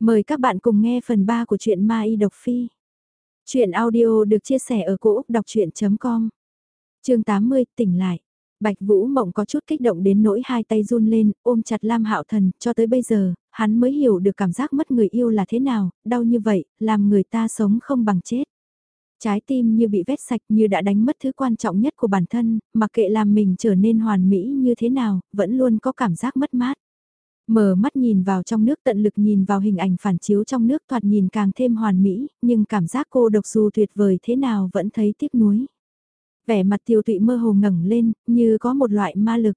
Mời các bạn cùng nghe phần 3 của truyện Ma Y Độc Phi. Chuyện audio được chia sẻ ở cỗ đọc chuyện.com Trường 80 tỉnh lại. Bạch Vũ Mộng có chút kích động đến nỗi hai tay run lên, ôm chặt Lam Hạo Thần, cho tới bây giờ, hắn mới hiểu được cảm giác mất người yêu là thế nào, đau như vậy, làm người ta sống không bằng chết. Trái tim như bị vét sạch như đã đánh mất thứ quan trọng nhất của bản thân, mặc kệ làm mình trở nên hoàn mỹ như thế nào, vẫn luôn có cảm giác mất mát. Mở mắt nhìn vào trong nước tận lực nhìn vào hình ảnh phản chiếu trong nước thoạt nhìn càng thêm hoàn mỹ, nhưng cảm giác cô độc dù tuyệt vời thế nào vẫn thấy tiếc nuối. Vẻ mặt tiêu tụy mơ hồ ngẩng lên, như có một loại ma lực.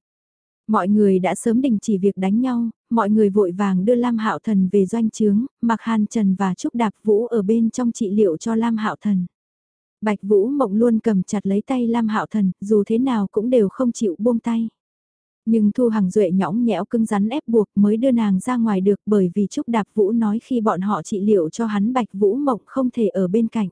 Mọi người đã sớm đình chỉ việc đánh nhau, mọi người vội vàng đưa Lam Hạo Thần về doanh trướng, mặc Hàn Trần và Trúc Đạp Vũ ở bên trong trị liệu cho Lam Hạo Thần. Bạch Vũ Mộng luôn cầm chặt lấy tay Lam Hạo Thần, dù thế nào cũng đều không chịu buông tay. Nhưng Thu Hằng Duệ nhõng nhẽo cưng rắn ép buộc mới đưa nàng ra ngoài được bởi vì Trúc Đạp Vũ nói khi bọn họ trị liệu cho hắn Bạch Vũ Mộng không thể ở bên cạnh.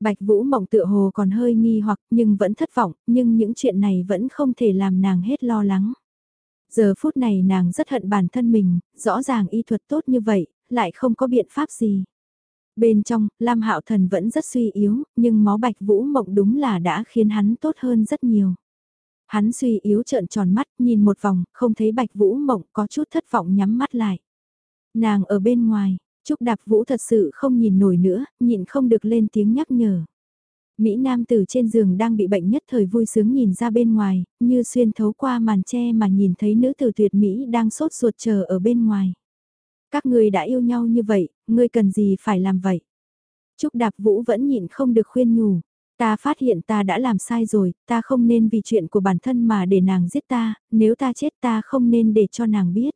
Bạch Vũ Mộng tựa hồ còn hơi nghi hoặc nhưng vẫn thất vọng, nhưng những chuyện này vẫn không thể làm nàng hết lo lắng. Giờ phút này nàng rất hận bản thân mình, rõ ràng y thuật tốt như vậy, lại không có biện pháp gì. Bên trong, Lam Hạo Thần vẫn rất suy yếu, nhưng máu Bạch Vũ Mộng đúng là đã khiến hắn tốt hơn rất nhiều. Hắn suy yếu trợn tròn mắt, nhìn một vòng, không thấy Bạch Vũ Mộng có chút thất vọng nhắm mắt lại. Nàng ở bên ngoài, Trúc Đạp Vũ thật sự không nhìn nổi nữa, nhịn không được lên tiếng nhắc nhở. Mỹ Nam từ trên giường đang bị bệnh nhất thời vui sướng nhìn ra bên ngoài, như xuyên thấu qua màn tre mà nhìn thấy nữ tử tuyệt Mỹ đang sốt ruột chờ ở bên ngoài. Các người đã yêu nhau như vậy, ngươi cần gì phải làm vậy? Trúc Đạp Vũ vẫn nhịn không được khuyên nhủ. Ta phát hiện ta đã làm sai rồi, ta không nên vì chuyện của bản thân mà để nàng giết ta, nếu ta chết ta không nên để cho nàng biết.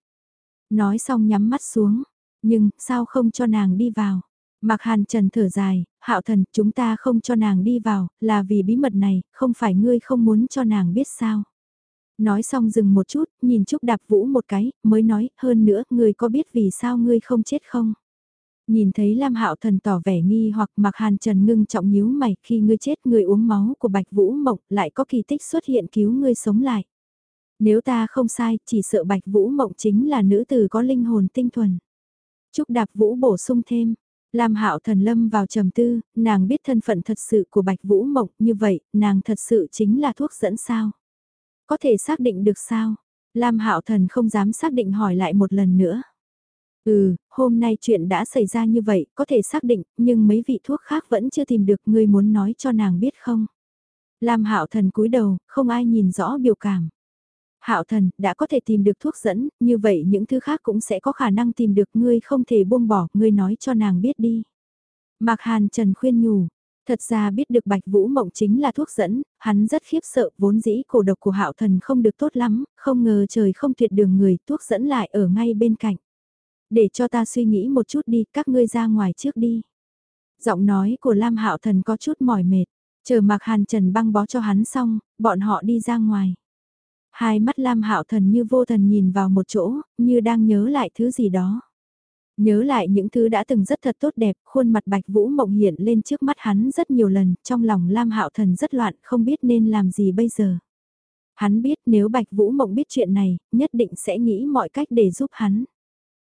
Nói xong nhắm mắt xuống, nhưng sao không cho nàng đi vào? Mạc Hàn Trần thở dài, hạo thần chúng ta không cho nàng đi vào, là vì bí mật này, không phải ngươi không muốn cho nàng biết sao. Nói xong dừng một chút, nhìn Trúc Đạp Vũ một cái, mới nói, hơn nữa, ngươi có biết vì sao ngươi không chết không? Nhìn thấy Lam Hạo Thần tỏ vẻ nghi hoặc mặc Hàn Trần ngưng trọng nhíu mày khi ngươi chết ngươi uống máu của Bạch Vũ Mộng lại có kỳ tích xuất hiện cứu ngươi sống lại. Nếu ta không sai, chỉ sợ Bạch Vũ Mộng chính là nữ tử có linh hồn tinh thuần. Trúc Đạp Vũ bổ sung thêm, Lam Hạo Thần lâm vào trầm tư, nàng biết thân phận thật sự của Bạch Vũ Mộng, như vậy, nàng thật sự chính là thuốc dẫn sao? Có thể xác định được sao? Lam Hạo Thần không dám xác định hỏi lại một lần nữa. Ừ, hôm nay chuyện đã xảy ra như vậy, có thể xác định, nhưng mấy vị thuốc khác vẫn chưa tìm được, ngươi muốn nói cho nàng biết không? Lam Hạo Thần cúi đầu, không ai nhìn rõ biểu cảm. Hạo Thần, đã có thể tìm được thuốc dẫn, như vậy những thứ khác cũng sẽ có khả năng tìm được, ngươi không thể buông bỏ, ngươi nói cho nàng biết đi. Mạc Hàn Trần khuyên nhủ, Thật ra biết được Bạch Vũ Mộng chính là thuốc dẫn, hắn rất khiếp sợ, vốn dĩ cổ độc của Hạo Thần không được tốt lắm, không ngờ trời không tuyệt đường người, thuốc dẫn lại ở ngay bên cạnh. Để cho ta suy nghĩ một chút đi, các ngươi ra ngoài trước đi. Giọng nói của Lam Hạo Thần có chút mỏi mệt, chờ Mặc Hàn Trần băng bó cho hắn xong, bọn họ đi ra ngoài. Hai mắt Lam Hạo Thần như vô thần nhìn vào một chỗ, như đang nhớ lại thứ gì đó. Nhớ lại những thứ đã từng rất thật tốt đẹp, khuôn mặt Bạch Vũ Mộng hiện lên trước mắt hắn rất nhiều lần, trong lòng Lam Hạo Thần rất loạn, không biết nên làm gì bây giờ. Hắn biết nếu Bạch Vũ Mộng biết chuyện này, nhất định sẽ nghĩ mọi cách để giúp hắn.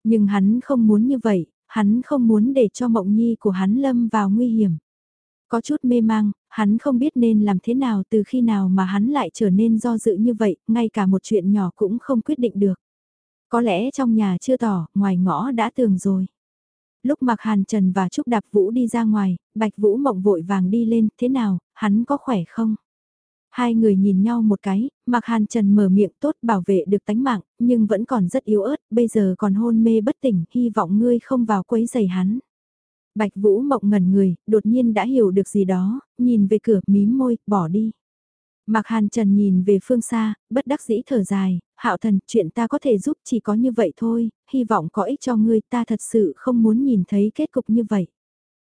Nhưng hắn không muốn như vậy, hắn không muốn để cho Mộng Nhi của hắn lâm vào nguy hiểm. Có chút mê mang, hắn không biết nên làm thế nào từ khi nào mà hắn lại trở nên do dự như vậy, ngay cả một chuyện nhỏ cũng không quyết định được. Có lẽ trong nhà chưa tỏ, ngoài ngõ đã tường rồi. Lúc Mạc Hàn Trần và Trúc Đạp Vũ đi ra ngoài, Bạch Vũ mộng vội vàng đi lên, thế nào, hắn có khỏe không? Hai người nhìn nhau một cái, Mạc Hàn Trần mở miệng tốt bảo vệ được tánh mạng, nhưng vẫn còn rất yếu ớt, bây giờ còn hôn mê bất tỉnh, hy vọng ngươi không vào quấy giày hắn. Bạch Vũ mộng ngẩn người, đột nhiên đã hiểu được gì đó, nhìn về cửa mím môi, bỏ đi. Mạc Hàn Trần nhìn về phương xa, bất đắc dĩ thở dài, hạo thần, chuyện ta có thể giúp chỉ có như vậy thôi, hy vọng có ích cho ngươi, ta thật sự không muốn nhìn thấy kết cục như vậy.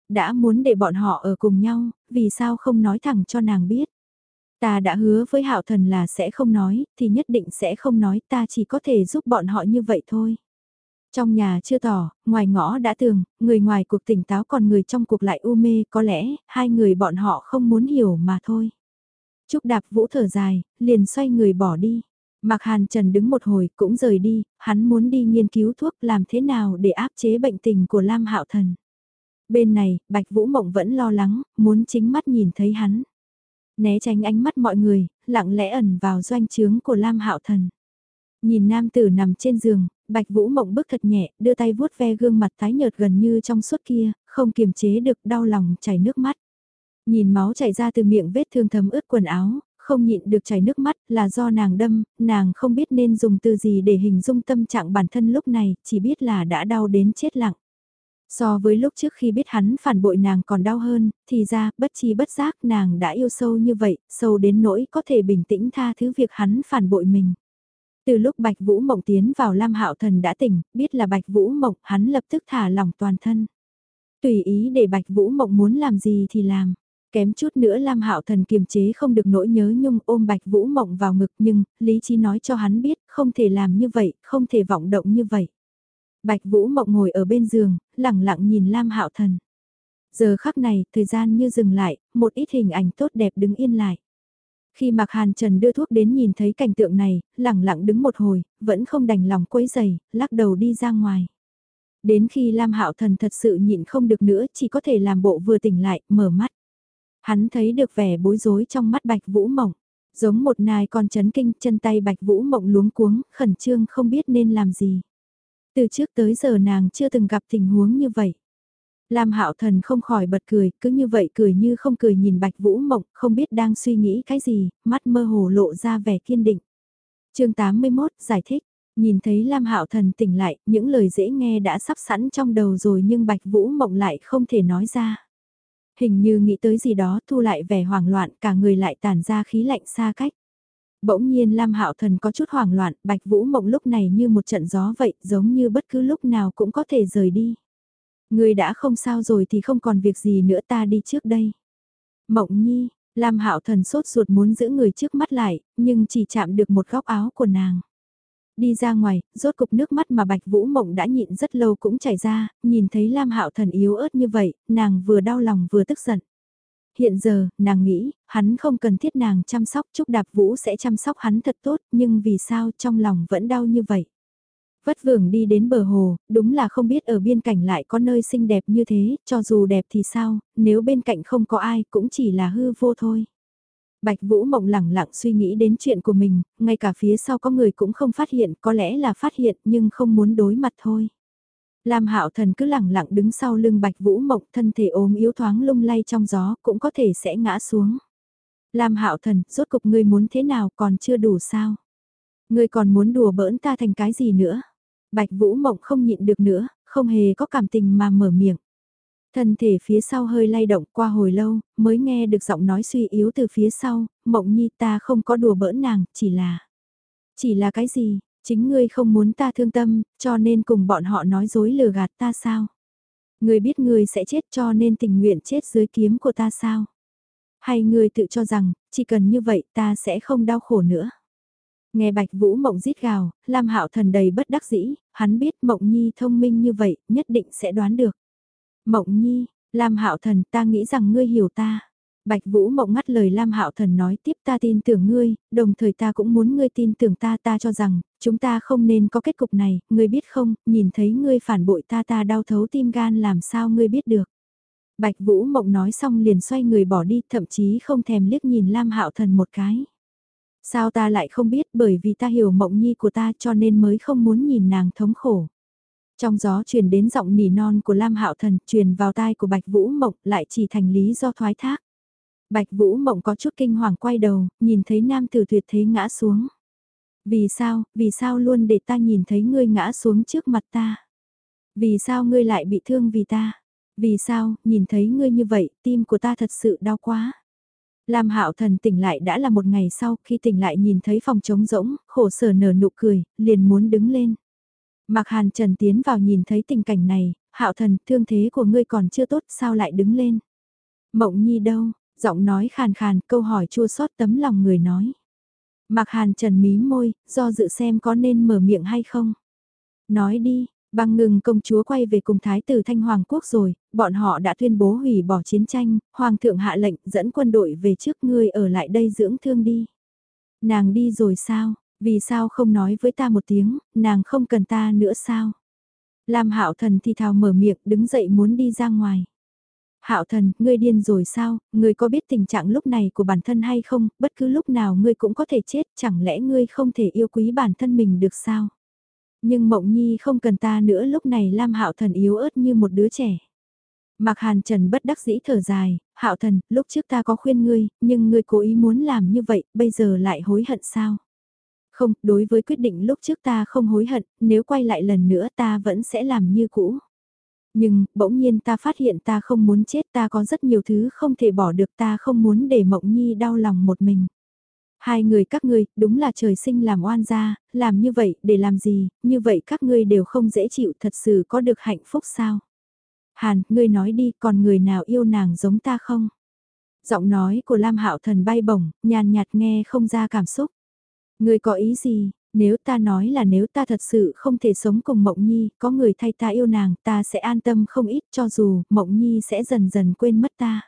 Đã muốn để bọn họ ở cùng nhau, vì sao không nói thẳng cho nàng biết. Ta đã hứa với hạo thần là sẽ không nói, thì nhất định sẽ không nói, ta chỉ có thể giúp bọn họ như vậy thôi. Trong nhà chưa tỏ, ngoài ngõ đã tường, người ngoài cuộc tỉnh táo còn người trong cuộc lại u mê, có lẽ, hai người bọn họ không muốn hiểu mà thôi. Trúc đạp vũ thở dài, liền xoay người bỏ đi. Mạc Hàn Trần đứng một hồi cũng rời đi, hắn muốn đi nghiên cứu thuốc làm thế nào để áp chế bệnh tình của Lam Hạo Thần. Bên này, Bạch Vũ Mộng vẫn lo lắng, muốn chính mắt nhìn thấy hắn. Né tránh ánh mắt mọi người, lặng lẽ ẩn vào doanh trướng của Lam Hạo Thần. Nhìn nam tử nằm trên giường, Bạch Vũ Mộng bước thật nhẹ, đưa tay vuốt ve gương mặt tái nhợt gần như trong suốt kia, không kiềm chế được đau lòng chảy nước mắt. Nhìn máu chảy ra từ miệng vết thương thấm ướt quần áo, không nhịn được chảy nước mắt là do nàng đâm, nàng không biết nên dùng từ gì để hình dung tâm trạng bản thân lúc này, chỉ biết là đã đau đến chết lặng. So với lúc trước khi biết hắn phản bội nàng còn đau hơn, thì ra, bất chi bất giác nàng đã yêu sâu như vậy, sâu đến nỗi có thể bình tĩnh tha thứ việc hắn phản bội mình. Từ lúc Bạch Vũ Mộng tiến vào Lam Hạo Thần đã tỉnh, biết là Bạch Vũ Mộng, hắn lập tức thả lỏng toàn thân. Tùy ý để Bạch Vũ Mộng muốn làm gì thì làm. Kém chút nữa Lam Hạo Thần kiềm chế không được nỗi nhớ nhung ôm Bạch Vũ Mộng vào ngực nhưng, lý trí nói cho hắn biết, không thể làm như vậy, không thể vọng động như vậy. Bạch Vũ Mộng ngồi ở bên giường, lặng lặng nhìn Lam Hạo Thần. Giờ khắc này, thời gian như dừng lại, một ít hình ảnh tốt đẹp đứng yên lại. Khi Mạc Hàn Trần đưa thuốc đến nhìn thấy cảnh tượng này, lặng lặng đứng một hồi, vẫn không đành lòng quấy giày, lắc đầu đi ra ngoài. Đến khi Lam Hạo Thần thật sự nhịn không được nữa, chỉ có thể làm bộ vừa tỉnh lại, mở mắt. Hắn thấy được vẻ bối rối trong mắt Bạch Vũ Mộng, giống một nai con chấn kinh, chân tay Bạch Vũ Mộng luống cuống, khẩn trương không biết nên làm gì. Từ trước tới giờ nàng chưa từng gặp tình huống như vậy. Lam Hạo Thần không khỏi bật cười, cứ như vậy cười như không cười nhìn Bạch Vũ Mộng, không biết đang suy nghĩ cái gì, mắt mơ hồ lộ ra vẻ kiên định. Chương 81 giải thích, nhìn thấy Lam Hạo Thần tỉnh lại, những lời dễ nghe đã sắp sẵn trong đầu rồi nhưng Bạch Vũ Mộng lại không thể nói ra. Hình như nghĩ tới gì đó, thu lại vẻ hoảng loạn, cả người lại tản ra khí lạnh xa cách. Bỗng nhiên Lam Hạo Thần có chút hoảng loạn, Bạch Vũ Mộng lúc này như một trận gió vậy, giống như bất cứ lúc nào cũng có thể rời đi. Người đã không sao rồi thì không còn việc gì nữa ta đi trước đây. Mộng Nhi, Lam Hạo Thần sốt ruột muốn giữ người trước mắt lại, nhưng chỉ chạm được một góc áo của nàng. Đi ra ngoài, rốt cục nước mắt mà Bạch Vũ Mộng đã nhịn rất lâu cũng chảy ra, nhìn thấy Lam Hạo Thần yếu ớt như vậy, nàng vừa đau lòng vừa tức giận hiện giờ, nàng nghĩ, hắn không cần thiết nàng chăm sóc, Trúc Đạp Vũ sẽ chăm sóc hắn thật tốt, nhưng vì sao trong lòng vẫn đau như vậy? Vất vưởng đi đến bờ hồ, đúng là không biết ở biên cảnh lại có nơi xinh đẹp như thế, cho dù đẹp thì sao, nếu bên cạnh không có ai cũng chỉ là hư vô thôi. Bạch Vũ mộng lẳng lặng suy nghĩ đến chuyện của mình, ngay cả phía sau có người cũng không phát hiện, có lẽ là phát hiện nhưng không muốn đối mặt thôi. Lam Hạo Thần cứ lẳng lặng đứng sau lưng Bạch Vũ Mộng, thân thể ốm yếu thoáng lung lay trong gió, cũng có thể sẽ ngã xuống. Lam Hạo Thần, rốt cục ngươi muốn thế nào còn chưa đủ sao? Ngươi còn muốn đùa bỡn ta thành cái gì nữa? Bạch Vũ Mộng không nhịn được nữa, không hề có cảm tình mà mở miệng. Thân thể phía sau hơi lay động qua hồi lâu, mới nghe được giọng nói suy yếu từ phía sau, Mộng Nhi ta không có đùa bỡn nàng, chỉ là... Chỉ là cái gì, Chính ngươi không muốn ta thương tâm, cho nên cùng bọn họ nói dối lừa gạt ta sao? Ngươi biết ngươi sẽ chết cho nên tình nguyện chết dưới kiếm của ta sao? Hay ngươi tự cho rằng, chỉ cần như vậy ta sẽ không đau khổ nữa? Nghe Bạch Vũ Mộng rít gào, Lam Hạo Thần đầy bất đắc dĩ, hắn biết Mộng Nhi thông minh như vậy, nhất định sẽ đoán được. Mộng Nhi, Lam Hạo Thần ta nghĩ rằng ngươi hiểu ta. Bạch Vũ mộng ngắt lời Lam Hạo Thần nói tiếp ta tin tưởng ngươi, đồng thời ta cũng muốn ngươi tin tưởng ta ta cho rằng, chúng ta không nên có kết cục này, ngươi biết không, nhìn thấy ngươi phản bội ta ta đau thấu tim gan làm sao ngươi biết được. Bạch Vũ mộng nói xong liền xoay người bỏ đi, thậm chí không thèm liếc nhìn Lam Hạo Thần một cái. Sao ta lại không biết bởi vì ta hiểu mộng nhi của ta cho nên mới không muốn nhìn nàng thống khổ. Trong gió truyền đến giọng nỉ non của Lam Hạo Thần, truyền vào tai của Bạch Vũ Mộng lại chỉ thành lý do thoái thác. Bạch Vũ Mộng có chút kinh hoàng quay đầu, nhìn thấy nam tử tuyệt thế ngã xuống. Vì sao, vì sao luôn để ta nhìn thấy ngươi ngã xuống trước mặt ta? Vì sao ngươi lại bị thương vì ta? Vì sao, nhìn thấy ngươi như vậy, tim của ta thật sự đau quá. Lam Hạo Thần tỉnh lại đã là một ngày sau, khi tỉnh lại nhìn thấy phòng trống rỗng, khổ sở nở nụ cười, liền muốn đứng lên. Mạc Hàn Trần tiến vào nhìn thấy tình cảnh này, Hạo Thần, thương thế của ngươi còn chưa tốt, sao lại đứng lên? Mộng Nhi đâu? Giọng nói khàn khàn, câu hỏi chua xót tấm lòng người nói. Mạc Hàn Trần mí môi, do dự xem có nên mở miệng hay không. Nói đi, băng ngừng công chúa quay về cùng Thái tử Thanh Hoàng Quốc rồi, bọn họ đã tuyên bố hủy bỏ chiến tranh, Hoàng thượng hạ lệnh dẫn quân đội về trước ngươi ở lại đây dưỡng thương đi. Nàng đi rồi sao? Vì sao không nói với ta một tiếng, nàng không cần ta nữa sao? Lam Hạo Thần thì thào mở miệng, đứng dậy muốn đi ra ngoài. Hạo Thần, ngươi điên rồi sao? Ngươi có biết tình trạng lúc này của bản thân hay không? Bất cứ lúc nào ngươi cũng có thể chết, chẳng lẽ ngươi không thể yêu quý bản thân mình được sao? Nhưng Mộng Nhi không cần ta nữa, lúc này Lam Hạo Thần yếu ớt như một đứa trẻ. Mạc Hàn Trần bất đắc dĩ thở dài, Hạo Thần, lúc trước ta có khuyên ngươi, nhưng ngươi cố ý muốn làm như vậy, bây giờ lại hối hận sao? Không, đối với quyết định lúc trước ta không hối hận, nếu quay lại lần nữa ta vẫn sẽ làm như cũ. Nhưng, bỗng nhiên ta phát hiện ta không muốn chết ta có rất nhiều thứ không thể bỏ được ta không muốn để Mộng Nhi đau lòng một mình. Hai người các ngươi, đúng là trời sinh làm oan gia, làm như vậy, để làm gì, như vậy các ngươi đều không dễ chịu thật sự có được hạnh phúc sao? Hàn, ngươi nói đi, còn người nào yêu nàng giống ta không? Giọng nói của Lam Hạo Thần bay bổng, nhàn nhạt nghe không ra cảm xúc. Ngươi có ý gì, nếu ta nói là nếu ta thật sự không thể sống cùng Mộng Nhi, có người thay ta yêu nàng, ta sẽ an tâm không ít cho dù Mộng Nhi sẽ dần dần quên mất ta.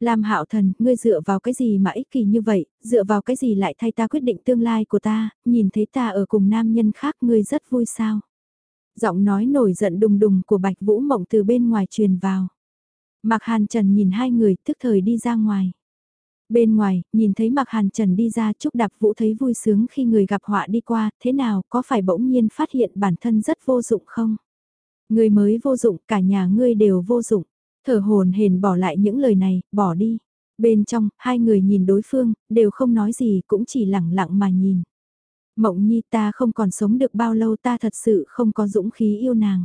Lam Hạo Thần, ngươi dựa vào cái gì mà ích kỷ như vậy, dựa vào cái gì lại thay ta quyết định tương lai của ta, nhìn thấy ta ở cùng nam nhân khác ngươi rất vui sao? Giọng nói nổi giận đùng đùng của Bạch Vũ Mộng từ bên ngoài truyền vào. Mạc Hàn Trần nhìn hai người tức thời đi ra ngoài. Bên ngoài, nhìn thấy Mạc Hàn Trần đi ra Trúc Đạp Vũ thấy vui sướng khi người gặp họa đi qua, thế nào, có phải bỗng nhiên phát hiện bản thân rất vô dụng không? Người mới vô dụng, cả nhà ngươi đều vô dụng. Thở hồn hền bỏ lại những lời này, bỏ đi. Bên trong, hai người nhìn đối phương, đều không nói gì, cũng chỉ lặng lặng mà nhìn. Mộng nhi ta không còn sống được bao lâu ta thật sự không có dũng khí yêu nàng.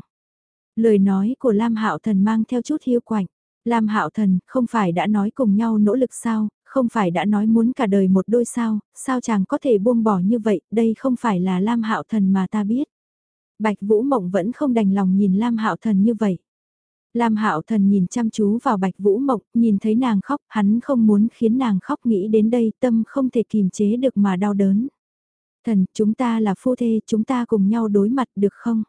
Lời nói của Lam Hạo Thần mang theo chút hiu quạnh. Lam Hạo Thần, không phải đã nói cùng nhau nỗ lực sao, không phải đã nói muốn cả đời một đôi sao, sao chàng có thể buông bỏ như vậy, đây không phải là Lam Hạo Thần mà ta biết. Bạch Vũ Mộng vẫn không đành lòng nhìn Lam Hạo Thần như vậy. Lam Hạo Thần nhìn chăm chú vào Bạch Vũ Mộng, nhìn thấy nàng khóc, hắn không muốn khiến nàng khóc nghĩ đến đây, tâm không thể kìm chế được mà đau đớn. Thần, chúng ta là phu thê, chúng ta cùng nhau đối mặt được không?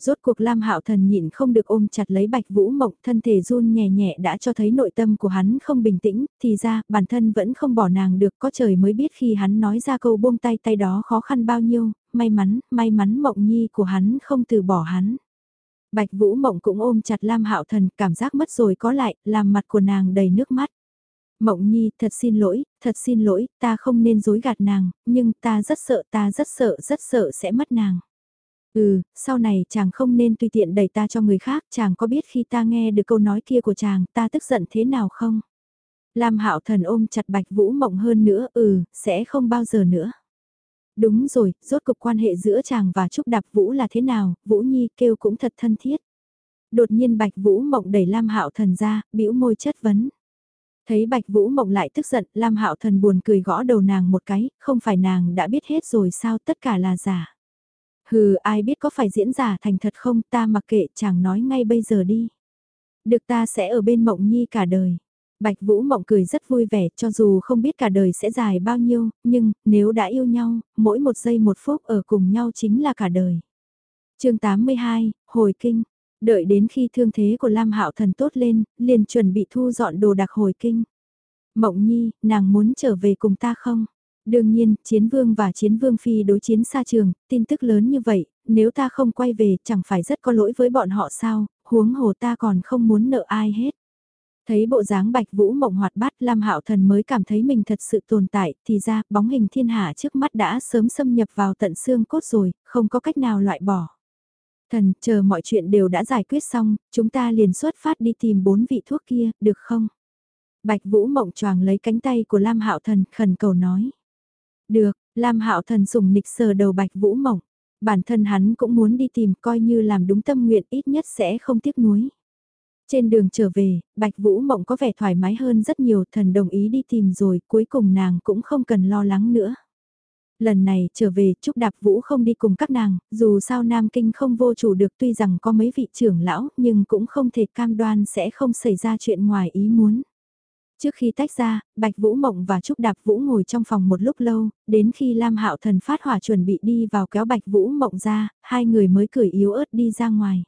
Rốt cuộc Lam Hạo Thần nhịn không được ôm chặt lấy Bạch Vũ Mộng, thân thể run nhẹ nhẹ đã cho thấy nội tâm của hắn không bình tĩnh, thì ra, bản thân vẫn không bỏ nàng được, có trời mới biết khi hắn nói ra câu buông tay tay đó khó khăn bao nhiêu, may mắn, may mắn Mộng Nhi của hắn không từ bỏ hắn. Bạch Vũ Mộng cũng ôm chặt Lam Hạo Thần, cảm giác mất rồi có lại, làm mặt của nàng đầy nước mắt. Mộng Nhi, thật xin lỗi, thật xin lỗi, ta không nên dối gạt nàng, nhưng ta rất sợ, ta rất sợ, rất sợ sẽ mất nàng. Ừ, sau này chàng không nên tùy tiện đẩy ta cho người khác, chàng có biết khi ta nghe được câu nói kia của chàng, ta tức giận thế nào không? Lam Hạo Thần ôm chặt Bạch Vũ Mộng hơn nữa, ừ, sẽ không bao giờ nữa. Đúng rồi, rốt cục quan hệ giữa chàng và Trúc Đạp Vũ là thế nào, Vũ Nhi kêu cũng thật thân thiết. Đột nhiên Bạch Vũ Mộng đẩy Lam Hạo Thần ra, bĩu môi chất vấn. Thấy Bạch Vũ Mộng lại tức giận, Lam Hạo Thần buồn cười gõ đầu nàng một cái, không phải nàng đã biết hết rồi sao tất cả là giả. Hừ, ai biết có phải diễn giả thành thật không, ta mặc kệ, chàng nói ngay bây giờ đi. Được ta sẽ ở bên Mộng Nhi cả đời. Bạch Vũ Mộng cười rất vui vẻ cho dù không biết cả đời sẽ dài bao nhiêu, nhưng nếu đã yêu nhau, mỗi một giây một phút ở cùng nhau chính là cả đời. chương 82, Hồi Kinh. Đợi đến khi thương thế của Lam Hạo Thần tốt lên, liền chuẩn bị thu dọn đồ đặc hồi kinh. Mộng Nhi, nàng muốn trở về cùng ta không? Đương nhiên, chiến vương và chiến vương phi đối chiến xa trường, tin tức lớn như vậy, nếu ta không quay về chẳng phải rất có lỗi với bọn họ sao, huống hồ ta còn không muốn nợ ai hết. Thấy bộ dáng bạch vũ mộng hoạt bát Lam Hạo Thần mới cảm thấy mình thật sự tồn tại, thì ra bóng hình thiên hạ trước mắt đã sớm xâm nhập vào tận xương cốt rồi, không có cách nào loại bỏ. Thần, chờ mọi chuyện đều đã giải quyết xong, chúng ta liền xuất phát đi tìm bốn vị thuốc kia, được không? Bạch Vũ mộng choàng lấy cánh tay của Lam Hạo Thần khẩn cầu nói. Được, Lam Hạo Thần sùng nịch sờ đầu Bạch Vũ mộng. Bản thân hắn cũng muốn đi tìm coi như làm đúng tâm nguyện ít nhất sẽ không tiếc nuối. Trên đường trở về, Bạch Vũ Mộng có vẻ thoải mái hơn rất nhiều, thần đồng ý đi tìm rồi, cuối cùng nàng cũng không cần lo lắng nữa. Lần này trở về, Trúc Đạp Vũ không đi cùng các nàng, dù sao Nam Kinh không vô chủ được tuy rằng có mấy vị trưởng lão, nhưng cũng không thể cam đoan sẽ không xảy ra chuyện ngoài ý muốn. Trước khi tách ra, Bạch Vũ Mộng và Trúc Đạp Vũ ngồi trong phòng một lúc lâu, đến khi Lam Hạo Thần phát hỏa chuẩn bị đi vào kéo Bạch Vũ Mộng ra, hai người mới cười yếu ớt đi ra ngoài.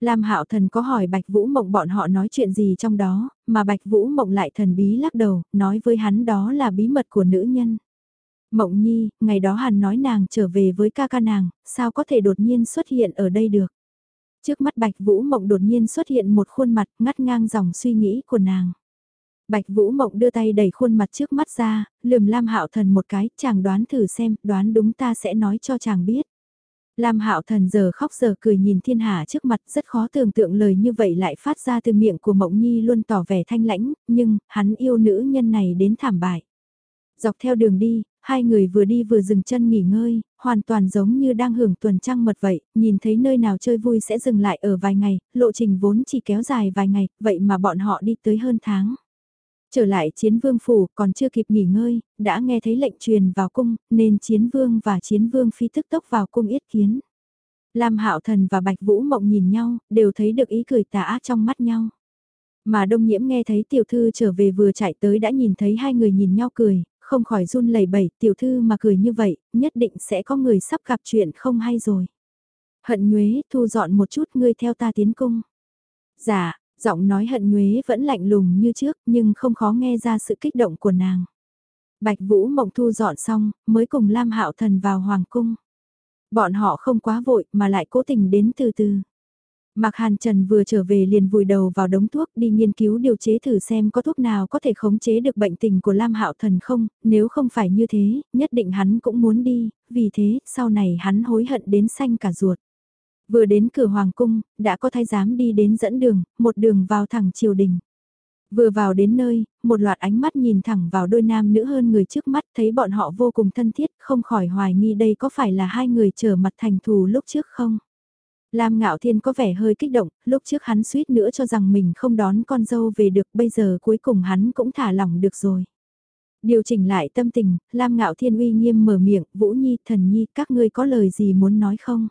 Lam Hạo Thần có hỏi Bạch Vũ Mộng bọn họ nói chuyện gì trong đó, mà Bạch Vũ Mộng lại thần bí lắc đầu, nói với hắn đó là bí mật của nữ nhân. Mộng Nhi, ngày đó hàn nói nàng trở về với ca ca nàng, sao có thể đột nhiên xuất hiện ở đây được. Trước mắt Bạch Vũ Mộng đột nhiên xuất hiện một khuôn mặt ngắt ngang dòng suy nghĩ của nàng. Bạch Vũ Mộng đưa tay đẩy khuôn mặt trước mắt ra, lườm Lam Hạo Thần một cái, chàng đoán thử xem, đoán đúng ta sẽ nói cho chàng biết. Lam Hạo Thần giờ khóc giờ cười nhìn thiên hạ trước mặt rất khó tưởng tượng lời như vậy lại phát ra từ miệng của Mộng Nhi luôn tỏ vẻ thanh lãnh, nhưng hắn yêu nữ nhân này đến thảm bại. Dọc theo đường đi, hai người vừa đi vừa dừng chân nghỉ ngơi, hoàn toàn giống như đang hưởng tuần trăng mật vậy, nhìn thấy nơi nào chơi vui sẽ dừng lại ở vài ngày, lộ trình vốn chỉ kéo dài vài ngày, vậy mà bọn họ đi tới hơn tháng. Trở lại chiến vương phủ còn chưa kịp nghỉ ngơi, đã nghe thấy lệnh truyền vào cung, nên chiến vương và chiến vương phi tức tốc vào cung yết kiến. Lam Hạo Thần và Bạch Vũ Mộng nhìn nhau, đều thấy được ý cười tà ác trong mắt nhau. Mà Đông Nhiễm nghe thấy tiểu thư trở về vừa chạy tới đã nhìn thấy hai người nhìn nhau cười, không khỏi run lẩy bẩy, tiểu thư mà cười như vậy, nhất định sẽ có người sắp gặp chuyện không hay rồi. Hận Nhuế, thu dọn một chút ngươi theo ta tiến cung. Dạ, giọng nói hận nhuế vẫn lạnh lùng như trước nhưng không khó nghe ra sự kích động của nàng. Bạch Vũ Mộng thu dọn xong, mới cùng Lam Hạo Thần vào Hoàng Cung. Bọn họ không quá vội mà lại cố tình đến từ từ. Mạc Hàn Trần vừa trở về liền vùi đầu vào đống thuốc đi nghiên cứu điều chế thử xem có thuốc nào có thể khống chế được bệnh tình của Lam Hạo Thần không, nếu không phải như thế, nhất định hắn cũng muốn đi, vì thế sau này hắn hối hận đến xanh cả ruột. Vừa đến cửa hoàng cung, đã có thái giám đi đến dẫn đường, một đường vào thẳng triều đình. Vừa vào đến nơi, một loạt ánh mắt nhìn thẳng vào đôi nam nữ hơn người trước mắt thấy bọn họ vô cùng thân thiết, không khỏi hoài nghi đây có phải là hai người trở mặt thành thù lúc trước không? Lam Ngạo Thiên có vẻ hơi kích động, lúc trước hắn suýt nữa cho rằng mình không đón con dâu về được, bây giờ cuối cùng hắn cũng thả lỏng được rồi. Điều chỉnh lại tâm tình, Lam Ngạo Thiên uy nghiêm mở miệng, Vũ Nhi, Thần Nhi, các ngươi có lời gì muốn nói không?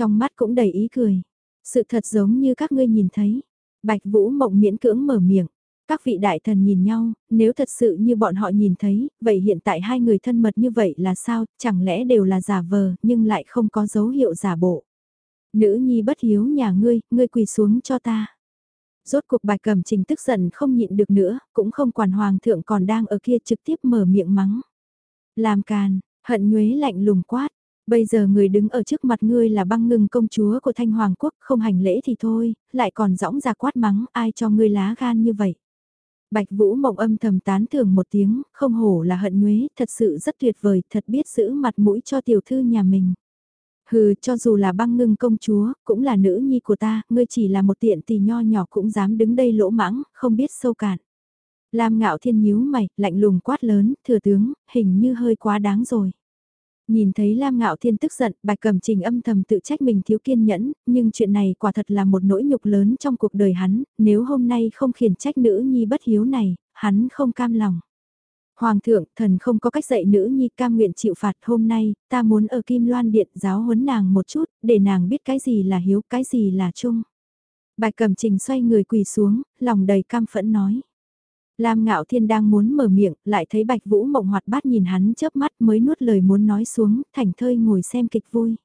Trong mắt cũng đầy ý cười. Sự thật giống như các ngươi nhìn thấy. Bạch Vũ mộng miễn cưỡng mở miệng. Các vị đại thần nhìn nhau, nếu thật sự như bọn họ nhìn thấy, vậy hiện tại hai người thân mật như vậy là sao, chẳng lẽ đều là giả vờ, nhưng lại không có dấu hiệu giả bộ. Nữ nhi bất hiếu nhà ngươi, ngươi quỳ xuống cho ta. Rốt cuộc bài cầm trình tức giận không nhịn được nữa, cũng không quản hoàng thượng còn đang ở kia trực tiếp mở miệng mắng. Làm càn, hận nhuế lạnh lùng quát, Bây giờ người đứng ở trước mặt ngươi là băng ngưng công chúa của Thanh Hoàng Quốc, không hành lễ thì thôi, lại còn rõng ra quát mắng, ai cho ngươi lá gan như vậy. Bạch Vũ mộng âm thầm tán thưởng một tiếng, không hổ là hận nhuế, thật sự rất tuyệt vời, thật biết giữ mặt mũi cho tiểu thư nhà mình. Hừ, cho dù là băng ngưng công chúa, cũng là nữ nhi của ta, ngươi chỉ là một tiện tỳ nho nhỏ cũng dám đứng đây lỗ mãng, không biết sâu cạn. Lam ngạo thiên nhíu mày, lạnh lùng quát lớn, thừa tướng, hình như hơi quá đáng rồi. Nhìn thấy Lam Ngạo Thiên tức giận, Bạch Cẩm Trình âm thầm tự trách mình thiếu kiên nhẫn, nhưng chuyện này quả thật là một nỗi nhục lớn trong cuộc đời hắn, nếu hôm nay không khiển trách nữ nhi bất hiếu này, hắn không cam lòng. Hoàng thượng, thần không có cách dạy nữ nhi cam nguyện chịu phạt hôm nay, ta muốn ở Kim Loan Điện giáo huấn nàng một chút, để nàng biết cái gì là hiếu, cái gì là chung. Bạch Cẩm Trình xoay người quỳ xuống, lòng đầy cam phẫn nói. Lam Ngạo Thiên đang muốn mở miệng, lại thấy Bạch Vũ Mộng hoạt bát nhìn hắn chớp mắt mới nuốt lời muốn nói xuống, thành thơi ngồi xem kịch vui.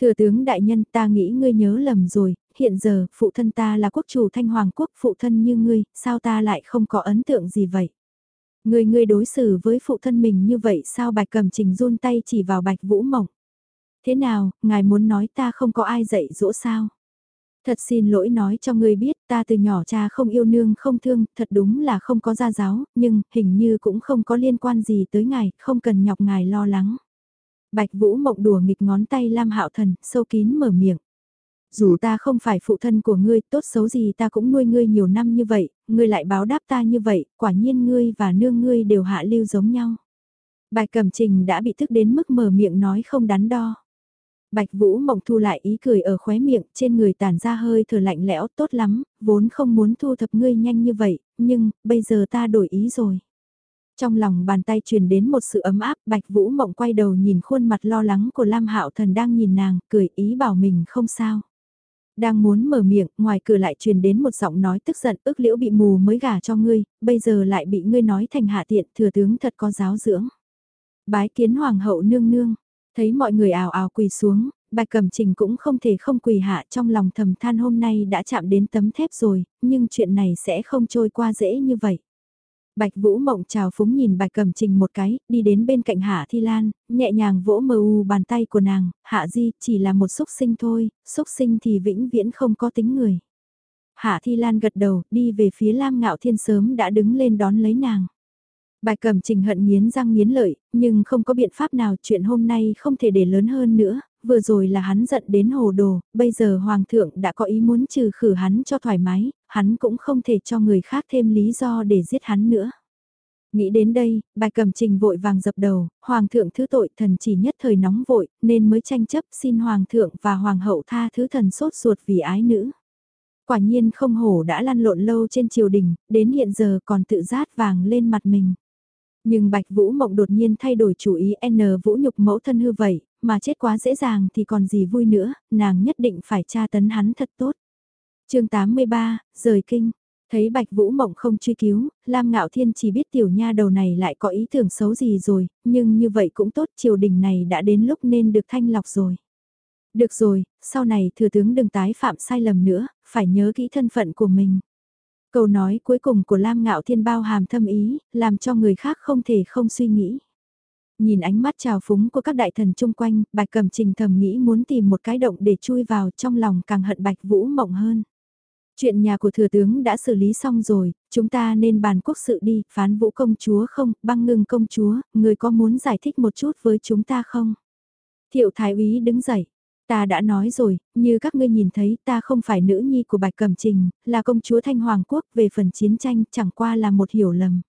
Thừa tướng đại nhân ta nghĩ ngươi nhớ lầm rồi, hiện giờ phụ thân ta là quốc chủ thanh hoàng quốc phụ thân như ngươi, sao ta lại không có ấn tượng gì vậy? Ngươi ngươi đối xử với phụ thân mình như vậy sao bạch cầm trình run tay chỉ vào bạch vũ mộng? Thế nào, ngài muốn nói ta không có ai dạy dỗ sao? Thật xin lỗi nói cho ngươi biết ta từ nhỏ cha không yêu nương không thương, thật đúng là không có gia giáo, nhưng hình như cũng không có liên quan gì tới ngài, không cần nhọc ngài lo lắng. Bạch Vũ mộng đùa nghịch ngón tay Lam Hạo Thần, sâu kín mở miệng. Dù ta không phải phụ thân của ngươi, tốt xấu gì ta cũng nuôi ngươi nhiều năm như vậy, ngươi lại báo đáp ta như vậy, quả nhiên ngươi và nương ngươi đều hạ lưu giống nhau. Bạch Cẩm Trình đã bị thức đến mức mở miệng nói không đắn đo. Bạch Vũ Mộng thu lại ý cười ở khóe miệng, trên người tản ra hơi thở lạnh lẽo tốt lắm, vốn không muốn thu thập ngươi nhanh như vậy, nhưng, bây giờ ta đổi ý rồi. Trong lòng bàn tay truyền đến một sự ấm áp, Bạch Vũ Mộng quay đầu nhìn khuôn mặt lo lắng của Lam Hạo Thần đang nhìn nàng, cười ý bảo mình không sao. Đang muốn mở miệng, ngoài cửa lại truyền đến một giọng nói tức giận, ức liễu bị mù mới gả cho ngươi, bây giờ lại bị ngươi nói thành hạ tiện, thừa tướng thật có giáo dưỡng. Bái kiến hoàng hậu nương nương, Thấy mọi người ào ào quỳ xuống, bạch cẩm trình cũng không thể không quỳ hạ trong lòng thầm than hôm nay đã chạm đến tấm thép rồi, nhưng chuyện này sẽ không trôi qua dễ như vậy. Bạch Vũ Mộng chào phúng nhìn Bạch Cẩm Trình một cái, đi đến bên cạnh Hạ Thi Lan, nhẹ nhàng vỗ mờ u bàn tay của nàng, Hạ Di chỉ là một xúc sinh thôi, xúc sinh thì vĩnh viễn không có tính người. Hạ Thi Lan gật đầu, đi về phía Lam Ngạo Thiên sớm đã đứng lên đón lấy nàng. Bạch Cẩm Trình hận nghiến răng nghiến lợi, nhưng không có biện pháp nào chuyện hôm nay không thể để lớn hơn nữa, vừa rồi là hắn giận đến hồ đồ, bây giờ Hoàng thượng đã có ý muốn trừ khử hắn cho thoải mái, hắn cũng không thể cho người khác thêm lý do để giết hắn nữa. Nghĩ đến đây, Bạch Cẩm Trình vội vàng dập đầu, Hoàng thượng thứ tội thần chỉ nhất thời nóng vội, nên mới tranh chấp xin Hoàng thượng và Hoàng hậu tha thứ thần sốt ruột vì ái nữ. Quả nhiên không hổ đã lăn lộn lâu trên triều đình, đến hiện giờ còn tự rát vàng lên mặt mình. Nhưng Bạch Vũ Mộng đột nhiên thay đổi chủ ý N Vũ nhục mẫu thân hư vậy, mà chết quá dễ dàng thì còn gì vui nữa, nàng nhất định phải tra tấn hắn thật tốt. chương 83, rời kinh. Thấy Bạch Vũ Mộng không truy cứu, Lam Ngạo Thiên chỉ biết tiểu nha đầu này lại có ý tưởng xấu gì rồi, nhưng như vậy cũng tốt triều đình này đã đến lúc nên được thanh lọc rồi. Được rồi, sau này thừa tướng đừng tái phạm sai lầm nữa, phải nhớ kỹ thân phận của mình. Câu nói cuối cùng của Lam Ngạo Thiên bao hàm thâm ý, làm cho người khác không thể không suy nghĩ. Nhìn ánh mắt trào phúng của các đại thần chung quanh, Bạch Cẩm Trình thầm nghĩ muốn tìm một cái động để chui vào trong lòng càng hận Bạch Vũ Mộng hơn. Chuyện nhà của thừa tướng đã xử lý xong rồi, chúng ta nên bàn quốc sự đi, phán vũ công chúa không, băng ngưng công chúa, người có muốn giải thích một chút với chúng ta không? Thiệu Thái úy đứng dậy, Ta đã nói rồi, như các ngươi nhìn thấy ta không phải nữ nhi của Bạch Cẩm Trình, là công chúa Thanh Hoàng Quốc về phần chiến tranh chẳng qua là một hiểu lầm.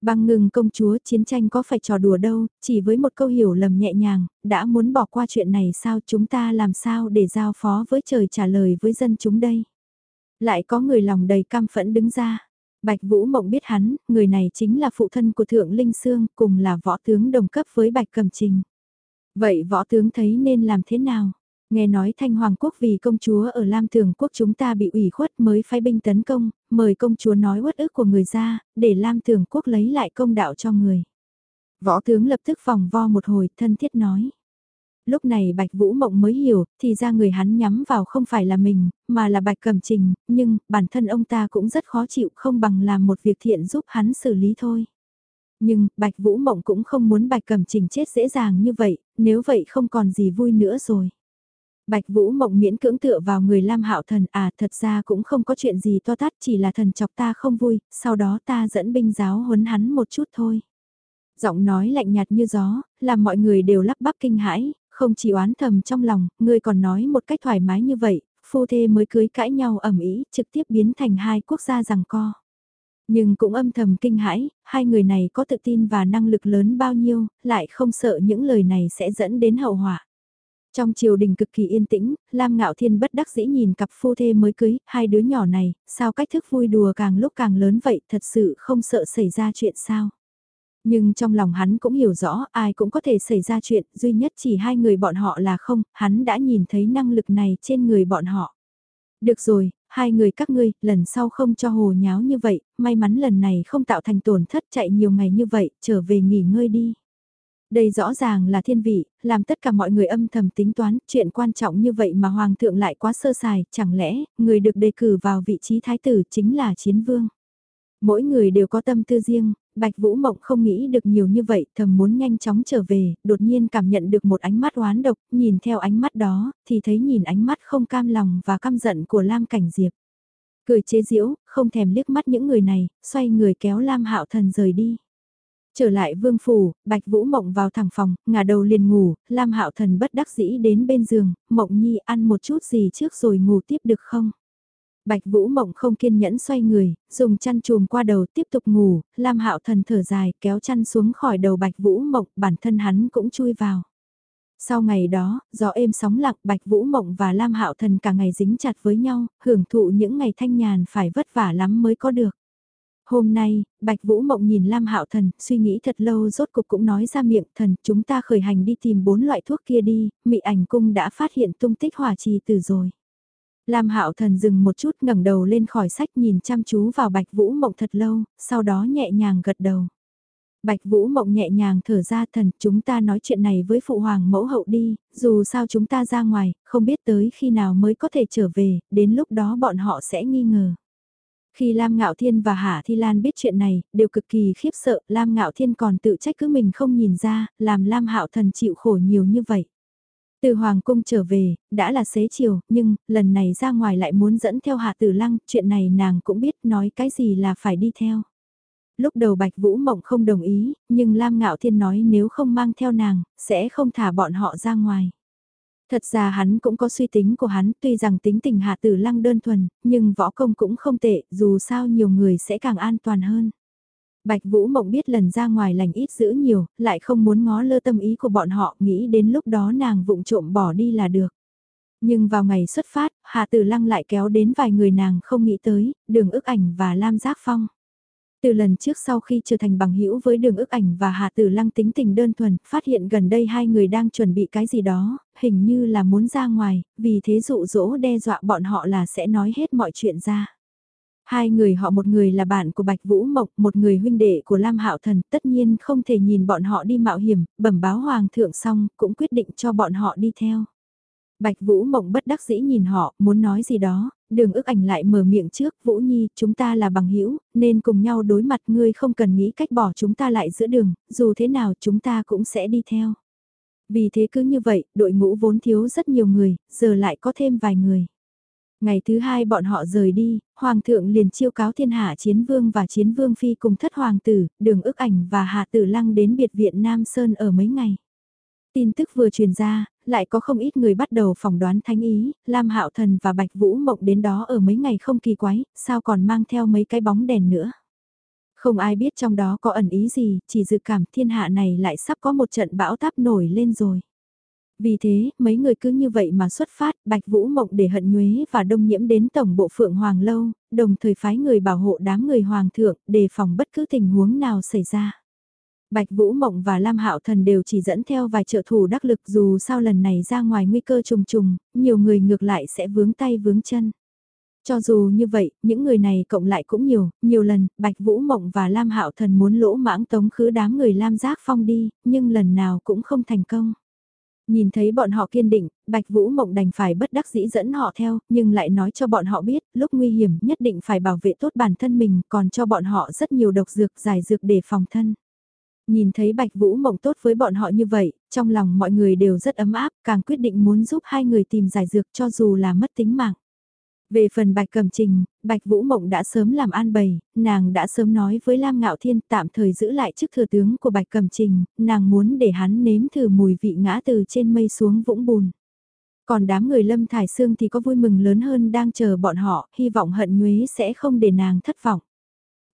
Băng ngừng công chúa chiến tranh có phải trò đùa đâu, chỉ với một câu hiểu lầm nhẹ nhàng, đã muốn bỏ qua chuyện này sao chúng ta làm sao để giao phó với trời trả lời với dân chúng đây. Lại có người lòng đầy cam phẫn đứng ra. Bạch Vũ Mộng biết hắn, người này chính là phụ thân của Thượng Linh Sương, cùng là võ tướng đồng cấp với Bạch Cẩm Trình. Vậy võ tướng thấy nên làm thế nào? Nghe nói Thanh Hoàng Quốc vì công chúa ở Lam Thường Quốc chúng ta bị ủy khuất mới phái binh tấn công, mời công chúa nói uất ức của người ra, để Lam Thường Quốc lấy lại công đạo cho người. Võ tướng lập tức vòng vo một hồi, thân thiết nói. Lúc này Bạch Vũ Mộng mới hiểu, thì ra người hắn nhắm vào không phải là mình, mà là Bạch Cẩm Trình, nhưng bản thân ông ta cũng rất khó chịu không bằng làm một việc thiện giúp hắn xử lý thôi. Nhưng, Bạch Vũ Mộng cũng không muốn Bạch Cẩm Trình chết dễ dàng như vậy, nếu vậy không còn gì vui nữa rồi. Bạch Vũ Mộng miễn cưỡng tựa vào người Lam Hạo Thần, à thật ra cũng không có chuyện gì to tát, chỉ là thần chọc ta không vui, sau đó ta dẫn binh giáo huấn hắn một chút thôi. Giọng nói lạnh nhạt như gió, làm mọi người đều lắp bắp kinh hãi, không chỉ oán thầm trong lòng, người còn nói một cách thoải mái như vậy, phu thê mới cưới cãi nhau ẩm ý, trực tiếp biến thành hai quốc gia rằng co. Nhưng cũng âm thầm kinh hãi, hai người này có tự tin và năng lực lớn bao nhiêu, lại không sợ những lời này sẽ dẫn đến hậu họa. Trong triều đình cực kỳ yên tĩnh, Lam Ngạo Thiên bất đắc dĩ nhìn cặp phu thê mới cưới, hai đứa nhỏ này, sao cách thức vui đùa càng lúc càng lớn vậy, thật sự không sợ xảy ra chuyện sao. Nhưng trong lòng hắn cũng hiểu rõ ai cũng có thể xảy ra chuyện, duy nhất chỉ hai người bọn họ là không, hắn đã nhìn thấy năng lực này trên người bọn họ. Được rồi, hai người các ngươi, lần sau không cho hồ nháo như vậy, may mắn lần này không tạo thành tổn thất chạy nhiều ngày như vậy, trở về nghỉ ngơi đi. Đây rõ ràng là thiên vị, làm tất cả mọi người âm thầm tính toán, chuyện quan trọng như vậy mà Hoàng thượng lại quá sơ sài, chẳng lẽ, người được đề cử vào vị trí thái tử chính là chiến vương. Mỗi người đều có tâm tư riêng, Bạch Vũ Mộng không nghĩ được nhiều như vậy, thầm muốn nhanh chóng trở về, đột nhiên cảm nhận được một ánh mắt oán độc, nhìn theo ánh mắt đó, thì thấy nhìn ánh mắt không cam lòng và căm giận của Lam Cảnh Diệp. Cười chế giễu, không thèm liếc mắt những người này, xoay người kéo Lam Hạo Thần rời đi. Trở lại vương phủ, Bạch Vũ Mộng vào thẳng phòng, ngả đầu liền ngủ, Lam Hạo Thần bất đắc dĩ đến bên giường, Mộng Nhi ăn một chút gì trước rồi ngủ tiếp được không? Bạch Vũ Mộng không kiên nhẫn xoay người, dùng chăn chùm qua đầu tiếp tục ngủ, Lam Hạo Thần thở dài, kéo chăn xuống khỏi đầu Bạch Vũ Mộng, bản thân hắn cũng chui vào. Sau ngày đó, gió êm sóng lặng Bạch Vũ Mộng và Lam Hạo Thần cả ngày dính chặt với nhau, hưởng thụ những ngày thanh nhàn phải vất vả lắm mới có được. Hôm nay, Bạch Vũ Mộng nhìn Lam Hạo Thần, suy nghĩ thật lâu rốt cục cũng nói ra miệng, thần, chúng ta khởi hành đi tìm bốn loại thuốc kia đi, mị ảnh cung đã phát hiện tung tích hỏa trì từ rồi. Lam Hạo Thần dừng một chút ngẩng đầu lên khỏi sách nhìn chăm chú vào Bạch Vũ Mộng thật lâu, sau đó nhẹ nhàng gật đầu. Bạch Vũ Mộng nhẹ nhàng thở ra thần, chúng ta nói chuyện này với Phụ Hoàng mẫu hậu đi, dù sao chúng ta ra ngoài, không biết tới khi nào mới có thể trở về, đến lúc đó bọn họ sẽ nghi ngờ. Khi Lam Ngạo Thiên và Hạ Thi Lan biết chuyện này, đều cực kỳ khiếp sợ, Lam Ngạo Thiên còn tự trách cứ mình không nhìn ra, làm Lam Hạo Thần chịu khổ nhiều như vậy. Từ Hoàng Cung trở về, đã là xế chiều, nhưng, lần này ra ngoài lại muốn dẫn theo Hạ Tử Lăng, chuyện này nàng cũng biết nói cái gì là phải đi theo. Lúc đầu Bạch Vũ Mộng không đồng ý, nhưng Lam Ngạo Thiên nói nếu không mang theo nàng, sẽ không thả bọn họ ra ngoài. Thật ra hắn cũng có suy tính của hắn, tuy rằng tính tình hạ tử lăng đơn thuần, nhưng võ công cũng không tệ, dù sao nhiều người sẽ càng an toàn hơn. Bạch Vũ Mộng biết lần ra ngoài lành ít giữ nhiều, lại không muốn ngó lơ tâm ý của bọn họ, nghĩ đến lúc đó nàng vụng trộm bỏ đi là được. Nhưng vào ngày xuất phát, Hạ Tử Lăng lại kéo đến vài người nàng không nghĩ tới, đường ức ảnh và Lam Giác Phong. Từ lần trước sau khi trở thành bằng hữu với đường ức ảnh và Hạ Tử Lăng tính tình đơn thuần, phát hiện gần đây hai người đang chuẩn bị cái gì đó, hình như là muốn ra ngoài, vì thế dụ dỗ đe dọa bọn họ là sẽ nói hết mọi chuyện ra. Hai người họ một người là bạn của Bạch Vũ Mộc, một người huynh đệ của Lam Hạo Thần, tất nhiên không thể nhìn bọn họ đi mạo hiểm, bẩm báo hoàng thượng xong, cũng quyết định cho bọn họ đi theo. Bạch Vũ Mộng bất đắc dĩ nhìn họ, muốn nói gì đó, đường ức ảnh lại mở miệng trước, Vũ Nhi, chúng ta là bằng hữu nên cùng nhau đối mặt ngươi không cần nghĩ cách bỏ chúng ta lại giữa đường, dù thế nào chúng ta cũng sẽ đi theo. Vì thế cứ như vậy, đội ngũ vốn thiếu rất nhiều người, giờ lại có thêm vài người. Ngày thứ hai bọn họ rời đi, Hoàng thượng liền chiêu cáo thiên hạ chiến vương và chiến vương phi cùng thất hoàng tử, đường ức ảnh và hạ tử lăng đến biệt viện Nam Sơn ở mấy ngày. Tin tức vừa truyền ra, lại có không ít người bắt đầu phỏng đoán thánh ý, Lam Hạo Thần và Bạch Vũ Mộng đến đó ở mấy ngày không kỳ quái, sao còn mang theo mấy cái bóng đèn nữa. Không ai biết trong đó có ẩn ý gì, chỉ dự cảm thiên hạ này lại sắp có một trận bão táp nổi lên rồi. Vì thế, mấy người cứ như vậy mà xuất phát, Bạch Vũ Mộng để hận nhuế và đông nhiễm đến tổng bộ Phượng Hoàng Lâu, đồng thời phái người bảo hộ đám người Hoàng thượng, đề phòng bất cứ tình huống nào xảy ra. Bạch Vũ Mộng và Lam Hạo Thần đều chỉ dẫn theo vài trợ thủ đắc lực dù sao lần này ra ngoài nguy cơ trùng trùng, nhiều người ngược lại sẽ vướng tay vướng chân. Cho dù như vậy, những người này cộng lại cũng nhiều, nhiều lần, Bạch Vũ Mộng và Lam Hạo Thần muốn lỗ mãng tống khứ đám người Lam Giác Phong đi, nhưng lần nào cũng không thành công. Nhìn thấy bọn họ kiên định, Bạch Vũ Mộng đành phải bất đắc dĩ dẫn họ theo, nhưng lại nói cho bọn họ biết, lúc nguy hiểm nhất định phải bảo vệ tốt bản thân mình, còn cho bọn họ rất nhiều độc dược, giải dược để phòng thân. Nhìn thấy Bạch Vũ Mộng tốt với bọn họ như vậy, trong lòng mọi người đều rất ấm áp, càng quyết định muốn giúp hai người tìm giải dược cho dù là mất tính mạng. Về phần Bạch Cẩm Trình, Bạch Vũ Mộng đã sớm làm an bày, nàng đã sớm nói với Lam Ngạo Thiên tạm thời giữ lại chức thừa tướng của Bạch Cẩm Trình, nàng muốn để hắn nếm thử mùi vị ngã từ trên mây xuống vũng bùn. Còn đám người Lâm Thải Sương thì có vui mừng lớn hơn đang chờ bọn họ, hy vọng hận nhuế sẽ không để nàng thất vọng.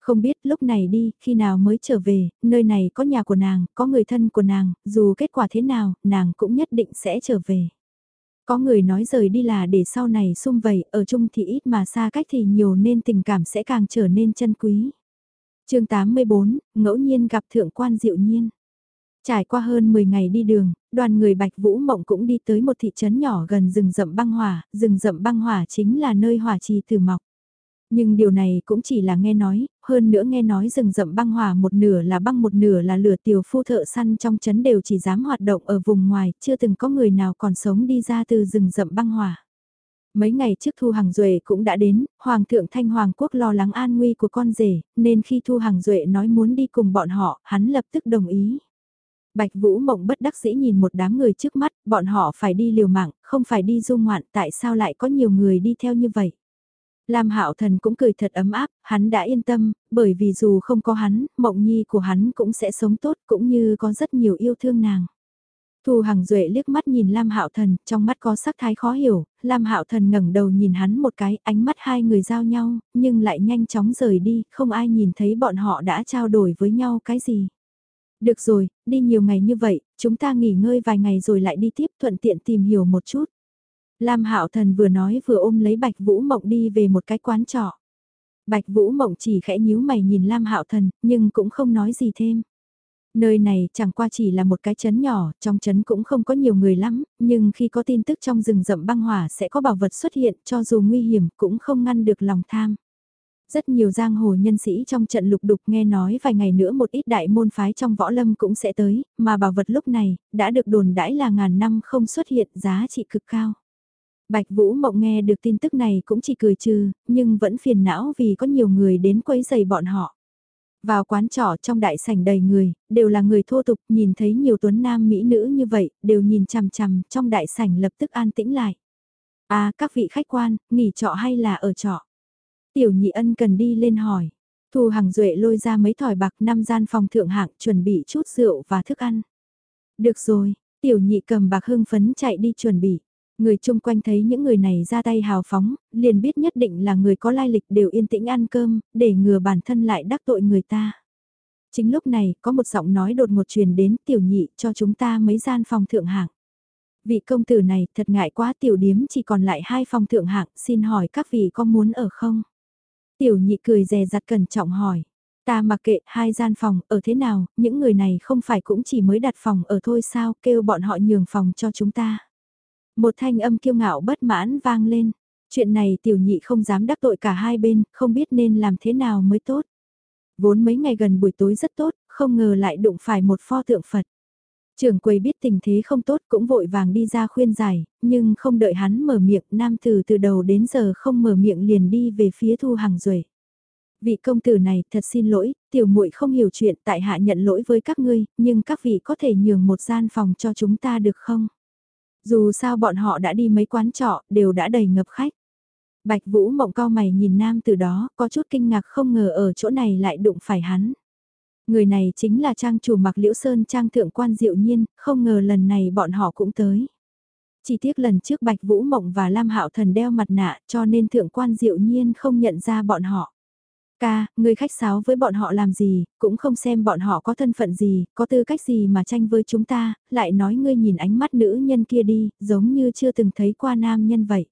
Không biết lúc này đi, khi nào mới trở về, nơi này có nhà của nàng, có người thân của nàng, dù kết quả thế nào, nàng cũng nhất định sẽ trở về. Có người nói rời đi là để sau này xung vầy, ở chung thì ít mà xa cách thì nhiều nên tình cảm sẽ càng trở nên chân quý. chương 84, ngẫu nhiên gặp thượng quan diệu nhiên. Trải qua hơn 10 ngày đi đường, đoàn người Bạch Vũ Mộng cũng đi tới một thị trấn nhỏ gần rừng rậm băng hỏa, rừng rậm băng hỏa chính là nơi hỏa trì tử mọc. Nhưng điều này cũng chỉ là nghe nói, hơn nữa nghe nói rừng rậm băng hỏa một nửa là băng một nửa là lửa tiểu phu thợ săn trong chấn đều chỉ dám hoạt động ở vùng ngoài, chưa từng có người nào còn sống đi ra từ rừng rậm băng hỏa. Mấy ngày trước Thu Hằng Duệ cũng đã đến, Hoàng thượng Thanh Hoàng Quốc lo lắng an nguy của con rể, nên khi Thu Hằng Duệ nói muốn đi cùng bọn họ, hắn lập tức đồng ý. Bạch Vũ Mộng bất đắc dĩ nhìn một đám người trước mắt, bọn họ phải đi liều mạng, không phải đi du ngoạn, tại sao lại có nhiều người đi theo như vậy? Lam Hạo Thần cũng cười thật ấm áp, hắn đã yên tâm, bởi vì dù không có hắn, mộng nhi của hắn cũng sẽ sống tốt cũng như có rất nhiều yêu thương nàng. Thu Hằng Duệ liếc mắt nhìn Lam Hạo Thần, trong mắt có sắc thái khó hiểu, Lam Hạo Thần ngẩng đầu nhìn hắn một cái, ánh mắt hai người giao nhau, nhưng lại nhanh chóng rời đi, không ai nhìn thấy bọn họ đã trao đổi với nhau cái gì. Được rồi, đi nhiều ngày như vậy, chúng ta nghỉ ngơi vài ngày rồi lại đi tiếp thuận tiện tìm hiểu một chút. Lam Hạo Thần vừa nói vừa ôm lấy Bạch Vũ Mộng đi về một cái quán trọ. Bạch Vũ Mộng chỉ khẽ nhíu mày nhìn Lam Hạo Thần, nhưng cũng không nói gì thêm. Nơi này chẳng qua chỉ là một cái chấn nhỏ, trong chấn cũng không có nhiều người lắm, nhưng khi có tin tức trong rừng rậm băng hỏa sẽ có bảo vật xuất hiện cho dù nguy hiểm cũng không ngăn được lòng tham. Rất nhiều giang hồ nhân sĩ trong trận lục đục nghe nói vài ngày nữa một ít đại môn phái trong võ lâm cũng sẽ tới, mà bảo vật lúc này đã được đồn đãi là ngàn năm không xuất hiện giá trị cực cao. Bạch Vũ Mộng nghe được tin tức này cũng chỉ cười trừ, nhưng vẫn phiền não vì có nhiều người đến quấy giày bọn họ. Vào quán trọ trong đại sảnh đầy người, đều là người thô tục, nhìn thấy nhiều tuấn nam mỹ nữ như vậy, đều nhìn chằm chằm, trong đại sảnh lập tức an tĩnh lại. À, các vị khách quan, nghỉ trọ hay là ở trọ? Tiểu nhị ân cần đi lên hỏi. Thu Hằng Duệ lôi ra mấy thỏi bạc năm gian phòng thượng hạng chuẩn bị chút rượu và thức ăn. Được rồi, tiểu nhị cầm bạc hưng phấn chạy đi chuẩn bị. Người chung quanh thấy những người này ra tay hào phóng, liền biết nhất định là người có lai lịch đều yên tĩnh ăn cơm, để ngừa bản thân lại đắc tội người ta. Chính lúc này, có một giọng nói đột ngột truyền đến tiểu nhị cho chúng ta mấy gian phòng thượng hạng. Vị công tử này thật ngại quá tiểu điếm chỉ còn lại hai phòng thượng hạng, xin hỏi các vị có muốn ở không? Tiểu nhị cười dè rặt cẩn trọng hỏi. Ta mặc kệ hai gian phòng ở thế nào, những người này không phải cũng chỉ mới đặt phòng ở thôi sao, kêu bọn họ nhường phòng cho chúng ta. Một thanh âm kiêu ngạo bất mãn vang lên. Chuyện này tiểu nhị không dám đắc tội cả hai bên, không biết nên làm thế nào mới tốt. Vốn mấy ngày gần buổi tối rất tốt, không ngờ lại đụng phải một pho tượng Phật. Trưởng quầy biết tình thế không tốt cũng vội vàng đi ra khuyên giải, nhưng không đợi hắn mở miệng, nam tử từ đầu đến giờ không mở miệng liền đi về phía thu hàng Duệ. Vị công tử này thật xin lỗi, tiểu muội không hiểu chuyện tại hạ nhận lỗi với các ngươi, nhưng các vị có thể nhường một gian phòng cho chúng ta được không? Dù sao bọn họ đã đi mấy quán trọ, đều đã đầy ngập khách. Bạch Vũ mộng cao mày nhìn nam từ đó, có chút kinh ngạc không ngờ ở chỗ này lại đụng phải hắn. Người này chính là trang chủ mặc liễu sơn trang thượng quan diệu nhiên, không ngờ lần này bọn họ cũng tới. Chỉ tiếc lần trước Bạch Vũ Mộng và Lam Hạo Thần đeo mặt nạ cho nên thượng quan diệu nhiên không nhận ra bọn họ. Ca, người khách sáo với bọn họ làm gì, cũng không xem bọn họ có thân phận gì, có tư cách gì mà tranh với chúng ta, lại nói ngươi nhìn ánh mắt nữ nhân kia đi, giống như chưa từng thấy qua nam nhân vậy.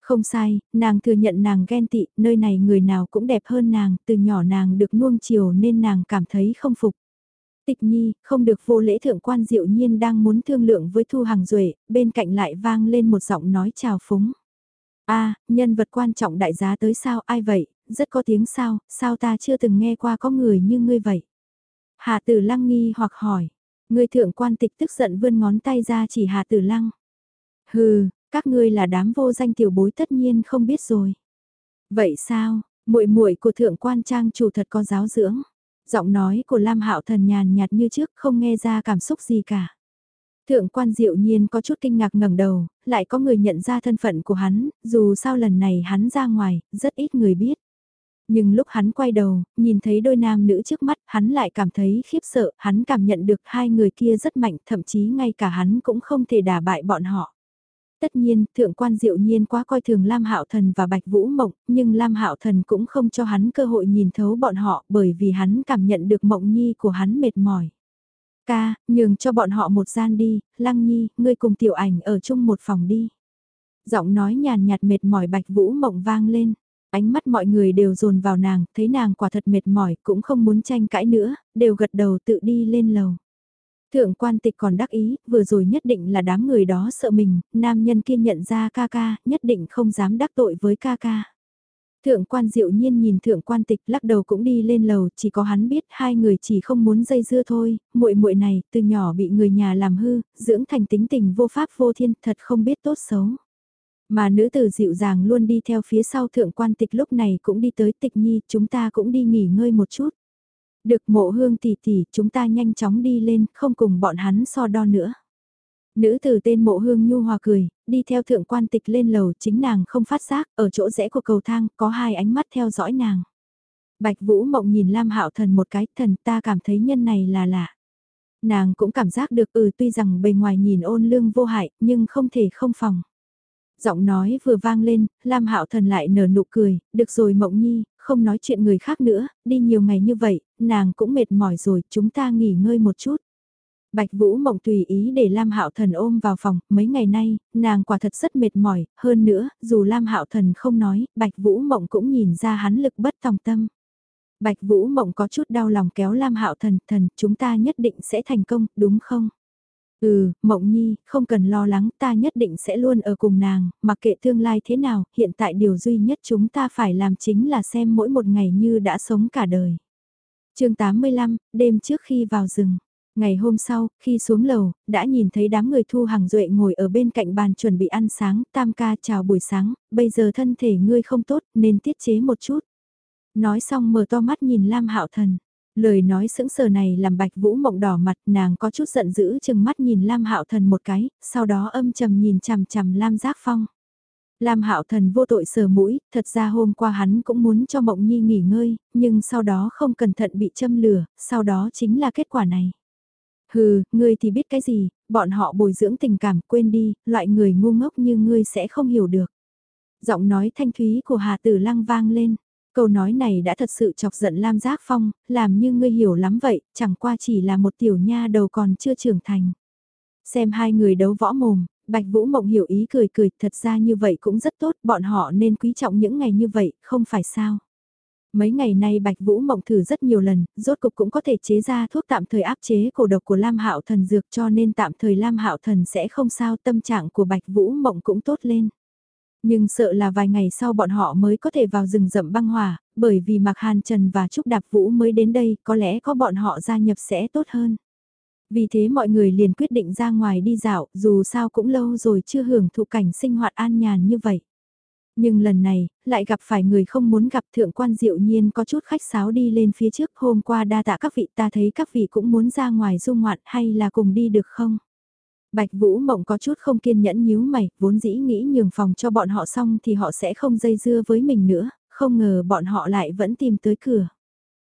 Không sai, nàng thừa nhận nàng ghen tị, nơi này người nào cũng đẹp hơn nàng, từ nhỏ nàng được nuông chiều nên nàng cảm thấy không phục. Tịch nhi, không được vô lễ thượng quan diệu nhiên đang muốn thương lượng với Thu Hằng Duệ, bên cạnh lại vang lên một giọng nói chào phúng a nhân vật quan trọng đại giá tới sao ai vậy, rất có tiếng sao, sao ta chưa từng nghe qua có người như ngươi vậy. Hà tử lăng nghi hoặc hỏi, người thượng quan tịch tức giận vươn ngón tay ra chỉ hà tử lăng. Hừ, các ngươi là đám vô danh tiểu bối tất nhiên không biết rồi. Vậy sao, muội muội của thượng quan trang chủ thật có giáo dưỡng. Giọng nói của Lam Hạo Thần nhàn nhạt như trước không nghe ra cảm xúc gì cả. Thượng quan diệu nhiên có chút kinh ngạc ngẩng đầu, lại có người nhận ra thân phận của hắn, dù sao lần này hắn ra ngoài, rất ít người biết. Nhưng lúc hắn quay đầu, nhìn thấy đôi nam nữ trước mắt, hắn lại cảm thấy khiếp sợ, hắn cảm nhận được hai người kia rất mạnh, thậm chí ngay cả hắn cũng không thể đả bại bọn họ. Tất nhiên, thượng quan diệu nhiên quá coi thường Lam Hạo Thần và Bạch Vũ Mộng, nhưng Lam Hạo Thần cũng không cho hắn cơ hội nhìn thấu bọn họ bởi vì hắn cảm nhận được mộng nhi của hắn mệt mỏi. Ca, nhường cho bọn họ một gian đi, Lăng Nhi, ngươi cùng tiểu ảnh ở chung một phòng đi. Giọng nói nhàn nhạt mệt mỏi Bạch Vũ Mộng vang lên. Ánh mắt mọi người đều dồn vào nàng, thấy nàng quả thật mệt mỏi, cũng không muốn tranh cãi nữa, đều gật đầu tự đi lên lầu. Thượng quan tịch còn đắc ý, vừa rồi nhất định là đám người đó sợ mình, nam nhân kia nhận ra ca ca, nhất định không dám đắc tội với ca ca. Thượng quan diệu nhiên nhìn thượng quan tịch lắc đầu cũng đi lên lầu, chỉ có hắn biết hai người chỉ không muốn dây dưa thôi, muội muội này từ nhỏ bị người nhà làm hư, dưỡng thành tính tình vô pháp vô thiên thật không biết tốt xấu. Mà nữ tử dịu dàng luôn đi theo phía sau thượng quan tịch lúc này cũng đi tới tịch nhi, chúng ta cũng đi nghỉ ngơi một chút. Được mộ hương tỷ tỷ, chúng ta nhanh chóng đi lên, không cùng bọn hắn so đo nữa. Nữ tử tên mộ hương nhu hòa cười, đi theo thượng quan tịch lên lầu, chính nàng không phát giác, ở chỗ rẽ của cầu thang, có hai ánh mắt theo dõi nàng. Bạch Vũ Mộng nhìn Lam Hạo Thần một cái, thần ta cảm thấy nhân này là lạ. Nàng cũng cảm giác được ừ tuy rằng bề ngoài nhìn ôn lương vô hại, nhưng không thể không phòng. Giọng nói vừa vang lên, Lam Hạo Thần lại nở nụ cười, được rồi Mộng Nhi, không nói chuyện người khác nữa, đi nhiều ngày như vậy, nàng cũng mệt mỏi rồi, chúng ta nghỉ ngơi một chút. Bạch Vũ Mộng tùy ý để Lam Hạo Thần ôm vào phòng, mấy ngày nay, nàng quả thật rất mệt mỏi, hơn nữa, dù Lam Hạo Thần không nói, Bạch Vũ Mộng cũng nhìn ra hắn lực bất tòng tâm. Bạch Vũ Mộng có chút đau lòng kéo Lam Hạo Thần, thần, chúng ta nhất định sẽ thành công, đúng không? Ừ, Mộng Nhi, không cần lo lắng, ta nhất định sẽ luôn ở cùng nàng, mặc kệ tương lai thế nào, hiện tại điều duy nhất chúng ta phải làm chính là xem mỗi một ngày như đã sống cả đời. chương 85, đêm trước khi vào rừng. Ngày hôm sau, khi xuống lầu, đã nhìn thấy đám người thu hàng duệ ngồi ở bên cạnh bàn chuẩn bị ăn sáng, tam ca chào buổi sáng, bây giờ thân thể ngươi không tốt nên tiết chế một chút. Nói xong mở to mắt nhìn Lam Hạo Thần. Lời nói sững sờ này làm Bạch Vũ mộng đỏ mặt, nàng có chút giận dữ chừng mắt nhìn Lam Hạo Thần một cái, sau đó âm trầm nhìn chằm chằm Lam Giác Phong. Lam Hạo Thần vô tội sờ mũi, thật ra hôm qua hắn cũng muốn cho Mộng Nhi nghỉ ngơi, nhưng sau đó không cẩn thận bị châm lửa, sau đó chính là kết quả này. Hừ, ngươi thì biết cái gì, bọn họ bồi dưỡng tình cảm quên đi, loại người ngu ngốc như ngươi sẽ không hiểu được. Giọng nói thanh thúy của Hà Tử Lăng vang lên. Câu nói này đã thật sự chọc giận Lam Giác Phong, làm như ngươi hiểu lắm vậy, chẳng qua chỉ là một tiểu nha đầu còn chưa trưởng thành. Xem hai người đấu võ mồm, Bạch Vũ Mộng hiểu ý cười cười, thật ra như vậy cũng rất tốt, bọn họ nên quý trọng những ngày như vậy, không phải sao. Mấy ngày nay Bạch Vũ Mộng thử rất nhiều lần, rốt cục cũng có thể chế ra thuốc tạm thời áp chế cổ độc của Lam Hạo Thần dược cho nên tạm thời Lam Hạo Thần sẽ không sao tâm trạng của Bạch Vũ Mộng cũng tốt lên. Nhưng sợ là vài ngày sau bọn họ mới có thể vào rừng rậm băng hòa, bởi vì Mạc Hàn Trần và Trúc Đạp Vũ mới đến đây, có lẽ có bọn họ gia nhập sẽ tốt hơn. Vì thế mọi người liền quyết định ra ngoài đi dạo, dù sao cũng lâu rồi chưa hưởng thụ cảnh sinh hoạt an nhàn như vậy. Nhưng lần này, lại gặp phải người không muốn gặp thượng quan diệu nhiên có chút khách sáo đi lên phía trước hôm qua đa tạ các vị ta thấy các vị cũng muốn ra ngoài du ngoạn hay là cùng đi được không? Bạch Vũ Mộng có chút không kiên nhẫn nhíu mày, vốn dĩ nghĩ nhường phòng cho bọn họ xong thì họ sẽ không dây dưa với mình nữa, không ngờ bọn họ lại vẫn tìm tới cửa.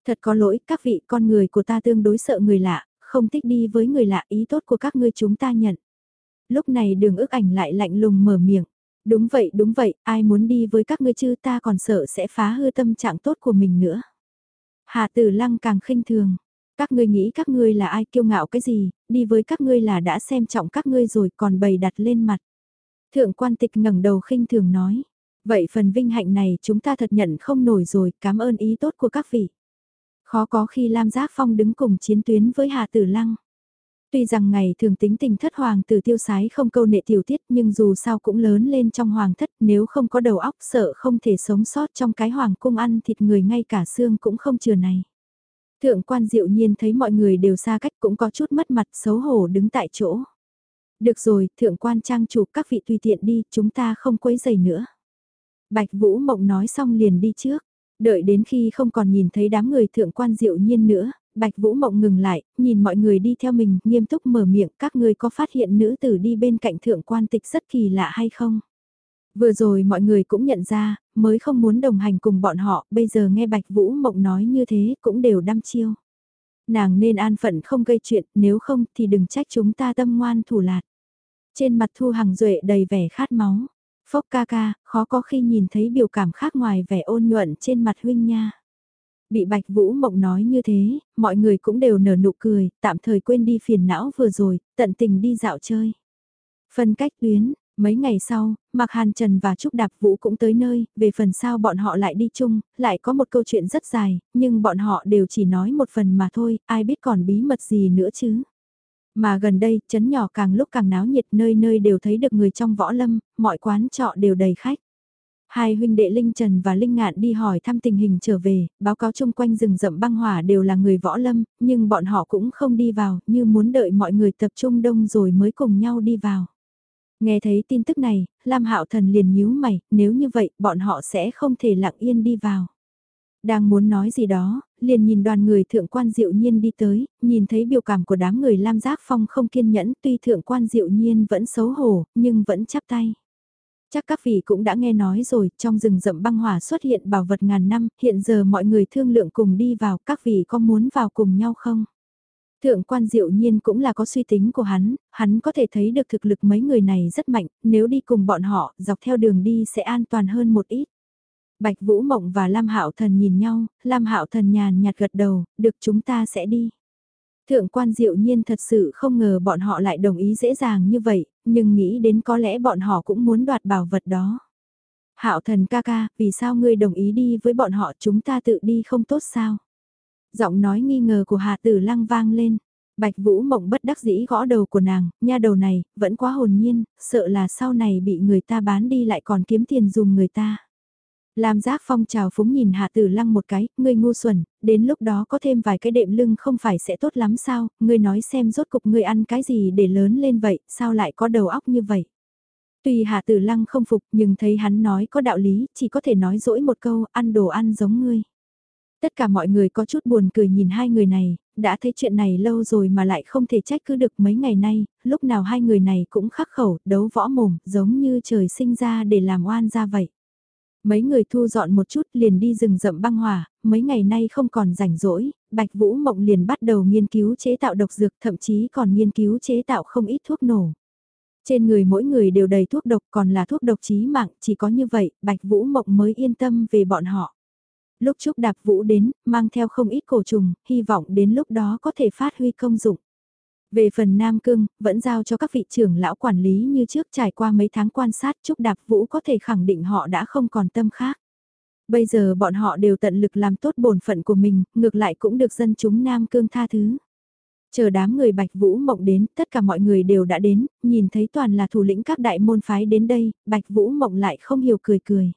Thật có lỗi, các vị con người của ta tương đối sợ người lạ, không thích đi với người lạ ý tốt của các ngươi chúng ta nhận. Lúc này đường ước ảnh lại lạnh lùng mở miệng. Đúng vậy, đúng vậy, ai muốn đi với các ngươi chứ ta còn sợ sẽ phá hư tâm trạng tốt của mình nữa. Hà Tử Lăng càng khinh thường. Các ngươi nghĩ các ngươi là ai kiêu ngạo cái gì, đi với các ngươi là đã xem trọng các ngươi rồi còn bày đặt lên mặt. Thượng quan tịch ngẩng đầu khinh thường nói. Vậy phần vinh hạnh này chúng ta thật nhận không nổi rồi, cảm ơn ý tốt của các vị. Khó có khi Lam Giác Phong đứng cùng chiến tuyến với Hà Tử Lăng. Tuy rằng ngày thường tính tình thất hoàng tử tiêu sái không câu nệ tiểu tiết nhưng dù sao cũng lớn lên trong hoàng thất nếu không có đầu óc sợ không thể sống sót trong cái hoàng cung ăn thịt người ngay cả xương cũng không chừa này. Thượng quan diệu nhiên thấy mọi người đều xa cách cũng có chút mất mặt xấu hổ đứng tại chỗ. Được rồi, thượng quan trang chủ các vị tùy tiện đi, chúng ta không quấy giày nữa. Bạch Vũ Mộng nói xong liền đi trước. Đợi đến khi không còn nhìn thấy đám người thượng quan diệu nhiên nữa, Bạch Vũ Mộng ngừng lại, nhìn mọi người đi theo mình, nghiêm túc mở miệng, các ngươi có phát hiện nữ tử đi bên cạnh thượng quan tịch rất kỳ lạ hay không? Vừa rồi mọi người cũng nhận ra, mới không muốn đồng hành cùng bọn họ, bây giờ nghe Bạch Vũ Mộng nói như thế cũng đều đăm chiêu. Nàng nên an phận không gây chuyện, nếu không thì đừng trách chúng ta tâm ngoan thủ lạt. Trên mặt Thu Hằng Duệ đầy vẻ khát máu. Phốc ca ca, khó có khi nhìn thấy biểu cảm khác ngoài vẻ ôn nhuận trên mặt huynh nha. Bị Bạch Vũ Mộng nói như thế, mọi người cũng đều nở nụ cười, tạm thời quên đi phiền não vừa rồi, tận tình đi dạo chơi. Phân cách tuyến, mấy ngày sau, Mạc Hàn Trần và Trúc Đạp Vũ cũng tới nơi, về phần sau bọn họ lại đi chung, lại có một câu chuyện rất dài, nhưng bọn họ đều chỉ nói một phần mà thôi, ai biết còn bí mật gì nữa chứ. Mà gần đây, chấn nhỏ càng lúc càng náo nhiệt nơi nơi đều thấy được người trong võ lâm, mọi quán trọ đều đầy khách. Hai huynh đệ Linh Trần và Linh Ngạn đi hỏi thăm tình hình trở về, báo cáo chung quanh rừng rậm băng hỏa đều là người võ lâm, nhưng bọn họ cũng không đi vào, như muốn đợi mọi người tập trung đông rồi mới cùng nhau đi vào. Nghe thấy tin tức này, Lam Hạo Thần liền nhíu mày, nếu như vậy, bọn họ sẽ không thể lặng yên đi vào. Đang muốn nói gì đó, liền nhìn đoàn người thượng quan diệu nhiên đi tới, nhìn thấy biểu cảm của đám người Lam Giác Phong không kiên nhẫn tuy thượng quan diệu nhiên vẫn xấu hổ, nhưng vẫn chắp tay. Chắc các vị cũng đã nghe nói rồi, trong rừng rậm băng hỏa xuất hiện bảo vật ngàn năm, hiện giờ mọi người thương lượng cùng đi vào, các vị có muốn vào cùng nhau không? Thượng quan diệu nhiên cũng là có suy tính của hắn, hắn có thể thấy được thực lực mấy người này rất mạnh, nếu đi cùng bọn họ, dọc theo đường đi sẽ an toàn hơn một ít. Bạch Vũ Mộng và Lam Hạo Thần nhìn nhau, Lam Hạo Thần nhàn nhạt gật đầu, được chúng ta sẽ đi. Thượng quan diệu nhiên thật sự không ngờ bọn họ lại đồng ý dễ dàng như vậy, nhưng nghĩ đến có lẽ bọn họ cũng muốn đoạt bảo vật đó. Hạo thần ca ca, vì sao ngươi đồng ý đi với bọn họ chúng ta tự đi không tốt sao? Giọng nói nghi ngờ của Hà Tử Lăng vang lên. Bạch Vũ Mộng bất đắc dĩ gõ đầu của nàng, nha đầu này, vẫn quá hồn nhiên, sợ là sau này bị người ta bán đi lại còn kiếm tiền dùng người ta. Lam Giác Phong chào phúng nhìn Hạ Tử Lăng một cái, ngươi ngu xuẩn, đến lúc đó có thêm vài cái đệm lưng không phải sẽ tốt lắm sao, ngươi nói xem rốt cục ngươi ăn cái gì để lớn lên vậy, sao lại có đầu óc như vậy. Tuy Hạ Tử Lăng không phục nhưng thấy hắn nói có đạo lý, chỉ có thể nói dỗi một câu, ăn đồ ăn giống ngươi. Tất cả mọi người có chút buồn cười nhìn hai người này, đã thấy chuyện này lâu rồi mà lại không thể trách cứ được mấy ngày nay, lúc nào hai người này cũng khắc khẩu, đấu võ mồm, giống như trời sinh ra để làm oan ra vậy. Mấy người thu dọn một chút liền đi rừng rậm băng hỏa, mấy ngày nay không còn rảnh rỗi, Bạch Vũ Mộng liền bắt đầu nghiên cứu chế tạo độc dược thậm chí còn nghiên cứu chế tạo không ít thuốc nổ. Trên người mỗi người đều đầy thuốc độc còn là thuốc độc chí mạng, chỉ có như vậy, Bạch Vũ Mộng mới yên tâm về bọn họ. Lúc Trúc Đạp Vũ đến, mang theo không ít cổ trùng, hy vọng đến lúc đó có thể phát huy công dụng. Về phần Nam Cương, vẫn giao cho các vị trưởng lão quản lý như trước trải qua mấy tháng quan sát Trúc Đạp Vũ có thể khẳng định họ đã không còn tâm khác. Bây giờ bọn họ đều tận lực làm tốt bổn phận của mình, ngược lại cũng được dân chúng Nam Cương tha thứ. Chờ đám người Bạch Vũ Mộng đến, tất cả mọi người đều đã đến, nhìn thấy toàn là thủ lĩnh các đại môn phái đến đây, Bạch Vũ Mộng lại không hiểu cười cười.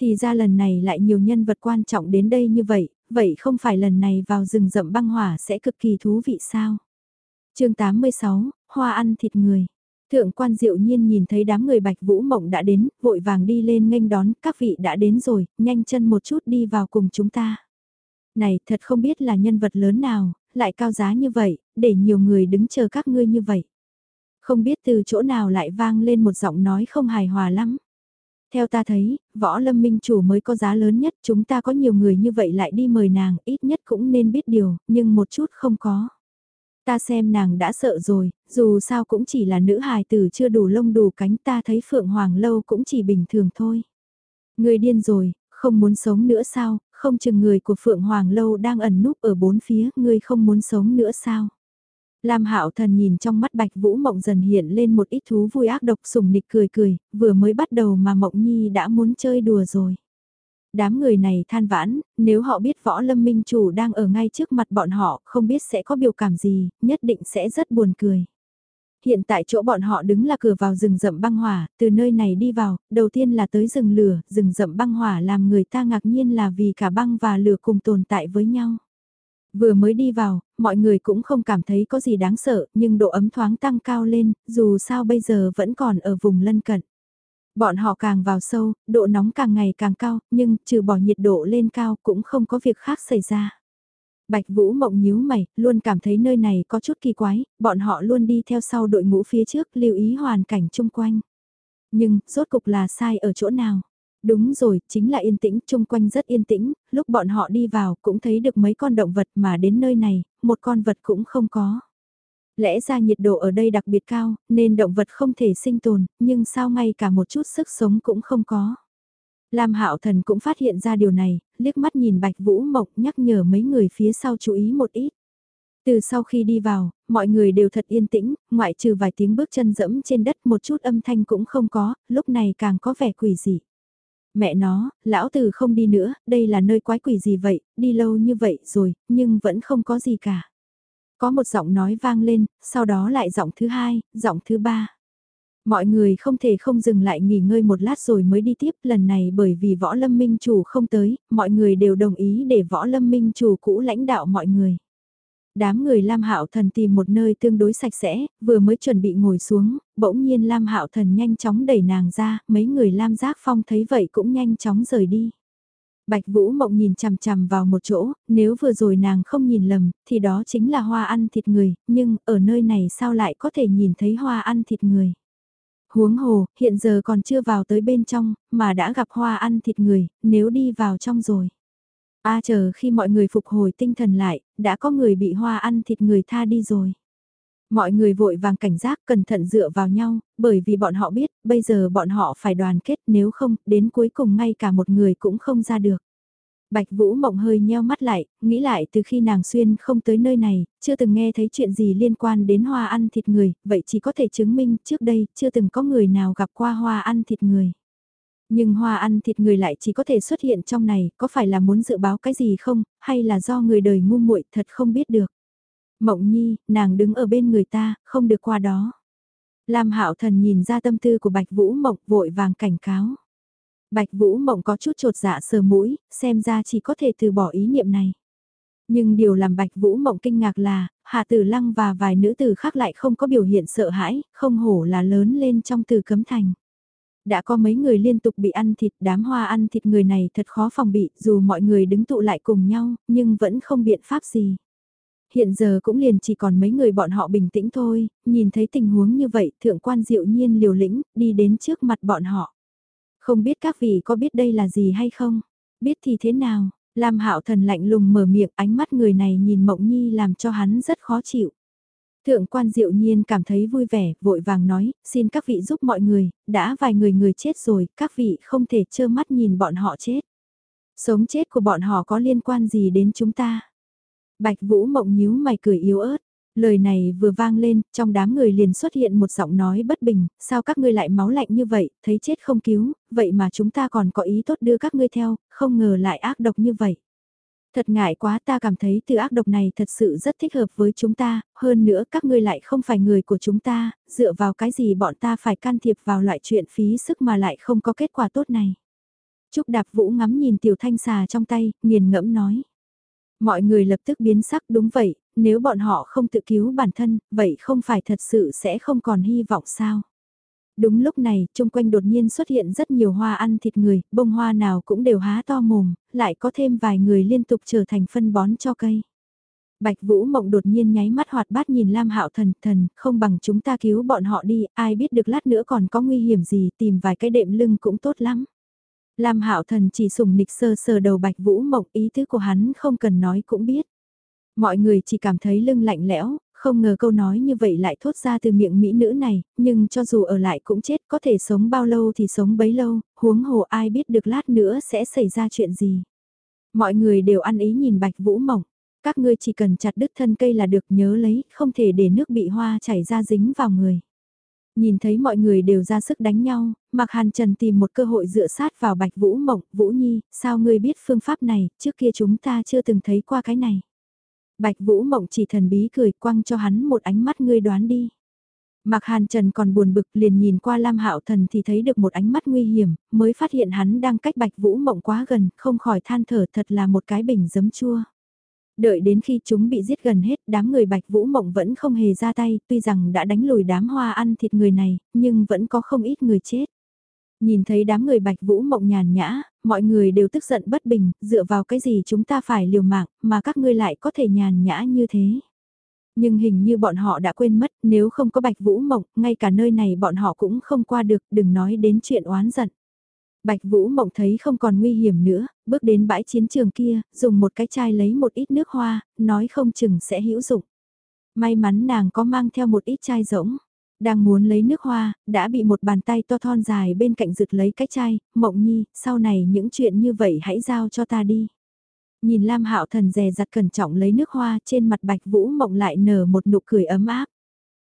Thì ra lần này lại nhiều nhân vật quan trọng đến đây như vậy, vậy không phải lần này vào rừng rậm băng hỏa sẽ cực kỳ thú vị sao? Chương 86, hoa ăn thịt người. Thượng quan diệu nhiên nhìn thấy đám người bạch vũ mộng đã đến, vội vàng đi lên nghênh đón, các vị đã đến rồi, nhanh chân một chút đi vào cùng chúng ta. Này, thật không biết là nhân vật lớn nào, lại cao giá như vậy, để nhiều người đứng chờ các ngươi như vậy. Không biết từ chỗ nào lại vang lên một giọng nói không hài hòa lắm. Theo ta thấy, võ lâm minh chủ mới có giá lớn nhất, chúng ta có nhiều người như vậy lại đi mời nàng, ít nhất cũng nên biết điều, nhưng một chút không có. Ta xem nàng đã sợ rồi, dù sao cũng chỉ là nữ hài tử chưa đủ lông đủ cánh ta thấy Phượng Hoàng Lâu cũng chỉ bình thường thôi. Người điên rồi, không muốn sống nữa sao, không chừng người của Phượng Hoàng Lâu đang ẩn núp ở bốn phía, người không muốn sống nữa sao. Lam Hạo Thần nhìn trong mắt Bạch Vũ Mộng dần hiện lên một ít thú vui ác độc sùng nịch cười cười, vừa mới bắt đầu mà Mộng Nhi đã muốn chơi đùa rồi. Đám người này than vãn, nếu họ biết võ lâm minh chủ đang ở ngay trước mặt bọn họ, không biết sẽ có biểu cảm gì, nhất định sẽ rất buồn cười. Hiện tại chỗ bọn họ đứng là cửa vào rừng rậm băng hỏa, từ nơi này đi vào, đầu tiên là tới rừng lửa, rừng rậm băng hỏa làm người ta ngạc nhiên là vì cả băng và lửa cùng tồn tại với nhau. Vừa mới đi vào, mọi người cũng không cảm thấy có gì đáng sợ, nhưng độ ấm thoáng tăng cao lên, dù sao bây giờ vẫn còn ở vùng lân cận. Bọn họ càng vào sâu, độ nóng càng ngày càng cao, nhưng trừ bỏ nhiệt độ lên cao cũng không có việc khác xảy ra. Bạch Vũ mộng nhíu mày, luôn cảm thấy nơi này có chút kỳ quái, bọn họ luôn đi theo sau đội ngũ phía trước lưu ý hoàn cảnh chung quanh. Nhưng, rốt cục là sai ở chỗ nào? Đúng rồi, chính là yên tĩnh, chung quanh rất yên tĩnh, lúc bọn họ đi vào cũng thấy được mấy con động vật mà đến nơi này, một con vật cũng không có. Lẽ ra nhiệt độ ở đây đặc biệt cao, nên động vật không thể sinh tồn, nhưng sao ngay cả một chút sức sống cũng không có. Lam Hạo Thần cũng phát hiện ra điều này, liếc mắt nhìn Bạch Vũ Mộc nhắc nhở mấy người phía sau chú ý một ít. Từ sau khi đi vào, mọi người đều thật yên tĩnh, ngoại trừ vài tiếng bước chân dẫm trên đất một chút âm thanh cũng không có, lúc này càng có vẻ quỷ dị. Mẹ nó, lão tử không đi nữa, đây là nơi quái quỷ gì vậy, đi lâu như vậy rồi, nhưng vẫn không có gì cả. Có một giọng nói vang lên, sau đó lại giọng thứ hai, giọng thứ ba. Mọi người không thể không dừng lại nghỉ ngơi một lát rồi mới đi tiếp lần này bởi vì võ lâm minh chủ không tới, mọi người đều đồng ý để võ lâm minh chủ cũ lãnh đạo mọi người. Đám người Lam Hạo Thần tìm một nơi tương đối sạch sẽ, vừa mới chuẩn bị ngồi xuống, bỗng nhiên Lam Hạo Thần nhanh chóng đẩy nàng ra, mấy người Lam Giác Phong thấy vậy cũng nhanh chóng rời đi. Bạch Vũ Mộng nhìn chằm chằm vào một chỗ, nếu vừa rồi nàng không nhìn lầm, thì đó chính là hoa ăn thịt người, nhưng ở nơi này sao lại có thể nhìn thấy hoa ăn thịt người. Huống hồ, hiện giờ còn chưa vào tới bên trong, mà đã gặp hoa ăn thịt người, nếu đi vào trong rồi. A chờ khi mọi người phục hồi tinh thần lại, đã có người bị hoa ăn thịt người tha đi rồi. Mọi người vội vàng cảnh giác cẩn thận dựa vào nhau, bởi vì bọn họ biết, bây giờ bọn họ phải đoàn kết nếu không, đến cuối cùng ngay cả một người cũng không ra được. Bạch Vũ Mộng hơi nheo mắt lại, nghĩ lại từ khi nàng xuyên không tới nơi này, chưa từng nghe thấy chuyện gì liên quan đến hoa ăn thịt người, vậy chỉ có thể chứng minh trước đây chưa từng có người nào gặp qua hoa ăn thịt người. Nhưng hoa ăn thịt người lại chỉ có thể xuất hiện trong này, có phải là muốn dự báo cái gì không, hay là do người đời ngu muội thật không biết được. Mộng nhi, nàng đứng ở bên người ta, không được qua đó. Lam Hạo Thần nhìn ra tâm tư của Bạch Vũ Mộng vội vàng cảnh cáo. Bạch Vũ Mộng có chút trột dạ sờ mũi, xem ra chỉ có thể từ bỏ ý niệm này. Nhưng điều làm Bạch Vũ Mộng kinh ngạc là, Hạ Tử Lăng và vài nữ tử khác lại không có biểu hiện sợ hãi, không hổ là lớn lên trong từ cấm thành. Đã có mấy người liên tục bị ăn thịt, đám hoa ăn thịt người này thật khó phòng bị, dù mọi người đứng tụ lại cùng nhau, nhưng vẫn không biện pháp gì. Hiện giờ cũng liền chỉ còn mấy người bọn họ bình tĩnh thôi, nhìn thấy tình huống như vậy, thượng quan diệu nhiên liều lĩnh, đi đến trước mặt bọn họ. Không biết các vị có biết đây là gì hay không? Biết thì thế nào? Lam Hạo Thần lạnh lùng mở miệng, ánh mắt người này nhìn Mộng Nhi làm cho hắn rất khó chịu. Thượng quan diệu nhiên cảm thấy vui vẻ, vội vàng nói, xin các vị giúp mọi người, đã vài người người chết rồi, các vị không thể trơ mắt nhìn bọn họ chết. Sống chết của bọn họ có liên quan gì đến chúng ta? Bạch Vũ Mộng nhíu mày cười yếu ớt. Lời này vừa vang lên, trong đám người liền xuất hiện một giọng nói bất bình, sao các ngươi lại máu lạnh như vậy, thấy chết không cứu, vậy mà chúng ta còn có ý tốt đưa các ngươi theo, không ngờ lại ác độc như vậy. Thật ngại quá ta cảm thấy từ ác độc này thật sự rất thích hợp với chúng ta, hơn nữa các ngươi lại không phải người của chúng ta, dựa vào cái gì bọn ta phải can thiệp vào loại chuyện phí sức mà lại không có kết quả tốt này. Trúc Đạp Vũ ngắm nhìn tiểu thanh xà trong tay, nghiền ngẫm nói. Mọi người lập tức biến sắc đúng vậy, nếu bọn họ không tự cứu bản thân, vậy không phải thật sự sẽ không còn hy vọng sao? Đúng lúc này, chung quanh đột nhiên xuất hiện rất nhiều hoa ăn thịt người, bông hoa nào cũng đều há to mồm, lại có thêm vài người liên tục trở thành phân bón cho cây. Bạch Vũ Mộng đột nhiên nháy mắt hoạt bát nhìn Lam Hạo Thần, thần, không bằng chúng ta cứu bọn họ đi, ai biết được lát nữa còn có nguy hiểm gì, tìm vài cái đệm lưng cũng tốt lắm. Lam Hạo Thần chỉ sùng nịch sơ sờ đầu Bạch Vũ Mộng, ý tứ của hắn không cần nói cũng biết. Mọi người chỉ cảm thấy lưng lạnh lẽo, không ngờ câu nói như vậy lại thốt ra từ miệng mỹ nữ này, nhưng cho dù ở lại cũng chết có thể sống bao lâu thì sống bấy lâu, huống hồ ai biết được lát nữa sẽ xảy ra chuyện gì. Mọi người đều ăn ý nhìn Bạch Vũ Mộng, các ngươi chỉ cần chặt đứt thân cây là được nhớ lấy, không thể để nước bị hoa chảy ra dính vào người. Nhìn thấy mọi người đều ra sức đánh nhau, Mạc Hàn Trần tìm một cơ hội dựa sát vào Bạch Vũ Mộng, Vũ Nhi, sao ngươi biết phương pháp này, trước kia chúng ta chưa từng thấy qua cái này. Bạch Vũ Mộng chỉ thần bí cười quăng cho hắn một ánh mắt ngươi đoán đi. Mạc Hàn Trần còn buồn bực liền nhìn qua Lam Hạo Thần thì thấy được một ánh mắt nguy hiểm, mới phát hiện hắn đang cách Bạch Vũ Mộng quá gần, không khỏi than thở thật là một cái bình giấm chua. Đợi đến khi chúng bị giết gần hết, đám người Bạch Vũ Mộng vẫn không hề ra tay, tuy rằng đã đánh lùi đám hoa ăn thịt người này, nhưng vẫn có không ít người chết. Nhìn thấy đám người Bạch Vũ Mộng nhàn nhã, mọi người đều tức giận bất bình, dựa vào cái gì chúng ta phải liều mạng, mà các ngươi lại có thể nhàn nhã như thế. Nhưng hình như bọn họ đã quên mất, nếu không có Bạch Vũ Mộng, ngay cả nơi này bọn họ cũng không qua được, đừng nói đến chuyện oán giận. Bạch Vũ Mộng thấy không còn nguy hiểm nữa, bước đến bãi chiến trường kia, dùng một cái chai lấy một ít nước hoa, nói không chừng sẽ hữu dụng. May mắn nàng có mang theo một ít chai rỗng. Đang muốn lấy nước hoa, đã bị một bàn tay to thon dài bên cạnh rực lấy cái chai, Mộng Nhi, sau này những chuyện như vậy hãy giao cho ta đi. Nhìn Lam Hạo Thần dè dặt cẩn trọng lấy nước hoa trên mặt Bạch Vũ Mộng lại nở một nụ cười ấm áp.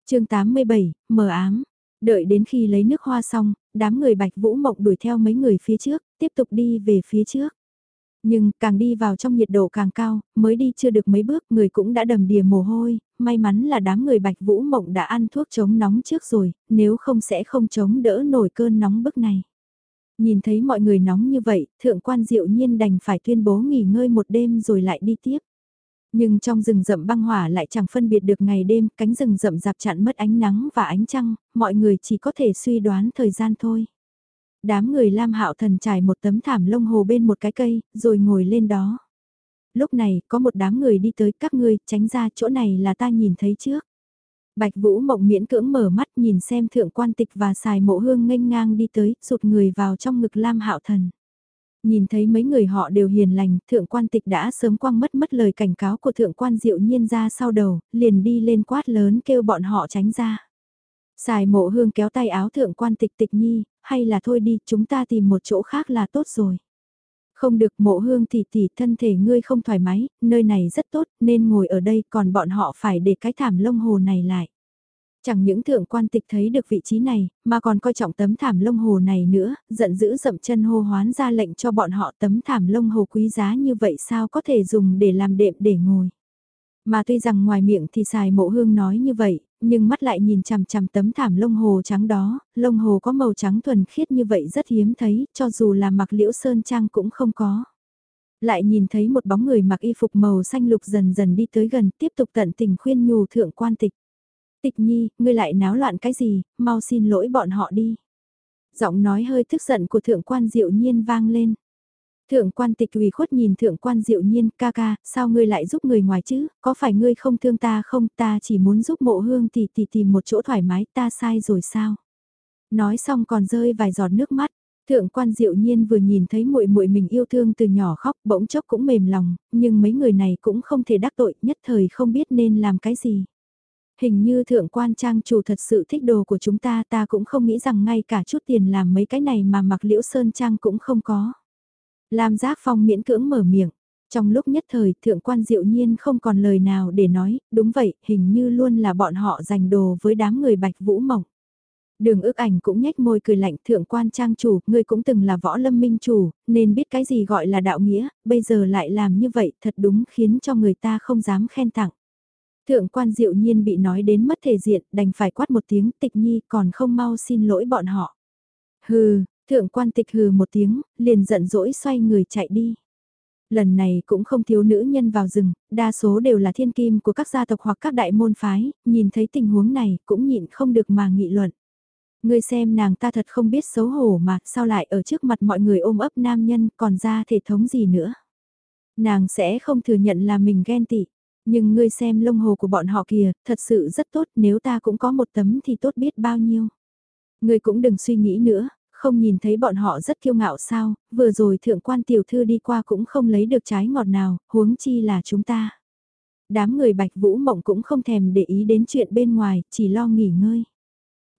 chương 87, mờ ám. Đợi đến khi lấy nước hoa xong, đám người Bạch Vũ Mộng đuổi theo mấy người phía trước, tiếp tục đi về phía trước. Nhưng càng đi vào trong nhiệt độ càng cao, mới đi chưa được mấy bước người cũng đã đầm đìa mồ hôi, may mắn là đám người Bạch Vũ Mộng đã ăn thuốc chống nóng trước rồi, nếu không sẽ không chống đỡ nổi cơn nóng bức này. Nhìn thấy mọi người nóng như vậy, thượng quan diệu nhiên đành phải tuyên bố nghỉ ngơi một đêm rồi lại đi tiếp. Nhưng trong rừng rậm băng hỏa lại chẳng phân biệt được ngày đêm, cánh rừng rậm dạp chặn mất ánh nắng và ánh trăng, mọi người chỉ có thể suy đoán thời gian thôi. Đám người Lam Hạo Thần trải một tấm thảm lông hồ bên một cái cây, rồi ngồi lên đó. Lúc này, có một đám người đi tới các ngươi, tránh ra chỗ này là ta nhìn thấy trước. Bạch Vũ Mộng miễn cưỡng mở mắt nhìn xem thượng quan tịch và xài mộ hương nghênh ngang đi tới, sụt người vào trong ngực Lam Hạo Thần. Nhìn thấy mấy người họ đều hiền lành, thượng quan tịch đã sớm quăng mất mất lời cảnh cáo của thượng quan diệu nhiên ra sau đầu, liền đi lên quát lớn kêu bọn họ tránh ra. Xài mộ hương kéo tay áo thượng quan tịch tịch nhi, hay là thôi đi, chúng ta tìm một chỗ khác là tốt rồi. Không được mộ hương thì tỷ thân thể ngươi không thoải mái, nơi này rất tốt nên ngồi ở đây còn bọn họ phải để cái thảm lông hồ này lại. Chẳng những thượng quan tịch thấy được vị trí này, mà còn coi trọng tấm thảm lông hồ này nữa, giận dữ dậm chân hô hoán ra lệnh cho bọn họ tấm thảm lông hồ quý giá như vậy sao có thể dùng để làm đệm để ngồi. Mà tuy rằng ngoài miệng thì xài mộ hương nói như vậy, nhưng mắt lại nhìn chằm chằm tấm thảm lông hồ trắng đó, lông hồ có màu trắng thuần khiết như vậy rất hiếm thấy, cho dù là mặc liễu sơn trang cũng không có. Lại nhìn thấy một bóng người mặc y phục màu xanh lục dần dần đi tới gần, tiếp tục tận tình khuyên nhủ thượng quan tịch. Tịch nhi, ngươi lại náo loạn cái gì, mau xin lỗi bọn họ đi. Giọng nói hơi tức giận của thượng quan diệu nhiên vang lên. Thượng quan tịch ủy khuất nhìn thượng quan diệu nhiên, ca ca, sao ngươi lại giúp người ngoài chứ, có phải ngươi không thương ta không, ta chỉ muốn giúp mộ hương tỷ tỷ tìm một chỗ thoải mái, ta sai rồi sao? Nói xong còn rơi vài giọt nước mắt, thượng quan diệu nhiên vừa nhìn thấy muội muội mình yêu thương từ nhỏ khóc, bỗng chốc cũng mềm lòng, nhưng mấy người này cũng không thể đắc tội, nhất thời không biết nên làm cái gì. Hình như thượng quan trang chủ thật sự thích đồ của chúng ta ta cũng không nghĩ rằng ngay cả chút tiền làm mấy cái này mà mặc liễu sơn trang cũng không có. Lam Giác Phong miễn cưỡng mở miệng. Trong lúc nhất thời, thượng quan diệu nhiên không còn lời nào để nói, đúng vậy, hình như luôn là bọn họ giành đồ với đám người bạch vũ mộng. Đường ước ảnh cũng nhếch môi cười lạnh thượng quan trang chủ, ngươi cũng từng là võ lâm minh chủ, nên biết cái gì gọi là đạo nghĩa, bây giờ lại làm như vậy thật đúng khiến cho người ta không dám khen tặng. Thượng quan diệu nhiên bị nói đến mất thể diện, đành phải quát một tiếng tịch nhi còn không mau xin lỗi bọn họ. Hừ, thượng quan tịch hừ một tiếng, liền giận dỗi xoay người chạy đi. Lần này cũng không thiếu nữ nhân vào rừng, đa số đều là thiên kim của các gia tộc hoặc các đại môn phái, nhìn thấy tình huống này cũng nhịn không được mà nghị luận. Ngươi xem nàng ta thật không biết xấu hổ mà sao lại ở trước mặt mọi người ôm ấp nam nhân còn ra thể thống gì nữa. Nàng sẽ không thừa nhận là mình ghen tị. Nhưng ngươi xem lông hồ của bọn họ kìa, thật sự rất tốt, nếu ta cũng có một tấm thì tốt biết bao nhiêu. Ngươi cũng đừng suy nghĩ nữa, không nhìn thấy bọn họ rất kiêu ngạo sao, vừa rồi thượng quan tiểu thư đi qua cũng không lấy được trái ngọt nào, huống chi là chúng ta. Đám người bạch vũ mộng cũng không thèm để ý đến chuyện bên ngoài, chỉ lo nghỉ ngơi.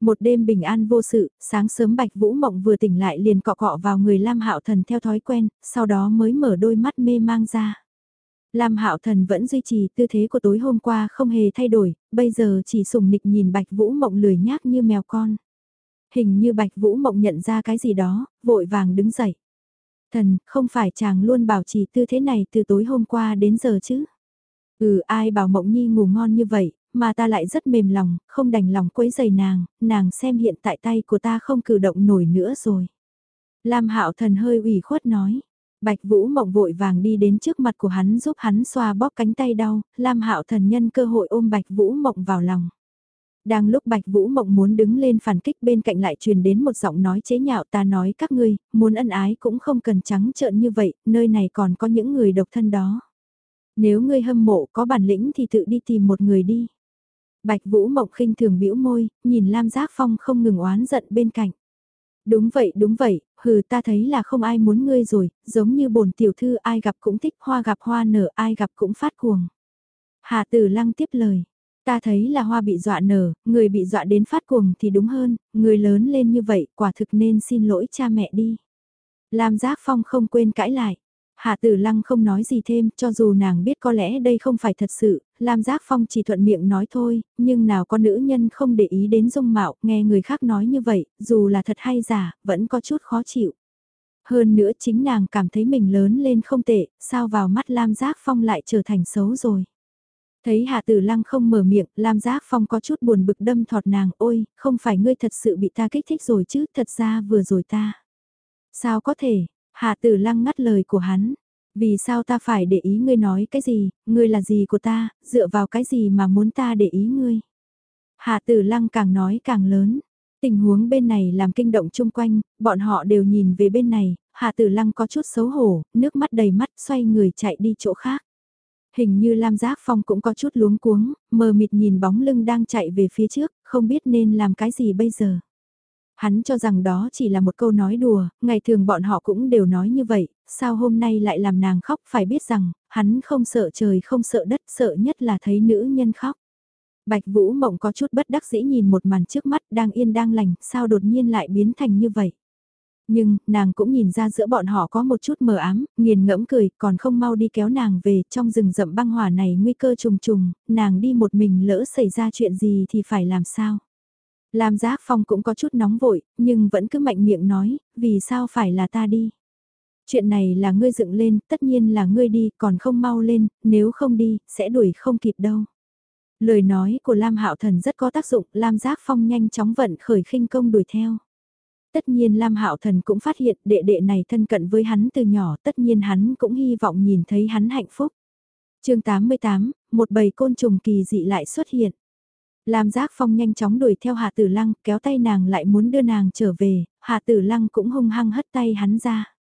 Một đêm bình an vô sự, sáng sớm Bạch Vũ Mộng vừa tỉnh lại liền cọ cọ vào người Lam Hạo Thần theo thói quen, sau đó mới mở đôi mắt mê mang ra. Lam Hạo Thần vẫn duy trì tư thế của tối hôm qua không hề thay đổi, bây giờ chỉ sùng nịch nhìn Bạch Vũ Mộng lười nhác như mèo con. Hình như Bạch Vũ Mộng nhận ra cái gì đó, vội vàng đứng dậy. Thần, không phải chàng luôn bảo trì tư thế này từ tối hôm qua đến giờ chứ? Ừ ai bảo Mộng Nhi ngủ ngon như vậy, mà ta lại rất mềm lòng, không đành lòng quấy giày nàng, nàng xem hiện tại tay của ta không cử động nổi nữa rồi. Lam Hạo Thần hơi ủy khuất nói. Bạch Vũ Mộng vội vàng đi đến trước mặt của hắn giúp hắn xoa bóp cánh tay đau, Lam Hạo Thần nhân cơ hội ôm Bạch Vũ Mộng vào lòng. Đang lúc Bạch Vũ Mộng muốn đứng lên phản kích bên cạnh lại truyền đến một giọng nói chế nhạo ta nói các ngươi, muốn ân ái cũng không cần trắng trợn như vậy, nơi này còn có những người độc thân đó. Nếu ngươi hâm mộ có bản lĩnh thì tự đi tìm một người đi. Bạch Vũ Mộng khinh thường bĩu môi, nhìn Lam Giác Phong không ngừng oán giận bên cạnh. Đúng vậy, đúng vậy, hừ ta thấy là không ai muốn ngươi rồi, giống như bổn tiểu thư ai gặp cũng thích hoa gặp hoa nở ai gặp cũng phát cuồng. Hà Tử Lăng tiếp lời, ta thấy là hoa bị dọa nở, người bị dọa đến phát cuồng thì đúng hơn, người lớn lên như vậy quả thực nên xin lỗi cha mẹ đi. Lam Giác Phong không quên cãi lại. Hạ Tử Lăng không nói gì thêm, cho dù nàng biết có lẽ đây không phải thật sự, Lam Giác Phong chỉ thuận miệng nói thôi, nhưng nào có nữ nhân không để ý đến dung mạo, nghe người khác nói như vậy, dù là thật hay giả, vẫn có chút khó chịu. Hơn nữa chính nàng cảm thấy mình lớn lên không tệ, sao vào mắt Lam Giác Phong lại trở thành xấu rồi. Thấy Hạ Tử Lăng không mở miệng, Lam Giác Phong có chút buồn bực đâm thọt nàng, ôi, không phải ngươi thật sự bị ta kích thích rồi chứ, thật ra vừa rồi ta. Sao có thể, Hạ tử lăng ngắt lời của hắn. Vì sao ta phải để ý ngươi nói cái gì, ngươi là gì của ta, dựa vào cái gì mà muốn ta để ý ngươi. Hạ tử lăng càng nói càng lớn. Tình huống bên này làm kinh động chung quanh, bọn họ đều nhìn về bên này, Hạ Tử Lăng có chút xấu hổ, nước mắt đầy mắt xoay người chạy đi chỗ khác. Hình như Lam Giác Phong cũng có chút luống cuống, mờ mịt nhìn bóng lưng đang chạy về phía trước, không biết nên làm cái gì bây giờ. Hắn cho rằng đó chỉ là một câu nói đùa, ngày thường bọn họ cũng đều nói như vậy, sao hôm nay lại làm nàng khóc phải biết rằng, hắn không sợ trời không sợ đất sợ nhất là thấy nữ nhân khóc. Bạch Vũ Mộng có chút bất đắc dĩ nhìn một màn trước mắt đang yên đang lành, sao đột nhiên lại biến thành như vậy. Nhưng, nàng cũng nhìn ra giữa bọn họ có một chút mờ ám, nghiền ngẫm cười, còn không mau đi kéo nàng về, trong rừng rậm băng hỏa này nguy cơ trùng trùng, nàng đi một mình lỡ xảy ra chuyện gì thì phải làm sao. Lam Giác Phong cũng có chút nóng vội, nhưng vẫn cứ mạnh miệng nói, vì sao phải là ta đi. Chuyện này là ngươi dựng lên, tất nhiên là ngươi đi, còn không mau lên, nếu không đi, sẽ đuổi không kịp đâu. Lời nói của Lam Hạo Thần rất có tác dụng, Lam Giác Phong nhanh chóng vận khởi khinh công đuổi theo. Tất nhiên Lam Hạo Thần cũng phát hiện đệ đệ này thân cận với hắn từ nhỏ, tất nhiên hắn cũng hy vọng nhìn thấy hắn hạnh phúc. chương 88, một bầy côn trùng kỳ dị lại xuất hiện. Lam Giác Phong nhanh chóng đuổi theo Hạ Tử Lăng, kéo tay nàng lại muốn đưa nàng trở về, Hạ Tử Lăng cũng hung hăng hất tay hắn ra.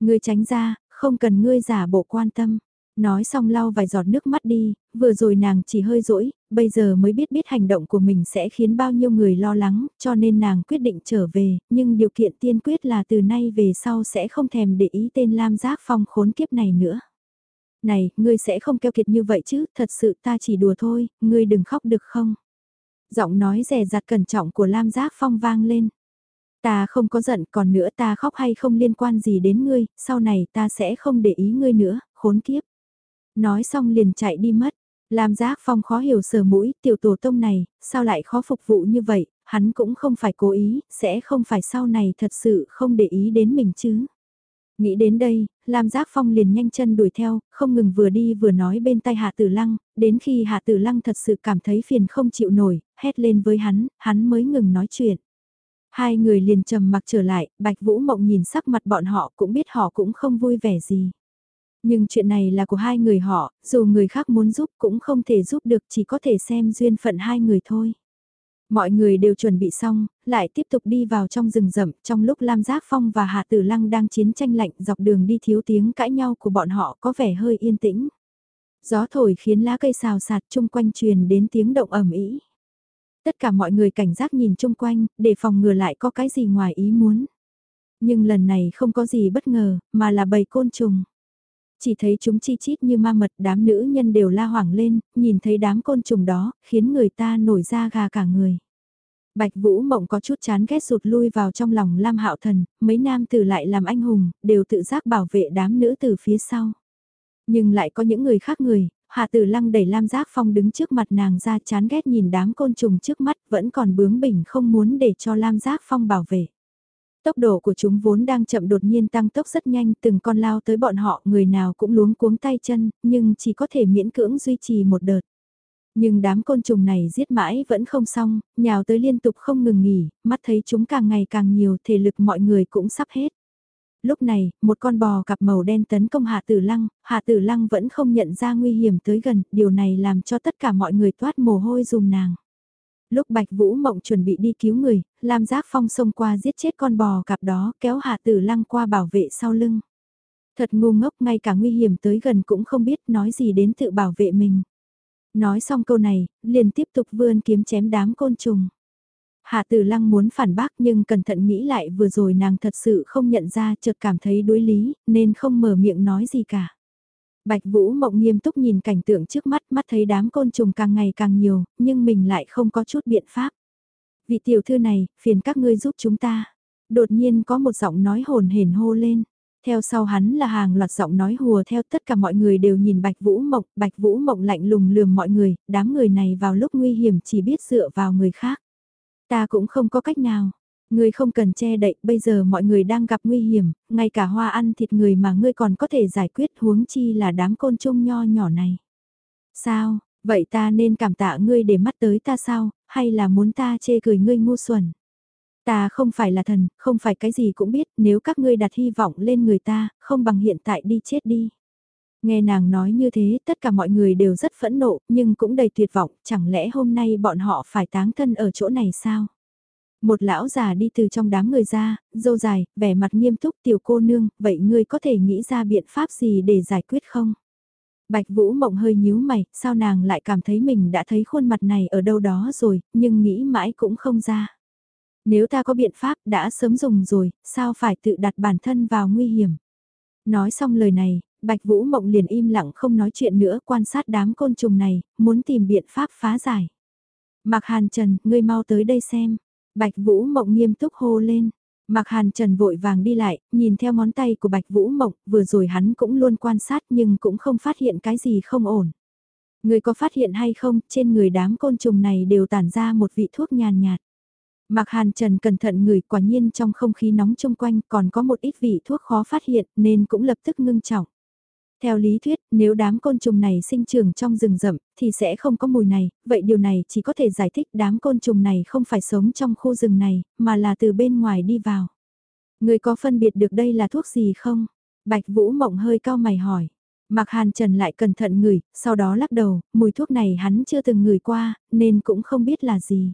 Ngươi tránh ra, không cần ngươi giả bộ quan tâm. Nói xong lau vài giọt nước mắt đi, vừa rồi nàng chỉ hơi dỗi, bây giờ mới biết biết hành động của mình sẽ khiến bao nhiêu người lo lắng, cho nên nàng quyết định trở về, nhưng điều kiện tiên quyết là từ nay về sau sẽ không thèm để ý tên Lam Giác Phong khốn kiếp này nữa. Này, ngươi sẽ không keo kiệt như vậy chứ, thật sự ta chỉ đùa thôi, ngươi đừng khóc được không? Giọng nói rẻ rặt cẩn trọng của Lam Giác Phong vang lên. Ta không có giận còn nữa ta khóc hay không liên quan gì đến ngươi, sau này ta sẽ không để ý ngươi nữa, khốn kiếp. Nói xong liền chạy đi mất. Lam Giác Phong khó hiểu sờ mũi, tiểu tổ tông này, sao lại khó phục vụ như vậy, hắn cũng không phải cố ý, sẽ không phải sau này thật sự không để ý đến mình chứ. Nghĩ đến đây, Lam Giác Phong liền nhanh chân đuổi theo, không ngừng vừa đi vừa nói bên tay Hạ Tử Lăng, đến khi Hạ Tử Lăng thật sự cảm thấy phiền không chịu nổi, hét lên với hắn, hắn mới ngừng nói chuyện. Hai người liền trầm mặc trở lại, Bạch Vũ Mộng nhìn sắc mặt bọn họ cũng biết họ cũng không vui vẻ gì. Nhưng chuyện này là của hai người họ, dù người khác muốn giúp cũng không thể giúp được chỉ có thể xem duyên phận hai người thôi. Mọi người đều chuẩn bị xong, lại tiếp tục đi vào trong rừng rậm, trong lúc Lam Giác Phong và Hạ Tử Lăng đang chiến tranh lạnh dọc đường đi thiếu tiếng cãi nhau của bọn họ có vẻ hơi yên tĩnh. Gió thổi khiến lá cây xào sạt chung quanh truyền đến tiếng động ẩm ý. Tất cả mọi người cảnh giác nhìn chung quanh, để phòng ngừa lại có cái gì ngoài ý muốn. Nhưng lần này không có gì bất ngờ, mà là bầy côn trùng. Chỉ thấy chúng chi chít như ma mật đám nữ nhân đều la hoảng lên, nhìn thấy đám côn trùng đó, khiến người ta nổi da gà cả người. Bạch Vũ Mộng có chút chán ghét rụt lui vào trong lòng Lam Hạo Thần, mấy nam tử lại làm anh hùng, đều tự giác bảo vệ đám nữ tử phía sau. Nhưng lại có những người khác người, Hạ Tử Lăng đẩy Lam Giác Phong đứng trước mặt nàng ra chán ghét nhìn đám côn trùng trước mắt vẫn còn bướng bỉnh không muốn để cho Lam Giác Phong bảo vệ. Tốc độ của chúng vốn đang chậm đột nhiên tăng tốc rất nhanh từng con lao tới bọn họ người nào cũng luống cuống tay chân nhưng chỉ có thể miễn cưỡng duy trì một đợt. Nhưng đám côn trùng này giết mãi vẫn không xong, nhào tới liên tục không ngừng nghỉ, mắt thấy chúng càng ngày càng nhiều thể lực mọi người cũng sắp hết. Lúc này, một con bò cặp màu đen tấn công Hạ Tử Lăng, Hạ Tử Lăng vẫn không nhận ra nguy hiểm tới gần, điều này làm cho tất cả mọi người toát mồ hôi dùm nàng. Lúc Bạch Vũ Mộng chuẩn bị đi cứu người, Lam Giác Phong xông qua giết chết con bò cặp đó kéo Hạ Tử Lăng qua bảo vệ sau lưng. Thật ngu ngốc ngay cả nguy hiểm tới gần cũng không biết nói gì đến tự bảo vệ mình. Nói xong câu này, liền tiếp tục vươn kiếm chém đám côn trùng. Hạ Tử Lăng muốn phản bác nhưng cẩn thận nghĩ lại vừa rồi nàng thật sự không nhận ra chợt cảm thấy đối lý nên không mở miệng nói gì cả. Bạch Vũ Mộng nghiêm túc nhìn cảnh tượng trước mắt mắt thấy đám côn trùng càng ngày càng nhiều, nhưng mình lại không có chút biện pháp. Vị tiểu thư này, phiền các ngươi giúp chúng ta. Đột nhiên có một giọng nói hồn hển hô lên. Theo sau hắn là hàng loạt giọng nói hùa theo tất cả mọi người đều nhìn Bạch Vũ Mộng, Bạch Vũ Mộng lạnh lùng lườm mọi người, đám người này vào lúc nguy hiểm chỉ biết dựa vào người khác. Ta cũng không có cách nào. Ngươi không cần che đậy, bây giờ mọi người đang gặp nguy hiểm, ngay cả hoa ăn thịt người mà ngươi còn có thể giải quyết huống chi là đám côn trùng nho nhỏ này. Sao, vậy ta nên cảm tạ ngươi để mắt tới ta sao, hay là muốn ta chê cười ngươi ngu xuẩn? Ta không phải là thần, không phải cái gì cũng biết, nếu các ngươi đặt hy vọng lên người ta, không bằng hiện tại đi chết đi. Nghe nàng nói như thế, tất cả mọi người đều rất phẫn nộ, nhưng cũng đầy tuyệt vọng, chẳng lẽ hôm nay bọn họ phải táng thân ở chỗ này sao? Một lão già đi từ trong đám người ra, dâu dài, vẻ mặt nghiêm túc tiểu cô nương, vậy ngươi có thể nghĩ ra biện pháp gì để giải quyết không? Bạch Vũ Mộng hơi nhíu mày, sao nàng lại cảm thấy mình đã thấy khuôn mặt này ở đâu đó rồi, nhưng nghĩ mãi cũng không ra. Nếu ta có biện pháp đã sớm dùng rồi, sao phải tự đặt bản thân vào nguy hiểm? Nói xong lời này, Bạch Vũ Mộng liền im lặng không nói chuyện nữa quan sát đám côn trùng này, muốn tìm biện pháp phá giải. Mạc Hàn Trần, ngươi mau tới đây xem. Bạch Vũ Mộng nghiêm túc hô lên. Mạc Hàn Trần vội vàng đi lại, nhìn theo ngón tay của Bạch Vũ Mộng, vừa rồi hắn cũng luôn quan sát nhưng cũng không phát hiện cái gì không ổn. Người có phát hiện hay không, trên người đám côn trùng này đều tản ra một vị thuốc nhàn nhạt. Mạc Hàn Trần cẩn thận ngửi quả nhiên trong không khí nóng chung quanh còn có một ít vị thuốc khó phát hiện nên cũng lập tức ngưng trọng. Theo lý thuyết, nếu đám côn trùng này sinh trưởng trong rừng rậm, thì sẽ không có mùi này, vậy điều này chỉ có thể giải thích đám côn trùng này không phải sống trong khu rừng này, mà là từ bên ngoài đi vào. Người có phân biệt được đây là thuốc gì không? Bạch Vũ Mộng hơi cao mày hỏi. Mạc Hàn Trần lại cẩn thận ngửi, sau đó lắc đầu, mùi thuốc này hắn chưa từng ngửi qua, nên cũng không biết là gì.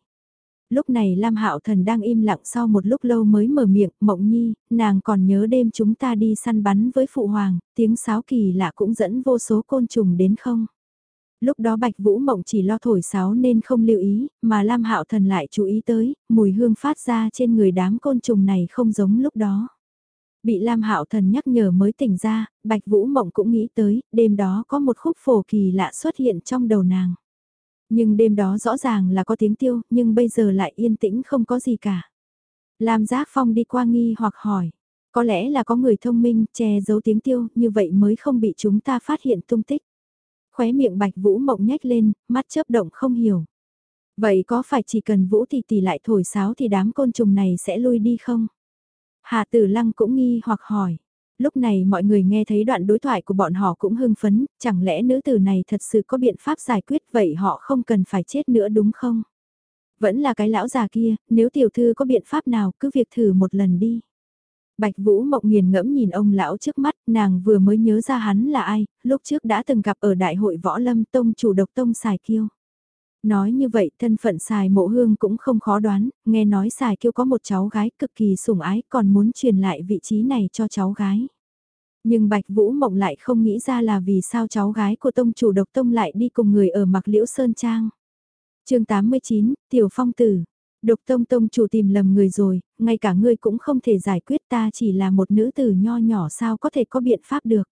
Lúc này Lam Hạo Thần đang im lặng sau một lúc lâu mới mở miệng, Mộng Nhi, nàng còn nhớ đêm chúng ta đi săn bắn với Phụ Hoàng, tiếng sáo kỳ lạ cũng dẫn vô số côn trùng đến không? Lúc đó Bạch Vũ Mộng chỉ lo thổi sáo nên không lưu ý, mà Lam Hạo Thần lại chú ý tới, mùi hương phát ra trên người đám côn trùng này không giống lúc đó. Bị Lam Hạo Thần nhắc nhở mới tỉnh ra, Bạch Vũ Mộng cũng nghĩ tới, đêm đó có một khúc phổ kỳ lạ xuất hiện trong đầu nàng. Nhưng đêm đó rõ ràng là có tiếng tiêu, nhưng bây giờ lại yên tĩnh không có gì cả. Lam Giác Phong đi qua nghi hoặc hỏi, có lẽ là có người thông minh che giấu tiếng tiêu, như vậy mới không bị chúng ta phát hiện tung tích. Khóe miệng Bạch Vũ Mộng nhếch lên, mắt chớp động không hiểu. Vậy có phải chỉ cần Vũ thì tỷ lại thổi sáo thì đám côn trùng này sẽ lui đi không? Hà Tử Lăng cũng nghi hoặc hỏi. Lúc này mọi người nghe thấy đoạn đối thoại của bọn họ cũng hưng phấn, chẳng lẽ nữ tử này thật sự có biện pháp giải quyết vậy họ không cần phải chết nữa đúng không? Vẫn là cái lão già kia, nếu tiểu thư có biện pháp nào cứ việc thử một lần đi. Bạch Vũ Mộng nghiền ngẫm nhìn ông lão trước mắt, nàng vừa mới nhớ ra hắn là ai, lúc trước đã từng gặp ở đại hội võ lâm tông chủ độc tông xài kiêu. Nói như vậy thân phận xài mộ hương cũng không khó đoán, nghe nói xài kêu có một cháu gái cực kỳ sủng ái còn muốn truyền lại vị trí này cho cháu gái. Nhưng Bạch Vũ Mộng lại không nghĩ ra là vì sao cháu gái của tông chủ độc tông lại đi cùng người ở mặc liễu Sơn Trang. chương 89, Tiểu Phong Tử. Độc tông tông chủ tìm lầm người rồi, ngay cả ngươi cũng không thể giải quyết ta chỉ là một nữ tử nho nhỏ sao có thể có biện pháp được.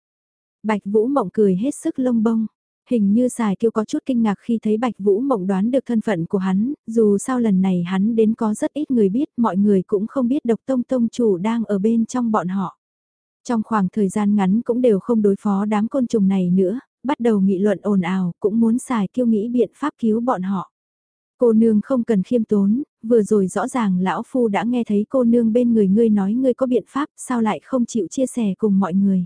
Bạch Vũ Mộng cười hết sức lông bông. Hình như xài kiêu có chút kinh ngạc khi thấy Bạch Vũ Mộng đoán được thân phận của hắn, dù sao lần này hắn đến có rất ít người biết, mọi người cũng không biết độc tông tông chủ đang ở bên trong bọn họ. Trong khoảng thời gian ngắn cũng đều không đối phó đám côn trùng này nữa, bắt đầu nghị luận ồn ào, cũng muốn xài kiêu nghĩ biện pháp cứu bọn họ. Cô nương không cần khiêm tốn, vừa rồi rõ ràng lão phu đã nghe thấy cô nương bên người ngươi nói ngươi có biện pháp, sao lại không chịu chia sẻ cùng mọi người.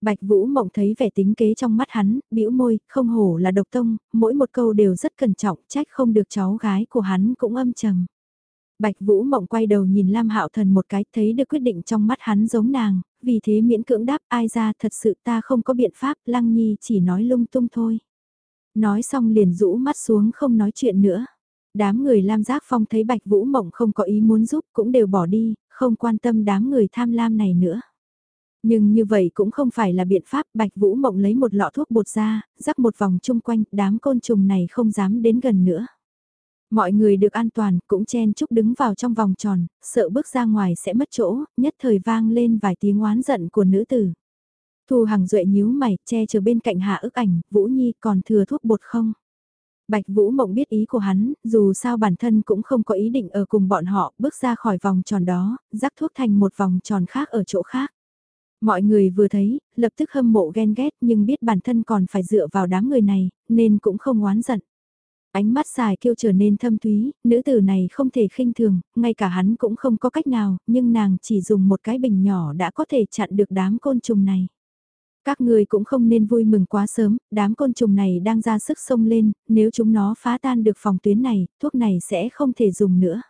Bạch Vũ Mộng thấy vẻ tính kế trong mắt hắn, bĩu môi, không hổ là độc tông, mỗi một câu đều rất cẩn trọng, trách không được cháu gái của hắn cũng âm trầm. Bạch Vũ Mộng quay đầu nhìn Lam Hạo Thần một cái, thấy được quyết định trong mắt hắn giống nàng, vì thế miễn cưỡng đáp ai ra thật sự ta không có biện pháp, Lăng Nhi chỉ nói lung tung thôi. Nói xong liền rũ mắt xuống không nói chuyện nữa. Đám người Lam Giác Phong thấy Bạch Vũ Mộng không có ý muốn giúp cũng đều bỏ đi, không quan tâm đám người tham lam này nữa. Nhưng như vậy cũng không phải là biện pháp, Bạch Vũ Mộng lấy một lọ thuốc bột ra, rắc một vòng chung quanh, đám côn trùng này không dám đến gần nữa. Mọi người được an toàn, cũng chen chúc đứng vào trong vòng tròn, sợ bước ra ngoài sẽ mất chỗ, nhất thời vang lên vài tiếng oán giận của nữ tử. Thu Hằng Duệ nhíu mày, che chở bên cạnh hạ ức ảnh, Vũ Nhi còn thừa thuốc bột không? Bạch Vũ Mộng biết ý của hắn, dù sao bản thân cũng không có ý định ở cùng bọn họ, bước ra khỏi vòng tròn đó, rắc thuốc thành một vòng tròn khác ở chỗ khác. Mọi người vừa thấy, lập tức hâm mộ ghen ghét nhưng biết bản thân còn phải dựa vào đám người này, nên cũng không oán giận. Ánh mắt xài kêu trở nên thâm thúy, nữ tử này không thể khinh thường, ngay cả hắn cũng không có cách nào, nhưng nàng chỉ dùng một cái bình nhỏ đã có thể chặn được đám côn trùng này. Các người cũng không nên vui mừng quá sớm, đám côn trùng này đang ra sức sông lên, nếu chúng nó phá tan được phòng tuyến này, thuốc này sẽ không thể dùng nữa.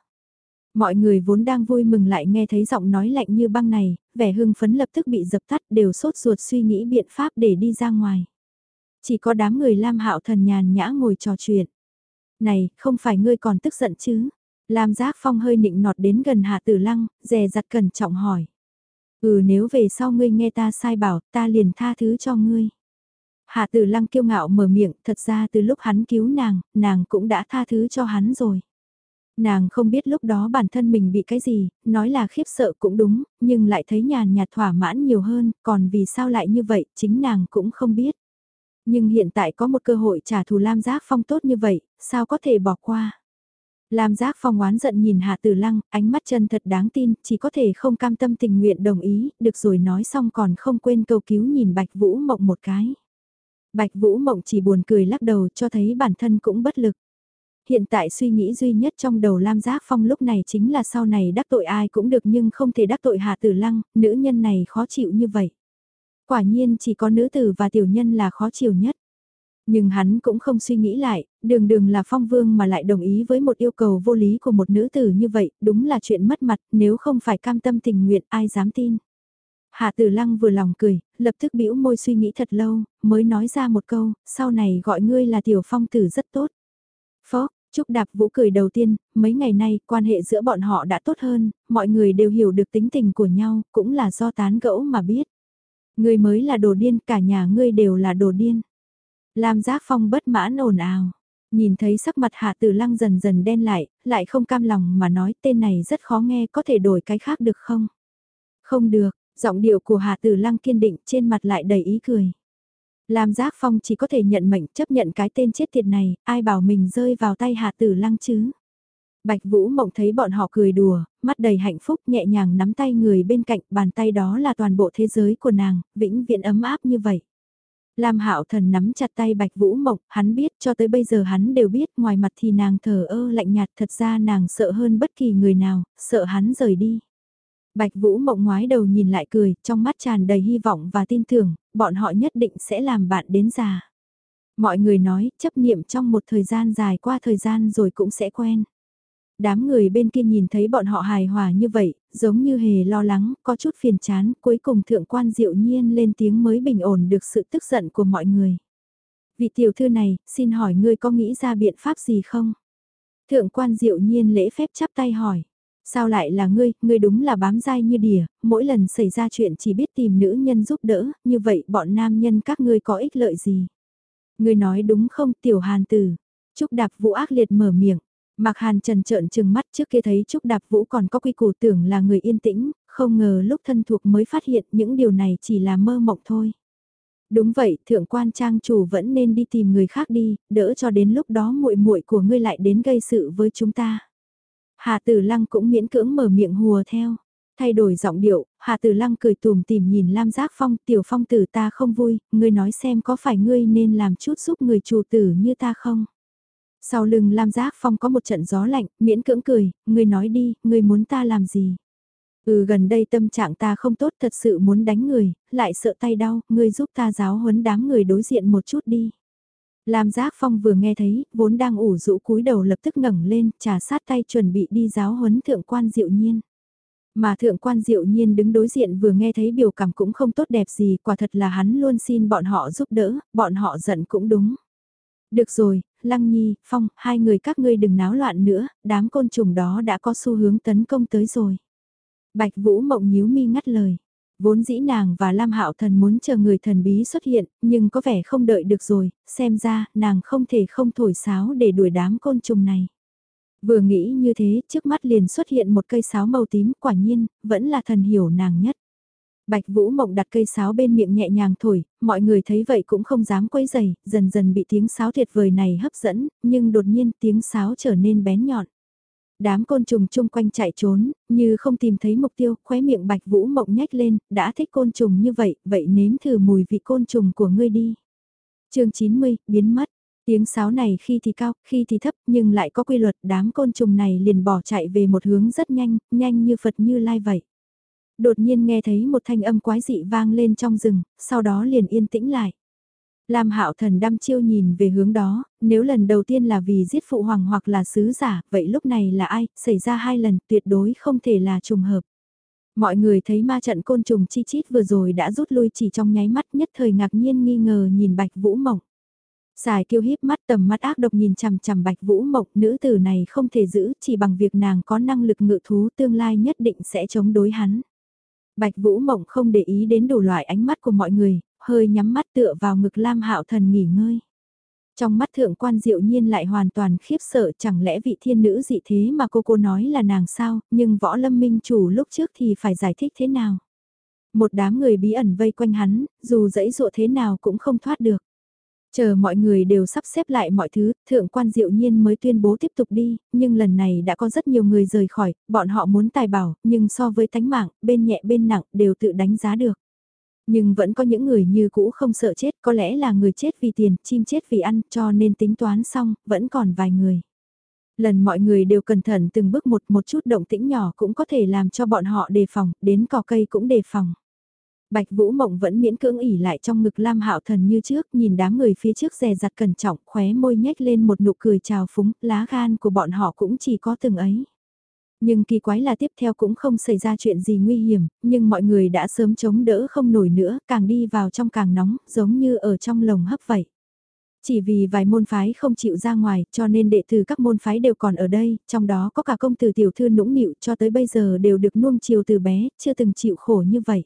Mọi người vốn đang vui mừng lại nghe thấy giọng nói lạnh như băng này, vẻ hưng phấn lập tức bị dập tắt đều sốt ruột suy nghĩ biện pháp để đi ra ngoài. Chỉ có đám người Lam Hạo thần nhàn nhã ngồi trò chuyện. Này, không phải ngươi còn tức giận chứ? Lam Giác Phong hơi nịnh nọt đến gần Hạ Tử Lăng, dè dặt cẩn trọng hỏi. Ừ nếu về sau ngươi nghe ta sai bảo, ta liền tha thứ cho ngươi. Hạ Tử Lăng kiêu ngạo mở miệng, thật ra từ lúc hắn cứu nàng, nàng cũng đã tha thứ cho hắn rồi. Nàng không biết lúc đó bản thân mình bị cái gì, nói là khiếp sợ cũng đúng, nhưng lại thấy nhàn nhạt thỏa mãn nhiều hơn, còn vì sao lại như vậy, chính nàng cũng không biết. Nhưng hiện tại có một cơ hội trả thù Lam Giác Phong tốt như vậy, sao có thể bỏ qua. Lam Giác Phong oán giận nhìn Hạ Tử Lăng, ánh mắt chân thật đáng tin, chỉ có thể không cam tâm tình nguyện đồng ý, được rồi nói xong còn không quên cầu cứu nhìn Bạch Vũ Mộng một cái. Bạch Vũ Mộng chỉ buồn cười lắc đầu cho thấy bản thân cũng bất lực. Hiện tại suy nghĩ duy nhất trong đầu Lam Giác Phong lúc này chính là sau này đắc tội ai cũng được nhưng không thể đắc tội Hạ Tử Lăng, nữ nhân này khó chịu như vậy. Quả nhiên chỉ có nữ tử và tiểu nhân là khó chịu nhất. Nhưng hắn cũng không suy nghĩ lại, đường đường là phong vương mà lại đồng ý với một yêu cầu vô lý của một nữ tử như vậy, đúng là chuyện mất mặt, nếu không phải cam tâm tình nguyện ai dám tin. Hạ tử lăng vừa lòng cười, lập tức bĩu môi suy nghĩ thật lâu, mới nói ra một câu, sau này gọi ngươi là tiểu phong tử rất tốt. Phó, Trúc Đạp Vũ cười đầu tiên, mấy ngày nay quan hệ giữa bọn họ đã tốt hơn, mọi người đều hiểu được tính tình của nhau, cũng là do tán gẫu mà biết. Ngươi mới là đồ điên, cả nhà ngươi đều là đồ điên. Lam Giác Phong bất mãn ồn ào. Nhìn thấy sắc mặt Hạ Tử Lăng dần dần đen lại, lại không cam lòng mà nói tên này rất khó nghe có thể đổi cái khác được không? Không được, giọng điệu của Hạ Tử Lăng kiên định trên mặt lại đầy ý cười. Lam Giác Phong chỉ có thể nhận mệnh chấp nhận cái tên chết tiệt này, ai bảo mình rơi vào tay Hạ Tử Lăng chứ? Bạch Vũ Mộng thấy bọn họ cười đùa, mắt đầy hạnh phúc nhẹ nhàng nắm tay người bên cạnh, bàn tay đó là toàn bộ thế giới của nàng, vĩnh viễn ấm áp như vậy. Lam Hạo Thần nắm chặt tay Bạch Vũ Mộng, hắn biết cho tới bây giờ hắn đều biết, ngoài mặt thì nàng thờ ơ lạnh nhạt, thật ra nàng sợ hơn bất kỳ người nào, sợ hắn rời đi. Bạch Vũ Mộng ngoái đầu nhìn lại cười, trong mắt tràn đầy hy vọng và tin tưởng, bọn họ nhất định sẽ làm bạn đến già. Mọi người nói, chấp niệm trong một thời gian dài qua thời gian rồi cũng sẽ quen đám người bên kia nhìn thấy bọn họ hài hòa như vậy, giống như hề lo lắng, có chút phiền chán, cuối cùng thượng quan diệu nhiên lên tiếng mới bình ổn được sự tức giận của mọi người. Vị tiểu thư này, xin hỏi ngươi có nghĩ ra biện pháp gì không? Thượng quan diệu nhiên lễ phép chắp tay hỏi. Sao lại là ngươi, ngươi đúng là bám dai như đỉa, mỗi lần xảy ra chuyện chỉ biết tìm nữ nhân giúp đỡ, như vậy bọn nam nhân các ngươi có ích lợi gì? Ngươi nói đúng không tiểu hàn tử? Trúc đạp vũ ác liệt mở miệng. Mạc Hàn Trần trợn trừng mắt trước kia thấy Trúc Đạp Vũ còn có quy củ tưởng là người yên tĩnh, không ngờ lúc thân thuộc mới phát hiện những điều này chỉ là mơ mộng thôi. Đúng vậy, thượng quan trang chủ vẫn nên đi tìm người khác đi, đỡ cho đến lúc đó muội muội của ngươi lại đến gây sự với chúng ta. Hà Tử Lăng cũng miễn cưỡng mở miệng hùa theo. Thay đổi giọng điệu, Hà Tử Lăng cười tùm tìm nhìn Lam Giác Phong, tiểu phong tử ta không vui, ngươi nói xem có phải ngươi nên làm chút giúp người chủ tử như ta không? Sau lưng Lam Giác Phong có một trận gió lạnh, miễn cưỡng cười, ngươi nói đi, ngươi muốn ta làm gì? Ừ gần đây tâm trạng ta không tốt thật sự muốn đánh người, lại sợ tay đau, ngươi giúp ta giáo huấn đám người đối diện một chút đi. Lam Giác Phong vừa nghe thấy, vốn đang ủ rũ cúi đầu lập tức ngẩng lên, trà sát tay chuẩn bị đi giáo huấn thượng quan diệu nhiên. Mà thượng quan diệu nhiên đứng đối diện vừa nghe thấy biểu cảm cũng không tốt đẹp gì, quả thật là hắn luôn xin bọn họ giúp đỡ, bọn họ giận cũng đúng. Được rồi, Lăng Nhi, Phong, hai người các ngươi đừng náo loạn nữa, đám côn trùng đó đã có xu hướng tấn công tới rồi. Bạch Vũ Mộng nhíu mi ngắt lời. Vốn dĩ nàng và Lam Hạo Thần muốn chờ người thần bí xuất hiện, nhưng có vẻ không đợi được rồi, xem ra nàng không thể không thổi sáo để đuổi đám côn trùng này. Vừa nghĩ như thế, trước mắt liền xuất hiện một cây sáo màu tím, quả nhiên, vẫn là thần hiểu nàng nhất. Bạch Vũ Mộng đặt cây sáo bên miệng nhẹ nhàng thổi, mọi người thấy vậy cũng không dám quấy rầy, dần dần bị tiếng sáo tuyệt vời này hấp dẫn, nhưng đột nhiên tiếng sáo trở nên bén nhọn. Đám côn trùng chung quanh chạy trốn, như không tìm thấy mục tiêu, khóe miệng Bạch Vũ Mộng nhếch lên, đã thích côn trùng như vậy, vậy nếm thử mùi vị côn trùng của ngươi đi. chương 90, biến mất. Tiếng sáo này khi thì cao, khi thì thấp, nhưng lại có quy luật, đám côn trùng này liền bỏ chạy về một hướng rất nhanh, nhanh như Phật như lai vậy đột nhiên nghe thấy một thanh âm quái dị vang lên trong rừng, sau đó liền yên tĩnh lại. Lam Hạo Thần đăm chiêu nhìn về hướng đó, nếu lần đầu tiên là vì giết phụ hoàng hoặc là sứ giả, vậy lúc này là ai, xảy ra hai lần tuyệt đối không thể là trùng hợp. Mọi người thấy ma trận côn trùng chi chít vừa rồi đã rút lui chỉ trong nháy mắt nhất thời ngạc nhiên nghi ngờ nhìn Bạch Vũ Mộng. Xài kiêu híp mắt tầm mắt ác độc nhìn chằm chằm Bạch Vũ Mộng, nữ tử này không thể giữ, chỉ bằng việc nàng có năng lực ngự thú tương lai nhất định sẽ chống đối hắn. Bạch Vũ Mộng không để ý đến đủ loại ánh mắt của mọi người, hơi nhắm mắt tựa vào ngực Lam Hạo Thần nghỉ ngơi. Trong mắt thượng quan diệu nhiên lại hoàn toàn khiếp sợ chẳng lẽ vị thiên nữ dị thế mà cô cô nói là nàng sao, nhưng võ lâm minh chủ lúc trước thì phải giải thích thế nào. Một đám người bí ẩn vây quanh hắn, dù dẫy dụa thế nào cũng không thoát được. Chờ mọi người đều sắp xếp lại mọi thứ, thượng quan diệu nhiên mới tuyên bố tiếp tục đi, nhưng lần này đã có rất nhiều người rời khỏi, bọn họ muốn tài bảo, nhưng so với tánh mạng, bên nhẹ bên nặng đều tự đánh giá được. Nhưng vẫn có những người như cũ không sợ chết, có lẽ là người chết vì tiền, chim chết vì ăn, cho nên tính toán xong, vẫn còn vài người. Lần mọi người đều cẩn thận từng bước một một chút động tĩnh nhỏ cũng có thể làm cho bọn họ đề phòng, đến cỏ cây cũng đề phòng. Bạch Vũ Mộng vẫn miễn cưỡng ỉ lại trong ngực Lam Hạo Thần như trước, nhìn đám người phía trước dè dặt cẩn trọng, khóe môi nhếch lên một nụ cười trào phúng, lá gan của bọn họ cũng chỉ có từng ấy. Nhưng kỳ quái là tiếp theo cũng không xảy ra chuyện gì nguy hiểm, nhưng mọi người đã sớm chống đỡ không nổi nữa, càng đi vào trong càng nóng, giống như ở trong lồng hấp vậy. Chỉ vì vài môn phái không chịu ra ngoài, cho nên đệ tử các môn phái đều còn ở đây, trong đó có cả công tử tiểu thư nũng nịu cho tới bây giờ đều được nuông chiều từ bé, chưa từng chịu khổ như vậy.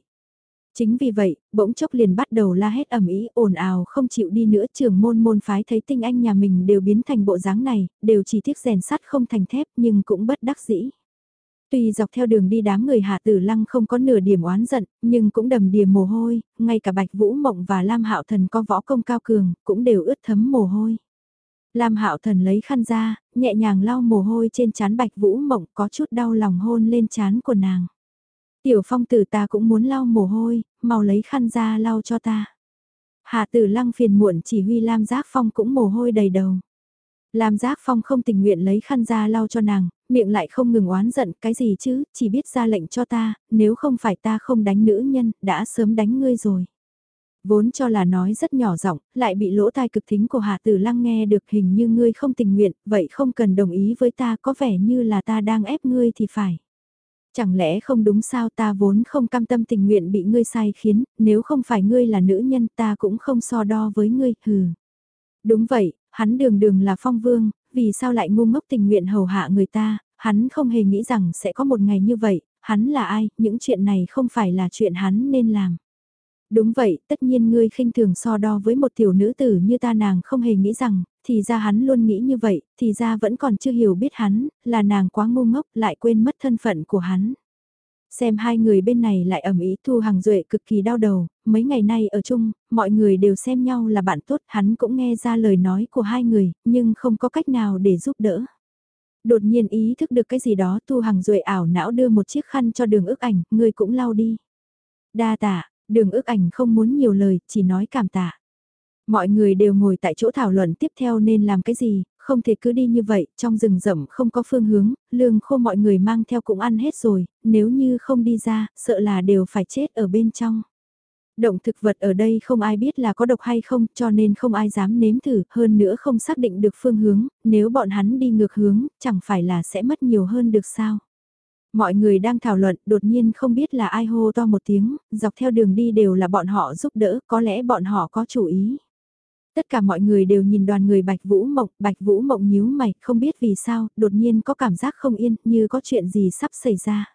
Chính vì vậy, bỗng chốc liền bắt đầu la hét ầm ĩ ồn ào không chịu đi nữa trường môn môn phái thấy tinh anh nhà mình đều biến thành bộ dáng này, đều chỉ tiếc rèn sắt không thành thép nhưng cũng bất đắc dĩ. Tuy dọc theo đường đi đám người hạ tử lăng không có nửa điểm oán giận, nhưng cũng đầm đìa mồ hôi, ngay cả Bạch Vũ Mộng và Lam Hạo Thần có võ công cao cường, cũng đều ướt thấm mồ hôi. Lam Hạo Thần lấy khăn ra, nhẹ nhàng lau mồ hôi trên trán Bạch Vũ Mộng có chút đau lòng hôn lên trán của nàng. Tiểu phong tử ta cũng muốn lau mồ hôi, mau lấy khăn ra lau cho ta. Hạ tử lăng phiền muộn chỉ huy Lam Giác Phong cũng mồ hôi đầy đầu. Lam Giác Phong không tình nguyện lấy khăn ra lau cho nàng, miệng lại không ngừng oán giận cái gì chứ, chỉ biết ra lệnh cho ta, nếu không phải ta không đánh nữ nhân, đã sớm đánh ngươi rồi. Vốn cho là nói rất nhỏ giọng, lại bị lỗ tai cực thính của Hạ Tử Lăng nghe được hình như ngươi không tình nguyện, vậy không cần đồng ý với ta có vẻ như là ta đang ép ngươi thì phải. Chẳng lẽ không đúng sao ta vốn không cam tâm tình nguyện bị ngươi sai khiến, nếu không phải ngươi là nữ nhân ta cũng không so đo với ngươi, hừ. Đúng vậy, hắn đường đường là phong vương, vì sao lại ngu ngốc tình nguyện hầu hạ người ta, hắn không hề nghĩ rằng sẽ có một ngày như vậy, hắn là ai, những chuyện này không phải là chuyện hắn nên làm. Đúng vậy, tất nhiên ngươi khinh thường so đo với một tiểu nữ tử như ta nàng không hề nghĩ rằng, thì ra hắn luôn nghĩ như vậy, thì ra vẫn còn chưa hiểu biết hắn, là nàng quá ngu ngốc lại quên mất thân phận của hắn. Xem hai người bên này lại ẩm ý Thu Hằng Duệ cực kỳ đau đầu, mấy ngày nay ở chung, mọi người đều xem nhau là bạn tốt, hắn cũng nghe ra lời nói của hai người, nhưng không có cách nào để giúp đỡ. Đột nhiên ý thức được cái gì đó Thu Hằng Duệ ảo não đưa một chiếc khăn cho đường ức ảnh, người cũng lau đi. Đa tạ, đường ức ảnh không muốn nhiều lời, chỉ nói cảm tạ. Mọi người đều ngồi tại chỗ thảo luận tiếp theo nên làm cái gì, không thể cứ đi như vậy, trong rừng rậm không có phương hướng, lương khô mọi người mang theo cũng ăn hết rồi, nếu như không đi ra, sợ là đều phải chết ở bên trong. Động thực vật ở đây không ai biết là có độc hay không, cho nên không ai dám nếm thử, hơn nữa không xác định được phương hướng, nếu bọn hắn đi ngược hướng, chẳng phải là sẽ mất nhiều hơn được sao. Mọi người đang thảo luận, đột nhiên không biết là ai hô to một tiếng, dọc theo đường đi đều là bọn họ giúp đỡ, có lẽ bọn họ có chủ ý. Tất cả mọi người đều nhìn đoàn người Bạch Vũ Mộng, Bạch Vũ Mộng nhíu mày, không biết vì sao, đột nhiên có cảm giác không yên, như có chuyện gì sắp xảy ra.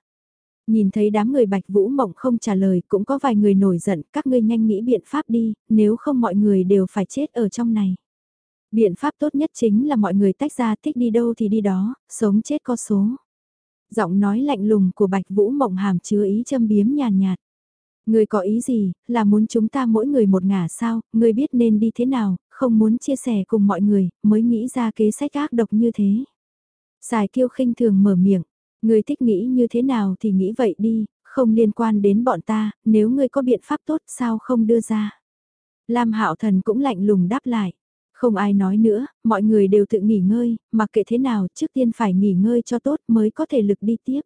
Nhìn thấy đám người Bạch Vũ Mộng không trả lời, cũng có vài người nổi giận, các ngươi nhanh nghĩ biện pháp đi, nếu không mọi người đều phải chết ở trong này. Biện pháp tốt nhất chính là mọi người tách ra thích đi đâu thì đi đó, sống chết có số. Giọng nói lạnh lùng của Bạch Vũ Mộng hàm chứa ý châm biếm nhàn nhạt. Người có ý gì, là muốn chúng ta mỗi người một ngả sao, người biết nên đi thế nào, không muốn chia sẻ cùng mọi người, mới nghĩ ra kế sách ác độc như thế. Xài kiêu khinh thường mở miệng, người thích nghĩ như thế nào thì nghĩ vậy đi, không liên quan đến bọn ta, nếu ngươi có biện pháp tốt sao không đưa ra. Lam Hạo Thần cũng lạnh lùng đáp lại. Không ai nói nữa, mọi người đều tự nghỉ ngơi, mặc kệ thế nào trước tiên phải nghỉ ngơi cho tốt mới có thể lực đi tiếp.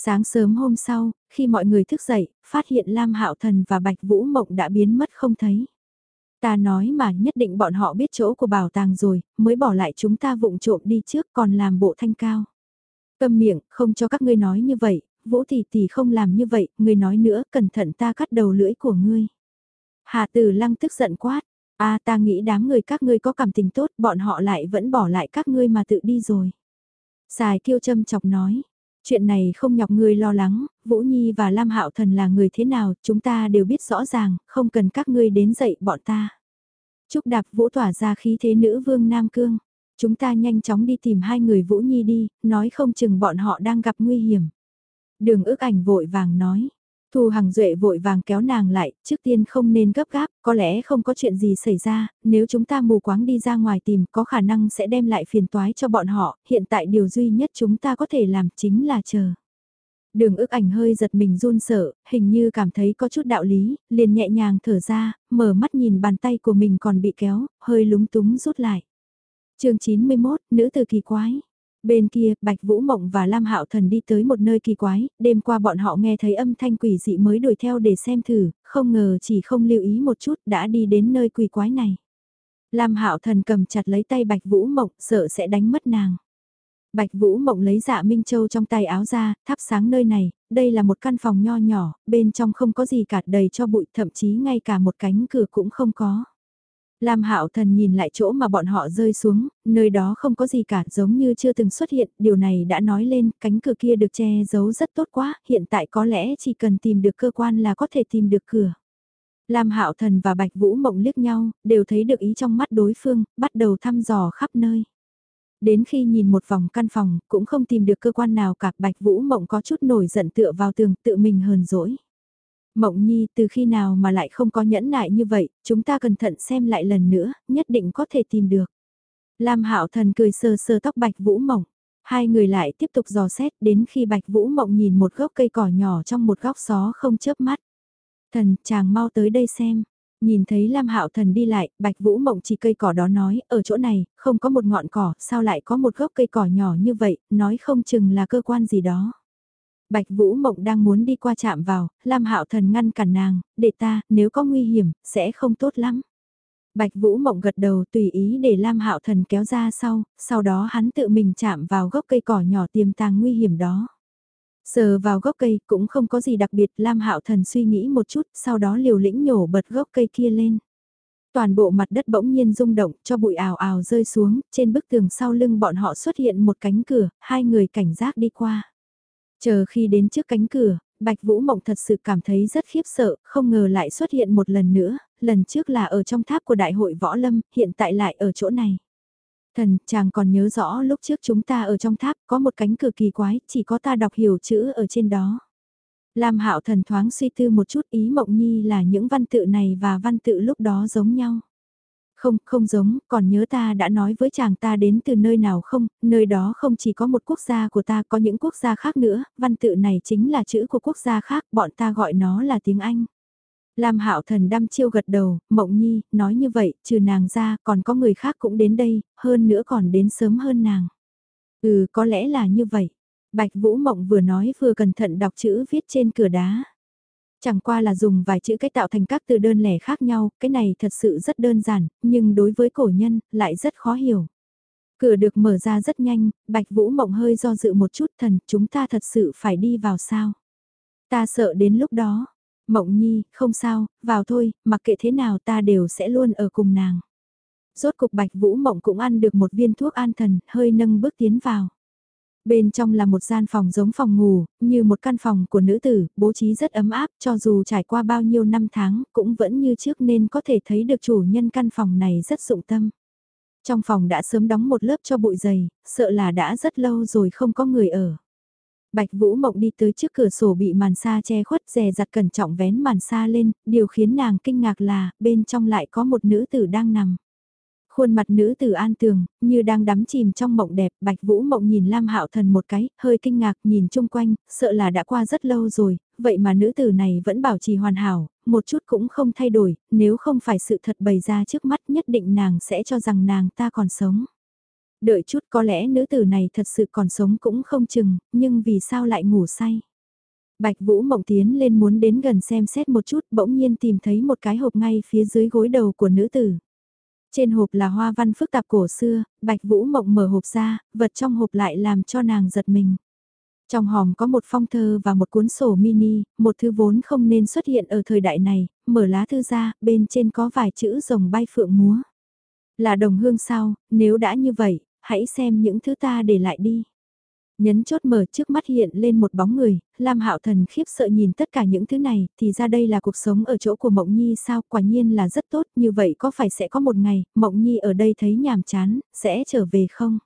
Sáng sớm hôm sau, khi mọi người thức dậy, phát hiện Lam Hạo Thần và Bạch Vũ Mộng đã biến mất không thấy. Ta nói mà nhất định bọn họ biết chỗ của bảo tàng rồi, mới bỏ lại chúng ta vụng trộm đi trước còn làm bộ thanh cao. Câm miệng, không cho các ngươi nói như vậy, Vũ tỷ tỷ không làm như vậy, ngươi nói nữa, cẩn thận ta cắt đầu lưỡi của ngươi. Hà Tử Lăng tức giận quát, a ta nghĩ đám người các ngươi có cảm tình tốt, bọn họ lại vẫn bỏ lại các ngươi mà tự đi rồi. Xài kiêu châm chọc nói, Chuyện này không nhọc ngươi lo lắng, Vũ Nhi và Lam Hạo Thần là người thế nào, chúng ta đều biết rõ ràng, không cần các ngươi đến dạy bọn ta. Trúc đạp Vũ tỏa ra khí thế nữ vương Nam Cương. Chúng ta nhanh chóng đi tìm hai người Vũ Nhi đi, nói không chừng bọn họ đang gặp nguy hiểm. Đường ước ảnh vội vàng nói, Thù Hằng Duệ vội vàng kéo nàng lại, trước tiên không nên gấp gáp, có lẽ không có chuyện gì xảy ra, nếu chúng ta mù quáng đi ra ngoài tìm có khả năng sẽ đem lại phiền toái cho bọn họ, hiện tại điều duy nhất chúng ta có thể làm chính là chờ. Đường ước ảnh hơi giật mình run sợ, hình như cảm thấy có chút đạo lý, liền nhẹ nhàng thở ra, mở mắt nhìn bàn tay của mình còn bị kéo, hơi lúng túng rút lại. chương 91, nữ từ kỳ quái. Bên kia, Bạch Vũ Mộng và Lam Hạo Thần đi tới một nơi kỳ quái, đêm qua bọn họ nghe thấy âm thanh quỷ dị mới đuổi theo để xem thử, không ngờ chỉ không lưu ý một chút đã đi đến nơi quỷ quái này. Lam Hạo Thần cầm chặt lấy tay Bạch Vũ Mộng, sợ sẽ đánh mất nàng. Bạch Vũ Mộng lấy dạ Minh Châu trong tay áo ra, thắp sáng nơi này, đây là một căn phòng nho nhỏ, bên trong không có gì cả đầy cho bụi, thậm chí ngay cả một cánh cửa cũng không có. Lam Hạo Thần nhìn lại chỗ mà bọn họ rơi xuống, nơi đó không có gì cả, giống như chưa từng xuất hiện, điều này đã nói lên, cánh cửa kia được che giấu rất tốt quá, hiện tại có lẽ chỉ cần tìm được cơ quan là có thể tìm được cửa. Lam Hạo Thần và Bạch Vũ Mộng liếc nhau, đều thấy được ý trong mắt đối phương, bắt đầu thăm dò khắp nơi. Đến khi nhìn một vòng căn phòng, cũng không tìm được cơ quan nào cả, Bạch Vũ Mộng có chút nổi giận tựa vào tường, tự mình hờn dỗi. Mộng Nhi từ khi nào mà lại không có nhẫn nại như vậy, chúng ta cẩn thận xem lại lần nữa, nhất định có thể tìm được. Lam Hạo Thần cười sờ sờ tóc Bạch Vũ Mộng. Hai người lại tiếp tục dò xét đến khi Bạch Vũ Mộng nhìn một gốc cây cỏ nhỏ trong một góc xó không chớp mắt. Thần, chàng mau tới đây xem. Nhìn thấy Lam Hạo Thần đi lại, Bạch Vũ Mộng chỉ cây cỏ đó nói, ở chỗ này, không có một ngọn cỏ, sao lại có một gốc cây cỏ nhỏ như vậy, nói không chừng là cơ quan gì đó. Bạch Vũ Mộng đang muốn đi qua chạm vào, Lam Hạo Thần ngăn cản nàng, để ta, nếu có nguy hiểm, sẽ không tốt lắm. Bạch Vũ Mộng gật đầu tùy ý để Lam Hạo Thần kéo ra sau, sau đó hắn tự mình chạm vào gốc cây cỏ nhỏ tiềm tàng nguy hiểm đó. Sờ vào gốc cây cũng không có gì đặc biệt, Lam Hạo Thần suy nghĩ một chút, sau đó liều lĩnh nhổ bật gốc cây kia lên. Toàn bộ mặt đất bỗng nhiên rung động, cho bụi ảo ảo rơi xuống, trên bức tường sau lưng bọn họ xuất hiện một cánh cửa, hai người cảnh giác đi qua. Chờ khi đến trước cánh cửa, Bạch Vũ Mộng thật sự cảm thấy rất khiếp sợ, không ngờ lại xuất hiện một lần nữa, lần trước là ở trong tháp của đại hội võ lâm, hiện tại lại ở chỗ này. Thần, chàng còn nhớ rõ lúc trước chúng ta ở trong tháp có một cánh cửa kỳ quái, chỉ có ta đọc hiểu chữ ở trên đó. Lam Hạo thần thoáng suy tư một chút ý mộng nhi là những văn tự này và văn tự lúc đó giống nhau. Không, không giống, còn nhớ ta đã nói với chàng ta đến từ nơi nào không, nơi đó không chỉ có một quốc gia của ta, có những quốc gia khác nữa, văn tự này chính là chữ của quốc gia khác, bọn ta gọi nó là tiếng Anh. Lam Hạo Thần đăm chiêu gật đầu, Mộng Nhi, nói như vậy, trừ nàng ra, còn có người khác cũng đến đây, hơn nữa còn đến sớm hơn nàng. Ừ, có lẽ là như vậy. Bạch Vũ Mộng vừa nói vừa cẩn thận đọc chữ viết trên cửa đá. Chẳng qua là dùng vài chữ cách tạo thành các từ đơn lẻ khác nhau, cái này thật sự rất đơn giản, nhưng đối với cổ nhân, lại rất khó hiểu. Cửa được mở ra rất nhanh, Bạch Vũ Mộng hơi do dự một chút thần, chúng ta thật sự phải đi vào sao? Ta sợ đến lúc đó. Mộng Nhi, không sao, vào thôi, mặc kệ thế nào ta đều sẽ luôn ở cùng nàng. Rốt cục Bạch Vũ Mộng cũng ăn được một viên thuốc an thần, hơi nâng bước tiến vào. Bên trong là một gian phòng giống phòng ngủ, như một căn phòng của nữ tử, bố trí rất ấm áp, cho dù trải qua bao nhiêu năm tháng, cũng vẫn như trước nên có thể thấy được chủ nhân căn phòng này rất dụng tâm. Trong phòng đã sớm đóng một lớp cho bụi dày, sợ là đã rất lâu rồi không có người ở. Bạch Vũ Mộng đi tới trước cửa sổ bị màn sa che khuất dè dặt cẩn trọng vén màn sa lên, điều khiến nàng kinh ngạc là, bên trong lại có một nữ tử đang nằm. Khuôn mặt nữ tử an tường, như đang đắm chìm trong mộng đẹp, Bạch Vũ Mộng nhìn Lam Hạo Thần một cái, hơi kinh ngạc nhìn chung quanh, sợ là đã qua rất lâu rồi, vậy mà nữ tử này vẫn bảo trì hoàn hảo, một chút cũng không thay đổi, nếu không phải sự thật bày ra trước mắt nhất định nàng sẽ cho rằng nàng ta còn sống. Đợi chút có lẽ nữ tử này thật sự còn sống cũng không chừng, nhưng vì sao lại ngủ say? Bạch Vũ Mộng tiến lên muốn đến gần xem xét một chút bỗng nhiên tìm thấy một cái hộp ngay phía dưới gối đầu của nữ tử. Trên hộp là hoa văn phức tạp cổ xưa, Bạch Vũ Mộng mở hộp ra, vật trong hộp lại làm cho nàng giật mình. Trong hòm có một phong thơ và một cuốn sổ mini, một thứ vốn không nên xuất hiện ở thời đại này, mở lá thư ra, bên trên có vài chữ rồng bay phượng múa. Là đồng hương sao, nếu đã như vậy, hãy xem những thứ ta để lại đi. Nhấn chốt mở trước mắt hiện lên một bóng người, Lam Hạo Thần khiếp sợ nhìn tất cả những thứ này, thì ra đây là cuộc sống ở chỗ của Mộng Nhi sao, quả nhiên là rất tốt, như vậy có phải sẽ có một ngày, Mộng Nhi ở đây thấy nhàm chán, sẽ trở về không?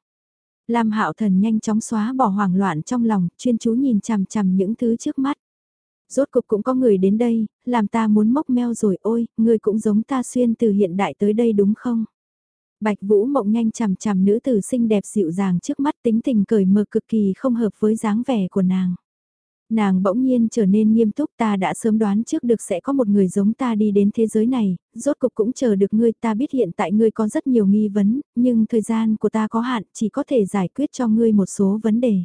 Lam Hạo Thần nhanh chóng xóa bỏ hoảng loạn trong lòng, chuyên chú nhìn chằm chằm những thứ trước mắt. Rốt cục cũng có người đến đây, làm ta muốn mốc meo rồi ôi, người cũng giống ta xuyên từ hiện đại tới đây đúng không? Bạch Vũ Mộng nhanh chằm chằm nữ tử xinh đẹp dịu dàng trước mắt tính tình cởi mở cực kỳ không hợp với dáng vẻ của nàng. Nàng bỗng nhiên trở nên nghiêm túc ta đã sớm đoán trước được sẽ có một người giống ta đi đến thế giới này, rốt cục cũng chờ được ngươi ta biết hiện tại ngươi có rất nhiều nghi vấn, nhưng thời gian của ta có hạn chỉ có thể giải quyết cho ngươi một số vấn đề.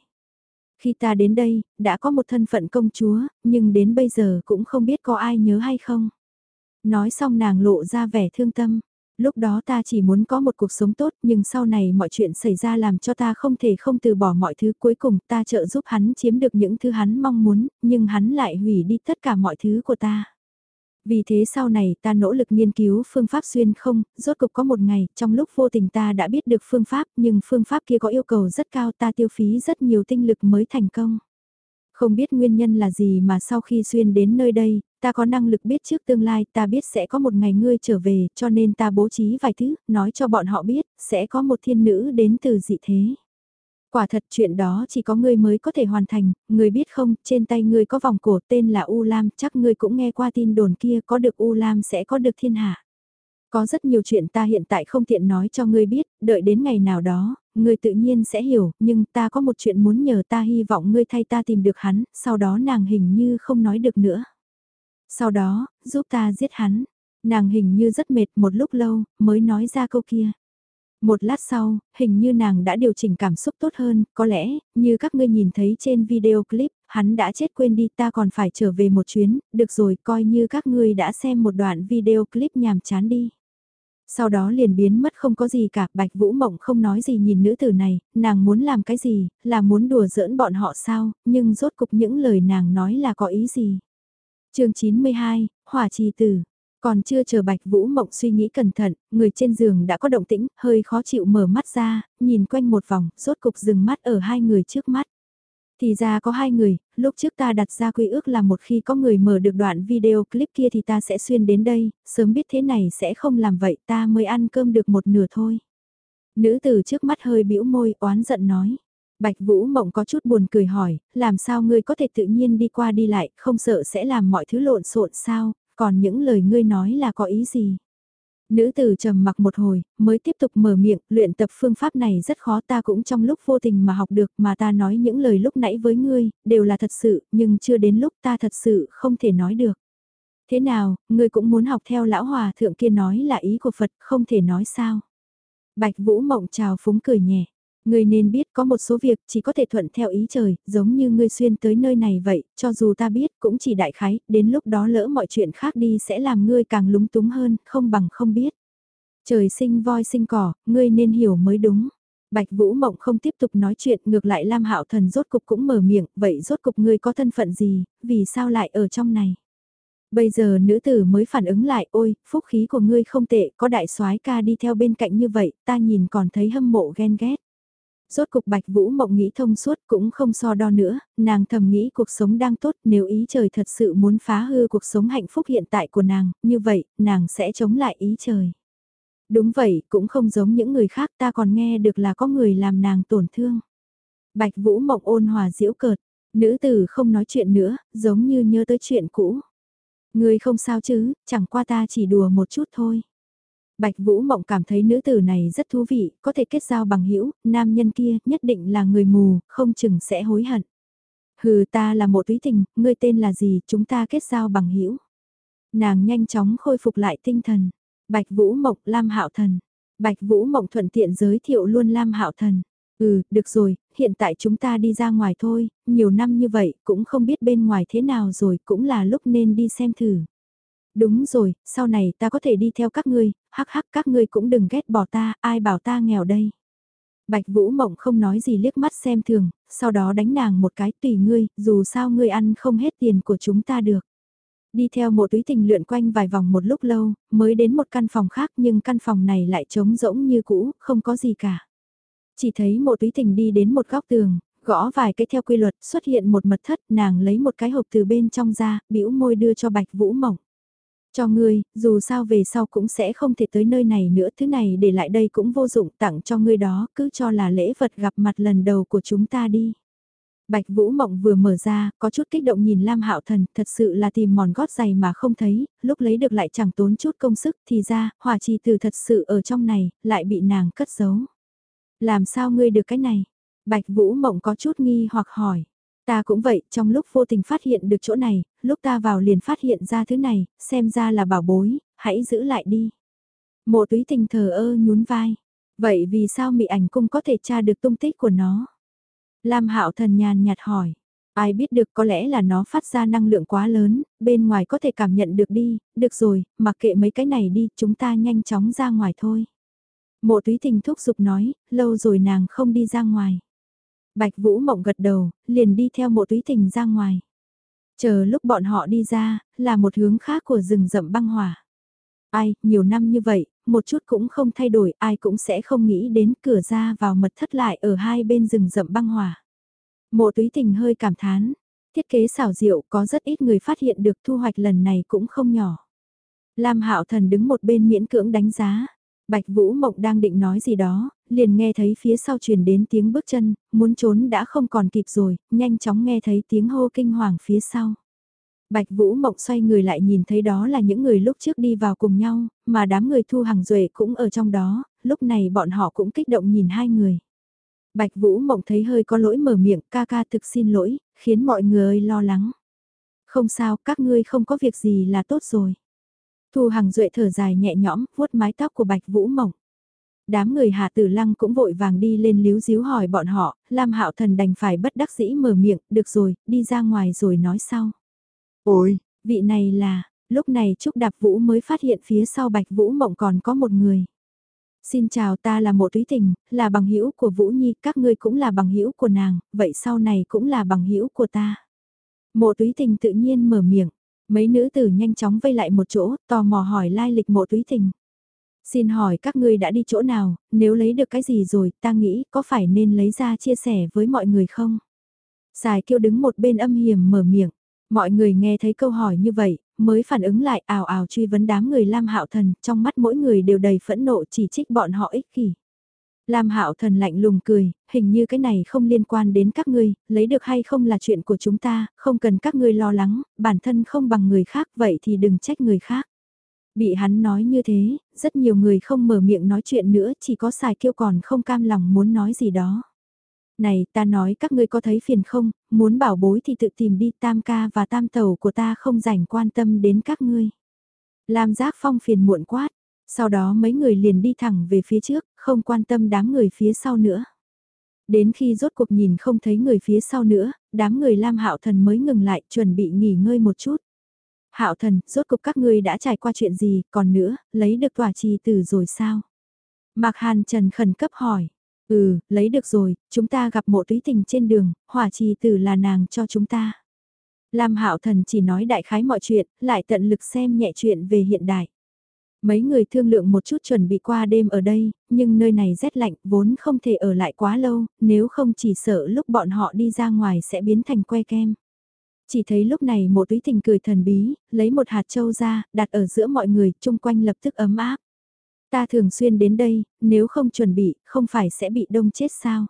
Khi ta đến đây, đã có một thân phận công chúa, nhưng đến bây giờ cũng không biết có ai nhớ hay không. Nói xong nàng lộ ra vẻ thương tâm, lúc đó ta chỉ muốn có một cuộc sống tốt nhưng sau này mọi chuyện xảy ra làm cho ta không thể không từ bỏ mọi thứ cuối cùng ta trợ giúp hắn chiếm được những thứ hắn mong muốn, nhưng hắn lại hủy đi tất cả mọi thứ của ta. Vì thế sau này ta nỗ lực nghiên cứu phương pháp xuyên không, rốt cục có một ngày, trong lúc vô tình ta đã biết được phương pháp nhưng phương pháp kia có yêu cầu rất cao ta tiêu phí rất nhiều tinh lực mới thành công. Không biết nguyên nhân là gì mà sau khi xuyên đến nơi đây, ta có năng lực biết trước tương lai, ta biết sẽ có một ngày ngươi trở về, cho nên ta bố trí vài thứ, nói cho bọn họ biết, sẽ có một thiên nữ đến từ dị thế. Quả thật chuyện đó chỉ có ngươi mới có thể hoàn thành, ngươi biết không, trên tay ngươi có vòng cổ tên là U Lam, chắc ngươi cũng nghe qua tin đồn kia có được U Lam sẽ có được thiên hạ. Có rất nhiều chuyện ta hiện tại không tiện nói cho ngươi biết, đợi đến ngày nào đó, ngươi tự nhiên sẽ hiểu, nhưng ta có một chuyện muốn nhờ ta hy vọng ngươi thay ta tìm được hắn, sau đó nàng hình như không nói được nữa. Sau đó, giúp ta giết hắn. Nàng hình như rất mệt một lúc lâu, mới nói ra câu kia. Một lát sau, hình như nàng đã điều chỉnh cảm xúc tốt hơn, có lẽ, như các ngươi nhìn thấy trên video clip, hắn đã chết quên đi ta còn phải trở về một chuyến, được rồi coi như các ngươi đã xem một đoạn video clip nhàm chán đi. Sau đó liền biến mất không có gì cả, Bạch Vũ Mộng không nói gì nhìn nữ tử này, nàng muốn làm cái gì, là muốn đùa giỡn bọn họ sao, nhưng rốt cục những lời nàng nói là có ý gì chương 92, Hỏa trì tử. Còn chưa chờ Bạch Vũ Mộng suy nghĩ cẩn thận, người trên giường đã có động tĩnh, hơi khó chịu mở mắt ra, nhìn quanh một vòng, rốt cục dừng mắt ở hai người trước mắt. Thì ra có hai người, lúc trước ta đặt ra quy ước là một khi có người mở được đoạn video clip kia thì ta sẽ xuyên đến đây, sớm biết thế này sẽ không làm vậy ta mới ăn cơm được một nửa thôi. Nữ tử trước mắt hơi bĩu môi oán giận nói. Bạch Vũ Mộng có chút buồn cười hỏi, làm sao ngươi có thể tự nhiên đi qua đi lại, không sợ sẽ làm mọi thứ lộn xộn sao, còn những lời ngươi nói là có ý gì? Nữ tử trầm mặc một hồi, mới tiếp tục mở miệng, luyện tập phương pháp này rất khó ta cũng trong lúc vô tình mà học được mà ta nói những lời lúc nãy với ngươi, đều là thật sự, nhưng chưa đến lúc ta thật sự không thể nói được. Thế nào, ngươi cũng muốn học theo lão hòa thượng kia nói là ý của Phật, không thể nói sao? Bạch Vũ Mộng chào phúng cười nhẹ. Ngươi nên biết có một số việc chỉ có thể thuận theo ý trời, giống như ngươi xuyên tới nơi này vậy, cho dù ta biết cũng chỉ đại khái, đến lúc đó lỡ mọi chuyện khác đi sẽ làm ngươi càng lúng túng hơn, không bằng không biết. Trời sinh voi sinh cỏ, ngươi nên hiểu mới đúng. Bạch Vũ Mộng không tiếp tục nói chuyện, ngược lại Lam Hạo Thần rốt cục cũng mở miệng, vậy rốt cục ngươi có thân phận gì, vì sao lại ở trong này? Bây giờ nữ tử mới phản ứng lại, ôi, phúc khí của ngươi không tệ, có đại soái ca đi theo bên cạnh như vậy, ta nhìn còn thấy hâm mộ ghen ghét. Rốt cục Bạch Vũ Mộng nghĩ thông suốt cũng không so đo nữa, nàng thầm nghĩ cuộc sống đang tốt nếu ý trời thật sự muốn phá hư cuộc sống hạnh phúc hiện tại của nàng, như vậy, nàng sẽ chống lại ý trời. Đúng vậy, cũng không giống những người khác ta còn nghe được là có người làm nàng tổn thương. Bạch Vũ Mộng ôn hòa diễu cợt, nữ tử không nói chuyện nữa, giống như nhớ tới chuyện cũ. Người không sao chứ, chẳng qua ta chỉ đùa một chút thôi. Bạch Vũ Mộng cảm thấy nữ tử này rất thú vị, có thể kết giao bằng hữu, nam nhân kia nhất định là người mù, không chừng sẽ hối hận. Hừ ta là một túy tình, ngươi tên là gì, chúng ta kết giao bằng hữu. Nàng nhanh chóng khôi phục lại tinh thần. Bạch Vũ Mộng Lam Hạo Thần. Bạch Vũ Mộng thuận tiện giới thiệu luôn Lam Hạo Thần. Ừ, được rồi, hiện tại chúng ta đi ra ngoài thôi, nhiều năm như vậy cũng không biết bên ngoài thế nào rồi cũng là lúc nên đi xem thử. Đúng rồi, sau này ta có thể đi theo các ngươi, hắc hắc các ngươi cũng đừng ghét bỏ ta, ai bảo ta nghèo đây. Bạch Vũ Mộng không nói gì liếc mắt xem thường, sau đó đánh nàng một cái tùy ngươi, dù sao ngươi ăn không hết tiền của chúng ta được. Đi theo một túy tình lượn quanh vài vòng một lúc lâu, mới đến một căn phòng khác nhưng căn phòng này lại trống rỗng như cũ, không có gì cả. Chỉ thấy một túy tình đi đến một góc tường, gõ vài cái theo quy luật xuất hiện một mật thất nàng lấy một cái hộp từ bên trong ra, bĩu môi đưa cho Bạch Vũ Mộng. Cho ngươi, dù sao về sau cũng sẽ không thể tới nơi này nữa, thứ này để lại đây cũng vô dụng tặng cho ngươi đó, cứ cho là lễ vật gặp mặt lần đầu của chúng ta đi. Bạch Vũ Mộng vừa mở ra, có chút kích động nhìn Lam Hạo Thần, thật sự là tìm mòn gót giày mà không thấy, lúc lấy được lại chẳng tốn chút công sức, thì ra, hỏa trì từ thật sự ở trong này, lại bị nàng cất giấu. Làm sao ngươi được cái này? Bạch Vũ Mộng có chút nghi hoặc hỏi. Ta cũng vậy, trong lúc vô tình phát hiện được chỗ này, lúc ta vào liền phát hiện ra thứ này, xem ra là bảo bối, hãy giữ lại đi. Mộ túy tình thờ ơ nhún vai. Vậy vì sao mị ảnh cung có thể tra được tung tích của nó? Lam hạo thần nhàn nhạt hỏi. Ai biết được có lẽ là nó phát ra năng lượng quá lớn, bên ngoài có thể cảm nhận được đi, được rồi, mặc kệ mấy cái này đi, chúng ta nhanh chóng ra ngoài thôi. Mộ túy tình thúc giục nói, lâu rồi nàng không đi ra ngoài. Bạch Vũ Mộng gật đầu, liền đi theo mộ túy tình ra ngoài. Chờ lúc bọn họ đi ra, là một hướng khác của rừng rậm băng hỏa. Ai, nhiều năm như vậy, một chút cũng không thay đổi, ai cũng sẽ không nghĩ đến cửa ra vào mật thất lại ở hai bên rừng rậm băng hỏa. Mộ túy tình hơi cảm thán, thiết kế xảo diệu có rất ít người phát hiện được thu hoạch lần này cũng không nhỏ. Lam Hạo Thần đứng một bên miễn cưỡng đánh giá. Bạch Vũ Mộng đang định nói gì đó, liền nghe thấy phía sau truyền đến tiếng bước chân, muốn trốn đã không còn kịp rồi, nhanh chóng nghe thấy tiếng hô kinh hoàng phía sau. Bạch Vũ Mộng xoay người lại nhìn thấy đó là những người lúc trước đi vào cùng nhau, mà đám người thu hàng duệ cũng ở trong đó, lúc này bọn họ cũng kích động nhìn hai người. Bạch Vũ Mộng thấy hơi có lỗi mở miệng ca ca thực xin lỗi, khiến mọi người lo lắng. Không sao, các ngươi không có việc gì là tốt rồi. Thu Hằng Duệ thở dài nhẹ nhõm, vuốt mái tóc của Bạch Vũ Mộng. Đám người Hà Tử Lăng cũng vội vàng đi lên líu díu hỏi bọn họ, Lam Hạo Thần đành phải bất đắc dĩ mở miệng, được rồi, đi ra ngoài rồi nói sau. Ôi, vị này là, lúc này Trúc Đạp Vũ mới phát hiện phía sau Bạch Vũ Mộng còn có một người. Xin chào ta là Mộ Túy Tình, là bằng hữu của Vũ Nhi, các ngươi cũng là bằng hữu của nàng, vậy sau này cũng là bằng hữu của ta. Mộ Túy Tình tự nhiên mở miệng, mấy nữ tử nhanh chóng vây lại một chỗ, tò mò hỏi lai lịch Mộ Túy Tình. Xin hỏi các ngươi đã đi chỗ nào, nếu lấy được cái gì rồi, ta nghĩ có phải nên lấy ra chia sẻ với mọi người không? Xài kêu đứng một bên âm hiểm mở miệng. Mọi người nghe thấy câu hỏi như vậy, mới phản ứng lại ảo ảo truy vấn đám người Lam Hạo Thần, trong mắt mỗi người đều đầy phẫn nộ chỉ trích bọn họ ích kỷ. Lam Hạo Thần lạnh lùng cười, hình như cái này không liên quan đến các ngươi, lấy được hay không là chuyện của chúng ta, không cần các ngươi lo lắng, bản thân không bằng người khác vậy thì đừng trách người khác. Bị hắn nói như thế, rất nhiều người không mở miệng nói chuyện nữa, chỉ có xài kêu còn không cam lòng muốn nói gì đó. Này, ta nói các ngươi có thấy phiền không, muốn bảo bối thì tự tìm đi tam ca và tam tàu của ta không rảnh quan tâm đến các ngươi. Lam giác phong phiền muộn quát, sau đó mấy người liền đi thẳng về phía trước, không quan tâm đám người phía sau nữa. Đến khi rốt cuộc nhìn không thấy người phía sau nữa, đám người Lam Hạo Thần mới ngừng lại chuẩn bị nghỉ ngơi một chút. Hạo Thần, rốt cuộc các ngươi đã trải qua chuyện gì, còn nữa, lấy được tòa trì tử rồi sao? Mạc Hàn Trần khẩn cấp hỏi. Ừ, lấy được rồi, chúng ta gặp mộ túy tình trên đường, hỏa trì tử là nàng cho chúng ta. Lam Hạo Thần chỉ nói đại khái mọi chuyện, lại tận lực xem nhẹ chuyện về hiện đại. Mấy người thương lượng một chút chuẩn bị qua đêm ở đây, nhưng nơi này rét lạnh vốn không thể ở lại quá lâu, nếu không chỉ sợ lúc bọn họ đi ra ngoài sẽ biến thành que kem. Chỉ thấy lúc này một túy tình cười thần bí, lấy một hạt châu ra, đặt ở giữa mọi người, chung quanh lập tức ấm áp. Ta thường xuyên đến đây, nếu không chuẩn bị, không phải sẽ bị đông chết sao?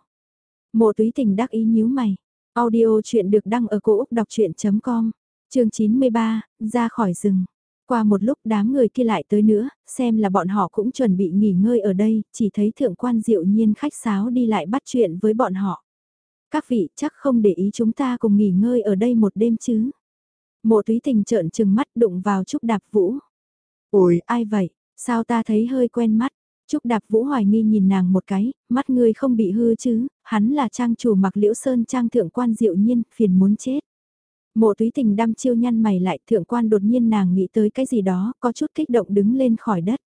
Mộ túy tình đắc ý nhíu mày. Audio chuyện được đăng ở cổ Úc đọc chuyện.com, chương 93, ra khỏi rừng. Qua một lúc đám người kia lại tới nữa, xem là bọn họ cũng chuẩn bị nghỉ ngơi ở đây, chỉ thấy thượng quan diệu nhiên khách sáo đi lại bắt chuyện với bọn họ. Các vị chắc không để ý chúng ta cùng nghỉ ngơi ở đây một đêm chứ. Mộ túy tình trợn trừng mắt đụng vào Trúc Đạp Vũ. Ôi, ai vậy? Sao ta thấy hơi quen mắt? Trúc Đạp Vũ hoài nghi nhìn nàng một cái, mắt ngươi không bị hư chứ, hắn là trang chủ mặc liễu sơn trang thượng quan diệu nhiên, phiền muốn chết. Mộ túy tình đăm chiêu nhăn mày lại thượng quan đột nhiên nàng nghĩ tới cái gì đó, có chút kích động đứng lên khỏi đất.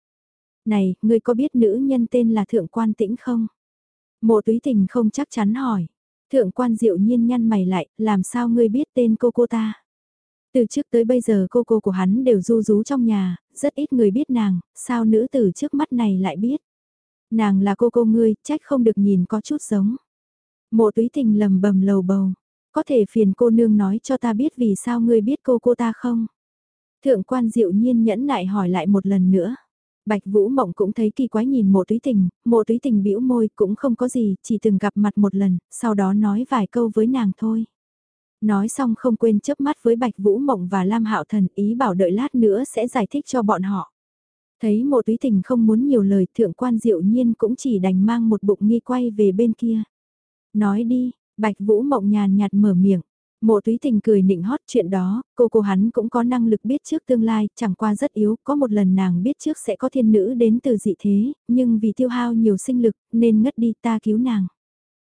Này, ngươi có biết nữ nhân tên là thượng quan tĩnh không? Mộ túy tình không chắc chắn hỏi. Thượng quan diệu nhiên nhăn mày lại, làm sao ngươi biết tên cô cô ta? Từ trước tới bây giờ cô cô của hắn đều du rú trong nhà, rất ít người biết nàng, sao nữ tử trước mắt này lại biết? Nàng là cô cô ngươi, trách không được nhìn có chút giống. Mộ túy tình lầm bầm lầu bầu, có thể phiền cô nương nói cho ta biết vì sao ngươi biết cô cô ta không? Thượng quan diệu nhiên nhẫn nại hỏi lại một lần nữa. Bạch Vũ Mộng cũng thấy kỳ quái nhìn mộ túy tình, mộ túy tình bĩu môi cũng không có gì, chỉ từng gặp mặt một lần, sau đó nói vài câu với nàng thôi. Nói xong không quên chớp mắt với Bạch Vũ Mộng và Lam Hạo Thần ý bảo đợi lát nữa sẽ giải thích cho bọn họ. Thấy mộ túy tình không muốn nhiều lời thượng quan diệu nhiên cũng chỉ đành mang một bụng nghi quay về bên kia. Nói đi, Bạch Vũ Mộng nhàn nhạt mở miệng. Mộ túy tình cười nịnh hót chuyện đó, cô cô hắn cũng có năng lực biết trước tương lai, chẳng qua rất yếu, có một lần nàng biết trước sẽ có thiên nữ đến từ dị thế, nhưng vì tiêu hao nhiều sinh lực, nên ngất đi ta cứu nàng.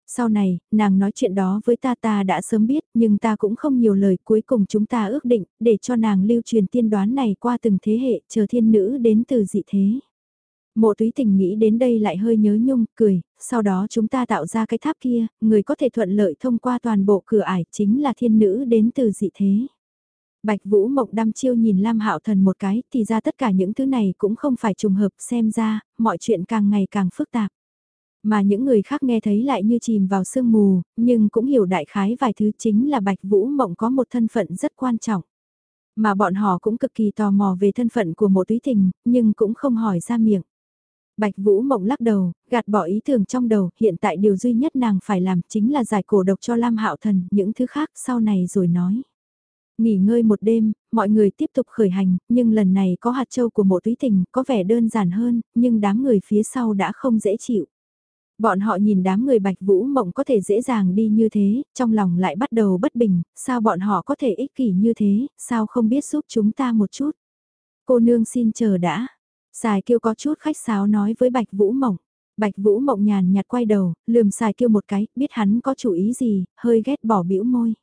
Sau này, nàng nói chuyện đó với ta ta đã sớm biết, nhưng ta cũng không nhiều lời, cuối cùng chúng ta ước định, để cho nàng lưu truyền tiên đoán này qua từng thế hệ, chờ thiên nữ đến từ dị thế. Mộ túy tình nghĩ đến đây lại hơi nhớ nhung, cười, sau đó chúng ta tạo ra cái tháp kia, người có thể thuận lợi thông qua toàn bộ cửa ải chính là thiên nữ đến từ dị thế. Bạch Vũ Mộng đăm chiêu nhìn Lam Hạo Thần một cái, thì ra tất cả những thứ này cũng không phải trùng hợp, xem ra, mọi chuyện càng ngày càng phức tạp. Mà những người khác nghe thấy lại như chìm vào sương mù, nhưng cũng hiểu đại khái vài thứ chính là Bạch Vũ Mộng có một thân phận rất quan trọng. Mà bọn họ cũng cực kỳ tò mò về thân phận của một túy tình, nhưng cũng không hỏi ra miệng. Bạch Vũ Mộng lắc đầu, gạt bỏ ý tưởng trong đầu, hiện tại điều duy nhất nàng phải làm chính là giải cổ độc cho Lam Hạo Thần, những thứ khác sau này rồi nói. Nghỉ ngơi một đêm, mọi người tiếp tục khởi hành, nhưng lần này có hạt châu của mộ túy tình, có vẻ đơn giản hơn, nhưng đám người phía sau đã không dễ chịu. Bọn họ nhìn đám người Bạch Vũ Mộng có thể dễ dàng đi như thế, trong lòng lại bắt đầu bất bình, sao bọn họ có thể ích kỷ như thế, sao không biết giúp chúng ta một chút. Cô nương xin chờ đã, Sài kêu có chút khách sáo nói với Bạch Vũ Mộng. Bạch Vũ Mộng nhàn nhạt quay đầu, lườm Sài kêu một cái, biết hắn có chủ ý gì, hơi ghét bỏ bĩu môi.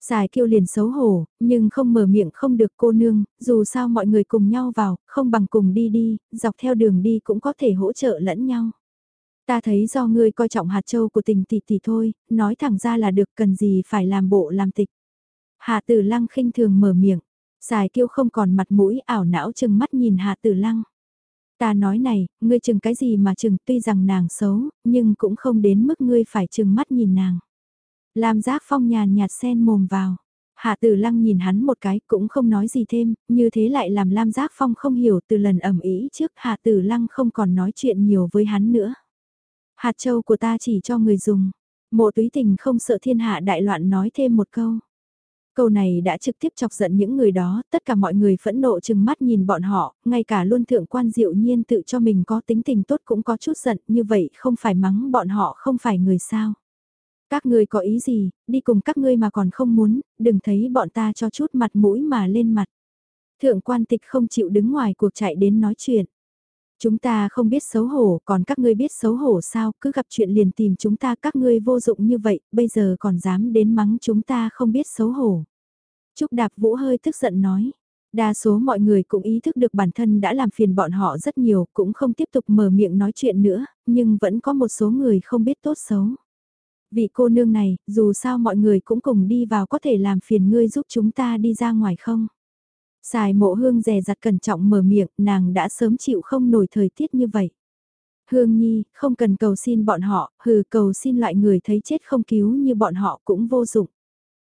Sài kêu liền xấu hổ, nhưng không mở miệng không được cô nương, dù sao mọi người cùng nhau vào, không bằng cùng đi đi, dọc theo đường đi cũng có thể hỗ trợ lẫn nhau. Ta thấy do ngươi coi trọng hạt châu của tình tỷ tỷ thôi, nói thẳng ra là được cần gì phải làm bộ làm tịch. Hạ tử lăng khinh thường mở miệng, xài kiêu không còn mặt mũi ảo não chừng mắt nhìn hạ tử lăng. Ta nói này, ngươi chừng cái gì mà chừng tuy rằng nàng xấu, nhưng cũng không đến mức ngươi phải chừng mắt nhìn nàng. Lam giác phong nhàn nhạt sen mồm vào. Hạ tử lăng nhìn hắn một cái cũng không nói gì thêm, như thế lại làm Lam giác phong không hiểu từ lần ẩm ý trước hạ tử lăng không còn nói chuyện nhiều với hắn nữa. Hạt châu của ta chỉ cho người dùng. Mộ túy tình không sợ thiên hạ đại loạn nói thêm một câu. Câu này đã trực tiếp chọc giận những người đó, tất cả mọi người phẫn nộ chừng mắt nhìn bọn họ, ngay cả luôn thượng quan diệu nhiên tự cho mình có tính tình tốt cũng có chút giận, như vậy không phải mắng bọn họ không phải người sao. Các ngươi có ý gì, đi cùng các ngươi mà còn không muốn, đừng thấy bọn ta cho chút mặt mũi mà lên mặt. Thượng quan tịch không chịu đứng ngoài cuộc chạy đến nói chuyện. Chúng ta không biết xấu hổ, còn các ngươi biết xấu hổ sao, cứ gặp chuyện liền tìm chúng ta các ngươi vô dụng như vậy, bây giờ còn dám đến mắng chúng ta không biết xấu hổ. Trúc Đạp Vũ hơi tức giận nói. Đa số mọi người cũng ý thức được bản thân đã làm phiền bọn họ rất nhiều, cũng không tiếp tục mở miệng nói chuyện nữa, nhưng vẫn có một số người không biết tốt xấu. Vị cô nương này, dù sao mọi người cũng cùng đi vào có thể làm phiền ngươi giúp chúng ta đi ra ngoài không? Xài mộ hương rè rặt cẩn trọng mở miệng, nàng đã sớm chịu không nổi thời tiết như vậy. Hương Nhi, không cần cầu xin bọn họ, hừ cầu xin loại người thấy chết không cứu như bọn họ cũng vô dụng.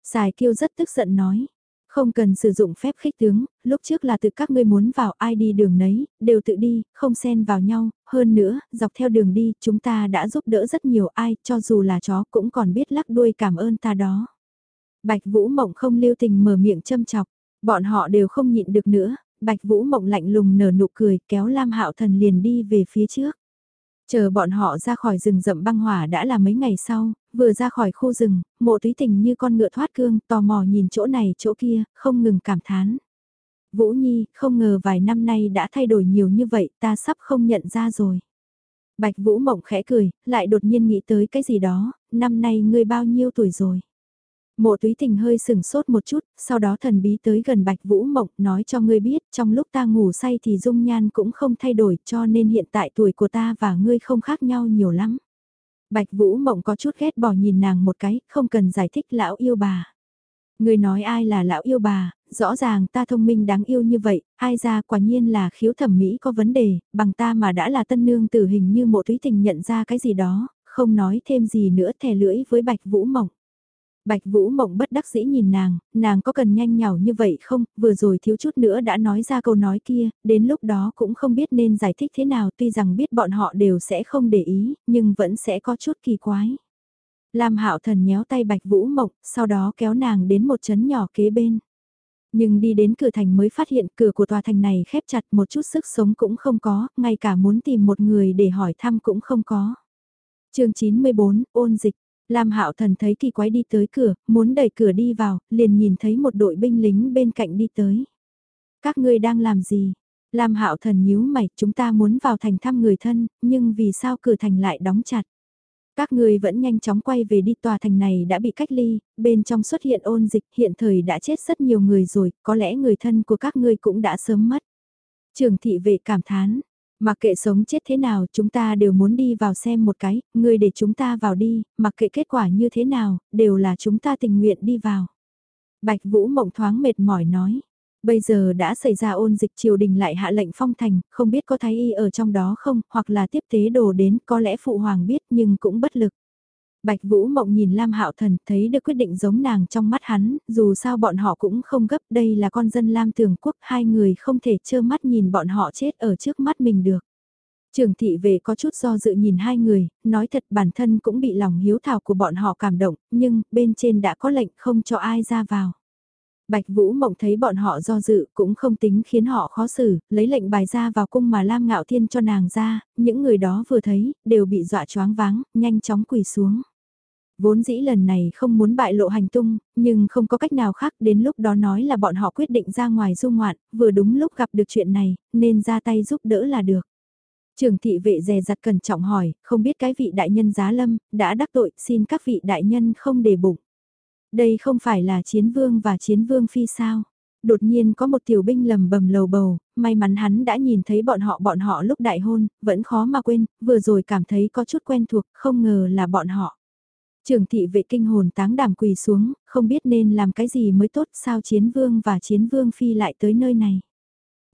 Xài kiêu rất tức giận nói, không cần sử dụng phép khích tướng, lúc trước là tự các ngươi muốn vào ai đi đường nấy, đều tự đi, không xen vào nhau, hơn nữa, dọc theo đường đi, chúng ta đã giúp đỡ rất nhiều ai, cho dù là chó cũng còn biết lắc đuôi cảm ơn ta đó. Bạch Vũ Mộng không lưu tình mở miệng châm chọc, Bọn họ đều không nhịn được nữa, Bạch Vũ Mộng lạnh lùng nở nụ cười kéo Lam Hạo Thần liền đi về phía trước. Chờ bọn họ ra khỏi rừng rậm băng hỏa đã là mấy ngày sau, vừa ra khỏi khu rừng, mộ túy tình như con ngựa thoát cương, tò mò nhìn chỗ này chỗ kia, không ngừng cảm thán. Vũ Nhi, không ngờ vài năm nay đã thay đổi nhiều như vậy, ta sắp không nhận ra rồi. Bạch Vũ Mộng khẽ cười, lại đột nhiên nghĩ tới cái gì đó, năm nay ngươi bao nhiêu tuổi rồi? Mộ túy tình hơi sừng sốt một chút, sau đó thần bí tới gần Bạch Vũ Mộng nói cho ngươi biết trong lúc ta ngủ say thì dung nhan cũng không thay đổi cho nên hiện tại tuổi của ta và ngươi không khác nhau nhiều lắm. Bạch Vũ Mộng có chút ghét bỏ nhìn nàng một cái, không cần giải thích lão yêu bà. Ngươi nói ai là lão yêu bà, rõ ràng ta thông minh đáng yêu như vậy, ai ra quả nhiên là khiếu thẩm mỹ có vấn đề, bằng ta mà đã là tân nương tử hình như mộ túy tình nhận ra cái gì đó, không nói thêm gì nữa thè lưỡi với Bạch Vũ Mộng. Bạch Vũ Mộng bất đắc dĩ nhìn nàng, nàng có cần nhanh nhảu như vậy không, vừa rồi thiếu chút nữa đã nói ra câu nói kia, đến lúc đó cũng không biết nên giải thích thế nào tuy rằng biết bọn họ đều sẽ không để ý, nhưng vẫn sẽ có chút kỳ quái. Lam Hạo Thần nhéo tay Bạch Vũ Mộng, sau đó kéo nàng đến một chấn nhỏ kế bên. Nhưng đi đến cửa thành mới phát hiện cửa của tòa thành này khép chặt một chút sức sống cũng không có, ngay cả muốn tìm một người để hỏi thăm cũng không có. chương 94, ôn dịch. Lam Hạo Thần thấy kỳ quái đi tới cửa, muốn đẩy cửa đi vào, liền nhìn thấy một đội binh lính bên cạnh đi tới. Các ngươi đang làm gì? Lam Hạo Thần nhíu mày, chúng ta muốn vào thành thăm người thân, nhưng vì sao cửa thành lại đóng chặt? Các ngươi vẫn nhanh chóng quay về đi tòa thành này đã bị cách ly, bên trong xuất hiện ôn dịch, hiện thời đã chết rất nhiều người rồi, có lẽ người thân của các ngươi cũng đã sớm mất. Trường thị vệ cảm thán, mặc kệ sống chết thế nào chúng ta đều muốn đi vào xem một cái, ngươi để chúng ta vào đi, mặc kệ kết quả như thế nào, đều là chúng ta tình nguyện đi vào. Bạch Vũ mộng thoáng mệt mỏi nói. Bây giờ đã xảy ra ôn dịch triều đình lại hạ lệnh phong thành, không biết có thái y ở trong đó không, hoặc là tiếp tế đồ đến, có lẽ phụ hoàng biết nhưng cũng bất lực. Bạch Vũ Mộng nhìn Lam Hạo Thần, thấy được quyết định giống nàng trong mắt hắn, dù sao bọn họ cũng không gấp, đây là con dân Lam Thường Quốc, hai người không thể trơ mắt nhìn bọn họ chết ở trước mắt mình được. Trường thị về có chút do dự nhìn hai người, nói thật bản thân cũng bị lòng hiếu thảo của bọn họ cảm động, nhưng bên trên đã có lệnh không cho ai ra vào. Bạch Vũ Mộng thấy bọn họ do dự cũng không tính khiến họ khó xử, lấy lệnh bài ra vào cung mà Lam Ngạo Thiên cho nàng ra, những người đó vừa thấy, đều bị dọa choáng váng, nhanh chóng quỳ xuống. Vốn dĩ lần này không muốn bại lộ hành tung, nhưng không có cách nào khác đến lúc đó nói là bọn họ quyết định ra ngoài du ngoạn, vừa đúng lúc gặp được chuyện này, nên ra tay giúp đỡ là được. Trường thị vệ dè dặt cẩn trọng hỏi, không biết cái vị đại nhân giá lâm, đã đắc tội, xin các vị đại nhân không để bụng. Đây không phải là chiến vương và chiến vương phi sao? Đột nhiên có một tiểu binh lầm bầm lầu bầu, may mắn hắn đã nhìn thấy bọn họ bọn họ lúc đại hôn, vẫn khó mà quên, vừa rồi cảm thấy có chút quen thuộc, không ngờ là bọn họ. Trường thị vệ kinh hồn táng đảm quỳ xuống, không biết nên làm cái gì mới tốt sao chiến vương và chiến vương phi lại tới nơi này.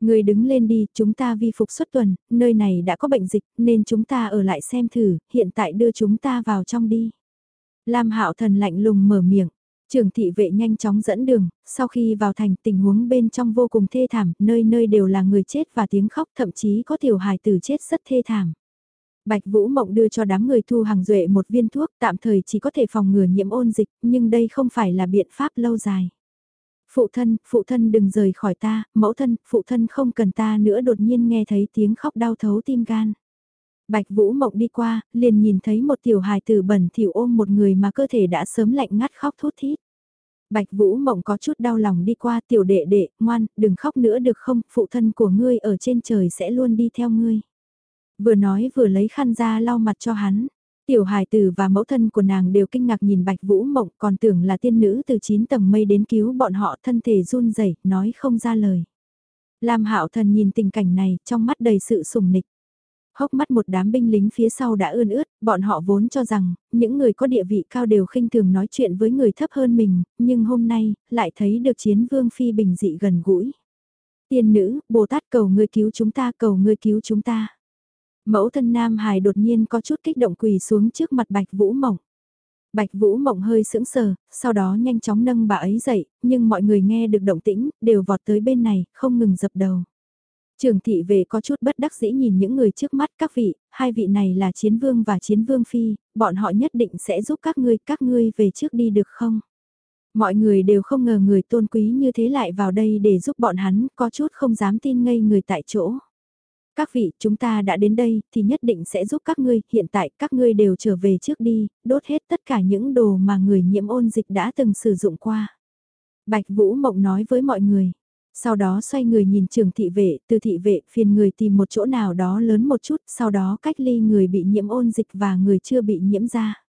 Người đứng lên đi, chúng ta vi phục xuất tuần, nơi này đã có bệnh dịch, nên chúng ta ở lại xem thử, hiện tại đưa chúng ta vào trong đi. Lam hạo thần lạnh lùng mở miệng, Trường thị vệ nhanh chóng dẫn đường, sau khi vào thành tình huống bên trong vô cùng thê thảm, nơi nơi đều là người chết và tiếng khóc thậm chí có tiểu hài tử chết rất thê thảm. Bạch Vũ Mộng đưa cho đám người thu hàng duệ một viên thuốc tạm thời chỉ có thể phòng ngừa nhiễm ôn dịch, nhưng đây không phải là biện pháp lâu dài. Phụ thân, phụ thân đừng rời khỏi ta, mẫu thân, phụ thân không cần ta nữa đột nhiên nghe thấy tiếng khóc đau thấu tim gan. Bạch Vũ Mộng đi qua, liền nhìn thấy một tiểu hài tử bẩn thỉu ôm một người mà cơ thể đã sớm lạnh ngắt khóc thút thít. Bạch Vũ Mộng có chút đau lòng đi qua tiểu đệ đệ, ngoan, đừng khóc nữa được không, phụ thân của ngươi ở trên trời sẽ luôn đi theo ngươi. Vừa nói vừa lấy khăn ra lau mặt cho hắn. Tiểu hài tử và mẫu thân của nàng đều kinh ngạc nhìn Bạch Vũ Mộng còn tưởng là tiên nữ từ 9 tầng mây đến cứu bọn họ thân thể run rẩy nói không ra lời. Lam Hạo Thần nhìn tình cảnh này trong mắt đầy sự sùng nịch hốc mắt một đám binh lính phía sau đã ươn ướt, bọn họ vốn cho rằng, những người có địa vị cao đều khinh thường nói chuyện với người thấp hơn mình, nhưng hôm nay, lại thấy được chiến vương phi bình dị gần gũi. Tiên nữ, Bồ Tát cầu ngươi cứu chúng ta, cầu ngươi cứu chúng ta. Mẫu thân Nam Hải đột nhiên có chút kích động quỳ xuống trước mặt Bạch Vũ Mộng. Bạch Vũ Mộng hơi sững sờ, sau đó nhanh chóng nâng bà ấy dậy, nhưng mọi người nghe được động tĩnh, đều vọt tới bên này, không ngừng dập đầu. Trường thị về có chút bất đắc dĩ nhìn những người trước mắt các vị, hai vị này là chiến vương và chiến vương phi, bọn họ nhất định sẽ giúp các ngươi, các ngươi về trước đi được không? Mọi người đều không ngờ người tôn quý như thế lại vào đây để giúp bọn hắn, có chút không dám tin ngây người tại chỗ. Các vị, chúng ta đã đến đây, thì nhất định sẽ giúp các ngươi, hiện tại các ngươi đều trở về trước đi, đốt hết tất cả những đồ mà người nhiễm ôn dịch đã từng sử dụng qua. Bạch Vũ Mộng nói với mọi người. Sau đó xoay người nhìn trường thị vệ, từ thị vệ phiền người tìm một chỗ nào đó lớn một chút, sau đó cách ly người bị nhiễm ôn dịch và người chưa bị nhiễm ra.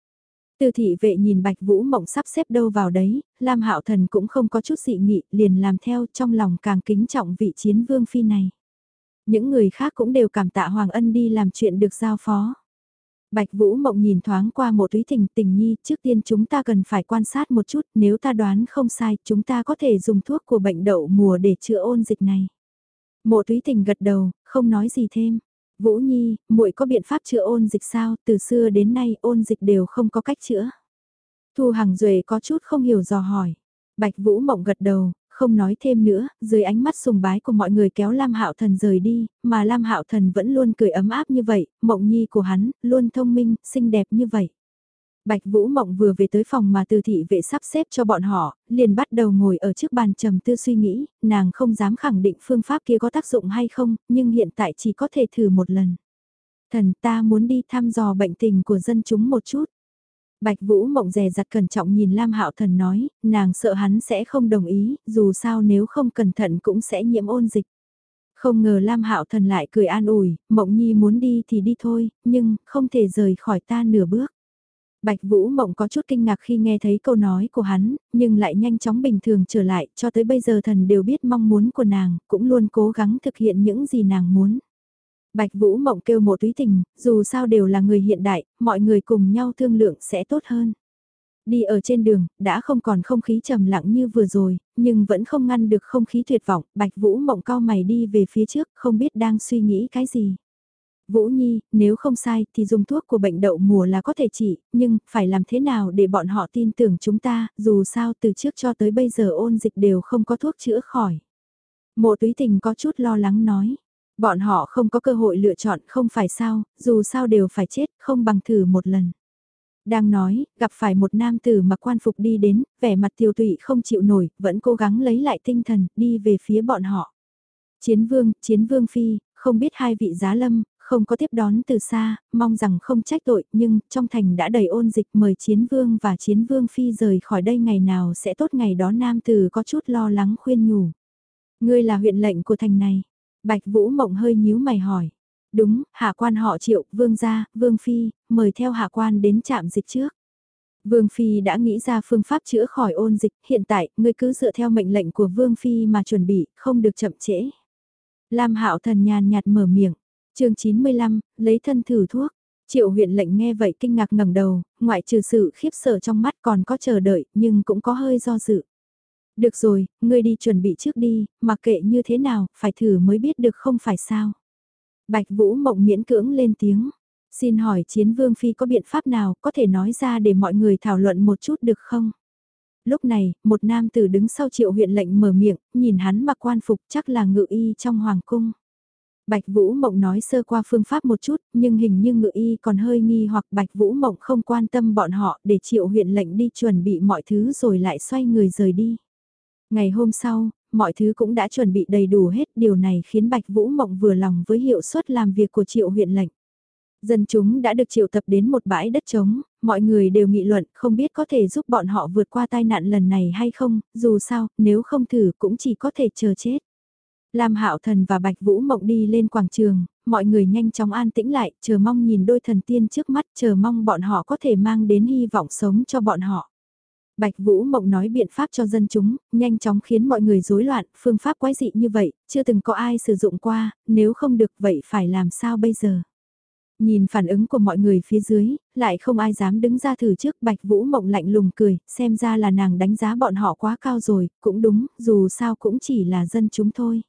Từ thị vệ nhìn Bạch Vũ Mộng sắp xếp đâu vào đấy, Lam Hạo Thần cũng không có chút dị nghị, liền làm theo trong lòng càng kính trọng vị chiến vương phi này. Những người khác cũng đều cảm tạ Hoàng Ân đi làm chuyện được giao phó. Bạch Vũ Mộng nhìn thoáng qua mộ túy thình tình nhi, trước tiên chúng ta cần phải quan sát một chút, nếu ta đoán không sai, chúng ta có thể dùng thuốc của bệnh đậu mùa để chữa ôn dịch này. Mộ túy tình gật đầu, không nói gì thêm. Vũ Nhi, muội có biện pháp chữa ôn dịch sao, từ xưa đến nay ôn dịch đều không có cách chữa. Thu Hằng Duệ có chút không hiểu dò hỏi. Bạch Vũ Mộng gật đầu, không nói thêm nữa, dưới ánh mắt sùng bái của mọi người kéo Lam Hạo Thần rời đi, mà Lam Hạo Thần vẫn luôn cười ấm áp như vậy, mộng nhi của hắn, luôn thông minh, xinh đẹp như vậy. Bạch Vũ Mộng vừa về tới phòng mà từ thị vệ sắp xếp cho bọn họ, liền bắt đầu ngồi ở trước bàn trầm tư suy nghĩ, nàng không dám khẳng định phương pháp kia có tác dụng hay không, nhưng hiện tại chỉ có thể thử một lần. Thần ta muốn đi thăm dò bệnh tình của dân chúng một chút. Bạch Vũ Mộng dè dặt cẩn trọng nhìn Lam Hạo Thần nói, nàng sợ hắn sẽ không đồng ý, dù sao nếu không cẩn thận cũng sẽ nhiễm ôn dịch. Không ngờ Lam Hạo Thần lại cười an ủi, Mộng Nhi muốn đi thì đi thôi, nhưng không thể rời khỏi ta nửa bước. Bạch Vũ Mộng có chút kinh ngạc khi nghe thấy câu nói của hắn, nhưng lại nhanh chóng bình thường trở lại, cho tới bây giờ thần đều biết mong muốn của nàng, cũng luôn cố gắng thực hiện những gì nàng muốn. Bạch Vũ Mộng kêu một túy tình, dù sao đều là người hiện đại, mọi người cùng nhau thương lượng sẽ tốt hơn. Đi ở trên đường, đã không còn không khí trầm lặng như vừa rồi, nhưng vẫn không ngăn được không khí tuyệt vọng, Bạch Vũ Mộng cao mày đi về phía trước, không biết đang suy nghĩ cái gì. Vũ Nhi, nếu không sai thì dùng thuốc của bệnh đậu mùa là có thể trị, nhưng phải làm thế nào để bọn họ tin tưởng chúng ta, dù sao từ trước cho tới bây giờ ôn dịch đều không có thuốc chữa khỏi. Mộ túy tình có chút lo lắng nói. Bọn họ không có cơ hội lựa chọn không phải sao, dù sao đều phải chết, không bằng thử một lần. Đang nói, gặp phải một nam tử mặc quan phục đi đến, vẻ mặt tiêu tụy không chịu nổi, vẫn cố gắng lấy lại tinh thần, đi về phía bọn họ. Chiến vương, chiến vương phi, không biết hai vị giá lâm, không có tiếp đón từ xa, mong rằng không trách tội, nhưng trong thành đã đầy ôn dịch mời chiến vương và chiến vương phi rời khỏi đây ngày nào sẽ tốt ngày đó nam tử có chút lo lắng khuyên nhủ. Ngươi là huyện lệnh của thành này. Bạch Vũ Mộng hơi nhíu mày hỏi. Đúng, hạ quan họ triệu, vương gia, vương phi, mời theo hạ quan đến trạm dịch trước. Vương Phi đã nghĩ ra phương pháp chữa khỏi ôn dịch, hiện tại, ngươi cứ dựa theo mệnh lệnh của Vương Phi mà chuẩn bị, không được chậm trễ. Lam Hạo Thần nhàn nhạt mở miệng, chương 95, lấy thân thử thuốc. Triệu huyện lệnh nghe vậy kinh ngạc ngẩng đầu, ngoại trừ sự khiếp sợ trong mắt còn có chờ đợi, nhưng cũng có hơi do dự. Được rồi, ngươi đi chuẩn bị trước đi, mặc kệ như thế nào, phải thử mới biết được không phải sao. Bạch Vũ Mộng miễn cưỡng lên tiếng. Xin hỏi chiến vương phi có biện pháp nào có thể nói ra để mọi người thảo luận một chút được không? Lúc này, một nam tử đứng sau triệu huyện lệnh mở miệng, nhìn hắn mặc quan phục chắc là ngự y trong hoàng cung. Bạch Vũ Mộng nói sơ qua phương pháp một chút, nhưng hình như ngự y còn hơi nghi hoặc Bạch Vũ Mộng không quan tâm bọn họ để triệu huyện lệnh đi chuẩn bị mọi thứ rồi lại xoay người rời đi. Ngày hôm sau, mọi thứ cũng đã chuẩn bị đầy đủ hết, điều này khiến Bạch Vũ Mộng vừa lòng với hiệu suất làm việc của triệu huyện lệnh. Dân chúng đã được triệu tập đến một bãi đất trống, mọi người đều nghị luận không biết có thể giúp bọn họ vượt qua tai nạn lần này hay không, dù sao, nếu không thử cũng chỉ có thể chờ chết. Lam Hạo Thần và Bạch Vũ Mộng đi lên quảng trường, mọi người nhanh chóng an tĩnh lại, chờ mong nhìn đôi thần tiên trước mắt, chờ mong bọn họ có thể mang đến hy vọng sống cho bọn họ. Bạch Vũ Mộng nói biện pháp cho dân chúng, nhanh chóng khiến mọi người rối loạn, phương pháp quái dị như vậy, chưa từng có ai sử dụng qua, nếu không được vậy phải làm sao bây giờ? Nhìn phản ứng của mọi người phía dưới, lại không ai dám đứng ra thử trước Bạch Vũ Mộng lạnh lùng cười, xem ra là nàng đánh giá bọn họ quá cao rồi, cũng đúng, dù sao cũng chỉ là dân chúng thôi.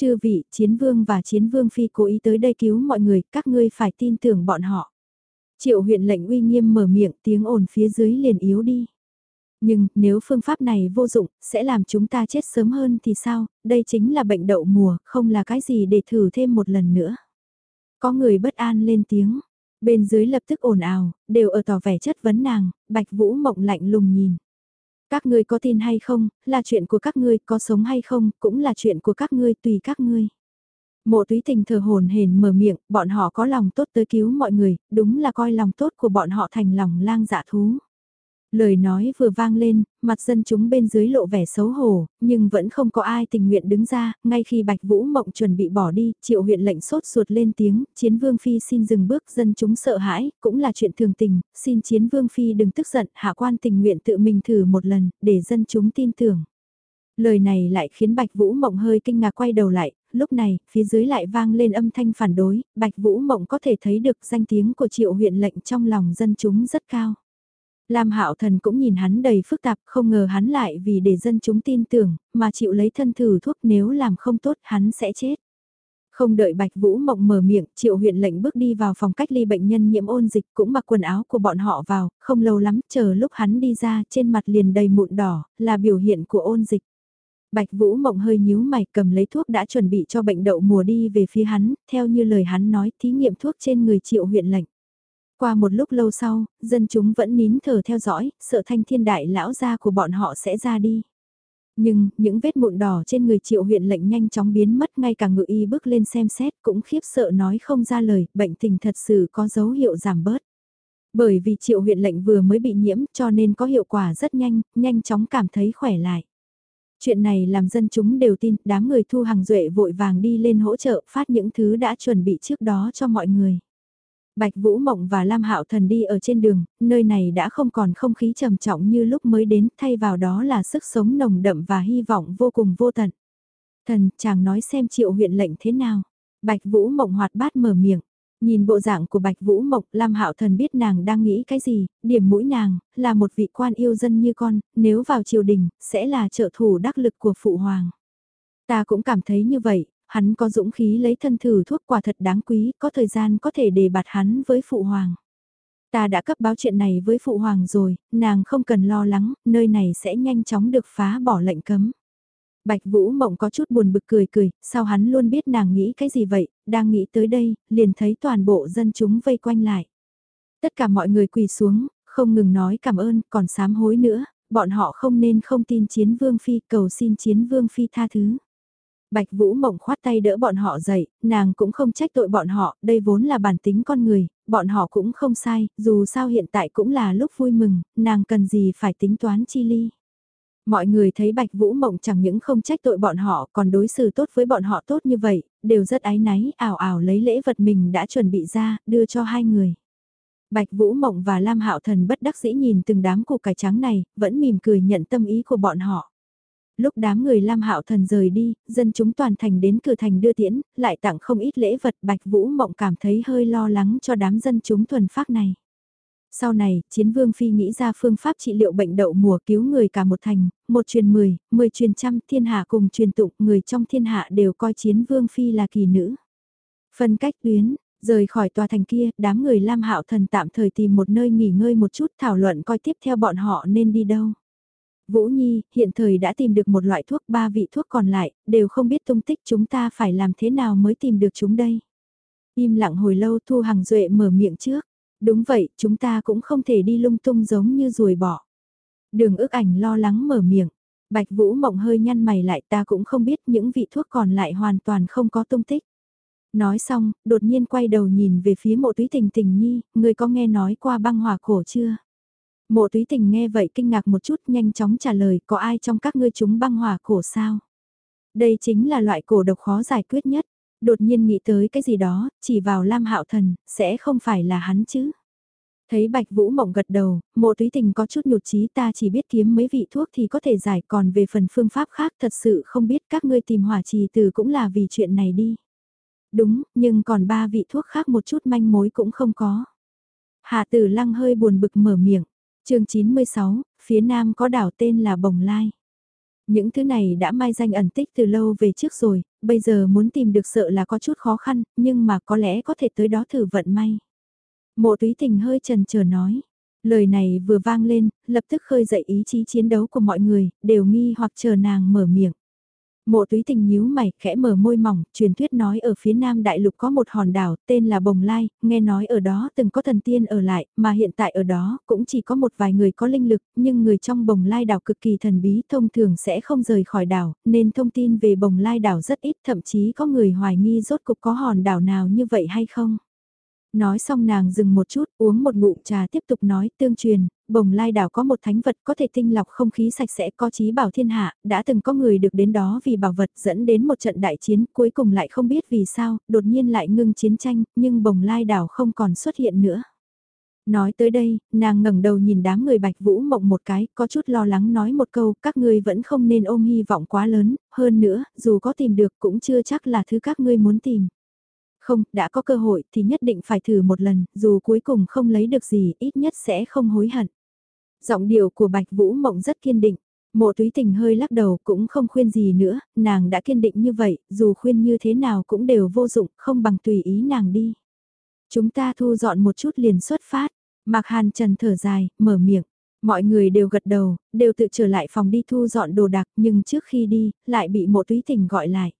Chư vị, chiến vương và chiến vương phi cố ý tới đây cứu mọi người, các ngươi phải tin tưởng bọn họ. Triệu huyện lệnh uy nghiêm mở miệng tiếng ồn phía dưới liền yếu đi. Nhưng, nếu phương pháp này vô dụng, sẽ làm chúng ta chết sớm hơn thì sao, đây chính là bệnh đậu mùa, không là cái gì để thử thêm một lần nữa. Có người bất an lên tiếng, bên dưới lập tức ồn ào, đều ở tỏ vẻ chất vấn nàng, bạch vũ mộng lạnh lùng nhìn. Các ngươi có tin hay không, là chuyện của các ngươi, có sống hay không, cũng là chuyện của các ngươi, tùy các ngươi. Mộ túy tình thờ hồn hền mở miệng, bọn họ có lòng tốt tới cứu mọi người, đúng là coi lòng tốt của bọn họ thành lòng lang dạ thú. Lời nói vừa vang lên, mặt dân chúng bên dưới lộ vẻ xấu hổ, nhưng vẫn không có ai tình nguyện đứng ra, ngay khi Bạch Vũ Mộng chuẩn bị bỏ đi, triệu huyện lệnh sốt ruột lên tiếng, chiến vương phi xin dừng bước, dân chúng sợ hãi, cũng là chuyện thường tình, xin chiến vương phi đừng tức giận, hạ quan tình nguyện tự mình thử một lần, để dân chúng tin tưởng. Lời này lại khiến Bạch Vũ Mộng hơi kinh ngạc quay đầu lại, lúc này, phía dưới lại vang lên âm thanh phản đối, Bạch Vũ Mộng có thể thấy được danh tiếng của triệu huyện lệnh trong lòng dân chúng rất cao. Lam Hạo Thần cũng nhìn hắn đầy phức tạp, không ngờ hắn lại vì để dân chúng tin tưởng, mà chịu lấy thân thử thuốc nếu làm không tốt hắn sẽ chết. Không đợi Bạch Vũ Mộng mở miệng, triệu huyện lệnh bước đi vào phòng cách ly bệnh nhân nhiễm ôn dịch cũng mặc quần áo của bọn họ vào, không lâu lắm chờ lúc hắn đi ra trên mặt liền đầy mụn đỏ, là biểu hiện của ôn dịch. Bạch Vũ Mộng hơi nhíu mày cầm lấy thuốc đã chuẩn bị cho bệnh đậu mùa đi về phía hắn, theo như lời hắn nói thí nghiệm thuốc trên người triệu huyện lệnh. Qua một lúc lâu sau, dân chúng vẫn nín thở theo dõi, sợ thanh thiên đại lão gia của bọn họ sẽ ra đi. Nhưng, những vết mụn đỏ trên người triệu huyện lệnh nhanh chóng biến mất ngay cả ngự y bước lên xem xét cũng khiếp sợ nói không ra lời, bệnh tình thật sự có dấu hiệu giảm bớt. Bởi vì triệu huyện lệnh vừa mới bị nhiễm cho nên có hiệu quả rất nhanh, nhanh chóng cảm thấy khỏe lại. Chuyện này làm dân chúng đều tin, đám người thu hàng duệ vội vàng đi lên hỗ trợ phát những thứ đã chuẩn bị trước đó cho mọi người. Bạch Vũ Mộng và Lam Hạo Thần đi ở trên đường, nơi này đã không còn không khí trầm trọng như lúc mới đến, thay vào đó là sức sống nồng đậm và hy vọng vô cùng vô tận. Thần, chàng nói xem triệu huyện lệnh thế nào. Bạch Vũ Mộng hoạt bát mở miệng. Nhìn bộ dạng của Bạch Vũ Mộng, Lam Hạo Thần biết nàng đang nghĩ cái gì, điểm mũi nàng, là một vị quan yêu dân như con, nếu vào triều đình, sẽ là trợ thủ đắc lực của Phụ Hoàng. Ta cũng cảm thấy như vậy, hắn có dũng khí lấy thân thử thuốc quả thật đáng quý, có thời gian có thể đề bạt hắn với Phụ Hoàng. Ta đã cấp báo chuyện này với Phụ Hoàng rồi, nàng không cần lo lắng, nơi này sẽ nhanh chóng được phá bỏ lệnh cấm. Bạch Vũ Mộng có chút buồn bực cười cười, sao hắn luôn biết nàng nghĩ cái gì vậy, đang nghĩ tới đây, liền thấy toàn bộ dân chúng vây quanh lại. Tất cả mọi người quỳ xuống, không ngừng nói cảm ơn, còn sám hối nữa, bọn họ không nên không tin chiến vương phi, cầu xin chiến vương phi tha thứ. Bạch Vũ Mộng khoát tay đỡ bọn họ dậy, nàng cũng không trách tội bọn họ, đây vốn là bản tính con người, bọn họ cũng không sai, dù sao hiện tại cũng là lúc vui mừng, nàng cần gì phải tính toán chi ly. Mọi người thấy Bạch Vũ Mộng chẳng những không trách tội bọn họ còn đối xử tốt với bọn họ tốt như vậy, đều rất ái náy, ảo ảo lấy lễ vật mình đã chuẩn bị ra, đưa cho hai người. Bạch Vũ Mộng và Lam Hạo Thần bất đắc dĩ nhìn từng đám củ cải trắng này, vẫn mỉm cười nhận tâm ý của bọn họ. Lúc đám người Lam Hạo Thần rời đi, dân chúng toàn thành đến cửa thành đưa tiễn, lại tặng không ít lễ vật Bạch Vũ Mộng cảm thấy hơi lo lắng cho đám dân chúng thuần phác này. Sau này, chiến vương phi nghĩ ra phương pháp trị liệu bệnh đậu mùa cứu người cả một thành, một truyền mười, mười truyền trăm, thiên hạ cùng truyền tụng, người trong thiên hạ đều coi chiến vương phi là kỳ nữ. Phân cách tuyến, rời khỏi tòa thành kia, đám người Lam Hạo Thần tạm thời tìm một nơi nghỉ ngơi một chút thảo luận coi tiếp theo bọn họ nên đi đâu. Vũ Nhi, hiện thời đã tìm được một loại thuốc ba vị thuốc còn lại, đều không biết tung tích chúng ta phải làm thế nào mới tìm được chúng đây. Im lặng hồi lâu Thu Hằng Duệ mở miệng trước. Đúng vậy, chúng ta cũng không thể đi lung tung giống như ruồi bỏ. Đường ước ảnh lo lắng mở miệng. Bạch Vũ Mộng hơi nhăn mày lại ta cũng không biết những vị thuốc còn lại hoàn toàn không có tung tích. Nói xong, đột nhiên quay đầu nhìn về phía mộ túy tình tình nhi, người có nghe nói qua băng hỏa cổ chưa? Mộ túy tình nghe vậy kinh ngạc một chút nhanh chóng trả lời có ai trong các ngươi chúng băng hỏa cổ sao? Đây chính là loại cổ độc khó giải quyết nhất đột nhiên nghĩ tới cái gì đó, chỉ vào Lam Hạo Thần, sẽ không phải là hắn chứ. Thấy Bạch Vũ Mộng gật đầu, mộ túy tình có chút nhụt chí ta chỉ biết kiếm mấy vị thuốc thì có thể giải còn về phần phương pháp khác thật sự không biết các ngươi tìm hỏa trì từ cũng là vì chuyện này đi. Đúng, nhưng còn ba vị thuốc khác một chút manh mối cũng không có. Hạ tử lăng hơi buồn bực mở miệng chương 96, phía nam có đảo tên là Bồng Lai. Những thứ này đã mai danh ẩn tích từ lâu về trước rồi, bây giờ muốn tìm được sợ là có chút khó khăn, nhưng mà có lẽ có thể tới đó thử vận may. Mộ túy tình hơi trần chờ nói. Lời này vừa vang lên, lập tức khơi dậy ý chí chiến đấu của mọi người, đều nghi hoặc chờ nàng mở miệng. Mộ túy tình nhíu mày, khẽ mở môi mỏng, truyền thuyết nói ở phía nam đại lục có một hòn đảo, tên là Bồng Lai, nghe nói ở đó từng có thần tiên ở lại, mà hiện tại ở đó cũng chỉ có một vài người có linh lực, nhưng người trong Bồng Lai đảo cực kỳ thần bí thông thường sẽ không rời khỏi đảo, nên thông tin về Bồng Lai đảo rất ít, thậm chí có người hoài nghi rốt cục có hòn đảo nào như vậy hay không. Nói xong nàng dừng một chút, uống một ngụm trà tiếp tục nói tương truyền, bồng lai đảo có một thánh vật có thể tinh lọc không khí sạch sẽ có trí bảo thiên hạ, đã từng có người được đến đó vì bảo vật dẫn đến một trận đại chiến cuối cùng lại không biết vì sao, đột nhiên lại ngưng chiến tranh, nhưng bồng lai đảo không còn xuất hiện nữa. Nói tới đây, nàng ngẩng đầu nhìn đám người bạch vũ mộng một cái, có chút lo lắng nói một câu, các ngươi vẫn không nên ôm hy vọng quá lớn, hơn nữa, dù có tìm được cũng chưa chắc là thứ các ngươi muốn tìm. Không, đã có cơ hội thì nhất định phải thử một lần, dù cuối cùng không lấy được gì, ít nhất sẽ không hối hận. Giọng điệu của Bạch Vũ Mộng rất kiên định. Mộ túy tình hơi lắc đầu cũng không khuyên gì nữa, nàng đã kiên định như vậy, dù khuyên như thế nào cũng đều vô dụng, không bằng tùy ý nàng đi. Chúng ta thu dọn một chút liền xuất phát, Mạc Hàn Trần thở dài, mở miệng. Mọi người đều gật đầu, đều tự trở lại phòng đi thu dọn đồ đạc nhưng trước khi đi, lại bị mộ túy tình gọi lại.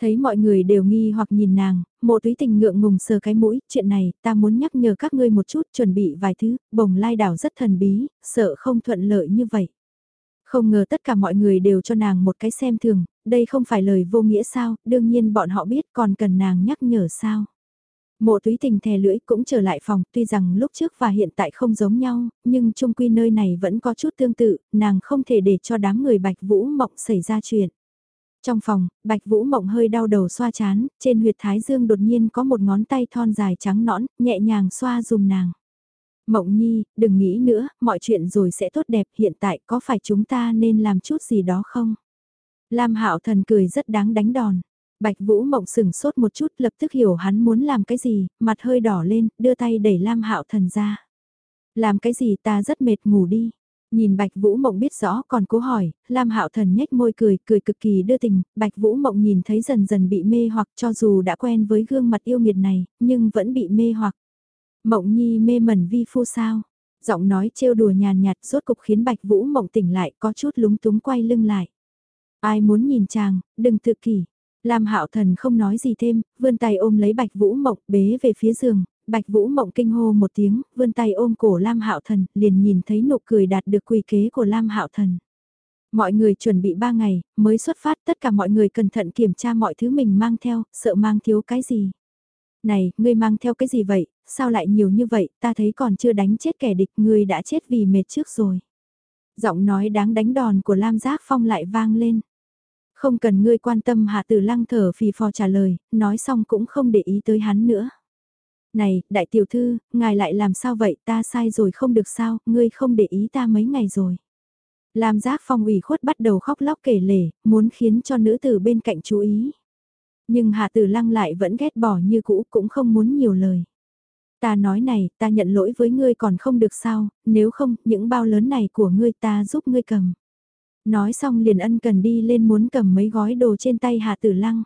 Thấy mọi người đều nghi hoặc nhìn nàng, mộ túy tình ngượng ngùng sờ cái mũi, chuyện này, ta muốn nhắc nhở các ngươi một chút, chuẩn bị vài thứ, bồng lai đảo rất thần bí, sợ không thuận lợi như vậy. Không ngờ tất cả mọi người đều cho nàng một cái xem thường, đây không phải lời vô nghĩa sao, đương nhiên bọn họ biết còn cần nàng nhắc nhở sao. Mộ túy tình thè lưỡi cũng trở lại phòng, tuy rằng lúc trước và hiện tại không giống nhau, nhưng chung quy nơi này vẫn có chút tương tự, nàng không thể để cho đám người Bạch Vũ Mộng xảy ra chuyện. Trong phòng, Bạch Vũ Mộng hơi đau đầu xoa chán, trên huyệt thái dương đột nhiên có một ngón tay thon dài trắng nõn, nhẹ nhàng xoa dùm nàng. Mộng Nhi, đừng nghĩ nữa, mọi chuyện rồi sẽ tốt đẹp, hiện tại có phải chúng ta nên làm chút gì đó không? Lam Hạo Thần cười rất đáng đánh đòn. Bạch Vũ Mộng sừng sốt một chút lập tức hiểu hắn muốn làm cái gì, mặt hơi đỏ lên, đưa tay đẩy Lam Hạo Thần ra. Làm cái gì ta rất mệt ngủ đi. Nhìn Bạch Vũ Mộng biết rõ còn cố hỏi, Lam Hạo Thần nhếch môi cười, cười cực kỳ đưa tình, Bạch Vũ Mộng nhìn thấy dần dần bị mê hoặc cho dù đã quen với gương mặt yêu nghiệt này, nhưng vẫn bị mê hoặc. Mộng Nhi mê mẩn vi phu sao? Giọng nói trêu đùa nhàn nhạt rốt cục khiến Bạch Vũ Mộng tỉnh lại có chút lúng túng quay lưng lại. Ai muốn nhìn chàng, đừng tự kỷ. Lam Hạo Thần không nói gì thêm, vươn tay ôm lấy Bạch Vũ Mộng bế về phía giường, Bạch Vũ Mộng kinh hô một tiếng, vươn tay ôm cổ Lam Hạo Thần, liền nhìn thấy nụ cười đạt được quỳ kế của Lam Hạo Thần. Mọi người chuẩn bị ba ngày, mới xuất phát tất cả mọi người cẩn thận kiểm tra mọi thứ mình mang theo, sợ mang thiếu cái gì. Này, ngươi mang theo cái gì vậy, sao lại nhiều như vậy, ta thấy còn chưa đánh chết kẻ địch, ngươi đã chết vì mệt trước rồi. Giọng nói đáng đánh đòn của Lam Giác Phong lại vang lên. Không cần ngươi quan tâm Hạ Tử Lăng thở phì phò trả lời, nói xong cũng không để ý tới hắn nữa. Này, đại tiểu thư, ngài lại làm sao vậy, ta sai rồi không được sao, ngươi không để ý ta mấy ngày rồi. làm giác phong ủy khuất bắt đầu khóc lóc kể lể, muốn khiến cho nữ tử bên cạnh chú ý. Nhưng Hạ Tử Lăng lại vẫn ghét bỏ như cũ cũng không muốn nhiều lời. Ta nói này, ta nhận lỗi với ngươi còn không được sao, nếu không, những bao lớn này của ngươi ta giúp ngươi cầm. Nói xong liền ân cần đi lên muốn cầm mấy gói đồ trên tay Hạ Tử Lăng.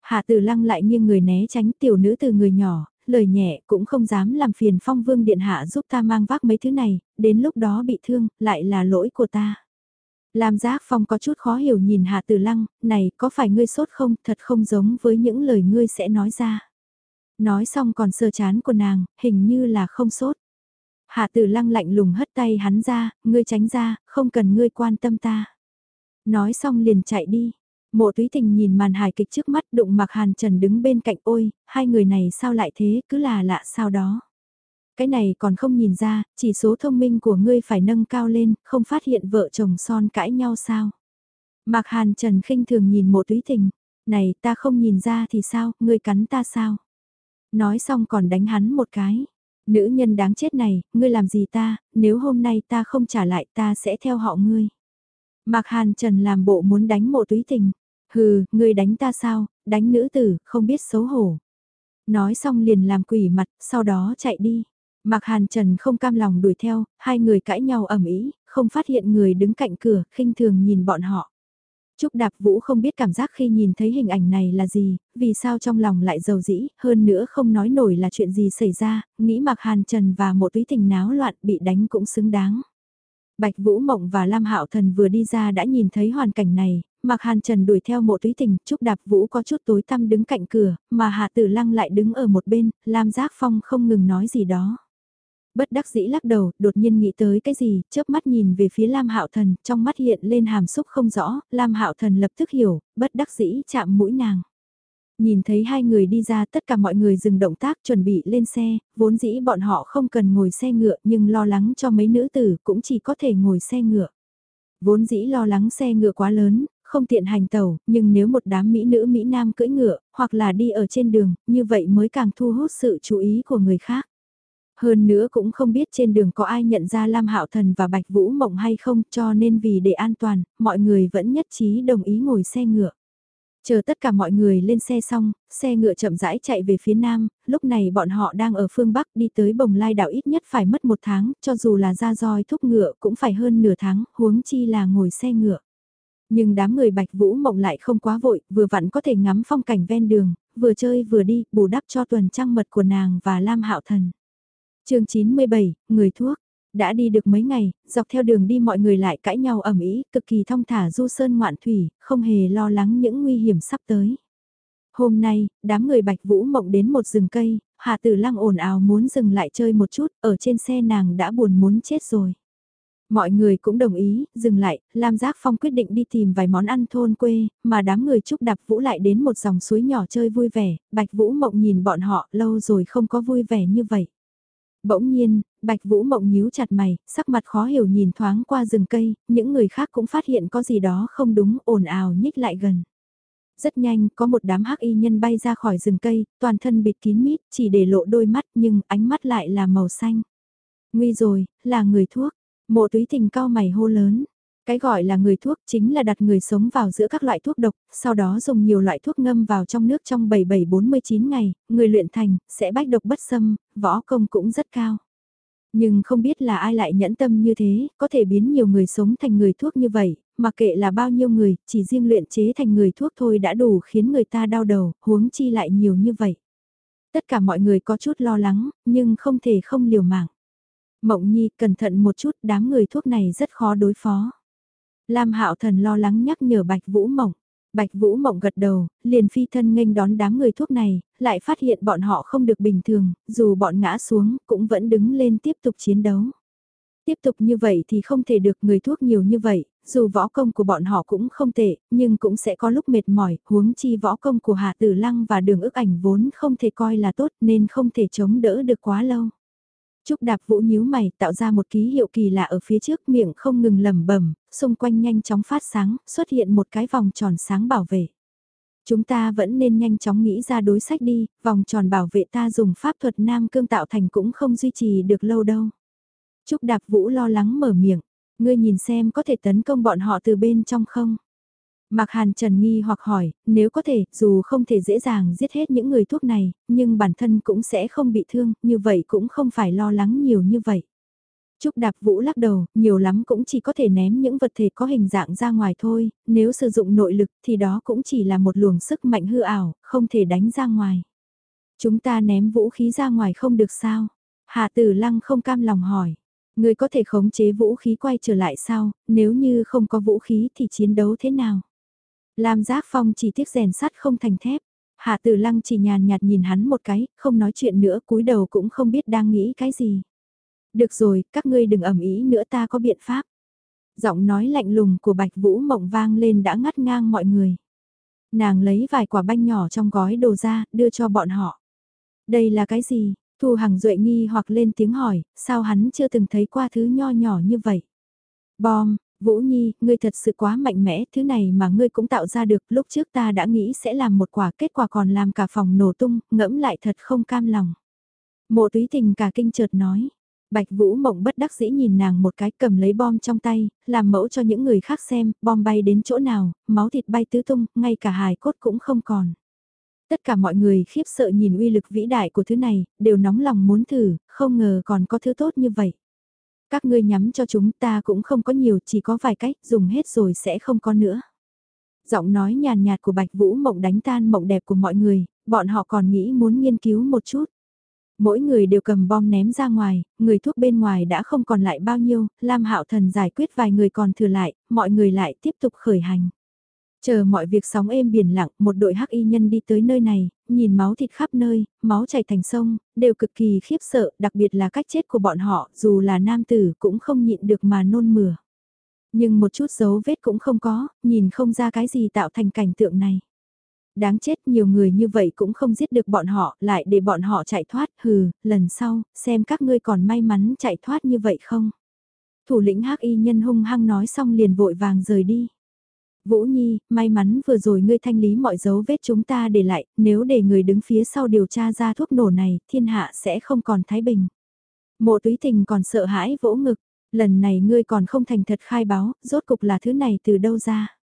Hạ Tử Lăng lại nghiêng người né tránh tiểu nữ từ người nhỏ, lời nhẹ cũng không dám làm phiền phong vương điện hạ giúp ta mang vác mấy thứ này, đến lúc đó bị thương, lại là lỗi của ta. làm giác phong có chút khó hiểu nhìn Hạ Tử Lăng, này có phải ngươi sốt không, thật không giống với những lời ngươi sẽ nói ra. Nói xong còn sờ chán của nàng, hình như là không sốt. Hạ Tử Lăng lạnh lùng hất tay hắn ra, ngươi tránh ra, không cần ngươi quan tâm ta. Nói xong liền chạy đi. Mộ túy tình nhìn màn hài kịch trước mắt đụng mặc hàn trần đứng bên cạnh ôi, hai người này sao lại thế, cứ là lạ sao đó. Cái này còn không nhìn ra, chỉ số thông minh của ngươi phải nâng cao lên, không phát hiện vợ chồng son cãi nhau sao. Mạc hàn trần khinh thường nhìn mộ túy tình, này ta không nhìn ra thì sao, ngươi cắn ta sao. Nói xong còn đánh hắn một cái. Nữ nhân đáng chết này, ngươi làm gì ta, nếu hôm nay ta không trả lại ta sẽ theo họ ngươi. Mạc Hàn Trần làm bộ muốn đánh mộ túy tình. Hừ, ngươi đánh ta sao, đánh nữ tử, không biết xấu hổ. Nói xong liền làm quỷ mặt, sau đó chạy đi. Mạc Hàn Trần không cam lòng đuổi theo, hai người cãi nhau ầm ĩ, không phát hiện người đứng cạnh cửa, khinh thường nhìn bọn họ. Trúc Đạp Vũ không biết cảm giác khi nhìn thấy hình ảnh này là gì, vì sao trong lòng lại giàu dĩ, hơn nữa không nói nổi là chuyện gì xảy ra, nghĩ Mạc Hàn Trần và một túy tình náo loạn bị đánh cũng xứng đáng. Bạch Vũ Mộng và Lam Hạo Thần vừa đi ra đã nhìn thấy hoàn cảnh này, Mạc Hàn Trần đuổi theo mộ túy tình, Trúc Đạp Vũ có chút tối tăm đứng cạnh cửa, mà Hạ Tử Lăng lại đứng ở một bên, Lam Giác Phong không ngừng nói gì đó. Bất đắc dĩ lắc đầu, đột nhiên nghĩ tới cái gì, chớp mắt nhìn về phía Lam Hạo Thần, trong mắt hiện lên hàm xúc không rõ, Lam Hạo Thần lập tức hiểu, bất đắc dĩ chạm mũi nàng. Nhìn thấy hai người đi ra tất cả mọi người dừng động tác chuẩn bị lên xe, vốn dĩ bọn họ không cần ngồi xe ngựa nhưng lo lắng cho mấy nữ tử cũng chỉ có thể ngồi xe ngựa. Vốn dĩ lo lắng xe ngựa quá lớn, không tiện hành tàu, nhưng nếu một đám mỹ nữ Mỹ Nam cưỡi ngựa, hoặc là đi ở trên đường, như vậy mới càng thu hút sự chú ý của người khác. Hơn nữa cũng không biết trên đường có ai nhận ra Lam Hạo Thần và Bạch Vũ Mộng hay không, cho nên vì để an toàn, mọi người vẫn nhất trí đồng ý ngồi xe ngựa. Chờ tất cả mọi người lên xe xong, xe ngựa chậm rãi chạy về phía nam, lúc này bọn họ đang ở phương Bắc đi tới bồng lai đảo ít nhất phải mất một tháng, cho dù là ra roi thúc ngựa cũng phải hơn nửa tháng, huống chi là ngồi xe ngựa. Nhưng đám người Bạch Vũ Mộng lại không quá vội, vừa vặn có thể ngắm phong cảnh ven đường, vừa chơi vừa đi, bù đắp cho tuần trăng mật của nàng và Lam Hạo Thần. chương 97, Người thuốc. Đã đi được mấy ngày, dọc theo đường đi mọi người lại cãi nhau ẩm ý, cực kỳ thong thả du sơn ngoạn thủy, không hề lo lắng những nguy hiểm sắp tới. Hôm nay, đám người Bạch Vũ Mộng đến một rừng cây, Hạ Tử Lăng ồn ào muốn dừng lại chơi một chút, ở trên xe nàng đã buồn muốn chết rồi. Mọi người cũng đồng ý, dừng lại, Lam Giác Phong quyết định đi tìm vài món ăn thôn quê, mà đám người chúc đạp Vũ lại đến một dòng suối nhỏ chơi vui vẻ, Bạch Vũ Mộng nhìn bọn họ lâu rồi không có vui vẻ như vậy. Bỗng nhiên, Bạch Vũ Mộng nhíu chặt mày, sắc mặt khó hiểu nhìn thoáng qua rừng cây, những người khác cũng phát hiện có gì đó không đúng, ồn ào nhích lại gần. Rất nhanh, có một đám hắc y nhân bay ra khỏi rừng cây, toàn thân bịt kín mít, chỉ để lộ đôi mắt nhưng ánh mắt lại là màu xanh. Nguy rồi, là người thuốc. Mộ túy tình cao mày hô lớn. Cái gọi là người thuốc chính là đặt người sống vào giữa các loại thuốc độc, sau đó dùng nhiều loại thuốc ngâm vào trong nước trong 7749 ngày, người luyện thành, sẽ bách độc bất xâm, võ công cũng rất cao. Nhưng không biết là ai lại nhẫn tâm như thế, có thể biến nhiều người sống thành người thuốc như vậy, mà kệ là bao nhiêu người, chỉ riêng luyện chế thành người thuốc thôi đã đủ khiến người ta đau đầu, huống chi lại nhiều như vậy. Tất cả mọi người có chút lo lắng, nhưng không thể không liều mạng. Mộng Nhi cẩn thận một chút, đám người thuốc này rất khó đối phó. Lam Hạo Thần lo lắng nhắc nhở Bạch Vũ Mộng. Bạch Vũ Mộng gật đầu, liền phi thân nghênh đón đám người thuốc này, lại phát hiện bọn họ không được bình thường, dù bọn ngã xuống, cũng vẫn đứng lên tiếp tục chiến đấu. Tiếp tục như vậy thì không thể được người thuốc nhiều như vậy, dù võ công của bọn họ cũng không tệ, nhưng cũng sẽ có lúc mệt mỏi, huống chi võ công của Hà Tử Lăng và đường ức ảnh vốn không thể coi là tốt nên không thể chống đỡ được quá lâu. Trúc đạp vũ nhíu mày tạo ra một ký hiệu kỳ lạ ở phía trước miệng không ngừng lẩm bẩm xung quanh nhanh chóng phát sáng, xuất hiện một cái vòng tròn sáng bảo vệ. Chúng ta vẫn nên nhanh chóng nghĩ ra đối sách đi, vòng tròn bảo vệ ta dùng pháp thuật nam cương tạo thành cũng không duy trì được lâu đâu. Trúc đạp vũ lo lắng mở miệng, ngươi nhìn xem có thể tấn công bọn họ từ bên trong không? Mạc Hàn Trần nghi hoặc hỏi, nếu có thể, dù không thể dễ dàng giết hết những người thuốc này, nhưng bản thân cũng sẽ không bị thương, như vậy cũng không phải lo lắng nhiều như vậy. Trúc Đạp Vũ lắc đầu, nhiều lắm cũng chỉ có thể ném những vật thể có hình dạng ra ngoài thôi, nếu sử dụng nội lực thì đó cũng chỉ là một luồng sức mạnh hư ảo, không thể đánh ra ngoài. Chúng ta ném vũ khí ra ngoài không được sao? Hạ Tử Lăng không cam lòng hỏi. Người có thể khống chế vũ khí quay trở lại sao, nếu như không có vũ khí thì chiến đấu thế nào? Lam Giác Phong chỉ tiếc rèn sắt không thành thép. Hạ Tử Lăng chỉ nhàn nhạt nhìn hắn một cái, không nói chuyện nữa, cúi đầu cũng không biết đang nghĩ cái gì. Được rồi, các ngươi đừng ầm ý nữa ta có biện pháp. Giọng nói lạnh lùng của Bạch Vũ Mộng vang lên đã ngắt ngang mọi người. Nàng lấy vài quả banh nhỏ trong gói đồ ra, đưa cho bọn họ. Đây là cái gì? Thu Hằng Duệ nghi hoặc lên tiếng hỏi, sao hắn chưa từng thấy qua thứ nho nhỏ như vậy? Bom, Vũ Nhi, ngươi thật sự quá mạnh mẽ, thứ này mà ngươi cũng tạo ra được, lúc trước ta đã nghĩ sẽ làm một quả, kết quả còn làm cả phòng nổ tung, ngẫm lại thật không cam lòng. Mộ túy tình cả kinh chợt nói. Bạch Vũ Mộng bất đắc dĩ nhìn nàng một cái cầm lấy bom trong tay, làm mẫu cho những người khác xem, bom bay đến chỗ nào, máu thịt bay tứ tung, ngay cả hài cốt cũng không còn. Tất cả mọi người khiếp sợ nhìn uy lực vĩ đại của thứ này, đều nóng lòng muốn thử, không ngờ còn có thứ tốt như vậy. Các ngươi nhắm cho chúng ta cũng không có nhiều, chỉ có vài cách, dùng hết rồi sẽ không có nữa. Giọng nói nhàn nhạt của Bạch Vũ mộng đánh tan mộng đẹp của mọi người, bọn họ còn nghĩ muốn nghiên cứu một chút. Mỗi người đều cầm bom ném ra ngoài, người thuốc bên ngoài đã không còn lại bao nhiêu, Lam Hạo Thần giải quyết vài người còn thừa lại, mọi người lại tiếp tục khởi hành. Chờ mọi việc sóng êm biển lặng, một đội hắc y nhân đi tới nơi này, nhìn máu thịt khắp nơi, máu chảy thành sông, đều cực kỳ khiếp sợ, đặc biệt là cách chết của bọn họ, dù là nam tử cũng không nhịn được mà nôn mửa. Nhưng một chút dấu vết cũng không có, nhìn không ra cái gì tạo thành cảnh tượng này. Đáng chết nhiều người như vậy cũng không giết được bọn họ, lại để bọn họ chạy thoát, hừ, lần sau, xem các ngươi còn may mắn chạy thoát như vậy không. Thủ lĩnh hắc y nhân hung hăng nói xong liền vội vàng rời đi. Vũ Nhi, may mắn vừa rồi ngươi thanh lý mọi dấu vết chúng ta để lại, nếu để người đứng phía sau điều tra ra thuốc nổ này, thiên hạ sẽ không còn thái bình. Mộ túy tình còn sợ hãi vỗ ngực, lần này ngươi còn không thành thật khai báo, rốt cục là thứ này từ đâu ra.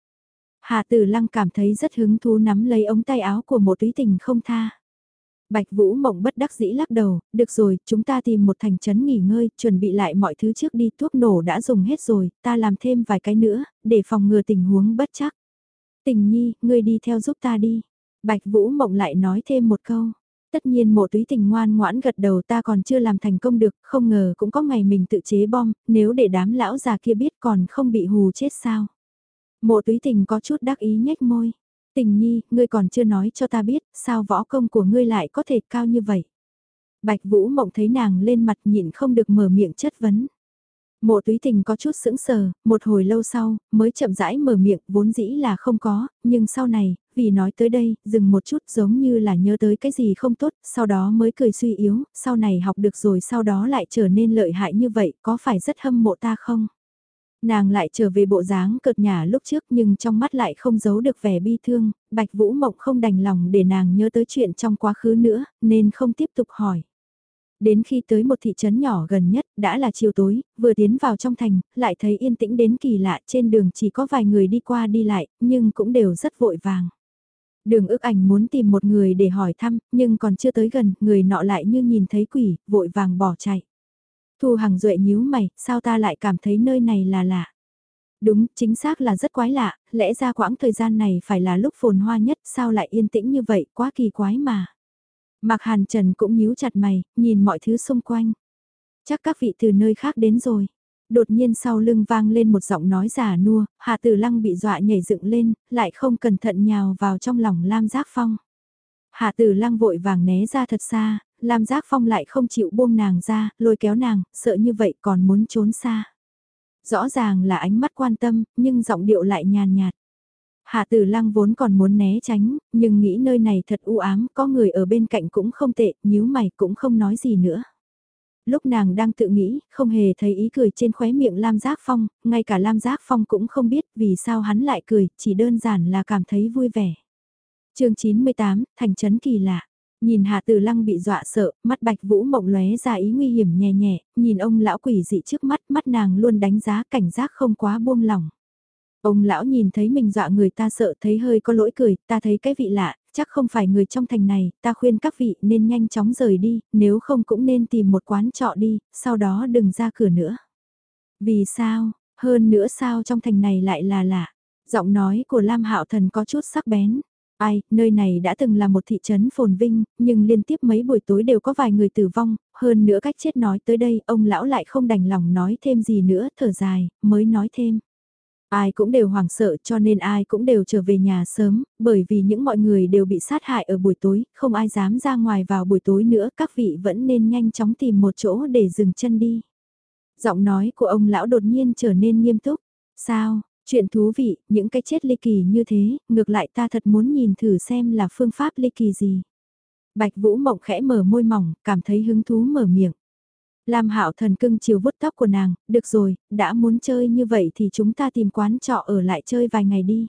Hạ tử lăng cảm thấy rất hứng thú nắm lấy ống tay áo của mộ túy tình không tha. Bạch Vũ Mộng bất đắc dĩ lắc đầu, được rồi, chúng ta tìm một thành trấn nghỉ ngơi, chuẩn bị lại mọi thứ trước đi, thuốc nổ đã dùng hết rồi, ta làm thêm vài cái nữa, để phòng ngừa tình huống bất chắc. Tình nhi, ngươi đi theo giúp ta đi. Bạch Vũ Mộng lại nói thêm một câu. Tất nhiên mộ túy tình ngoan ngoãn gật đầu ta còn chưa làm thành công được, không ngờ cũng có ngày mình tự chế bom, nếu để đám lão già kia biết còn không bị hù chết sao. Mộ túy tình có chút đắc ý nhếch môi. Tình nhi, ngươi còn chưa nói cho ta biết, sao võ công của ngươi lại có thể cao như vậy. Bạch Vũ Mộng thấy nàng lên mặt nhịn không được mở miệng chất vấn. Mộ túy tình có chút sững sờ, một hồi lâu sau, mới chậm rãi mở miệng, vốn dĩ là không có, nhưng sau này, vì nói tới đây, dừng một chút giống như là nhớ tới cái gì không tốt, sau đó mới cười suy yếu, sau này học được rồi sau đó lại trở nên lợi hại như vậy, có phải rất hâm mộ ta không? Nàng lại trở về bộ dáng cợt nhả lúc trước nhưng trong mắt lại không giấu được vẻ bi thương, Bạch Vũ Mộng không đành lòng để nàng nhớ tới chuyện trong quá khứ nữa, nên không tiếp tục hỏi. Đến khi tới một thị trấn nhỏ gần nhất, đã là chiều tối, vừa tiến vào trong thành, lại thấy yên tĩnh đến kỳ lạ trên đường chỉ có vài người đi qua đi lại, nhưng cũng đều rất vội vàng. Đường ước ảnh muốn tìm một người để hỏi thăm, nhưng còn chưa tới gần, người nọ lại như nhìn thấy quỷ, vội vàng bỏ chạy. Thu Hằng Duệ nhíu mày, sao ta lại cảm thấy nơi này là lạ? Đúng, chính xác là rất quái lạ, lẽ ra quãng thời gian này phải là lúc phồn hoa nhất, sao lại yên tĩnh như vậy, quá kỳ quái mà. Mạc Hàn Trần cũng nhíu chặt mày, nhìn mọi thứ xung quanh. Chắc các vị từ nơi khác đến rồi. Đột nhiên sau lưng vang lên một giọng nói giả nua, Hạ Tử Lăng bị dọa nhảy dựng lên, lại không cẩn thận nhào vào trong lòng Lam Giác Phong. Hạ Tử Lăng vội vàng né ra thật xa, Lam Giác Phong lại không chịu buông nàng ra, lôi kéo nàng, sợ như vậy còn muốn trốn xa. Rõ ràng là ánh mắt quan tâm, nhưng giọng điệu lại nhàn nhạt. Hạ Tử Lăng vốn còn muốn né tránh, nhưng nghĩ nơi này thật u ám, có người ở bên cạnh cũng không tệ, nhíu mày cũng không nói gì nữa. Lúc nàng đang tự nghĩ, không hề thấy ý cười trên khóe miệng Lam Giác Phong, ngay cả Lam Giác Phong cũng không biết vì sao hắn lại cười, chỉ đơn giản là cảm thấy vui vẻ chương 98, Thành trấn kỳ lạ. Nhìn hà Tử Lăng bị dọa sợ, mắt Bạch Vũ mộng lóe ra ý nguy hiểm nhẹ nhẹ, nhìn ông lão quỷ dị trước mắt, mắt nàng luôn đánh giá cảnh giác không quá buông lỏng. Ông lão nhìn thấy mình dọa người ta sợ thấy hơi có lỗi cười, ta thấy cái vị lạ, chắc không phải người trong thành này, ta khuyên các vị nên nhanh chóng rời đi, nếu không cũng nên tìm một quán trọ đi, sau đó đừng ra cửa nữa. Vì sao, hơn nữa sao trong thành này lại là lạ. Giọng nói của Lam Hạo Thần có chút sắc bén. Ai, nơi này đã từng là một thị trấn phồn vinh, nhưng liên tiếp mấy buổi tối đều có vài người tử vong, hơn nữa cách chết nói tới đây, ông lão lại không đành lòng nói thêm gì nữa, thở dài, mới nói thêm. Ai cũng đều hoảng sợ cho nên ai cũng đều trở về nhà sớm, bởi vì những mọi người đều bị sát hại ở buổi tối, không ai dám ra ngoài vào buổi tối nữa, các vị vẫn nên nhanh chóng tìm một chỗ để dừng chân đi. Giọng nói của ông lão đột nhiên trở nên nghiêm túc. Sao, chuyện thú vị, những cái chết ly kỳ như thế, ngược lại ta thật muốn nhìn thử xem là phương pháp ly kỳ gì. Bạch Vũ Mộng khẽ mở môi mỏng, cảm thấy hứng thú mở miệng. Lam Hạo Thần cưng chiều vuốt tóc của nàng, được rồi, đã muốn chơi như vậy thì chúng ta tìm quán trọ ở lại chơi vài ngày đi.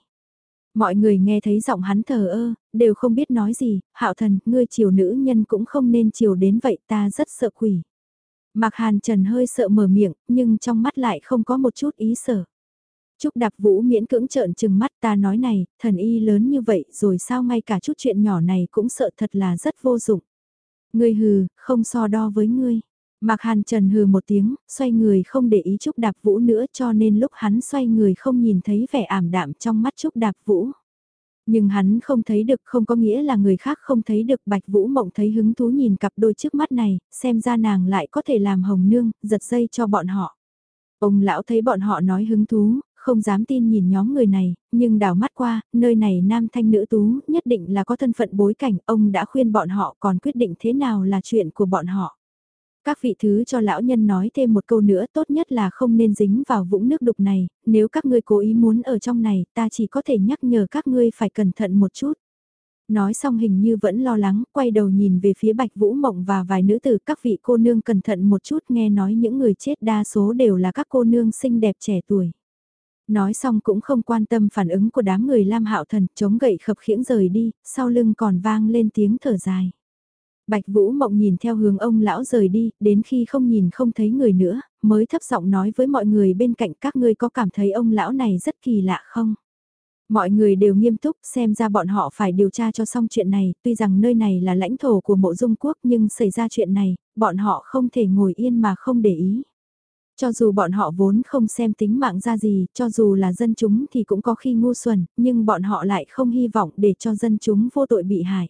Mọi người nghe thấy giọng hắn thờ ơ, đều không biết nói gì, Hạo Thần, ngươi chiều nữ nhân cũng không nên chiều đến vậy ta rất sợ quỷ. Mạc Hàn Trần hơi sợ mở miệng, nhưng trong mắt lại không có một chút ý sợ. Trúc Đạp Vũ miễn cưỡng trợn trừng mắt ta nói này, thần y lớn như vậy rồi sao ngay cả chút chuyện nhỏ này cũng sợ thật là rất vô dụng. Ngươi hừ, không so đo với ngươi. Mạc Hàn Trần hừ một tiếng, xoay người không để ý Trúc Đạp Vũ nữa cho nên lúc hắn xoay người không nhìn thấy vẻ ảm đạm trong mắt Trúc Đạp Vũ. Nhưng hắn không thấy được không có nghĩa là người khác không thấy được Bạch Vũ Mộng thấy hứng thú nhìn cặp đôi trước mắt này, xem ra nàng lại có thể làm hồng nương, giật dây cho bọn họ. Ông lão thấy bọn họ nói hứng thú, không dám tin nhìn nhóm người này, nhưng đảo mắt qua, nơi này nam thanh nữ tú, nhất định là có thân phận bối cảnh, ông đã khuyên bọn họ còn quyết định thế nào là chuyện của bọn họ. Các vị thứ cho lão nhân nói thêm một câu nữa tốt nhất là không nên dính vào vũng nước đục này, nếu các ngươi cố ý muốn ở trong này ta chỉ có thể nhắc nhở các ngươi phải cẩn thận một chút. Nói xong hình như vẫn lo lắng, quay đầu nhìn về phía Bạch Vũ Mộng và vài nữ tử các vị cô nương cẩn thận một chút nghe nói những người chết đa số đều là các cô nương xinh đẹp trẻ tuổi. Nói xong cũng không quan tâm phản ứng của đám người Lam Hạo Thần chống gậy khập khiễng rời đi, sau lưng còn vang lên tiếng thở dài. Bạch Vũ Mộng nhìn theo hướng ông lão rời đi, đến khi không nhìn không thấy người nữa, mới thấp giọng nói với mọi người bên cạnh các ngươi có cảm thấy ông lão này rất kỳ lạ không? Mọi người đều nghiêm túc xem ra bọn họ phải điều tra cho xong chuyện này, tuy rằng nơi này là lãnh thổ của mộ dung quốc nhưng xảy ra chuyện này, bọn họ không thể ngồi yên mà không để ý. Cho dù bọn họ vốn không xem tính mạng ra gì, cho dù là dân chúng thì cũng có khi ngu xuẩn, nhưng bọn họ lại không hy vọng để cho dân chúng vô tội bị hại.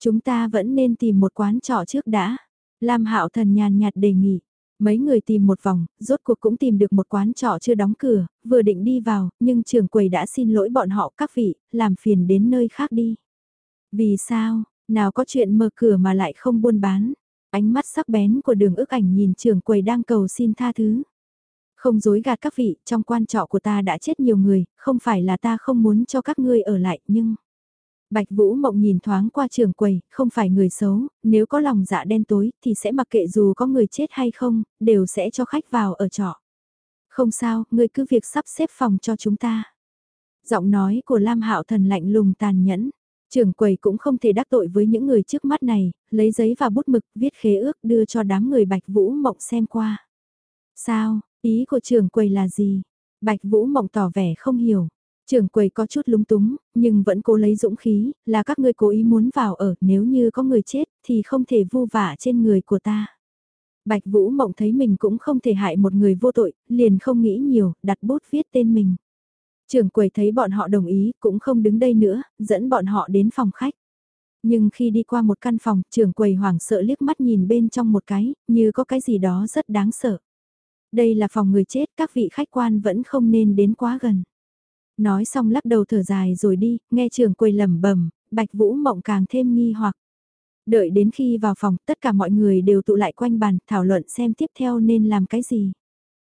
Chúng ta vẫn nên tìm một quán trọ trước đã. Lam Hạo Thần nhàn nhạt đề nghị. Mấy người tìm một vòng, rốt cuộc cũng tìm được một quán trọ chưa đóng cửa, vừa định đi vào, nhưng trưởng quầy đã xin lỗi bọn họ các vị, làm phiền đến nơi khác đi. Vì sao, nào có chuyện mở cửa mà lại không buôn bán. Ánh mắt sắc bén của đường ức ảnh nhìn trưởng quầy đang cầu xin tha thứ. Không dối gạt các vị, trong quan trọ của ta đã chết nhiều người, không phải là ta không muốn cho các ngươi ở lại, nhưng... Bạch Vũ Mộng nhìn thoáng qua trường quầy, không phải người xấu, nếu có lòng dạ đen tối thì sẽ mặc kệ dù có người chết hay không, đều sẽ cho khách vào ở trọ. Không sao, ngươi cứ việc sắp xếp phòng cho chúng ta. Giọng nói của Lam Hạo Thần lạnh lùng tàn nhẫn. Trưởng quầy cũng không thể đắc tội với những người trước mắt này, lấy giấy và bút mực viết khế ước đưa cho đám người Bạch Vũ Mộng xem qua. Sao, ý của trưởng quầy là gì? Bạch Vũ Mộng tỏ vẻ không hiểu. Trưởng quầy có chút lúng túng, nhưng vẫn cố lấy dũng khí, là các ngươi cố ý muốn vào ở, nếu như có người chết thì không thể vu vả trên người của ta. Bạch Vũ Mộng thấy mình cũng không thể hại một người vô tội, liền không nghĩ nhiều, đặt bút viết tên mình. Trưởng quầy thấy bọn họ đồng ý, cũng không đứng đây nữa, dẫn bọn họ đến phòng khách. Nhưng khi đi qua một căn phòng, trưởng quầy hoảng sợ liếc mắt nhìn bên trong một cái, như có cái gì đó rất đáng sợ. Đây là phòng người chết, các vị khách quan vẫn không nên đến quá gần. Nói xong lắc đầu thở dài rồi đi, nghe trưởng quầy lẩm bẩm, Bạch Vũ Mộng càng thêm nghi hoặc. Đợi đến khi vào phòng, tất cả mọi người đều tụ lại quanh bàn, thảo luận xem tiếp theo nên làm cái gì.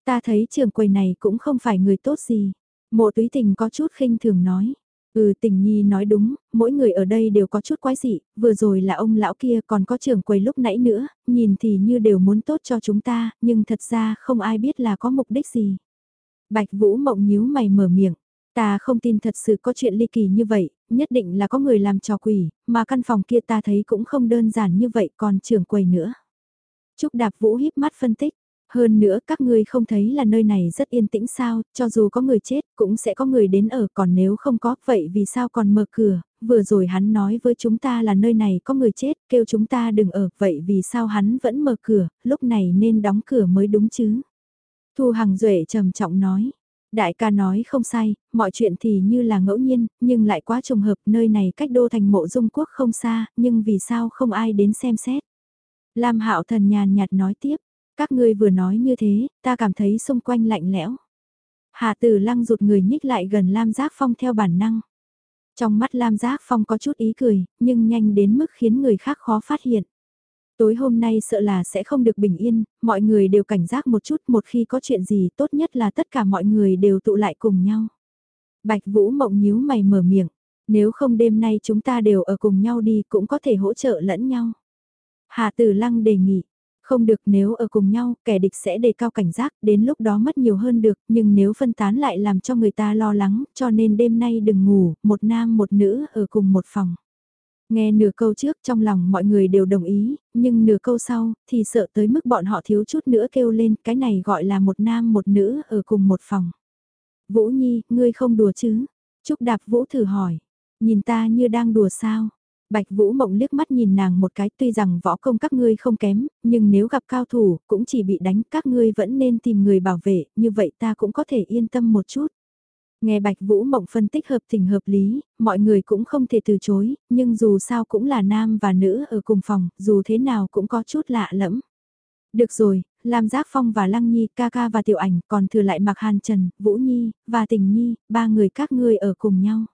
Ta thấy trưởng quầy này cũng không phải người tốt gì. Mộ túy tình có chút khinh thường nói. Ừ tình nhi nói đúng, mỗi người ở đây đều có chút quái dị, vừa rồi là ông lão kia còn có trưởng quầy lúc nãy nữa, nhìn thì như đều muốn tốt cho chúng ta, nhưng thật ra không ai biết là có mục đích gì. Bạch Vũ mộng nhíu mày mở miệng, ta không tin thật sự có chuyện ly kỳ như vậy, nhất định là có người làm trò quỷ, mà căn phòng kia ta thấy cũng không đơn giản như vậy còn trưởng quầy nữa. Trúc Đạp Vũ híp mắt phân tích, hơn nữa các ngươi không thấy là nơi này rất yên tĩnh sao, cho dù có người chết cũng sẽ có người đến ở còn nếu không có vậy vì sao còn mở cửa, vừa rồi hắn nói với chúng ta là nơi này có người chết kêu chúng ta đừng ở vậy vì sao hắn vẫn mở cửa, lúc này nên đóng cửa mới đúng chứ. Thu Hằng Duệ trầm trọng nói. Đại ca nói không sai, mọi chuyện thì như là ngẫu nhiên, nhưng lại quá trùng hợp nơi này cách đô thành mộ dung quốc không xa, nhưng vì sao không ai đến xem xét. Lam Hạo thần nhàn nhạt nói tiếp, các ngươi vừa nói như thế, ta cảm thấy xung quanh lạnh lẽo. Hà Tử Lăng rụt người nhích lại gần Lam Giác Phong theo bản năng. Trong mắt Lam Giác Phong có chút ý cười, nhưng nhanh đến mức khiến người khác khó phát hiện. Tối hôm nay sợ là sẽ không được bình yên, mọi người đều cảnh giác một chút một khi có chuyện gì tốt nhất là tất cả mọi người đều tụ lại cùng nhau. Bạch Vũ mộng nhíu mày mở miệng, nếu không đêm nay chúng ta đều ở cùng nhau đi cũng có thể hỗ trợ lẫn nhau. Hà Tử Lăng đề nghị, không được nếu ở cùng nhau, kẻ địch sẽ đề cao cảnh giác, đến lúc đó mất nhiều hơn được, nhưng nếu phân tán lại làm cho người ta lo lắng, cho nên đêm nay đừng ngủ, một nam một nữ ở cùng một phòng. Nghe nửa câu trước trong lòng mọi người đều đồng ý, nhưng nửa câu sau thì sợ tới mức bọn họ thiếu chút nữa kêu lên cái này gọi là một nam một nữ ở cùng một phòng. Vũ Nhi, ngươi không đùa chứ? Trúc Đạp Vũ thử hỏi. Nhìn ta như đang đùa sao? Bạch Vũ Mộng liếc mắt nhìn nàng một cái tuy rằng võ công các ngươi không kém, nhưng nếu gặp cao thủ cũng chỉ bị đánh các ngươi vẫn nên tìm người bảo vệ, như vậy ta cũng có thể yên tâm một chút. Nghe Bạch Vũ Mộng phân tích hợp tình hợp lý, mọi người cũng không thể từ chối, nhưng dù sao cũng là nam và nữ ở cùng phòng, dù thế nào cũng có chút lạ lẫm. Được rồi, Lam Giác Phong và Lăng Nhi, ca ca và Tiểu Ảnh còn thừa lại Mạc Hàn Trần, Vũ Nhi, và Tình Nhi, ba người các ngươi ở cùng nhau.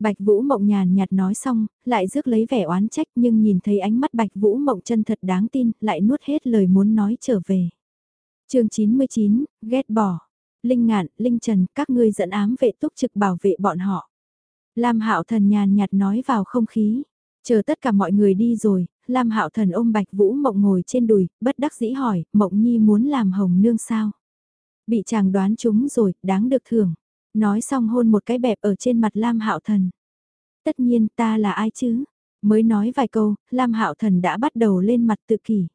Bạch Vũ Mộng nhàn nhạt nói xong, lại rước lấy vẻ oán trách nhưng nhìn thấy ánh mắt Bạch Vũ Mộng chân thật đáng tin, lại nuốt hết lời muốn nói trở về. chương 99, ghét bỏ. Linh ngạn, Linh Trần, các ngươi dẫn ám vệ túc trực bảo vệ bọn họ. Lam Hạo Thần nhàn nhạt nói vào không khí. Chờ tất cả mọi người đi rồi, Lam Hạo Thần ôm Bạch Vũ Mộng ngồi trên đùi, bất đắc dĩ hỏi, Mộng Nhi muốn làm hồng nương sao? Bị chàng đoán chúng rồi, đáng được thưởng. Nói xong hôn một cái bẹp ở trên mặt Lam Hạo Thần. Tất nhiên ta là ai chứ? Mới nói vài câu, Lam Hạo Thần đã bắt đầu lên mặt tự kỷ.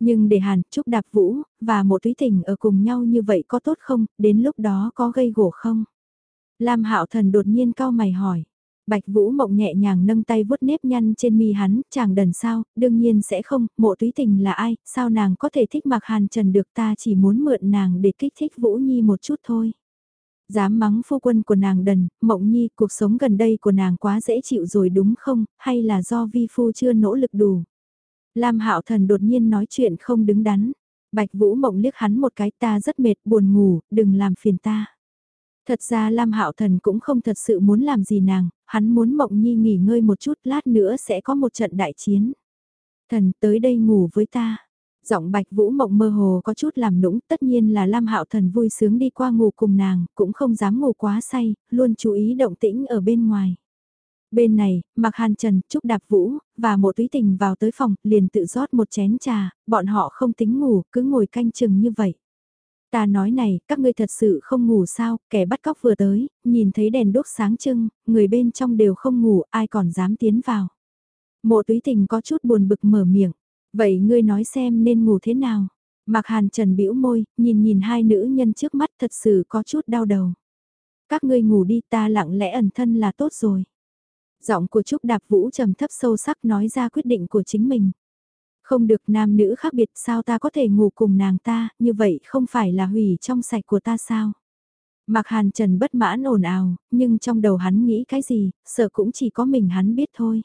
Nhưng để Hàn, Trúc Đạp Vũ, và một túy tình ở cùng nhau như vậy có tốt không, đến lúc đó có gây gổ không? Lam Hạo Thần đột nhiên cao mày hỏi. Bạch Vũ Mộng nhẹ nhàng nâng tay vuốt nếp nhăn trên mi hắn, chàng đần sao, đương nhiên sẽ không, mộ túy tình là ai, sao nàng có thể thích mặc hàn trần được ta chỉ muốn mượn nàng để kích thích Vũ Nhi một chút thôi. Dám mắng phu quân của nàng đần, mộng nhi cuộc sống gần đây của nàng quá dễ chịu rồi đúng không, hay là do vi phu chưa nỗ lực đủ. Lam hạo thần đột nhiên nói chuyện không đứng đắn. Bạch Vũ Mộng liếc hắn một cái ta rất mệt buồn ngủ, đừng làm phiền ta. Thật ra Lam Hạo Thần cũng không thật sự muốn làm gì nàng, hắn muốn Mộng Nhi nghỉ ngơi một chút lát nữa sẽ có một trận đại chiến. Thần tới đây ngủ với ta. Giọng Bạch Vũ Mộng mơ hồ có chút làm nũng, tất nhiên là Lam Hạo Thần vui sướng đi qua ngủ cùng nàng, cũng không dám ngủ quá say, luôn chú ý động tĩnh ở bên ngoài. Bên này, Mạc Hàn Trần, Trúc Đạp Vũ, và một túy tình vào tới phòng, liền tự rót một chén trà, bọn họ không tính ngủ, cứ ngồi canh chừng như vậy. Ta nói này, các ngươi thật sự không ngủ sao, kẻ bắt cóc vừa tới, nhìn thấy đèn đốt sáng trưng, người bên trong đều không ngủ, ai còn dám tiến vào. Mộ túy tình có chút buồn bực mở miệng, vậy ngươi nói xem nên ngủ thế nào. Mạc Hàn Trần bĩu môi, nhìn nhìn hai nữ nhân trước mắt thật sự có chút đau đầu. Các ngươi ngủ đi ta lặng lẽ ẩn thân là tốt rồi. Giọng của Trúc Đạp Vũ trầm thấp sâu sắc nói ra quyết định của chính mình. Không được nam nữ khác biệt sao ta có thể ngủ cùng nàng ta, như vậy không phải là hủy trong sạch của ta sao? Mạc Hàn Trần bất mãn ồn ào, nhưng trong đầu hắn nghĩ cái gì, sợ cũng chỉ có mình hắn biết thôi.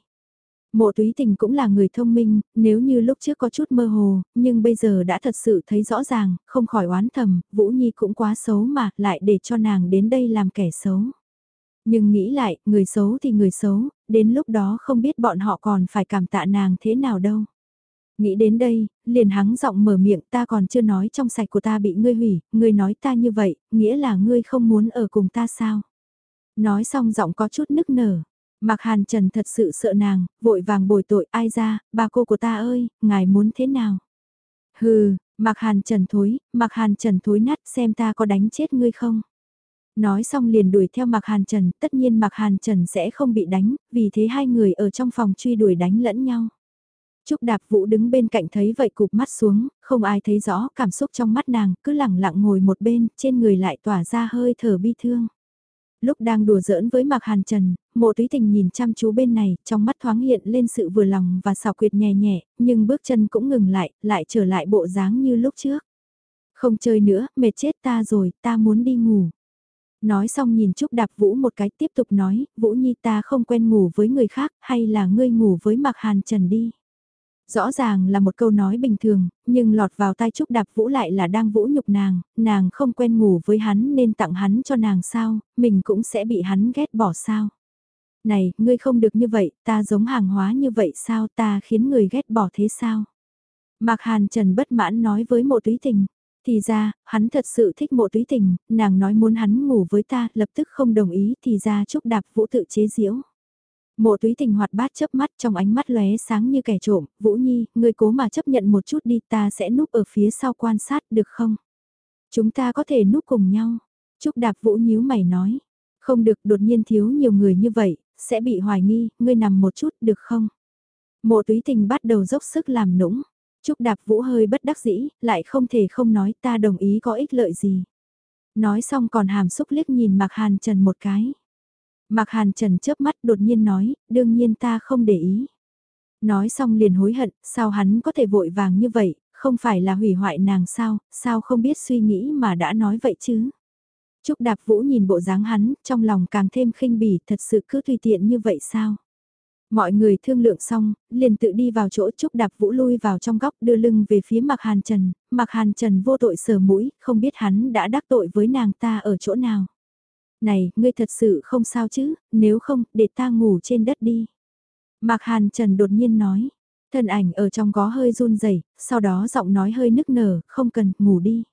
Mộ túy tình cũng là người thông minh, nếu như lúc trước có chút mơ hồ, nhưng bây giờ đã thật sự thấy rõ ràng, không khỏi oán thầm, Vũ Nhi cũng quá xấu mà, lại để cho nàng đến đây làm kẻ xấu. Nhưng nghĩ lại, người xấu thì người xấu, đến lúc đó không biết bọn họ còn phải cảm tạ nàng thế nào đâu. Nghĩ đến đây, liền hắng giọng mở miệng ta còn chưa nói trong sạch của ta bị ngươi hủy, ngươi nói ta như vậy, nghĩa là ngươi không muốn ở cùng ta sao. Nói xong giọng có chút nức nở. Mạc Hàn Trần thật sự sợ nàng, vội vàng bồi tội ai ra, bà cô của ta ơi, ngài muốn thế nào? Hừ, Mạc Hàn Trần thối, Mạc Hàn Trần thối nát xem ta có đánh chết ngươi không? Nói xong liền đuổi theo Mạc Hàn Trần, tất nhiên Mạc Hàn Trần sẽ không bị đánh, vì thế hai người ở trong phòng truy đuổi đánh lẫn nhau. Trúc Đạp Vũ đứng bên cạnh thấy vậy cụp mắt xuống, không ai thấy rõ cảm xúc trong mắt nàng, cứ lẳng lặng ngồi một bên, trên người lại tỏa ra hơi thở bi thương. Lúc đang đùa giỡn với Mạc Hàn Trần, mộ túy tình nhìn chăm chú bên này, trong mắt thoáng hiện lên sự vừa lòng và xào quyệt nhẹ nhẹ, nhưng bước chân cũng ngừng lại, lại trở lại bộ dáng như lúc trước. Không chơi nữa, mệt chết ta rồi, ta muốn đi ngủ. Nói xong nhìn Trúc Đạp Vũ một cái tiếp tục nói, Vũ Nhi ta không quen ngủ với người khác, hay là ngươi ngủ với Mạc Hàn Trần đi. Rõ ràng là một câu nói bình thường, nhưng lọt vào tai Trúc Đạp Vũ lại là đang vũ nhục nàng, nàng không quen ngủ với hắn nên tặng hắn cho nàng sao, mình cũng sẽ bị hắn ghét bỏ sao. Này, ngươi không được như vậy, ta giống hàng hóa như vậy sao ta khiến người ghét bỏ thế sao? Mạc Hàn Trần bất mãn nói với mộ túy tình. Thì ra, hắn thật sự thích mộ túy tình, nàng nói muốn hắn ngủ với ta, lập tức không đồng ý thì ra Trúc Đạp Vũ tự chế diễu. Mộ túy tình hoạt bát chớp mắt trong ánh mắt lóe sáng như kẻ trộm, Vũ Nhi, người cố mà chấp nhận một chút đi ta sẽ núp ở phía sau quan sát được không? Chúng ta có thể núp cùng nhau. Trúc Đạp Vũ nhíu mày nói. Không được đột nhiên thiếu nhiều người như vậy, sẽ bị hoài nghi, ngươi nằm một chút được không? Mộ túy tình bắt đầu dốc sức làm nũng. Trúc Đạp Vũ hơi bất đắc dĩ, lại không thể không nói ta đồng ý có ích lợi gì. Nói xong còn hàm xúc liếc nhìn Mạc Hàn Trần một cái. Mạc Hàn Trần chớp mắt đột nhiên nói, đương nhiên ta không để ý. Nói xong liền hối hận, sao hắn có thể vội vàng như vậy, không phải là hủy hoại nàng sao, sao không biết suy nghĩ mà đã nói vậy chứ. Trúc Đạp Vũ nhìn bộ dáng hắn, trong lòng càng thêm khinh bỉ, thật sự cứ tùy tiện như vậy sao? Mọi người thương lượng xong, liền tự đi vào chỗ Trúc Đạp Vũ lui vào trong góc đưa lưng về phía Mạc Hàn Trần, Mạc Hàn Trần vô tội sờ mũi, không biết hắn đã đắc tội với nàng ta ở chỗ nào. Này, ngươi thật sự không sao chứ, nếu không, để ta ngủ trên đất đi. Mạc Hàn Trần đột nhiên nói, thân ảnh ở trong gó hơi run rẩy, sau đó giọng nói hơi nức nở, không cần, ngủ đi.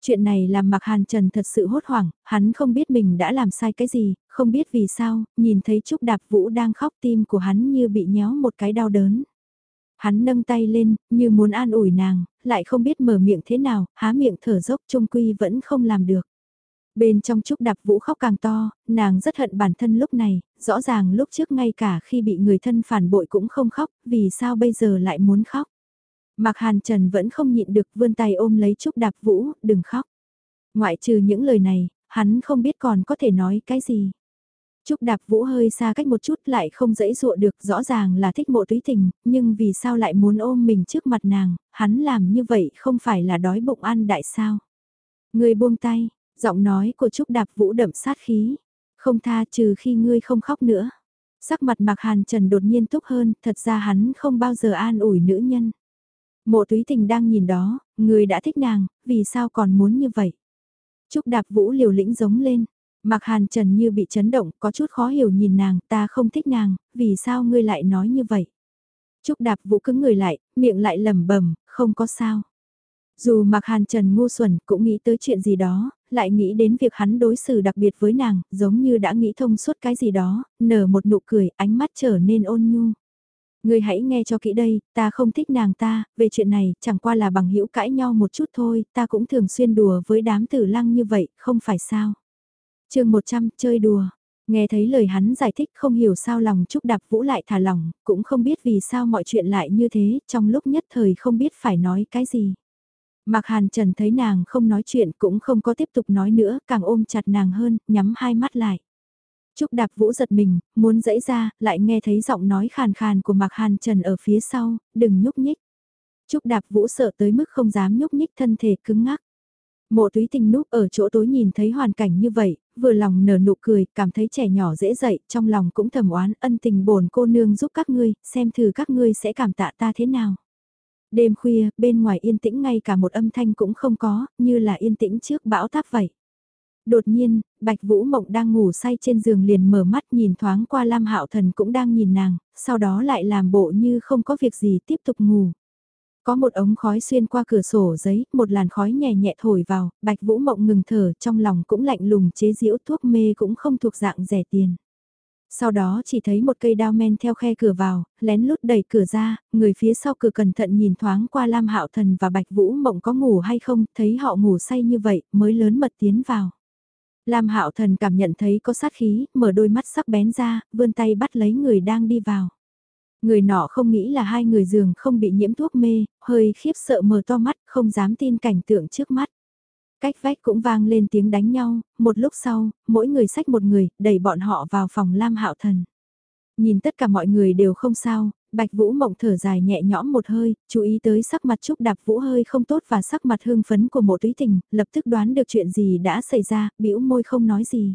Chuyện này làm Mạc Hàn Trần thật sự hốt hoảng, hắn không biết mình đã làm sai cái gì, không biết vì sao, nhìn thấy Trúc Đạp Vũ đang khóc tim của hắn như bị nhéo một cái đau đớn. Hắn nâng tay lên, như muốn an ủi nàng, lại không biết mở miệng thế nào, há miệng thở dốc trung quy vẫn không làm được. Bên trong Trúc Đạp Vũ khóc càng to, nàng rất hận bản thân lúc này, rõ ràng lúc trước ngay cả khi bị người thân phản bội cũng không khóc, vì sao bây giờ lại muốn khóc. Mạc Hàn Trần vẫn không nhịn được vươn tay ôm lấy Trúc Đạp Vũ, đừng khóc. Ngoại trừ những lời này, hắn không biết còn có thể nói cái gì. Trúc Đạp Vũ hơi xa cách một chút lại không dễ dụa được rõ ràng là thích mộ túy tình, nhưng vì sao lại muốn ôm mình trước mặt nàng, hắn làm như vậy không phải là đói bụng ăn đại sao. Người buông tay, giọng nói của Trúc Đạp Vũ đậm sát khí, không tha trừ khi ngươi không khóc nữa. Sắc mặt Mạc Hàn Trần đột nhiên túc hơn, thật ra hắn không bao giờ an ủi nữ nhân. Mộ túy tình đang nhìn đó, người đã thích nàng, vì sao còn muốn như vậy? Trúc đạp vũ liều lĩnh giống lên, mạc hàn trần như bị chấn động, có chút khó hiểu nhìn nàng, ta không thích nàng, vì sao ngươi lại nói như vậy? Trúc đạp vũ cứng người lại, miệng lại lẩm bẩm, không có sao. Dù Mạc Hàn Trần ngu xuẩn cũng nghĩ tới chuyện gì đó, lại nghĩ đến việc hắn đối xử đặc biệt với nàng, giống như đã nghĩ thông suốt cái gì đó, nở một nụ cười, ánh mắt trở nên ôn nhu. ngươi hãy nghe cho kỹ đây, ta không thích nàng ta, về chuyện này, chẳng qua là bằng hữu cãi nhau một chút thôi, ta cũng thường xuyên đùa với đám tử lăng như vậy, không phải sao. chương 100, chơi đùa. Nghe thấy lời hắn giải thích không hiểu sao lòng Trúc Đạp Vũ lại thả lỏng, cũng không biết vì sao mọi chuyện lại như thế, trong lúc nhất thời không biết phải nói cái gì. Mạc Hàn Trần thấy nàng không nói chuyện cũng không có tiếp tục nói nữa, càng ôm chặt nàng hơn, nhắm hai mắt lại. Trúc Đạp Vũ giật mình, muốn dẫy ra, lại nghe thấy giọng nói khàn khàn của Mạc Hàn Trần ở phía sau, đừng nhúc nhích. Trúc Đạp Vũ sợ tới mức không dám nhúc nhích thân thể cứng ngắc. Mộ túy tình núp ở chỗ tối nhìn thấy hoàn cảnh như vậy, vừa lòng nở nụ cười, cảm thấy trẻ nhỏ dễ dậy, trong lòng cũng thầm oán ân tình bồn cô nương giúp các ngươi, xem thử các ngươi sẽ cảm tạ ta thế nào. Đêm khuya, bên ngoài yên tĩnh ngay cả một âm thanh cũng không có, như là yên tĩnh trước bão táp vậy. Đột nhiên, Bạch Vũ Mộng đang ngủ say trên giường liền mở mắt nhìn thoáng qua Lam Hạo Thần cũng đang nhìn nàng, sau đó lại làm bộ như không có việc gì tiếp tục ngủ. Có một ống khói xuyên qua cửa sổ giấy, một làn khói nhẹ nhẹ thổi vào, Bạch Vũ Mộng ngừng thở, trong lòng cũng lạnh lùng chế giễu thuốc mê cũng không thuộc dạng rẻ tiền. Sau đó chỉ thấy một cây đao men theo khe cửa vào, lén lút đẩy cửa ra, người phía sau cửa cẩn thận nhìn thoáng qua Lam Hạo Thần và Bạch Vũ Mộng có ngủ hay không, thấy họ ngủ say như vậy, mới lớn mật tiến vào. Lam Hạo Thần cảm nhận thấy có sát khí, mở đôi mắt sắc bén ra, vươn tay bắt lấy người đang đi vào. Người nọ không nghĩ là hai người giường không bị nhiễm thuốc mê, hơi khiếp sợ mở to mắt, không dám tin cảnh tượng trước mắt. Cách vách cũng vang lên tiếng đánh nhau, một lúc sau, mỗi người xách một người, đẩy bọn họ vào phòng Lam Hạo Thần. Nhìn tất cả mọi người đều không sao, Bạch Vũ Mộng thở dài nhẹ nhõm một hơi, chú ý tới sắc mặt Trúc Đạp Vũ hơi không tốt và sắc mặt hương phấn của mộ túy tình, lập tức đoán được chuyện gì đã xảy ra, bĩu môi không nói gì.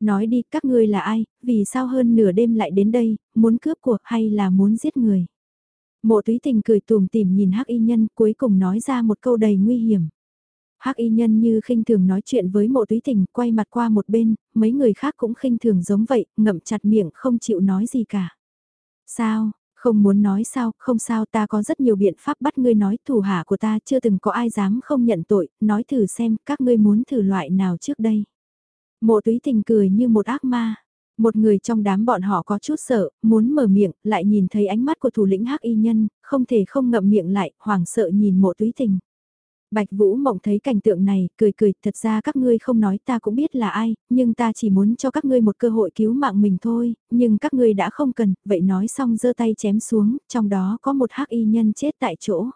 Nói đi, các ngươi là ai, vì sao hơn nửa đêm lại đến đây, muốn cướp của hay là muốn giết người? Mộ túy tình cười tùm tìm nhìn hắc y nhân cuối cùng nói ra một câu đầy nguy hiểm. Hắc y nhân như khinh thường nói chuyện với mộ túy tình, quay mặt qua một bên, mấy người khác cũng khinh thường giống vậy, ngậm chặt miệng không chịu nói gì cả. Sao, không muốn nói sao, không sao ta có rất nhiều biện pháp bắt ngươi nói thủ hạ của ta chưa từng có ai dám không nhận tội, nói thử xem các ngươi muốn thử loại nào trước đây. Mộ túy tình cười như một ác ma. Một người trong đám bọn họ có chút sợ, muốn mở miệng, lại nhìn thấy ánh mắt của thủ lĩnh hắc y nhân, không thể không ngậm miệng lại, hoảng sợ nhìn mộ túy tình. Bạch Vũ Mộng thấy cảnh tượng này, cười cười, thật ra các ngươi không nói ta cũng biết là ai, nhưng ta chỉ muốn cho các ngươi một cơ hội cứu mạng mình thôi, nhưng các ngươi đã không cần, vậy nói xong giơ tay chém xuống, trong đó có một hắc y nhân chết tại chỗ.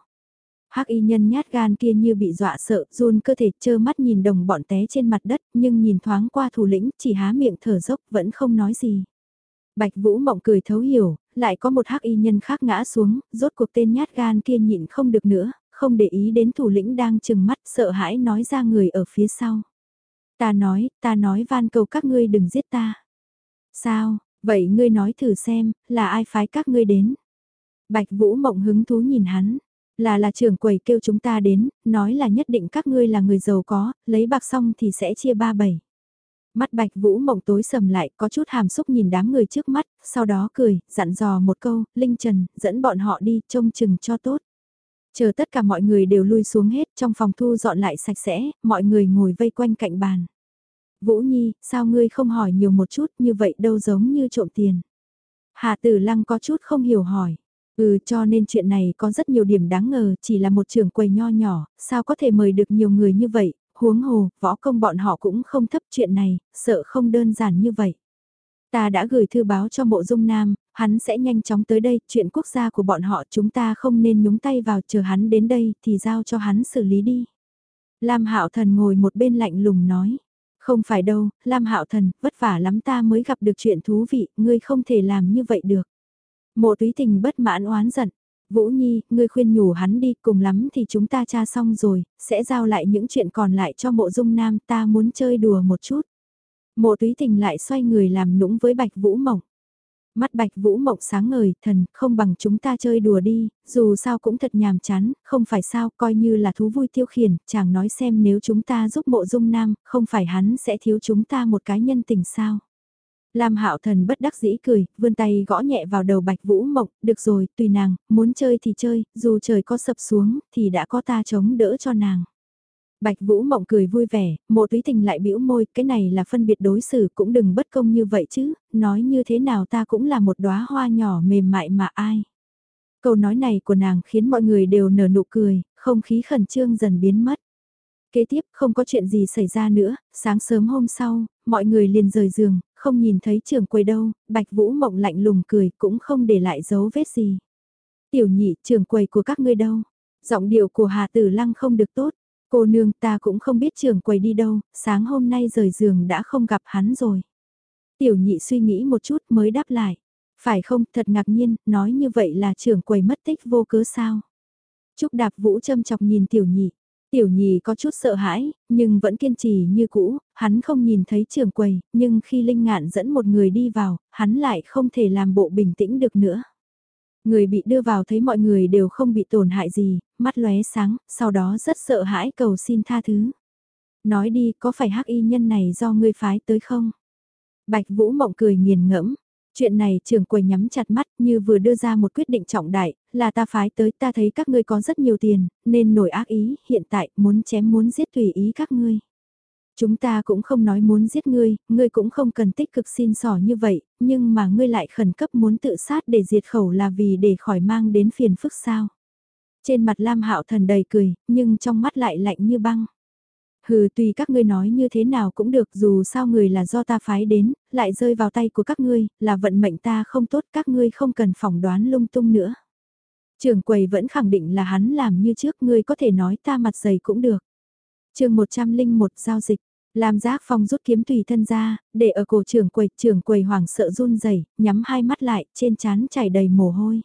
Hắc y nhân nhát gan kia như bị dọa sợ, run cơ thể trơ mắt nhìn đồng bọn té trên mặt đất, nhưng nhìn thoáng qua thủ lĩnh, chỉ há miệng thở dốc, vẫn không nói gì. Bạch Vũ Mộng cười thấu hiểu, lại có một hắc y nhân khác ngã xuống, rốt cuộc tên nhát gan kia nhịn không được nữa, không để ý đến thủ lĩnh đang chừng mắt sợ hãi nói ra người ở phía sau. Ta nói, ta nói van cầu các ngươi đừng giết ta. Sao, vậy ngươi nói thử xem, là ai phái các ngươi đến? Bạch Vũ Mộng hứng thú nhìn hắn, là là trưởng quầy kêu chúng ta đến, nói là nhất định các ngươi là người giàu có, lấy bạc xong thì sẽ chia ba bảy. Mắt bạch vũ mộng tối sầm lại có chút hàm xúc nhìn đám người trước mắt, sau đó cười, dặn dò một câu, Linh Trần, dẫn bọn họ đi, trông chừng cho tốt. Chờ tất cả mọi người đều lui xuống hết trong phòng thu dọn lại sạch sẽ, mọi người ngồi vây quanh cạnh bàn. Vũ Nhi, sao ngươi không hỏi nhiều một chút như vậy đâu giống như trộm tiền. Hà Tử Lăng có chút không hiểu hỏi. Ừ cho nên chuyện này có rất nhiều điểm đáng ngờ, chỉ là một trường quầy nho nhỏ, sao có thể mời được nhiều người như vậy, huống hồ, võ công bọn họ cũng không thấp chuyện này, sợ không đơn giản như vậy. Ta đã gửi thư báo cho mộ dung nam, hắn sẽ nhanh chóng tới đây, chuyện quốc gia của bọn họ chúng ta không nên nhúng tay vào chờ hắn đến đây thì giao cho hắn xử lý đi. Lam Hạo Thần ngồi một bên lạnh lùng nói, không phải đâu, Lam Hạo Thần, vất vả lắm ta mới gặp được chuyện thú vị, ngươi không thể làm như vậy được. Mộ túy tình bất mãn oán giận. Vũ Nhi, ngươi khuyên nhủ hắn đi, cùng lắm thì chúng ta tra xong rồi, sẽ giao lại những chuyện còn lại cho mộ dung nam, ta muốn chơi đùa một chút. Mộ túy tình lại xoay người làm nũng với Bạch Vũ Mộng. Mắt Bạch Vũ Mộng sáng ngời, thần, không bằng chúng ta chơi đùa đi, dù sao cũng thật nhàm chán, không phải sao, coi như là thú vui tiêu khiển, chàng nói xem nếu chúng ta giúp mộ dung nam, không phải hắn sẽ thiếu chúng ta một cái nhân tình sao. Lam Hạo Thần bất đắc dĩ cười, vươn tay gõ nhẹ vào đầu Bạch Vũ Mộng, được rồi, tùy nàng, muốn chơi thì chơi, dù trời có sập xuống, thì đã có ta chống đỡ cho nàng. Bạch Vũ Mộng cười vui vẻ, mộ túy tình lại bĩu môi, cái này là phân biệt đối xử cũng đừng bất công như vậy chứ, nói như thế nào ta cũng là một đóa hoa nhỏ mềm mại mà ai. Câu nói này của nàng khiến mọi người đều nở nụ cười, không khí khẩn trương dần biến mất. Kế tiếp không có chuyện gì xảy ra nữa, sáng sớm hôm sau, mọi người liền rời giường, không nhìn thấy trường quầy đâu, Bạch Vũ Mộng lạnh lùng cười cũng không để lại dấu vết gì. Tiểu nhị, trường quầy của các ngươi đâu? Giọng điệu của Hà Tử Lăng không được tốt. Cô nương ta cũng không biết trường quầy đi đâu, sáng hôm nay rời giường đã không gặp hắn rồi. Tiểu nhị suy nghĩ một chút mới đáp lại. Phải không, thật ngạc nhiên, nói như vậy là trưởng quầy mất tích vô cớ sao? Trúc đạp vũ châm chọc nhìn tiểu nhị. Tiểu nhị có chút sợ hãi, nhưng vẫn kiên trì như cũ, hắn không nhìn thấy trưởng quầy, nhưng khi Linh Ngạn dẫn một người đi vào, hắn lại không thể làm bộ bình tĩnh được nữa. Người bị đưa vào thấy mọi người đều không bị tổn hại gì, mắt lóe sáng, sau đó rất sợ hãi cầu xin tha thứ. Nói đi, có phải hắc y nhân này do ngươi phái tới không? Bạch Vũ Mộng cười nghiền ngẫm, Chuyện này trưởng quầy nhắm chặt mắt như vừa đưa ra một quyết định trọng đại, là ta phái tới ta thấy các ngươi có rất nhiều tiền, nên nổi ác ý, hiện tại muốn chém muốn giết tùy ý các ngươi. Chúng ta cũng không nói muốn giết ngươi, ngươi cũng không cần tích cực xin sỏ như vậy, nhưng mà ngươi lại khẩn cấp muốn tự sát để diệt khẩu là vì để khỏi mang đến phiền phức sao. Trên mặt Lam Hạo Thần đầy cười, nhưng trong mắt lại lạnh như băng. Hừ tùy các ngươi nói như thế nào cũng được dù sao người là do ta phái đến, lại rơi vào tay của các ngươi, là vận mệnh ta không tốt các ngươi không cần phỏng đoán lung tung nữa. Trường quầy vẫn khẳng định là hắn làm như trước ngươi có thể nói ta mặt dày cũng được chương 101 giao dịch, làm giác phong rút kiếm tùy thân ra, để ở cổ trưởng quầy, trưởng quầy hoảng sợ run rẩy nhắm hai mắt lại, trên trán chảy đầy mồ hôi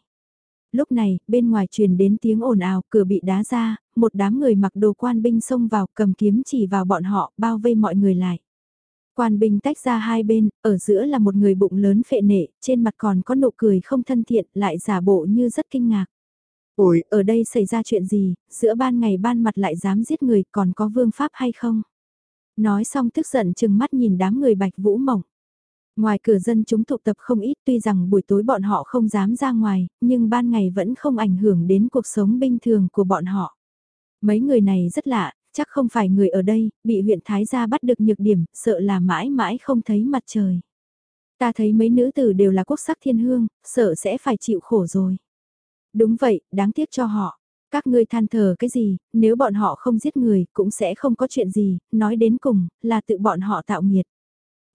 lúc này, bên ngoài truyền đến tiếng ồn ào, cửa bị đá ra, một đám người mặc đồ quan binh xông vào cầm kiếm chỉ vào bọn họ, bao vây mọi người lại. Quan binh tách ra hai bên, ở giữa là một người bụng lớn phệ nệ, trên mặt còn có nụ cười không thân thiện, lại giả bộ như rất kinh ngạc. Ôi, ở đây xảy ra chuyện gì, giữa ban ngày ban mặt lại dám giết người, còn có vương pháp hay không? Nói xong tức giận chừng mắt nhìn đám người bạch vũ mỏng. Ngoài cửa dân chúng tụ tập không ít tuy rằng buổi tối bọn họ không dám ra ngoài, nhưng ban ngày vẫn không ảnh hưởng đến cuộc sống bình thường của bọn họ. Mấy người này rất lạ, chắc không phải người ở đây, bị huyện Thái gia bắt được nhược điểm, sợ là mãi mãi không thấy mặt trời. Ta thấy mấy nữ tử đều là quốc sắc thiên hương, sợ sẽ phải chịu khổ rồi. Đúng vậy, đáng tiếc cho họ. Các ngươi than thờ cái gì, nếu bọn họ không giết người, cũng sẽ không có chuyện gì, nói đến cùng, là tự bọn họ tạo nghiệt.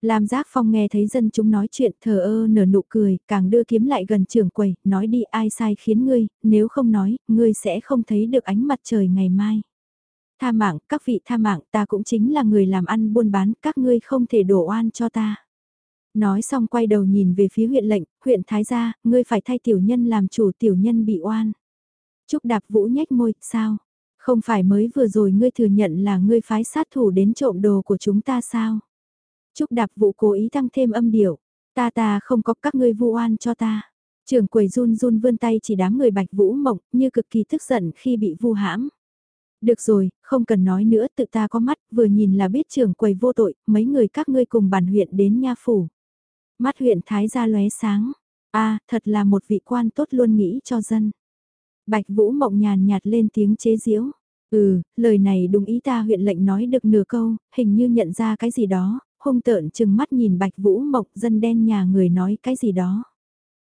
Lam Giác Phong nghe thấy dân chúng nói chuyện thờ ơ nở nụ cười, càng đưa kiếm lại gần trưởng quầy, nói đi ai sai khiến ngươi, nếu không nói, ngươi sẽ không thấy được ánh mặt trời ngày mai. Tha mạng, các vị tha mạng, ta cũng chính là người làm ăn buôn bán, các ngươi không thể đổ oan cho ta. Nói xong quay đầu nhìn về phía huyện lệnh, huyện Thái Gia, ngươi phải thay tiểu nhân làm chủ tiểu nhân bị oan. Trúc Đạp Vũ nhếch môi, sao? Không phải mới vừa rồi ngươi thừa nhận là ngươi phái sát thủ đến trộm đồ của chúng ta sao? Trúc đạp vũ cố ý tăng thêm âm điệu. Ta ta không có các ngươi vu oan cho ta. Trường quầy run run vươn tay chỉ đám người bạch vũ mộng như cực kỳ tức giận khi bị vu hãm. Được rồi, không cần nói nữa tự ta có mắt vừa nhìn là biết trường quầy vô tội, mấy người các ngươi cùng bản huyện đến nha phủ. Mắt huyện thái ra lóe sáng. a thật là một vị quan tốt luôn nghĩ cho dân. Bạch vũ mộng nhàn nhạt lên tiếng chế giễu. Ừ, lời này đúng ý ta huyện lệnh nói được nửa câu, hình như nhận ra cái gì đó, hung tợn chừng mắt nhìn Bạch Vũ Mộc dân đen nhà người nói cái gì đó.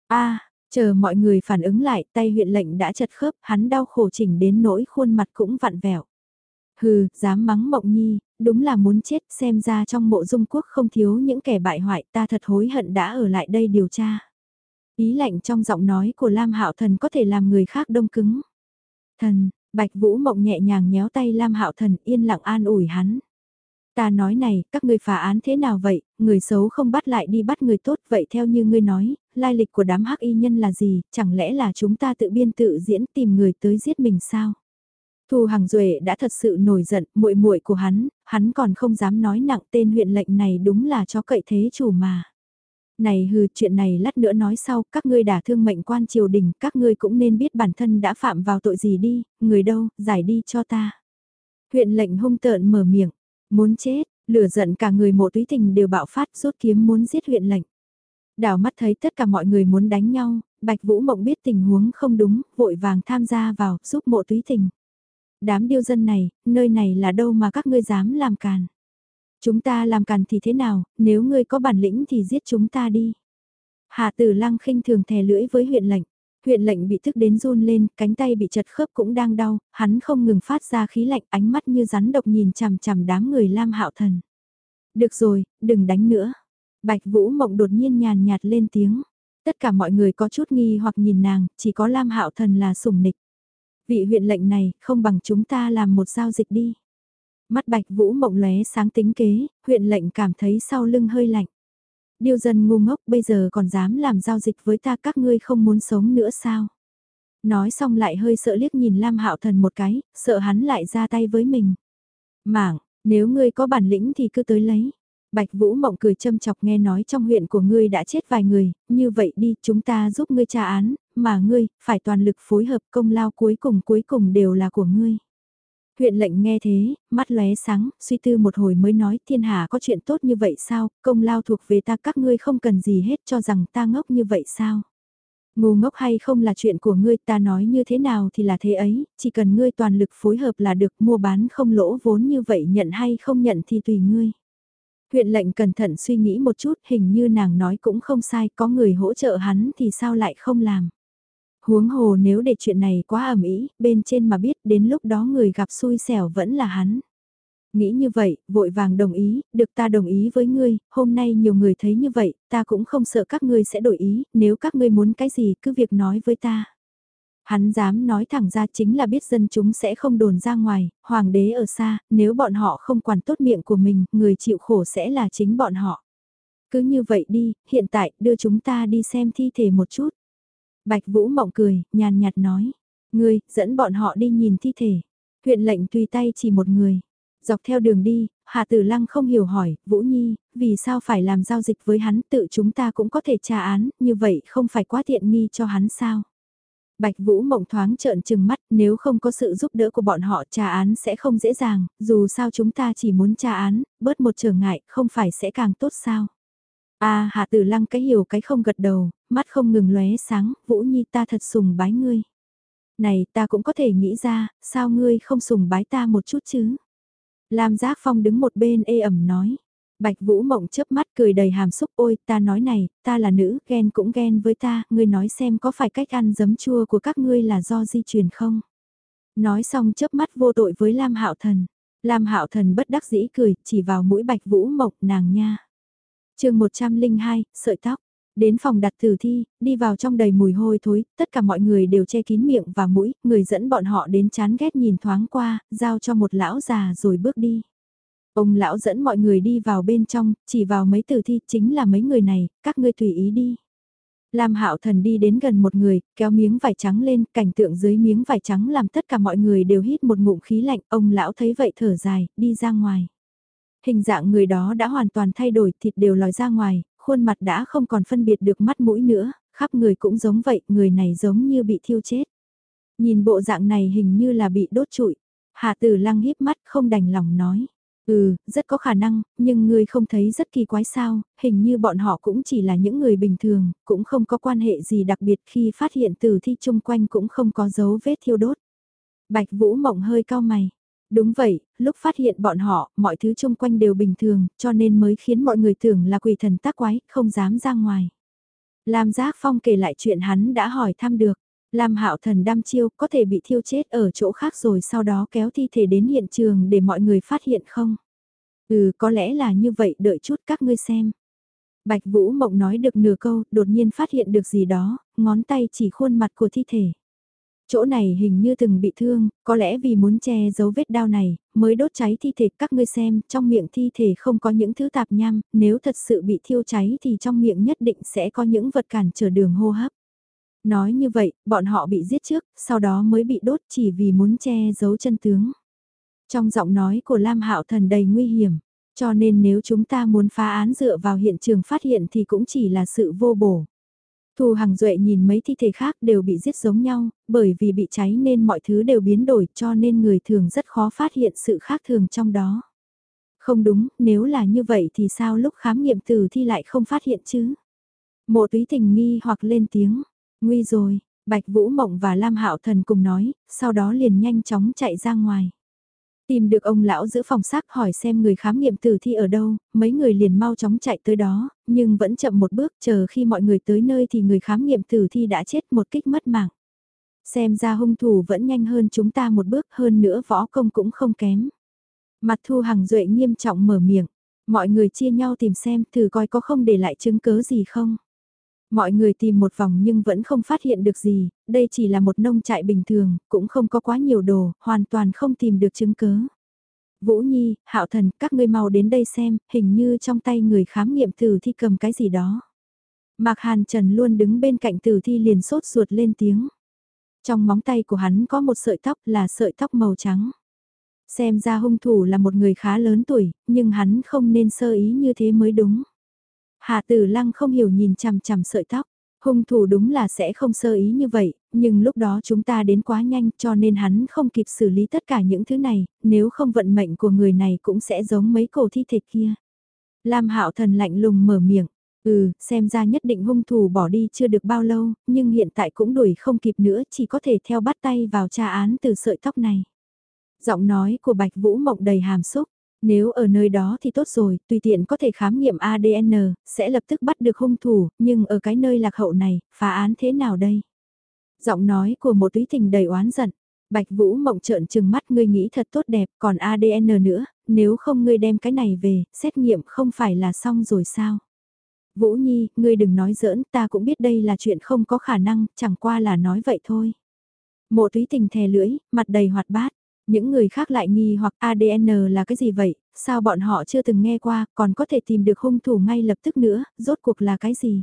a chờ mọi người phản ứng lại, tay huyện lệnh đã chật khớp, hắn đau khổ chỉnh đến nỗi khuôn mặt cũng vặn vẹo. Hừ, dám mắng Mộng Nhi, đúng là muốn chết xem ra trong mộ dung quốc không thiếu những kẻ bại hoại ta thật hối hận đã ở lại đây điều tra. Ý lạnh trong giọng nói của Lam Hạo Thần có thể làm người khác đông cứng. Thần, Bạch Vũ Mộng nhẹ nhàng nhéo tay Lam Hạo Thần yên lặng an ủi hắn. Ta nói này, các ngươi phá án thế nào vậy, người xấu không bắt lại đi bắt người tốt vậy theo như ngươi nói, lai lịch của đám hắc y nhân là gì, chẳng lẽ là chúng ta tự biên tự diễn tìm người tới giết mình sao? Thu Hằng Duệ đã thật sự nổi giận, muội muội của hắn, hắn còn không dám nói nặng tên huyện lệnh này đúng là cho cậy thế chủ mà. Này hừ, chuyện này lát nữa nói sau, các ngươi đã thương mệnh quan triều đình, các ngươi cũng nên biết bản thân đã phạm vào tội gì đi, người đâu, giải đi cho ta. Huyện lệnh hung tợn mở miệng, Muốn chết, lửa giận cả người mộ túy tình đều bạo phát rút kiếm muốn giết huyện lệnh. Đào mắt thấy tất cả mọi người muốn đánh nhau, Bạch Vũ Mộng biết tình huống không đúng, vội vàng tham gia vào, giúp mộ túy tình. Đám điêu dân này, nơi này là đâu mà các ngươi dám làm càn. Chúng ta làm càn thì thế nào, nếu ngươi có bản lĩnh thì giết chúng ta đi. Hạ tử lăng khinh thường thè lưỡi với huyện lệnh. Huyện lệnh bị thức đến run lên, cánh tay bị chật khớp cũng đang đau, hắn không ngừng phát ra khí lạnh ánh mắt như rắn độc nhìn chằm chằm đám người Lam Hạo Thần. Được rồi, đừng đánh nữa. Bạch Vũ Mộng đột nhiên nhàn nhạt lên tiếng. Tất cả mọi người có chút nghi hoặc nhìn nàng, chỉ có Lam Hạo Thần là sủng nịch. Vị huyện lệnh này, không bằng chúng ta làm một giao dịch đi. Mắt Bạch Vũ Mộng lóe sáng tính kế, huyện lệnh cảm thấy sau lưng hơi lạnh. Điêu dân ngu ngốc bây giờ còn dám làm giao dịch với ta các ngươi không muốn sống nữa sao? Nói xong lại hơi sợ liếc nhìn Lam Hạo Thần một cái, sợ hắn lại ra tay với mình. Mảng, nếu ngươi có bản lĩnh thì cứ tới lấy. Bạch Vũ Mộng cười châm chọc nghe nói trong huyện của ngươi đã chết vài người, như vậy đi chúng ta giúp ngươi tra án, mà ngươi, phải toàn lực phối hợp công lao cuối cùng cuối cùng đều là của ngươi. Huyện lệnh nghe thế, mắt lóe sáng, suy tư một hồi mới nói thiên hạ có chuyện tốt như vậy sao, công lao thuộc về ta các ngươi không cần gì hết cho rằng ta ngốc như vậy sao. Ngu ngốc hay không là chuyện của ngươi ta nói như thế nào thì là thế ấy, chỉ cần ngươi toàn lực phối hợp là được mua bán không lỗ vốn như vậy nhận hay không nhận thì tùy ngươi. Huyện lệnh cẩn thận suy nghĩ một chút hình như nàng nói cũng không sai có người hỗ trợ hắn thì sao lại không làm. Huống hồ nếu để chuyện này quá ẩm ý, bên trên mà biết đến lúc đó người gặp xui xẻo vẫn là hắn. Nghĩ như vậy, vội vàng đồng ý, được ta đồng ý với ngươi, hôm nay nhiều người thấy như vậy, ta cũng không sợ các ngươi sẽ đổi ý, nếu các ngươi muốn cái gì cứ việc nói với ta. Hắn dám nói thẳng ra chính là biết dân chúng sẽ không đồn ra ngoài, hoàng đế ở xa, nếu bọn họ không quản tốt miệng của mình, người chịu khổ sẽ là chính bọn họ. Cứ như vậy đi, hiện tại đưa chúng ta đi xem thi thể một chút. Bạch Vũ Mộng cười, nhàn nhạt nói. Ngươi, dẫn bọn họ đi nhìn thi thể. Huyện lệnh tùy tay chỉ một người. Dọc theo đường đi, Hà Tử Lăng không hiểu hỏi, Vũ Nhi, vì sao phải làm giao dịch với hắn tự chúng ta cũng có thể tra án, như vậy không phải quá tiện nghi cho hắn sao? Bạch Vũ Mộng thoáng trợn trừng mắt, nếu không có sự giúp đỡ của bọn họ trả án sẽ không dễ dàng, dù sao chúng ta chỉ muốn trả án, bớt một trở ngại, không phải sẽ càng tốt sao? A à, Hạ Tử Lăng cái hiểu cái không gật đầu, mắt không ngừng lóe sáng, Vũ Nhi ta thật sùng bái ngươi. Này ta cũng có thể nghĩ ra, sao ngươi không sùng bái ta một chút chứ? Lam Giác Phong đứng một bên ê ẩm nói. Bạch Vũ Mộng chớp mắt cười đầy hàm xúc ôi ta nói này, ta là nữ, ghen cũng ghen với ta, ngươi nói xem có phải cách ăn giấm chua của các ngươi là do di truyền không? Nói xong chớp mắt vô tội với Lam Hạo Thần. Lam Hạo Thần bất đắc dĩ cười, chỉ vào mũi Bạch Vũ Mộng nàng nha chương 102, sợi tóc. Đến phòng đặt tử thi, đi vào trong đầy mùi hôi thối, tất cả mọi người đều che kín miệng và mũi, người dẫn bọn họ đến chán ghét nhìn thoáng qua, giao cho một lão già rồi bước đi. Ông lão dẫn mọi người đi vào bên trong, chỉ vào mấy tử thi chính là mấy người này, các ngươi tùy ý đi. Lam Hạo Thần đi đến gần một người, kéo miếng vải trắng lên, cảnh tượng dưới miếng vải trắng làm tất cả mọi người đều hít một ngụm khí lạnh, ông lão thấy vậy thở dài, đi ra ngoài. Hình dạng người đó đã hoàn toàn thay đổi, thịt đều lòi ra ngoài, khuôn mặt đã không còn phân biệt được mắt mũi nữa, khắp người cũng giống vậy, người này giống như bị thiêu chết. Nhìn bộ dạng này hình như là bị đốt trụi. Hạ tử lăng híp mắt không đành lòng nói. Ừ, rất có khả năng, nhưng ngươi không thấy rất kỳ quái sao, hình như bọn họ cũng chỉ là những người bình thường, cũng không có quan hệ gì đặc biệt khi phát hiện tử thi chung quanh cũng không có dấu vết thiêu đốt. Bạch Vũ Mộng hơi cao mày, Đúng vậy, lúc phát hiện bọn họ, mọi thứ xung quanh đều bình thường, cho nên mới khiến mọi người tưởng là quỷ thần tác quái, không dám ra ngoài. Lam Giác Phong kể lại chuyện hắn đã hỏi thăm được. Lam Hạo Thần đam chiêu có thể bị thiêu chết ở chỗ khác rồi sau đó kéo thi thể đến hiện trường để mọi người phát hiện không? Ừ có lẽ là như vậy đợi chút các ngươi xem. Bạch Vũ Mộng nói được nửa câu, đột nhiên phát hiện được gì đó, ngón tay chỉ khuôn mặt của thi thể. Chỗ này hình như từng bị thương, có lẽ vì muốn che giấu vết đau này, mới đốt cháy thi thể các ngươi xem, trong miệng thi thể không có những thứ tạp nham, nếu thật sự bị thiêu cháy thì trong miệng nhất định sẽ có những vật cản trở đường hô hấp. Nói như vậy, bọn họ bị giết trước, sau đó mới bị đốt chỉ vì muốn che giấu chân tướng. Trong giọng nói của Lam Hạo Thần đầy nguy hiểm, cho nên nếu chúng ta muốn phá án dựa vào hiện trường phát hiện thì cũng chỉ là sự vô bổ. Thu Hằng Duệ nhìn mấy thi thể khác đều bị giết giống nhau, bởi vì bị cháy nên mọi thứ đều biến đổi cho nên người thường rất khó phát hiện sự khác thường trong đó. Không đúng, nếu là như vậy thì sao lúc khám nghiệm tử thi lại không phát hiện chứ? Mộ túy tình nghi hoặc lên tiếng, nguy rồi, Bạch Vũ Mộng và Lam Hạo Thần cùng nói, sau đó liền nhanh chóng chạy ra ngoài. Tìm được ông lão giữ phòng xác hỏi xem người khám nghiệm tử thi ở đâu, mấy người liền mau chóng chạy tới đó, nhưng vẫn chậm một bước chờ khi mọi người tới nơi thì người khám nghiệm tử thi đã chết một kích mất mạng. Xem ra hung thủ vẫn nhanh hơn chúng ta một bước hơn nữa võ công cũng không kém. Mặt thu hằng duệ nghiêm trọng mở miệng, mọi người chia nhau tìm xem thử coi có không để lại chứng cớ gì không. Mọi người tìm một vòng nhưng vẫn không phát hiện được gì, đây chỉ là một nông trại bình thường, cũng không có quá nhiều đồ, hoàn toàn không tìm được chứng cứ. Vũ Nhi, Hạo Thần, các ngươi mau đến đây xem, hình như trong tay người khám nghiệm tử thi cầm cái gì đó. Mạc Hàn Trần luôn đứng bên cạnh tử thi liền sốt ruột lên tiếng. Trong móng tay của hắn có một sợi tóc là sợi tóc màu trắng. Xem ra hung thủ là một người khá lớn tuổi, nhưng hắn không nên sơ ý như thế mới đúng. Hà Tử Lăng không hiểu nhìn chằm chằm sợi tóc. Hung thủ đúng là sẽ không sơ ý như vậy, nhưng lúc đó chúng ta đến quá nhanh cho nên hắn không kịp xử lý tất cả những thứ này, nếu không vận mệnh của người này cũng sẽ giống mấy cổ thi thể kia. Lam Hạo Thần lạnh lùng mở miệng, ừ, xem ra nhất định hung thủ bỏ đi chưa được bao lâu, nhưng hiện tại cũng đuổi không kịp nữa, chỉ có thể theo bắt tay vào tra án từ sợi tóc này. Giọng nói của Bạch Vũ Mộng đầy hàm xúc, nếu ở nơi đó thì tốt rồi, tùy tiện có thể khám nghiệm ADN, sẽ lập tức bắt được hung thủ, nhưng ở cái nơi lạc hậu này, phá án thế nào đây? Giọng nói của một túy tình đầy oán giận. Bạch Vũ mộng trợn trừng mắt ngươi nghĩ thật tốt đẹp, còn ADN nữa, nếu không ngươi đem cái này về, xét nghiệm không phải là xong rồi sao? Vũ Nhi, ngươi đừng nói giỡn, ta cũng biết đây là chuyện không có khả năng, chẳng qua là nói vậy thôi. Mộ túy tình thè lưỡi, mặt đầy hoạt bát. Những người khác lại nghi hoặc ADN là cái gì vậy, sao bọn họ chưa từng nghe qua, còn có thể tìm được hung thủ ngay lập tức nữa, rốt cuộc là cái gì?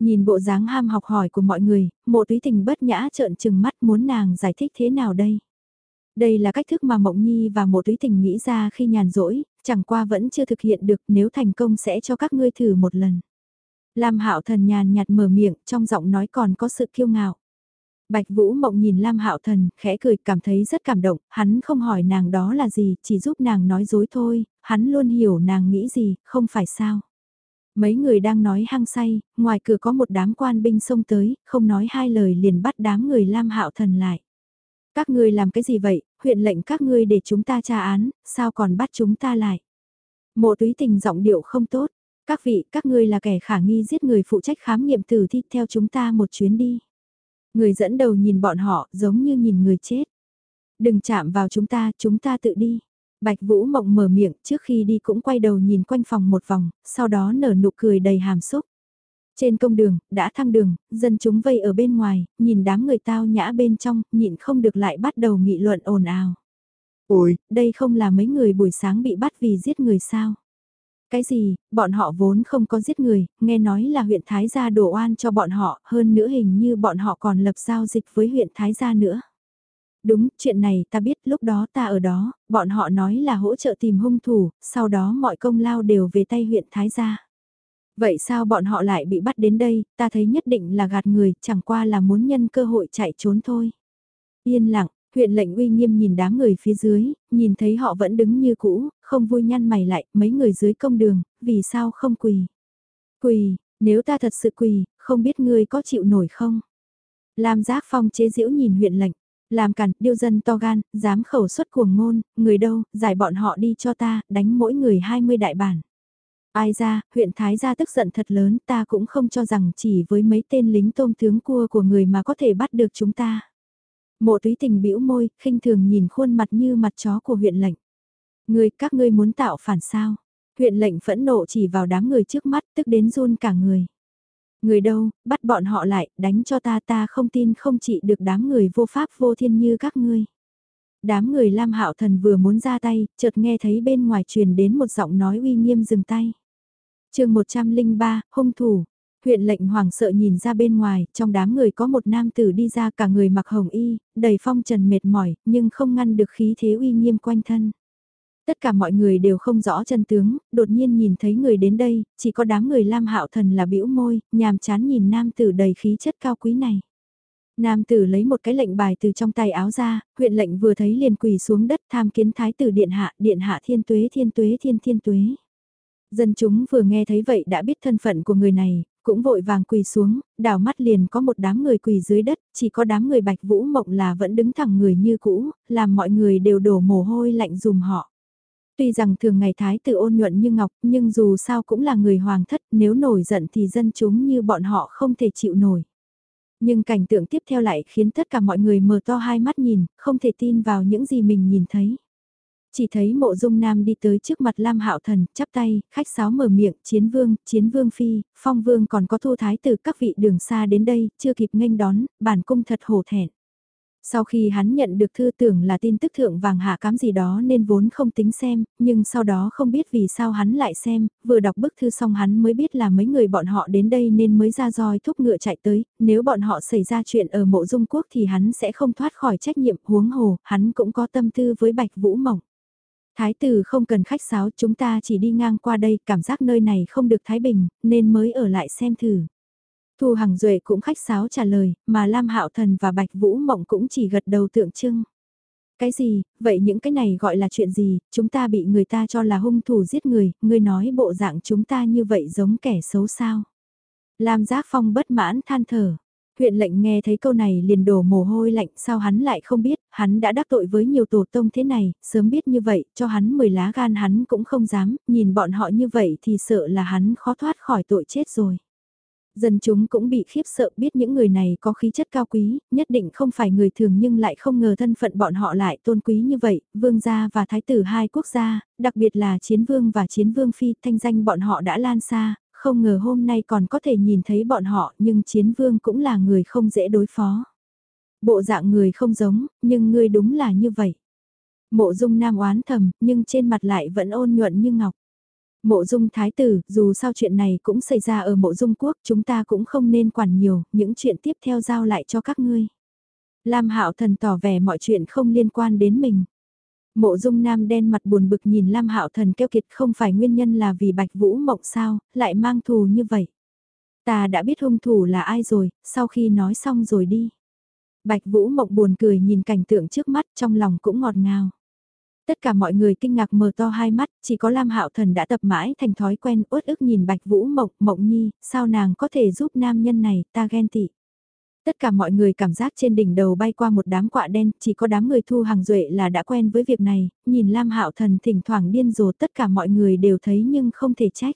Nhìn bộ dáng ham học hỏi của mọi người, mộ túy tình bất nhã trợn trừng mắt muốn nàng giải thích thế nào đây? Đây là cách thức mà Mộng Nhi và mộ túy tình nghĩ ra khi nhàn rỗi, chẳng qua vẫn chưa thực hiện được nếu thành công sẽ cho các ngươi thử một lần. Lam Hạo Thần nhàn nhạt mở miệng, trong giọng nói còn có sự kiêu ngạo. Bạch Vũ Mộng nhìn Lam Hạo Thần, khẽ cười cảm thấy rất cảm động, hắn không hỏi nàng đó là gì, chỉ giúp nàng nói dối thôi, hắn luôn hiểu nàng nghĩ gì, không phải sao. Mấy người đang nói hăng say, ngoài cửa có một đám quan binh xông tới, không nói hai lời liền bắt đám người Lam Hạo Thần lại. Các ngươi làm cái gì vậy, huyện lệnh các ngươi để chúng ta tra án, sao còn bắt chúng ta lại. Mộ túy tình giọng điệu không tốt, các vị, các ngươi là kẻ khả nghi giết người phụ trách khám nghiệm tử thi theo chúng ta một chuyến đi. Người dẫn đầu nhìn bọn họ giống như nhìn người chết. Đừng chạm vào chúng ta, chúng ta tự đi. Bạch Vũ Mộng mở miệng trước khi đi cũng quay đầu nhìn quanh phòng một vòng, sau đó nở nụ cười đầy hàm xúc. Trên công đường, đã thăng đường, dân chúng vây ở bên ngoài, nhìn đám người tao nhã bên trong, nhịn không được lại bắt đầu nghị luận ồn ào. Ôi, đây không là mấy người buổi sáng bị bắt vì giết người sao? Cái gì, bọn họ vốn không có giết người, nghe nói là huyện Thái Gia đổ oan cho bọn họ, hơn nữa hình như bọn họ còn lập giao dịch với huyện Thái Gia nữa. Đúng, chuyện này ta biết lúc đó ta ở đó, bọn họ nói là hỗ trợ tìm hung thủ, sau đó mọi công lao đều về tay huyện Thái Gia. Vậy sao bọn họ lại bị bắt đến đây, ta thấy nhất định là gạt người, chẳng qua là muốn nhân cơ hội chạy trốn thôi. Yên lặng, huyện lệnh uy nghiêm nhìn đám người phía dưới, nhìn thấy họ vẫn đứng như cũ, không vui nhăn mày lại, mấy người dưới công đường, vì sao không quỳ? Quỳ, nếu ta thật sự quỳ, không biết ngươi có chịu nổi không? Lam Giác Phong chế diễu nhìn huyện lệnh, làm cản, điêu dân to gan, dám khẩu xuất cuồng ngôn, người đâu, giải bọn họ đi cho ta, đánh mỗi người 20 đại bản. Ai ra, huyện Thái gia tức giận thật lớn, ta cũng không cho rằng chỉ với mấy tên lính tôm tướng cua của người mà có thể bắt được chúng ta. Mộ túy tình bĩu môi, khinh thường nhìn khuôn mặt như mặt chó của huyện lệnh. Người, các ngươi muốn tạo phản sao? Huyện lệnh phẫn nộ chỉ vào đám người trước mắt, tức đến run cả người. Người đâu, bắt bọn họ lại, đánh cho ta ta không tin không trị được đám người vô pháp vô thiên như các ngươi. Đám người Lam Hạo Thần vừa muốn ra tay, chợt nghe thấy bên ngoài truyền đến một giọng nói uy nghiêm dừng tay. chương 103, hung thủ, Huyện lệnh hoàng sợ nhìn ra bên ngoài, trong đám người có một nam tử đi ra cả người mặc hồng y, đầy phong trần mệt mỏi, nhưng không ngăn được khí thế uy nghiêm quanh thân. Tất cả mọi người đều không rõ chân tướng, đột nhiên nhìn thấy người đến đây, chỉ có đám người Lam Hạo Thần là bĩu môi, nhàm chán nhìn nam tử đầy khí chất cao quý này. Nam tử lấy một cái lệnh bài từ trong tay áo ra, huyện lệnh vừa thấy liền quỳ xuống đất tham kiến thái tử điện hạ, điện hạ thiên tuế thiên tuế thiên thiên tuế. Dân chúng vừa nghe thấy vậy đã biết thân phận của người này, cũng vội vàng quỳ xuống, đảo mắt liền có một đám người quỳ dưới đất, chỉ có đám người bạch vũ mộng là vẫn đứng thẳng người như cũ, làm mọi người đều đổ mồ hôi lạnh dùm họ. Tuy rằng thường ngày thái tử ôn nhuận như ngọc, nhưng dù sao cũng là người hoàng thất, nếu nổi giận thì dân chúng như bọn họ không thể chịu nổi. Nhưng cảnh tượng tiếp theo lại khiến tất cả mọi người mở to hai mắt nhìn, không thể tin vào những gì mình nhìn thấy. Chỉ thấy mộ dung nam đi tới trước mặt Lam Hạo Thần, chắp tay, khách sáo mở miệng, chiến vương, chiến vương phi, phong vương còn có thu thái từ các vị đường xa đến đây, chưa kịp nghênh đón, bản cung thật hổ thẹn. Sau khi hắn nhận được thư tưởng là tin tức thượng vàng hạ cám gì đó nên vốn không tính xem, nhưng sau đó không biết vì sao hắn lại xem, vừa đọc bức thư xong hắn mới biết là mấy người bọn họ đến đây nên mới ra roi thúc ngựa chạy tới, nếu bọn họ xảy ra chuyện ở mộ dung quốc thì hắn sẽ không thoát khỏi trách nhiệm huống hồ, hắn cũng có tâm tư với Bạch Vũ Mộng. Thái tử không cần khách sáo chúng ta chỉ đi ngang qua đây cảm giác nơi này không được thái bình nên mới ở lại xem thử. Thu Hằng Duệ cũng khách sáo trả lời, mà Lam Hạo Thần và Bạch Vũ Mộng cũng chỉ gật đầu tượng trưng. Cái gì, vậy những cái này gọi là chuyện gì, chúng ta bị người ta cho là hung thủ giết người, người nói bộ dạng chúng ta như vậy giống kẻ xấu sao. Lam Giác Phong bất mãn than thở. Huyện lệnh nghe thấy câu này liền đổ mồ hôi lạnh sao hắn lại không biết, hắn đã đắc tội với nhiều tổ tông thế này, sớm biết như vậy, cho hắn 10 lá gan hắn cũng không dám, nhìn bọn họ như vậy thì sợ là hắn khó thoát khỏi tội chết rồi. Dân chúng cũng bị khiếp sợ biết những người này có khí chất cao quý, nhất định không phải người thường nhưng lại không ngờ thân phận bọn họ lại tôn quý như vậy, vương gia và thái tử hai quốc gia, đặc biệt là chiến vương và chiến vương phi, thanh danh bọn họ đã lan xa, không ngờ hôm nay còn có thể nhìn thấy bọn họ nhưng chiến vương cũng là người không dễ đối phó. Bộ dạng người không giống, nhưng ngươi đúng là như vậy. Mộ dung nam oán thầm, nhưng trên mặt lại vẫn ôn nhuận như ngọc. Mộ dung thái tử, dù sao chuyện này cũng xảy ra ở mộ dung quốc, chúng ta cũng không nên quản nhiều, những chuyện tiếp theo giao lại cho các ngươi. Lam hạo thần tỏ vẻ mọi chuyện không liên quan đến mình. Mộ dung nam đen mặt buồn bực nhìn Lam hạo thần keo kiệt không phải nguyên nhân là vì bạch vũ mộng sao, lại mang thù như vậy. Ta đã biết hung thủ là ai rồi, sau khi nói xong rồi đi. Bạch vũ mộng buồn cười nhìn cảnh tượng trước mắt trong lòng cũng ngọt ngào. Tất cả mọi người kinh ngạc mở to hai mắt, chỉ có Lam Hạo Thần đã tập mãi thành thói quen uất ức nhìn Bạch Vũ Mộng, Mộng Nhi, sao nàng có thể giúp nam nhân này, ta ghen tị. Tất cả mọi người cảm giác trên đỉnh đầu bay qua một đám quạ đen, chỉ có đám người thu hàng duệ là đã quen với việc này, nhìn Lam Hạo Thần thỉnh thoảng điên rồ tất cả mọi người đều thấy nhưng không thể trách.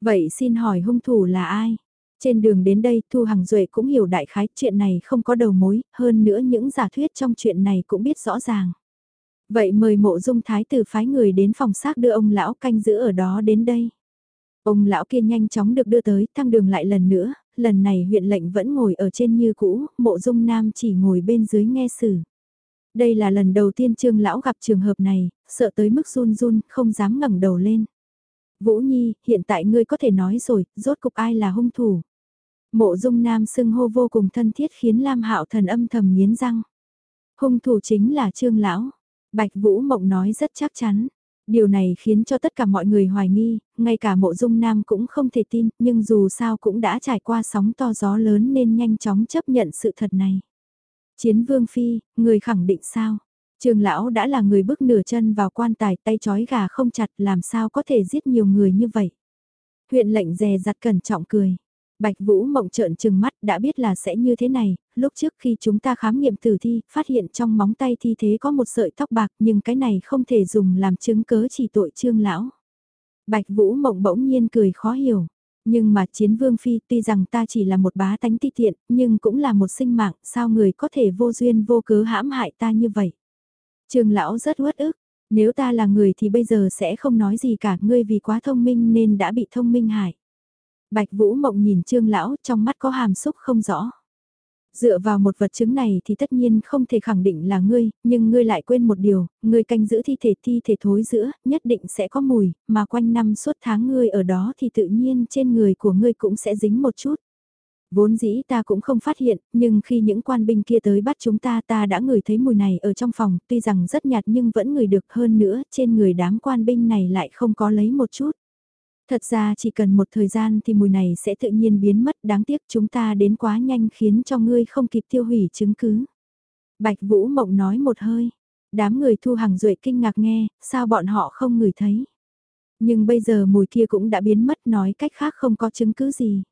Vậy xin hỏi hung thủ là ai? Trên đường đến đây Thu Hằng Duệ cũng hiểu đại khái chuyện này không có đầu mối, hơn nữa những giả thuyết trong chuyện này cũng biết rõ ràng. Vậy mời mộ dung thái tử phái người đến phòng xác đưa ông lão canh giữ ở đó đến đây. Ông lão kia nhanh chóng được đưa tới, thăng đường lại lần nữa, lần này huyện lệnh vẫn ngồi ở trên như cũ, mộ dung nam chỉ ngồi bên dưới nghe xử. Đây là lần đầu tiên trương lão gặp trường hợp này, sợ tới mức run run, không dám ngẩng đầu lên. Vũ Nhi, hiện tại ngươi có thể nói rồi, rốt cục ai là hung thủ. Mộ dung nam xưng hô vô cùng thân thiết khiến Lam Hạo thần âm thầm nghiến răng. Hung thủ chính là trương lão. Bạch Vũ Mộng nói rất chắc chắn. Điều này khiến cho tất cả mọi người hoài nghi, ngay cả mộ dung nam cũng không thể tin, nhưng dù sao cũng đã trải qua sóng to gió lớn nên nhanh chóng chấp nhận sự thật này. Chiến vương phi, người khẳng định sao? Trường lão đã là người bước nửa chân vào quan tài tay chói gà không chặt làm sao có thể giết nhiều người như vậy. Huyện lệnh dè dặt cẩn trọng cười. Bạch Vũ mộng trợn trừng mắt đã biết là sẽ như thế này, lúc trước khi chúng ta khám nghiệm tử thi, phát hiện trong móng tay thi thế có một sợi tóc bạc nhưng cái này không thể dùng làm chứng cớ chỉ tội trương lão. Bạch Vũ mộng bỗng nhiên cười khó hiểu. Nhưng mà chiến vương phi tuy rằng ta chỉ là một bá tánh ti tiện, nhưng cũng là một sinh mạng, sao người có thể vô duyên vô cớ hãm hại ta như vậy? Trương lão rất uất ức, nếu ta là người thì bây giờ sẽ không nói gì cả, ngươi vì quá thông minh nên đã bị thông minh hại. Bạch Vũ Mộng nhìn Trương Lão trong mắt có hàm xúc không rõ. Dựa vào một vật chứng này thì tất nhiên không thể khẳng định là ngươi, nhưng ngươi lại quên một điều, ngươi canh giữ thi thể thi thể thối giữa, nhất định sẽ có mùi, mà quanh năm suốt tháng ngươi ở đó thì tự nhiên trên người của ngươi cũng sẽ dính một chút. Vốn dĩ ta cũng không phát hiện, nhưng khi những quan binh kia tới bắt chúng ta ta đã ngửi thấy mùi này ở trong phòng, tuy rằng rất nhạt nhưng vẫn ngửi được hơn nữa, trên người đám quan binh này lại không có lấy một chút. Thật ra chỉ cần một thời gian thì mùi này sẽ tự nhiên biến mất đáng tiếc chúng ta đến quá nhanh khiến cho ngươi không kịp tiêu hủy chứng cứ. Bạch Vũ Mộng nói một hơi, đám người thu hàng duệ kinh ngạc nghe, sao bọn họ không ngửi thấy. Nhưng bây giờ mùi kia cũng đã biến mất nói cách khác không có chứng cứ gì.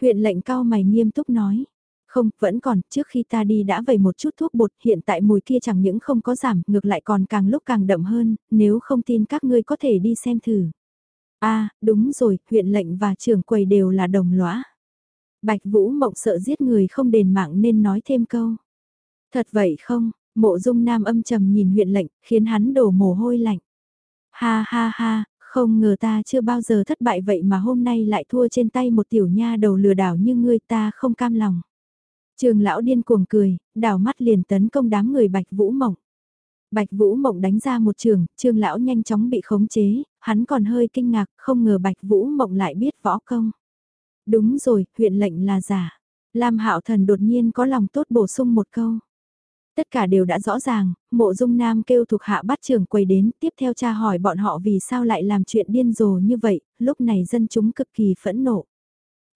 Huyện lệnh cao mày nghiêm túc nói. Không, vẫn còn, trước khi ta đi đã vẩy một chút thuốc bột, hiện tại mùi kia chẳng những không có giảm, ngược lại còn càng lúc càng đậm hơn, nếu không tin các ngươi có thể đi xem thử a à, đúng rồi, huyện lệnh và trưởng quầy đều là đồng lõa. Bạch Vũ Mộng sợ giết người không đền mạng nên nói thêm câu. Thật vậy không, mộ dung nam âm trầm nhìn huyện lệnh, khiến hắn đổ mồ hôi lạnh. Ha ha ha, không ngờ ta chưa bao giờ thất bại vậy mà hôm nay lại thua trên tay một tiểu nha đầu lừa đảo như ngươi ta không cam lòng. Trường lão điên cuồng cười, đảo mắt liền tấn công đám người Bạch Vũ Mộng. Bạch Vũ Mộng đánh ra một trường, trương lão nhanh chóng bị khống chế, hắn còn hơi kinh ngạc, không ngờ Bạch Vũ Mộng lại biết võ công. Đúng rồi, huyện lệnh là giả. Lam Hạo Thần đột nhiên có lòng tốt bổ sung một câu. Tất cả đều đã rõ ràng, mộ dung nam kêu thuộc hạ bắt trưởng quầy đến, tiếp theo tra hỏi bọn họ vì sao lại làm chuyện điên rồ như vậy, lúc này dân chúng cực kỳ phẫn nộ.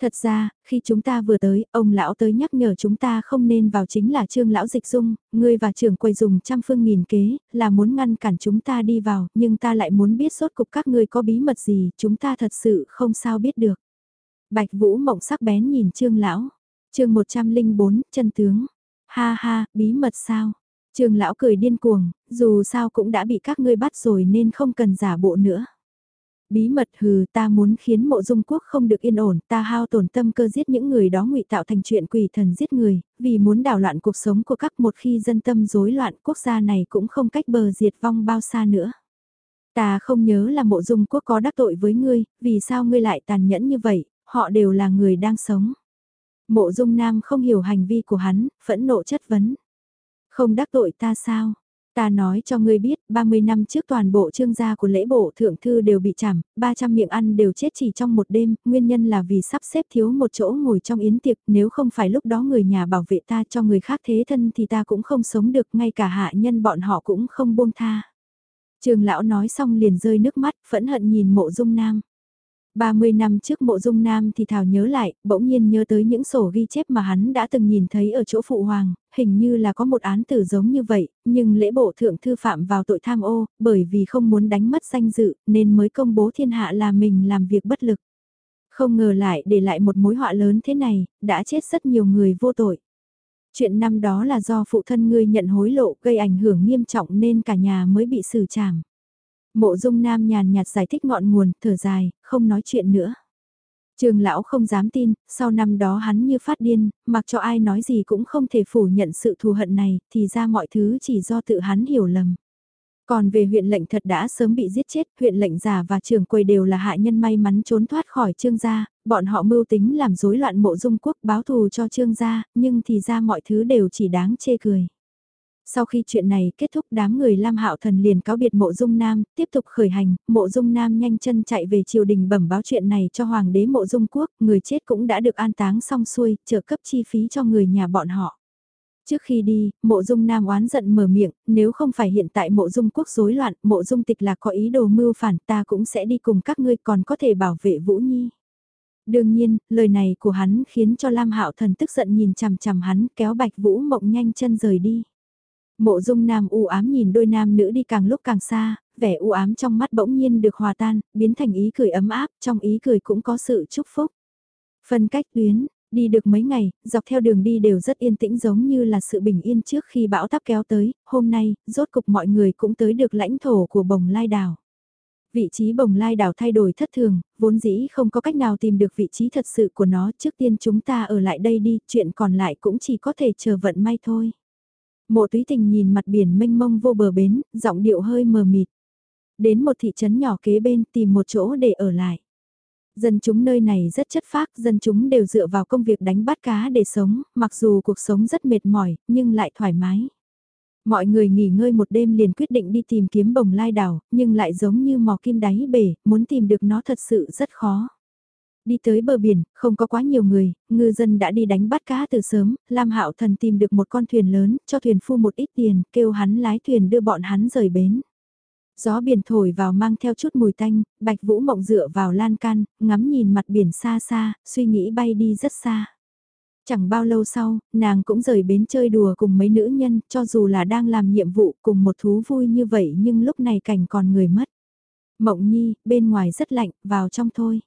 Thật ra, khi chúng ta vừa tới, ông lão tới nhắc nhở chúng ta không nên vào chính là trương lão dịch dung, ngươi và trưởng quầy dùng trăm phương nghìn kế, là muốn ngăn cản chúng ta đi vào, nhưng ta lại muốn biết sốt cục các ngươi có bí mật gì, chúng ta thật sự không sao biết được. Bạch Vũ mộng sắc bén nhìn trương lão, chương 104, chân tướng. Ha ha, bí mật sao? Trương lão cười điên cuồng, dù sao cũng đã bị các ngươi bắt rồi nên không cần giả bộ nữa. Bí mật hừ ta muốn khiến mộ dung quốc không được yên ổn, ta hao tổn tâm cơ giết những người đó ngụy tạo thành chuyện quỷ thần giết người, vì muốn đảo loạn cuộc sống của các một khi dân tâm rối loạn quốc gia này cũng không cách bờ diệt vong bao xa nữa. Ta không nhớ là mộ dung quốc có đắc tội với ngươi, vì sao ngươi lại tàn nhẫn như vậy, họ đều là người đang sống. Mộ dung nam không hiểu hành vi của hắn, phẫn nộ chất vấn. Không đắc tội ta sao? Ta nói cho ngươi biết, 30 năm trước toàn bộ trương gia của lễ bộ thượng thư đều bị chảm, 300 miệng ăn đều chết chỉ trong một đêm, nguyên nhân là vì sắp xếp thiếu một chỗ ngồi trong yến tiệc, nếu không phải lúc đó người nhà bảo vệ ta cho người khác thế thân thì ta cũng không sống được, ngay cả hạ nhân bọn họ cũng không buông tha. Trường lão nói xong liền rơi nước mắt, phẫn hận nhìn mộ dung nam. 30 năm trước mộ dung nam thì Thảo nhớ lại, bỗng nhiên nhớ tới những sổ ghi chép mà hắn đã từng nhìn thấy ở chỗ phụ hoàng, hình như là có một án tử giống như vậy, nhưng lễ bộ thượng thư phạm vào tội tham ô, bởi vì không muốn đánh mất danh dự, nên mới công bố thiên hạ là mình làm việc bất lực. Không ngờ lại để lại một mối họa lớn thế này, đã chết rất nhiều người vô tội. Chuyện năm đó là do phụ thân ngươi nhận hối lộ gây ảnh hưởng nghiêm trọng nên cả nhà mới bị xử trảm. Mộ dung nam nhàn nhạt giải thích ngọn nguồn, thở dài, không nói chuyện nữa. Trường lão không dám tin, sau năm đó hắn như phát điên, mặc cho ai nói gì cũng không thể phủ nhận sự thù hận này, thì ra mọi thứ chỉ do tự hắn hiểu lầm. Còn về huyện lệnh thật đã sớm bị giết chết, huyện lệnh già và trưởng quầy đều là hạ nhân may mắn trốn thoát khỏi trương gia, bọn họ mưu tính làm rối loạn mộ dung quốc báo thù cho trương gia, nhưng thì ra mọi thứ đều chỉ đáng chê cười. Sau khi chuyện này kết thúc đám người Lam Hạo Thần liền cáo biệt mộ dung nam, tiếp tục khởi hành, mộ dung nam nhanh chân chạy về triều đình bẩm báo chuyện này cho hoàng đế mộ dung quốc, người chết cũng đã được an táng xong xuôi, trợ cấp chi phí cho người nhà bọn họ. Trước khi đi, mộ dung nam oán giận mở miệng, nếu không phải hiện tại mộ dung quốc rối loạn, mộ dung tịch là có ý đồ mưu phản ta cũng sẽ đi cùng các ngươi còn có thể bảo vệ Vũ Nhi. Đương nhiên, lời này của hắn khiến cho Lam Hạo Thần tức giận nhìn chằm chằm hắn kéo Bạch Vũ Mộng nhanh chân rời đi. Mộ dung nam u ám nhìn đôi nam nữ đi càng lúc càng xa, vẻ u ám trong mắt bỗng nhiên được hòa tan, biến thành ý cười ấm áp, trong ý cười cũng có sự chúc phúc. Phân cách tuyến, đi được mấy ngày, dọc theo đường đi đều rất yên tĩnh giống như là sự bình yên trước khi bão táp kéo tới, hôm nay, rốt cục mọi người cũng tới được lãnh thổ của bồng lai đảo. Vị trí bồng lai đảo thay đổi thất thường, vốn dĩ không có cách nào tìm được vị trí thật sự của nó, trước tiên chúng ta ở lại đây đi, chuyện còn lại cũng chỉ có thể chờ vận may thôi. Mộ túy tình nhìn mặt biển mênh mông vô bờ bến, giọng điệu hơi mờ mịt. Đến một thị trấn nhỏ kế bên tìm một chỗ để ở lại. Dân chúng nơi này rất chất phác, dân chúng đều dựa vào công việc đánh bắt cá để sống, mặc dù cuộc sống rất mệt mỏi, nhưng lại thoải mái. Mọi người nghỉ ngơi một đêm liền quyết định đi tìm kiếm bồng lai đảo, nhưng lại giống như mò kim đáy bể, muốn tìm được nó thật sự rất khó. Đi tới bờ biển, không có quá nhiều người, ngư dân đã đi đánh bắt cá từ sớm, Lam Hạo Thần tìm được một con thuyền lớn, cho thuyền phu một ít tiền, kêu hắn lái thuyền đưa bọn hắn rời bến. Gió biển thổi vào mang theo chút mùi tanh, Bạch Vũ Mộng dựa vào lan can, ngắm nhìn mặt biển xa xa, suy nghĩ bay đi rất xa. Chẳng bao lâu sau, nàng cũng rời bến chơi đùa cùng mấy nữ nhân, cho dù là đang làm nhiệm vụ cùng một thú vui như vậy nhưng lúc này cảnh còn người mất. Mộng nhi, bên ngoài rất lạnh, vào trong thôi.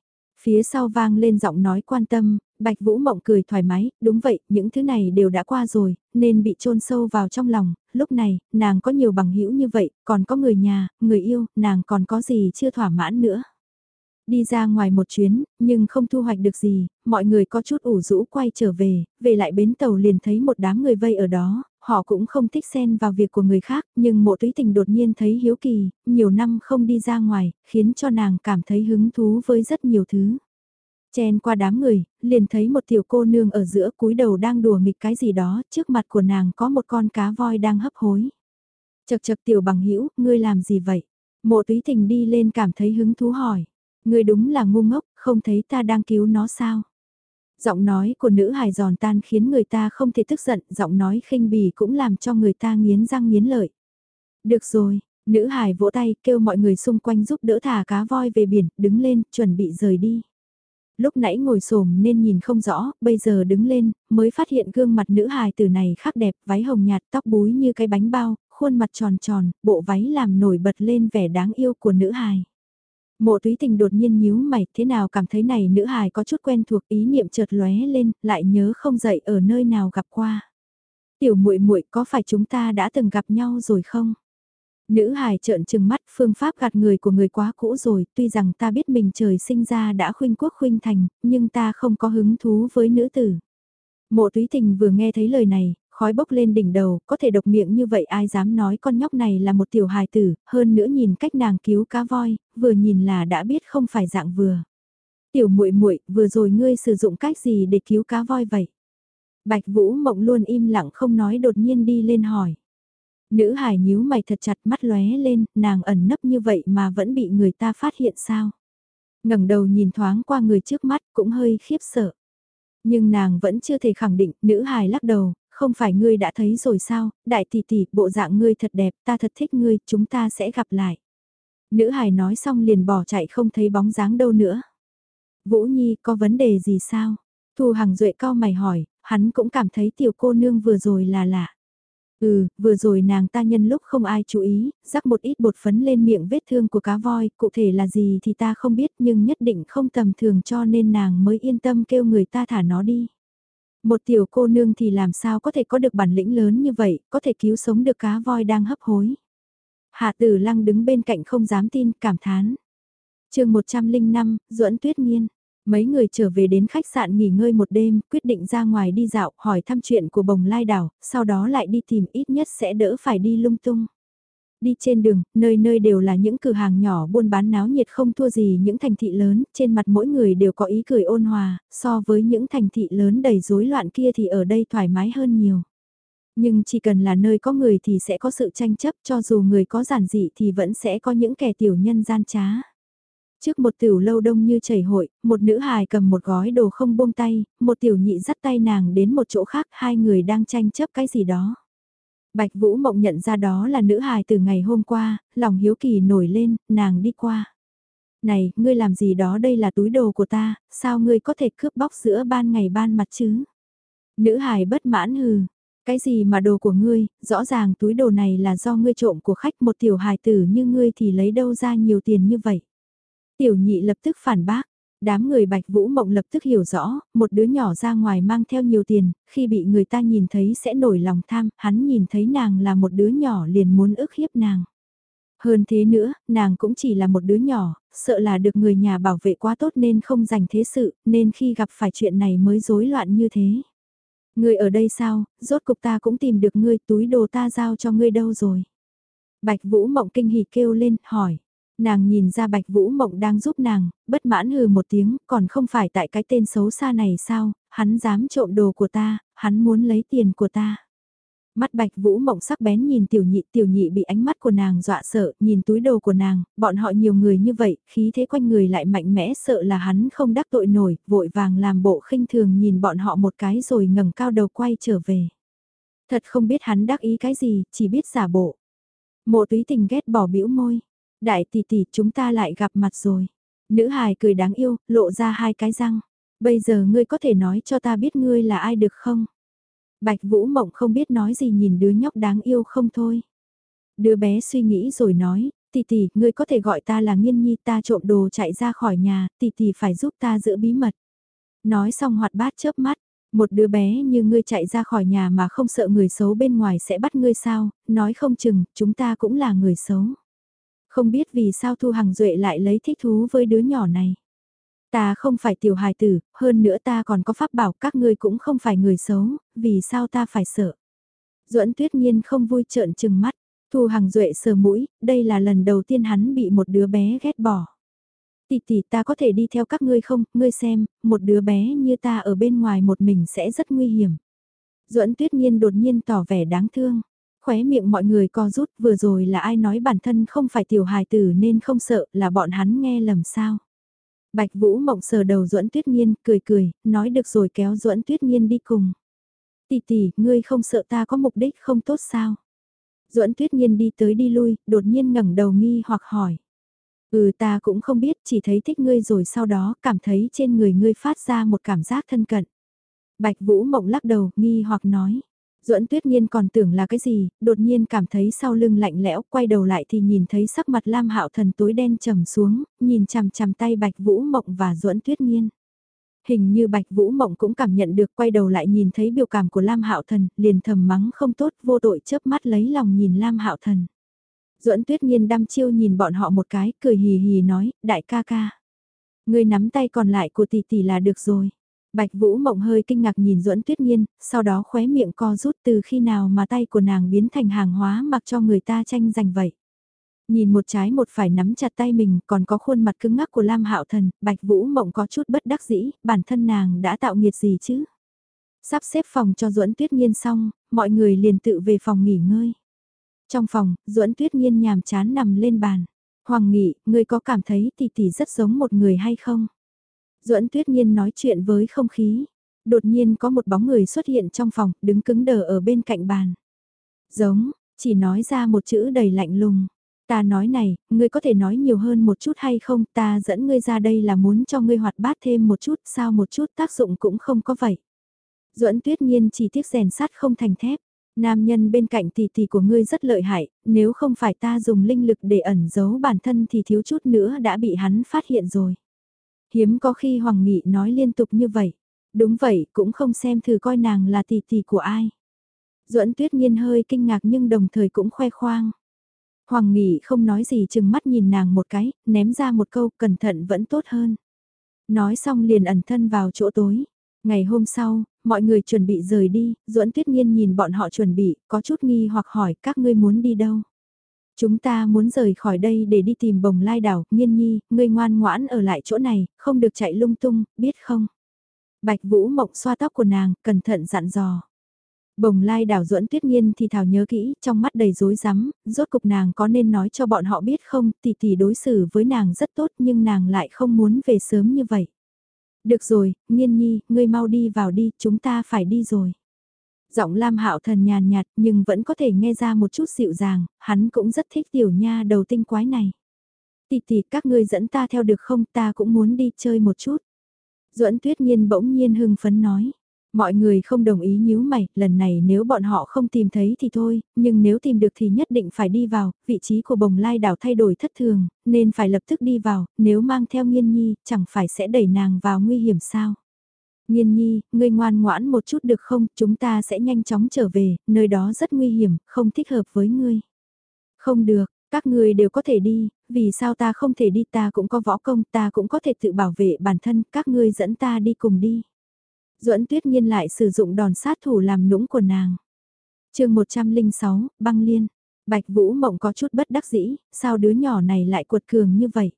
Phía sau vang lên giọng nói quan tâm, Bạch Vũ Mộng cười thoải mái, đúng vậy, những thứ này đều đã qua rồi, nên bị chôn sâu vào trong lòng, lúc này, nàng có nhiều bằng hữu như vậy, còn có người nhà, người yêu, nàng còn có gì chưa thỏa mãn nữa. Đi ra ngoài một chuyến, nhưng không thu hoạch được gì, mọi người có chút ủ rũ quay trở về, về lại bến tàu liền thấy một đám người vây ở đó, họ cũng không thích xen vào việc của người khác, nhưng mộ túy tình đột nhiên thấy hiếu kỳ, nhiều năm không đi ra ngoài, khiến cho nàng cảm thấy hứng thú với rất nhiều thứ. Chen qua đám người, liền thấy một tiểu cô nương ở giữa cúi đầu đang đùa nghịch cái gì đó, trước mặt của nàng có một con cá voi đang hấp hối. Chật chật tiểu bằng hữu ngươi làm gì vậy? Mộ túy tình đi lên cảm thấy hứng thú hỏi. Ngươi đúng là ngu ngốc, không thấy ta đang cứu nó sao? Giọng nói của nữ hài giòn tan khiến người ta không thể tức giận, giọng nói khinh bỉ cũng làm cho người ta nghiến răng nghiến lợi. Được rồi, nữ hài vỗ tay kêu mọi người xung quanh giúp đỡ thả cá voi về biển, đứng lên, chuẩn bị rời đi. Lúc nãy ngồi xổm nên nhìn không rõ, bây giờ đứng lên, mới phát hiện gương mặt nữ hài từ này khác đẹp, váy hồng nhạt, tóc búi như cái bánh bao, khuôn mặt tròn tròn, bộ váy làm nổi bật lên vẻ đáng yêu của nữ hài. Mộ túy tình đột nhiên nhíu mày, thế nào cảm thấy này nữ hài có chút quen thuộc ý niệm chợt lóe lên, lại nhớ không dậy ở nơi nào gặp qua. Tiểu muội muội có phải chúng ta đã từng gặp nhau rồi không? Nữ hài trợn trừng mắt phương pháp gạt người của người quá cũ rồi, tuy rằng ta biết mình trời sinh ra đã khuynh quốc khuynh thành, nhưng ta không có hứng thú với nữ tử. Mộ túy tình vừa nghe thấy lời này, khói bốc lên đỉnh đầu, có thể độc miệng như vậy ai dám nói con nhóc này là một tiểu hài tử, hơn nữa nhìn cách nàng cứu cá voi, vừa nhìn là đã biết không phải dạng vừa. Tiểu muội muội, vừa rồi ngươi sử dụng cách gì để cứu cá voi vậy? Bạch Vũ Mộng luôn im lặng không nói đột nhiên đi lên hỏi. Nữ hài nhíu mày thật chặt mắt lóe lên, nàng ẩn nấp như vậy mà vẫn bị người ta phát hiện sao? ngẩng đầu nhìn thoáng qua người trước mắt cũng hơi khiếp sợ. Nhưng nàng vẫn chưa thể khẳng định, nữ hài lắc đầu, không phải ngươi đã thấy rồi sao, đại tỷ tỷ, bộ dạng ngươi thật đẹp, ta thật thích ngươi, chúng ta sẽ gặp lại. Nữ hài nói xong liền bỏ chạy không thấy bóng dáng đâu nữa. Vũ Nhi, có vấn đề gì sao? Thu Hằng Duệ cao mày hỏi, hắn cũng cảm thấy tiểu cô nương vừa rồi là lạ. Ừ, vừa rồi nàng ta nhân lúc không ai chú ý, rắc một ít bột phấn lên miệng vết thương của cá voi, cụ thể là gì thì ta không biết nhưng nhất định không tầm thường cho nên nàng mới yên tâm kêu người ta thả nó đi. Một tiểu cô nương thì làm sao có thể có được bản lĩnh lớn như vậy, có thể cứu sống được cá voi đang hấp hối. Hạ tử lăng đứng bên cạnh không dám tin, cảm thán. chương 105, duẫn tuyết Nhiên. Mấy người trở về đến khách sạn nghỉ ngơi một đêm, quyết định ra ngoài đi dạo, hỏi thăm chuyện của bồng lai đảo, sau đó lại đi tìm ít nhất sẽ đỡ phải đi lung tung. Đi trên đường, nơi nơi đều là những cửa hàng nhỏ buôn bán náo nhiệt không thua gì những thành thị lớn, trên mặt mỗi người đều có ý cười ôn hòa, so với những thành thị lớn đầy rối loạn kia thì ở đây thoải mái hơn nhiều. Nhưng chỉ cần là nơi có người thì sẽ có sự tranh chấp cho dù người có giản dị thì vẫn sẽ có những kẻ tiểu nhân gian trá. Trước một tiểu lâu đông như chảy hội, một nữ hài cầm một gói đồ không buông tay, một tiểu nhị dắt tay nàng đến một chỗ khác, hai người đang tranh chấp cái gì đó. Bạch Vũ Mộng nhận ra đó là nữ hài từ ngày hôm qua, lòng hiếu kỳ nổi lên, nàng đi qua. Này, ngươi làm gì đó đây là túi đồ của ta, sao ngươi có thể cướp bóc giữa ban ngày ban mặt chứ? Nữ hài bất mãn hừ, cái gì mà đồ của ngươi, rõ ràng túi đồ này là do ngươi trộm của khách một tiểu hài tử như ngươi thì lấy đâu ra nhiều tiền như vậy? Tiểu nhị lập tức phản bác, đám người bạch vũ mộng lập tức hiểu rõ, một đứa nhỏ ra ngoài mang theo nhiều tiền, khi bị người ta nhìn thấy sẽ nổi lòng tham, hắn nhìn thấy nàng là một đứa nhỏ liền muốn ức hiếp nàng. Hơn thế nữa, nàng cũng chỉ là một đứa nhỏ, sợ là được người nhà bảo vệ quá tốt nên không dành thế sự, nên khi gặp phải chuyện này mới rối loạn như thế. Ngươi ở đây sao, rốt cục ta cũng tìm được ngươi túi đồ ta giao cho ngươi đâu rồi. Bạch Vũ Mộng kinh hỉ kêu lên, hỏi. Nàng nhìn ra Bạch Vũ Mộng đang giúp nàng, bất mãn hừ một tiếng, còn không phải tại cái tên xấu xa này sao, hắn dám trộm đồ của ta, hắn muốn lấy tiền của ta. Mắt Bạch Vũ Mộng sắc bén nhìn tiểu nhị, tiểu nhị bị ánh mắt của nàng dọa sợ, nhìn túi đồ của nàng, bọn họ nhiều người như vậy, khí thế quanh người lại mạnh mẽ sợ là hắn không đắc tội nổi, vội vàng làm bộ khinh thường nhìn bọn họ một cái rồi ngẩng cao đầu quay trở về. Thật không biết hắn đắc ý cái gì, chỉ biết giả bộ. Mộ túy tình ghét bỏ bĩu môi. Đại tỷ tỷ chúng ta lại gặp mặt rồi. Nữ hài cười đáng yêu, lộ ra hai cái răng. Bây giờ ngươi có thể nói cho ta biết ngươi là ai được không? Bạch Vũ Mộng không biết nói gì nhìn đứa nhóc đáng yêu không thôi. Đứa bé suy nghĩ rồi nói, tỷ tỷ, ngươi có thể gọi ta là nghiên nhi ta trộm đồ chạy ra khỏi nhà, tỷ tỷ phải giúp ta giữ bí mật. Nói xong hoạt bát chớp mắt, một đứa bé như ngươi chạy ra khỏi nhà mà không sợ người xấu bên ngoài sẽ bắt ngươi sao, nói không chừng, chúng ta cũng là người xấu. Không biết vì sao Thu Hằng Duệ lại lấy thích thú với đứa nhỏ này. Ta không phải tiểu hài tử, hơn nữa ta còn có pháp bảo các ngươi cũng không phải người xấu, vì sao ta phải sợ. duẫn tuyết nhiên không vui trợn trừng mắt, Thu Hằng Duệ sờ mũi, đây là lần đầu tiên hắn bị một đứa bé ghét bỏ. Tỷ tỷ ta có thể đi theo các ngươi không, ngươi xem, một đứa bé như ta ở bên ngoài một mình sẽ rất nguy hiểm. duẫn tuyết nhiên đột nhiên tỏ vẻ đáng thương. Khóe miệng mọi người co rút vừa rồi là ai nói bản thân không phải tiểu hài tử nên không sợ là bọn hắn nghe lầm sao. Bạch Vũ Mộng sờ đầu Duẫn Tuyết Nhiên, cười cười, nói được rồi kéo Duẫn Tuyết Nhiên đi cùng. Tỷ tỷ, ngươi không sợ ta có mục đích không tốt sao? Duẫn Tuyết Nhiên đi tới đi lui, đột nhiên ngẩng đầu nghi hoặc hỏi. Ừ ta cũng không biết, chỉ thấy thích ngươi rồi sau đó cảm thấy trên người ngươi phát ra một cảm giác thân cận. Bạch Vũ Mộng lắc đầu, nghi hoặc nói. Duẫn Tuyết Nhiên còn tưởng là cái gì, đột nhiên cảm thấy sau lưng lạnh lẽo, quay đầu lại thì nhìn thấy sắc mặt Lam Hạo Thần tối đen trầm xuống, nhìn chằm chằm tay Bạch Vũ Mộng và Duẫn Tuyết Nhiên. Hình như Bạch Vũ Mộng cũng cảm nhận được quay đầu lại nhìn thấy biểu cảm của Lam Hạo Thần, liền thầm mắng không tốt, vô tội chớp mắt lấy lòng nhìn Lam Hạo Thần. Duẫn Tuyết Nhiên đăm chiêu nhìn bọn họ một cái, cười hì hì nói, đại ca ca. Người nắm tay còn lại của tỷ tỷ là được rồi. Bạch Vũ Mộng hơi kinh ngạc nhìn Duẫn Tuyết Nhiên, sau đó khóe miệng co rút từ khi nào mà tay của nàng biến thành hàng hóa mặc cho người ta tranh giành vậy. Nhìn một trái một phải nắm chặt tay mình, còn có khuôn mặt cứng ngắc của Lam Hạo Thần, Bạch Vũ Mộng có chút bất đắc dĩ, bản thân nàng đã tạo nghiệt gì chứ? Sắp xếp phòng cho Duẫn Tuyết Nhiên xong, mọi người liền tự về phòng nghỉ ngơi. Trong phòng, Duẫn Tuyết Nhiên nhàm chán nằm lên bàn. Hoàng Nghị, ngươi có cảm thấy tỷ tỷ rất giống một người hay không? Duẫn Tuyết Nhiên nói chuyện với không khí. Đột nhiên có một bóng người xuất hiện trong phòng, đứng cứng đờ ở bên cạnh bàn. Giống, chỉ nói ra một chữ đầy lạnh lùng. Ta nói này, ngươi có thể nói nhiều hơn một chút hay không, ta dẫn ngươi ra đây là muốn cho ngươi hoạt bát thêm một chút, sao một chút tác dụng cũng không có vậy. Duẫn Tuyết Nhiên chỉ tiếc rèn sắt không thành thép. Nam nhân bên cạnh tỷ tỷ của ngươi rất lợi hại, nếu không phải ta dùng linh lực để ẩn giấu bản thân thì thiếu chút nữa đã bị hắn phát hiện rồi. Hiếm có khi Hoàng Nghị nói liên tục như vậy. Đúng vậy, cũng không xem thử coi nàng là tỷ tỷ của ai. Duẫn Tuyết Nhiên hơi kinh ngạc nhưng đồng thời cũng khoe khoang. Hoàng Nghị không nói gì chừng mắt nhìn nàng một cái, ném ra một câu cẩn thận vẫn tốt hơn. Nói xong liền ẩn thân vào chỗ tối. Ngày hôm sau, mọi người chuẩn bị rời đi, Duẫn Tuyết Nhiên nhìn bọn họ chuẩn bị, có chút nghi hoặc hỏi các ngươi muốn đi đâu. Chúng ta muốn rời khỏi đây để đi tìm bồng lai đảo, Nhiên Nhi, ngươi ngoan ngoãn ở lại chỗ này, không được chạy lung tung, biết không? Bạch Vũ Mộng xoa tóc của nàng, cẩn thận dặn dò. Bồng lai đảo duẫn tuyết nhiên thì thảo nhớ kỹ, trong mắt đầy rối rắm, rốt cục nàng có nên nói cho bọn họ biết không, tỷ tỷ đối xử với nàng rất tốt nhưng nàng lại không muốn về sớm như vậy. Được rồi, Nhiên Nhi, ngươi mau đi vào đi, chúng ta phải đi rồi. Giọng Lam Hạo Thần nhàn nhạt nhưng vẫn có thể nghe ra một chút dịu dàng, hắn cũng rất thích tiểu nha đầu tinh quái này. tì tì các ngươi dẫn ta theo được không ta cũng muốn đi chơi một chút. Duẫn Tuyết Nhiên bỗng nhiên hưng phấn nói. Mọi người không đồng ý nhíu mày, lần này nếu bọn họ không tìm thấy thì thôi, nhưng nếu tìm được thì nhất định phải đi vào, vị trí của bồng lai đảo thay đổi thất thường, nên phải lập tức đi vào, nếu mang theo nghiên nhi, chẳng phải sẽ đẩy nàng vào nguy hiểm sao. Nhiên nhi, ngươi ngoan ngoãn một chút được không, chúng ta sẽ nhanh chóng trở về, nơi đó rất nguy hiểm, không thích hợp với ngươi. Không được, các ngươi đều có thể đi, vì sao ta không thể đi ta cũng có võ công, ta cũng có thể tự bảo vệ bản thân, các ngươi dẫn ta đi cùng đi. Duẫn tuyết nhiên lại sử dụng đòn sát thủ làm nũng của nàng. chương 106, băng liên. Bạch Vũ Mộng có chút bất đắc dĩ, sao đứa nhỏ này lại cuột cường như vậy?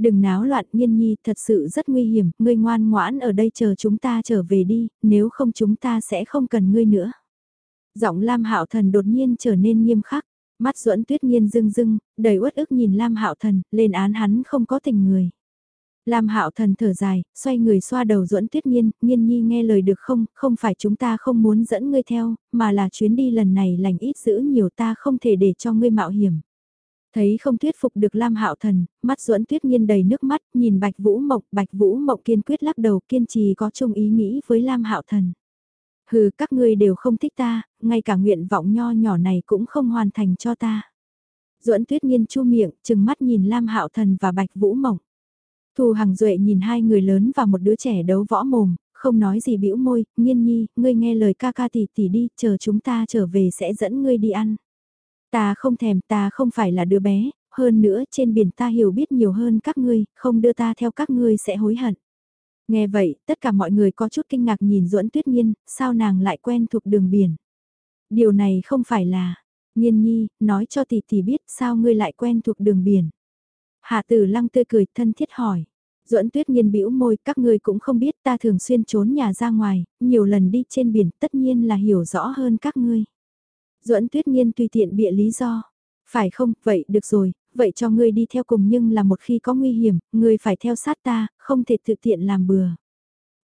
Đừng náo loạn nhiên nhi, thật sự rất nguy hiểm, ngươi ngoan ngoãn ở đây chờ chúng ta trở về đi, nếu không chúng ta sẽ không cần ngươi nữa. Giọng Lam Hạo Thần đột nhiên trở nên nghiêm khắc, mắt duẫn tuyết nhiên rưng rưng, đầy uất ức nhìn Lam Hạo Thần, lên án hắn không có tình người. Lam Hạo Thần thở dài, xoay người xoa đầu Duẫn Tuyết Nhiên, Nhiên Nhi nghe lời được không, không phải chúng ta không muốn dẫn ngươi theo, mà là chuyến đi lần này lành ít giữ nhiều ta không thể để cho ngươi mạo hiểm. Thấy không thuyết phục được Lam Hạo Thần, mắt Duẫn Tuyết Nhiên đầy nước mắt, nhìn Bạch Vũ Mộng, Bạch Vũ Mộng kiên quyết lắc đầu kiên trì có chung ý nghĩ với Lam Hạo Thần. Hừ, các ngươi đều không thích ta, ngay cả nguyện vọng nho nhỏ này cũng không hoàn thành cho ta. Duẫn Tuyết Nhiên chu miệng, chừng mắt nhìn Lam Hạo Thần và Bạch Vũ Mộng. Thù Hằng Duệ nhìn hai người lớn và một đứa trẻ đấu võ mồm, không nói gì bĩu môi, nghiên nhi, ngươi nghe lời ca ca tỷ tỷ đi, chờ chúng ta trở về sẽ dẫn ngươi đi ăn. Ta không thèm, ta không phải là đứa bé, hơn nữa trên biển ta hiểu biết nhiều hơn các ngươi, không đưa ta theo các ngươi sẽ hối hận. Nghe vậy, tất cả mọi người có chút kinh ngạc nhìn duẫn tuyết nhiên, sao nàng lại quen thuộc đường biển. Điều này không phải là, Nhiên nhi, nói cho tỷ tỷ biết sao ngươi lại quen thuộc đường biển. Hạ tử lăng tươi cười thân thiết hỏi. Duẫn tuyết nhiên bĩu môi các ngươi cũng không biết ta thường xuyên trốn nhà ra ngoài, nhiều lần đi trên biển tất nhiên là hiểu rõ hơn các ngươi. Duẫn tuyết nhiên tùy tiện bịa lý do. Phải không, vậy được rồi, vậy cho ngươi đi theo cùng nhưng là một khi có nguy hiểm, ngươi phải theo sát ta, không thể tự tiện làm bừa.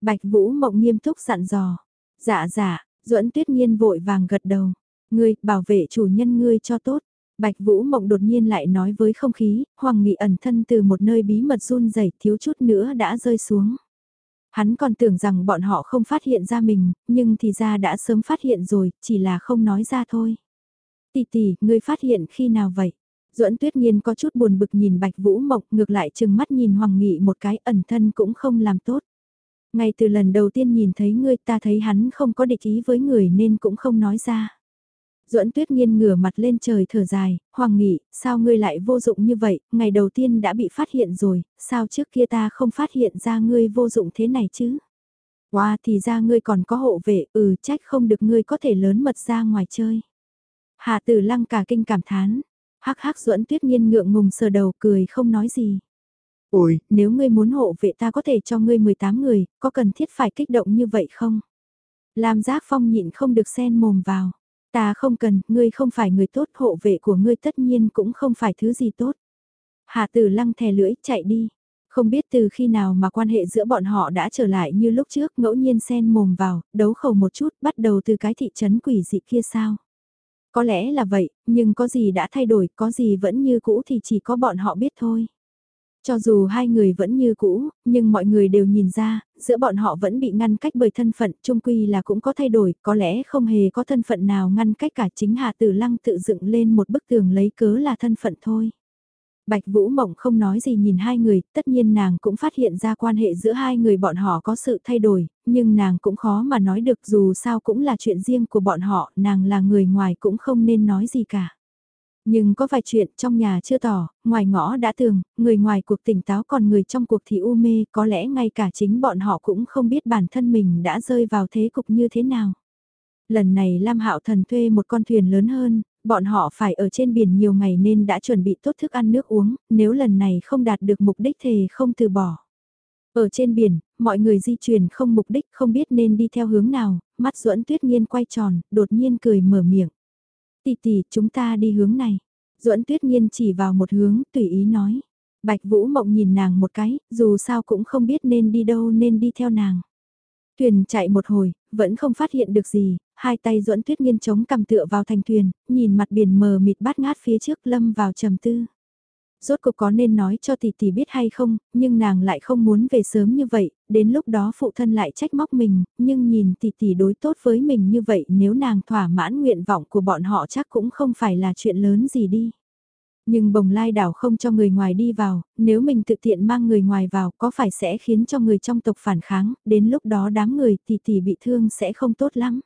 Bạch Vũ Mộng nghiêm túc dặn dò. Dạ dạ, Duẫn Tuyết Nhiên vội vàng gật đầu. Ngươi, bảo vệ chủ nhân ngươi cho tốt. Bạch Vũ Mộng đột nhiên lại nói với không khí, Hoàng Nghị ẩn thân từ một nơi bí mật run rẩy thiếu chút nữa đã rơi xuống. Hắn còn tưởng rằng bọn họ không phát hiện ra mình, nhưng thì ra đã sớm phát hiện rồi, chỉ là không nói ra thôi. Tỷ tỷ, ngươi phát hiện khi nào vậy? Duẫn Tuyết Nhiên có chút buồn bực nhìn Bạch Vũ mộc ngược lại chừng mắt nhìn Hoàng Nghị một cái ẩn thân cũng không làm tốt. Ngay từ lần đầu tiên nhìn thấy ngươi ta thấy hắn không có địch ý với người nên cũng không nói ra. Duẫn Tuyết Nhiên ngửa mặt lên trời thở dài, Hoàng Nghị, sao ngươi lại vô dụng như vậy, ngày đầu tiên đã bị phát hiện rồi, sao trước kia ta không phát hiện ra ngươi vô dụng thế này chứ? Wow, thì ra ngươi còn có hộ vệ, ừ trách không được ngươi có thể lớn mật ra ngoài chơi. Hạ tử lăng cả kinh cảm thán, hắc hắc Duẫn Tuyết Nhiên ngượng ngùng sờ đầu cười không nói gì. Ôi, nếu ngươi muốn hộ vệ ta có thể cho ngươi 18 người, có cần thiết phải kích động như vậy không? Lam Giác Phong nhịn không được xen mồm vào. Ta không cần, ngươi không phải người tốt, hộ vệ của ngươi tất nhiên cũng không phải thứ gì tốt. hà tử lăng thè lưỡi, chạy đi. Không biết từ khi nào mà quan hệ giữa bọn họ đã trở lại như lúc trước, ngẫu nhiên xen mồm vào, đấu khẩu một chút, bắt đầu từ cái thị trấn quỷ dị kia sao. Có lẽ là vậy, nhưng có gì đã thay đổi, có gì vẫn như cũ thì chỉ có bọn họ biết thôi. Cho dù hai người vẫn như cũ, nhưng mọi người đều nhìn ra, giữa bọn họ vẫn bị ngăn cách bởi thân phận, chung quy là cũng có thay đổi, có lẽ không hề có thân phận nào ngăn cách cả chính hà Tử Lăng tự dựng lên một bức tường lấy cớ là thân phận thôi. Bạch Vũ Mộng không nói gì nhìn hai người, tất nhiên nàng cũng phát hiện ra quan hệ giữa hai người bọn họ có sự thay đổi, nhưng nàng cũng khó mà nói được dù sao cũng là chuyện riêng của bọn họ, nàng là người ngoài cũng không nên nói gì cả. Nhưng có vài chuyện trong nhà chưa tỏ, ngoài ngõ đã tường, người ngoài cuộc tỉnh táo còn người trong cuộc thì u mê, có lẽ ngay cả chính bọn họ cũng không biết bản thân mình đã rơi vào thế cục như thế nào. Lần này Lam Hạo Thần thuê một con thuyền lớn hơn, bọn họ phải ở trên biển nhiều ngày nên đã chuẩn bị tốt thức ăn nước uống, nếu lần này không đạt được mục đích thì không từ bỏ. Ở trên biển, mọi người di chuyển không mục đích không biết nên đi theo hướng nào, mắt duẫn tuyết nhiên quay tròn, đột nhiên cười mở miệng tỷ tỷ, chúng ta đi hướng này. Duẫn Tuyết Nhiên chỉ vào một hướng, tùy ý nói. Bạch Vũ Mộng nhìn nàng một cái, dù sao cũng không biết nên đi đâu nên đi theo nàng. Thuyền chạy một hồi, vẫn không phát hiện được gì, hai tay Duẫn Tuyết Nhiên chống cầm tựa vào thành thuyền, nhìn mặt biển mờ mịt bát ngát phía trước lâm vào trầm tư. Rốt cuộc có nên nói cho tỷ tỷ biết hay không, nhưng nàng lại không muốn về sớm như vậy, đến lúc đó phụ thân lại trách móc mình, nhưng nhìn tỷ tỷ đối tốt với mình như vậy nếu nàng thỏa mãn nguyện vọng của bọn họ chắc cũng không phải là chuyện lớn gì đi. Nhưng bồng lai đảo không cho người ngoài đi vào, nếu mình tự tiện mang người ngoài vào có phải sẽ khiến cho người trong tộc phản kháng, đến lúc đó đám người tỷ tỷ bị thương sẽ không tốt lắm.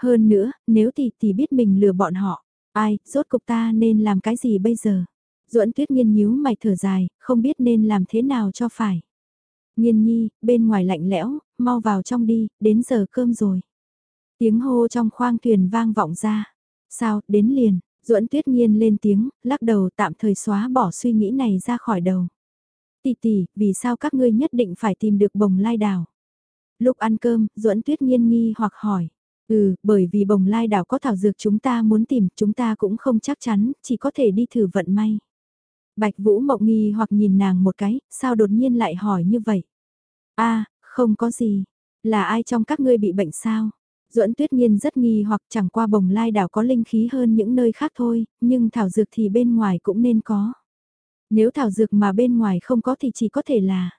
Hơn nữa, nếu tỷ tỷ biết mình lừa bọn họ, ai, rốt cục ta nên làm cái gì bây giờ? Duẫn tuyết nghiên nhíu mày thở dài, không biết nên làm thế nào cho phải. Nghiên nhi, bên ngoài lạnh lẽo, mau vào trong đi, đến giờ cơm rồi. Tiếng hô trong khoang thuyền vang vọng ra. Sao, đến liền, Duẫn tuyết nghiên lên tiếng, lắc đầu tạm thời xóa bỏ suy nghĩ này ra khỏi đầu. Tỷ tỷ, vì sao các ngươi nhất định phải tìm được bồng lai đảo? Lúc ăn cơm, Duẫn tuyết nghiên nghi hoặc hỏi. Ừ, bởi vì bồng lai đảo có thảo dược chúng ta muốn tìm, chúng ta cũng không chắc chắn, chỉ có thể đi thử vận may. Bạch Vũ mộng nghi hoặc nhìn nàng một cái, sao đột nhiên lại hỏi như vậy? a không có gì. Là ai trong các ngươi bị bệnh sao? Duẫn tuyết nhiên rất nghi hoặc chẳng qua bồng lai đảo có linh khí hơn những nơi khác thôi, nhưng thảo dược thì bên ngoài cũng nên có. Nếu thảo dược mà bên ngoài không có thì chỉ có thể là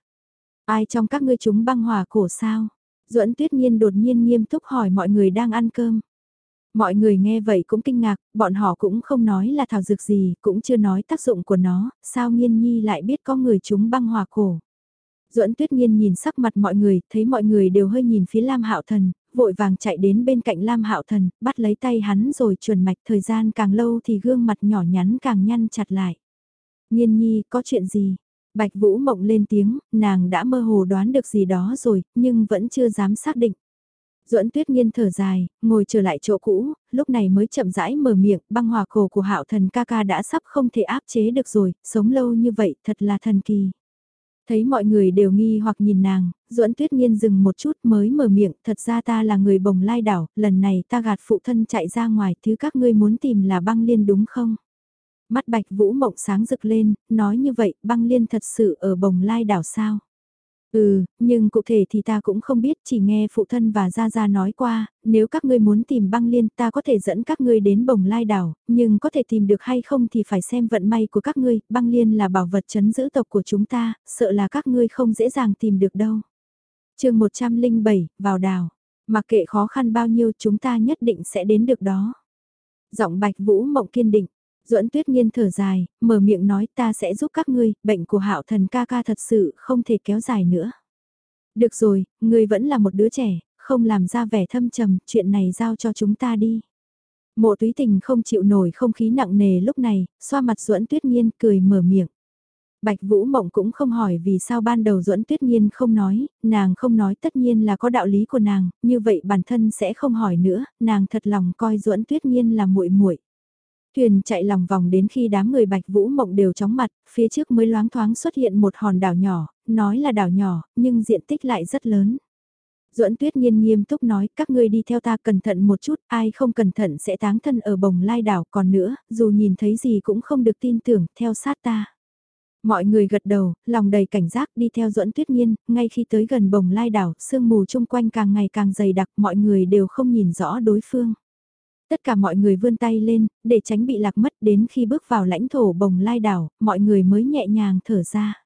ai trong các ngươi chúng băng hòa cổ sao? Duẫn tuyết nhiên đột nhiên nghiêm túc hỏi mọi người đang ăn cơm. Mọi người nghe vậy cũng kinh ngạc, bọn họ cũng không nói là thảo dược gì, cũng chưa nói tác dụng của nó, sao Nhiên nhi lại biết có người chúng băng hòa cổ. Duẫn Tuyết Nhiên nhìn sắc mặt mọi người, thấy mọi người đều hơi nhìn phía Lam Hạo Thần, vội vàng chạy đến bên cạnh Lam Hạo Thần, bắt lấy tay hắn rồi chuẩn mạch thời gian càng lâu thì gương mặt nhỏ nhắn càng nhăn chặt lại. Nhiên nhi, có chuyện gì? Bạch Vũ Mộng lên tiếng, nàng đã mơ hồ đoán được gì đó rồi, nhưng vẫn chưa dám xác định. Duẫn Tuyết Nghiên thở dài, ngồi trở lại chỗ cũ, lúc này mới chậm rãi mở miệng, băng hòa cổ của Hạo Thần ca ca đã sắp không thể áp chế được rồi, sống lâu như vậy, thật là thần kỳ. Thấy mọi người đều nghi hoặc nhìn nàng, Duẫn Tuyết Nhiên dừng một chút mới mở miệng, thật ra ta là người bồng lai đảo, lần này ta gạt phụ thân chạy ra ngoài, thứ các ngươi muốn tìm là băng liên đúng không? Mắt bạch vũ mộng sáng rực lên, nói như vậy, băng liên thật sự ở bồng lai đảo sao? Ừ, nhưng cụ thể thì ta cũng không biết, chỉ nghe phụ thân và Gia Gia nói qua, nếu các ngươi muốn tìm băng liên ta có thể dẫn các ngươi đến bồng lai đảo, nhưng có thể tìm được hay không thì phải xem vận may của các ngươi, băng liên là bảo vật chấn giữ tộc của chúng ta, sợ là các ngươi không dễ dàng tìm được đâu. chương 107, vào đảo, mặc kệ khó khăn bao nhiêu chúng ta nhất định sẽ đến được đó. Giọng bạch vũ mộng kiên định, Duẫn Tuyết Nhiên thở dài, mở miệng nói ta sẽ giúp các ngươi, bệnh của Hạo Thần ca ca thật sự không thể kéo dài nữa. Được rồi, ngươi vẫn là một đứa trẻ, không làm ra vẻ thâm trầm, chuyện này giao cho chúng ta đi. Mộ túy tình không chịu nổi không khí nặng nề lúc này, xoa mặt Duẫn Tuyết Nhiên cười mở miệng. Bạch Vũ Mộng cũng không hỏi vì sao ban đầu Duẫn Tuyết Nhiên không nói, nàng không nói tất nhiên là có đạo lý của nàng, như vậy bản thân sẽ không hỏi nữa, nàng thật lòng coi Duẫn Tuyết Nhiên là muội muội. Thuyền chạy lòng vòng đến khi đám người bạch vũ mộng đều chóng mặt, phía trước mới loáng thoáng xuất hiện một hòn đảo nhỏ, nói là đảo nhỏ, nhưng diện tích lại rất lớn. Duẫn tuyết nhiên nghiêm túc nói, các ngươi đi theo ta cẩn thận một chút, ai không cẩn thận sẽ táng thân ở bồng lai đảo, còn nữa, dù nhìn thấy gì cũng không được tin tưởng, theo sát ta. Mọi người gật đầu, lòng đầy cảnh giác đi theo Duẫn Tuyết Nhiên, ngay khi tới gần bồng lai đảo, sương mù chung quanh càng ngày càng dày đặc, mọi người đều không nhìn rõ đối phương. Tất cả mọi người vươn tay lên, để tránh bị lạc mất đến khi bước vào lãnh thổ bồng lai đảo, mọi người mới nhẹ nhàng thở ra.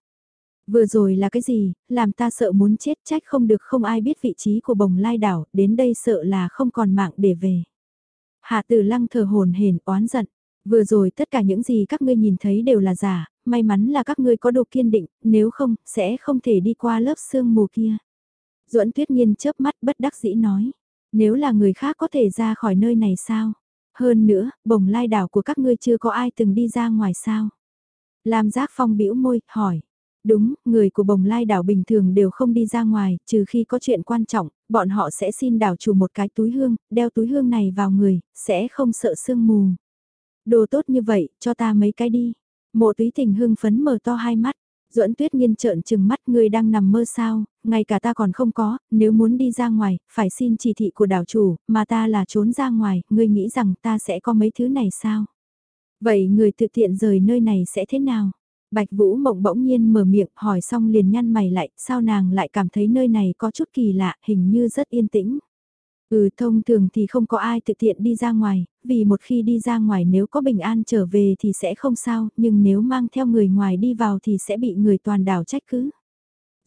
Vừa rồi là cái gì, làm ta sợ muốn chết trách không được không ai biết vị trí của bồng lai đảo, đến đây sợ là không còn mạng để về. Hạ tử lăng thở hồn hển oán giận, vừa rồi tất cả những gì các ngươi nhìn thấy đều là giả, may mắn là các ngươi có độ kiên định, nếu không, sẽ không thể đi qua lớp sương mù kia. Duẫn tuyết nhiên chớp mắt bất đắc dĩ nói. Nếu là người khác có thể ra khỏi nơi này sao? Hơn nữa, bồng lai đảo của các ngươi chưa có ai từng đi ra ngoài sao? Lam Giác Phong bĩu môi, hỏi. Đúng, người của bồng lai đảo bình thường đều không đi ra ngoài, trừ khi có chuyện quan trọng, bọn họ sẽ xin đảo chủ một cái túi hương, đeo túi hương này vào người, sẽ không sợ sương mù. Đồ tốt như vậy, cho ta mấy cái đi. Mộ túy tình hương phấn mở to hai mắt. Duẫn Tuyết Nhiên trợn trừng mắt ngươi đang nằm mơ sao, ngay cả ta còn không có, nếu muốn đi ra ngoài, phải xin chỉ thị của đảo chủ, mà ta là trốn ra ngoài, ngươi nghĩ rằng ta sẽ có mấy thứ này sao? Vậy người tự tiện rời nơi này sẽ thế nào? Bạch Vũ Mộng bỗng nhiên mở miệng hỏi xong liền nhăn mày lại, sao nàng lại cảm thấy nơi này có chút kỳ lạ, hình như rất yên tĩnh. Ừ thông thường thì không có ai tự tiện đi ra ngoài, vì một khi đi ra ngoài nếu có bình an trở về thì sẽ không sao, nhưng nếu mang theo người ngoài đi vào thì sẽ bị người toàn đảo trách cứ.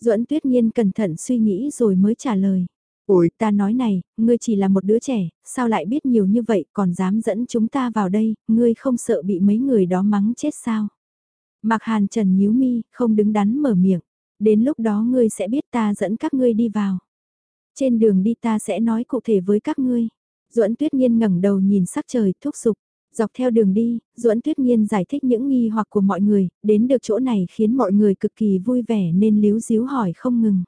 Duẫn tuyết nhiên cẩn thận suy nghĩ rồi mới trả lời. Ôi, ta nói này, ngươi chỉ là một đứa trẻ, sao lại biết nhiều như vậy còn dám dẫn chúng ta vào đây, ngươi không sợ bị mấy người đó mắng chết sao? Mạc Hàn Trần nhíu mi, không đứng đắn mở miệng. Đến lúc đó ngươi sẽ biết ta dẫn các ngươi đi vào. Trên đường đi ta sẽ nói cụ thể với các ngươi. Duẫn Tuyết Nhiên ngẩng đầu nhìn sắc trời, thúc giục. Dọc theo đường đi, Duẫn Tuyết Nhiên giải thích những nghi hoặc của mọi người, đến được chỗ này khiến mọi người cực kỳ vui vẻ nên líu díu hỏi không ngừng.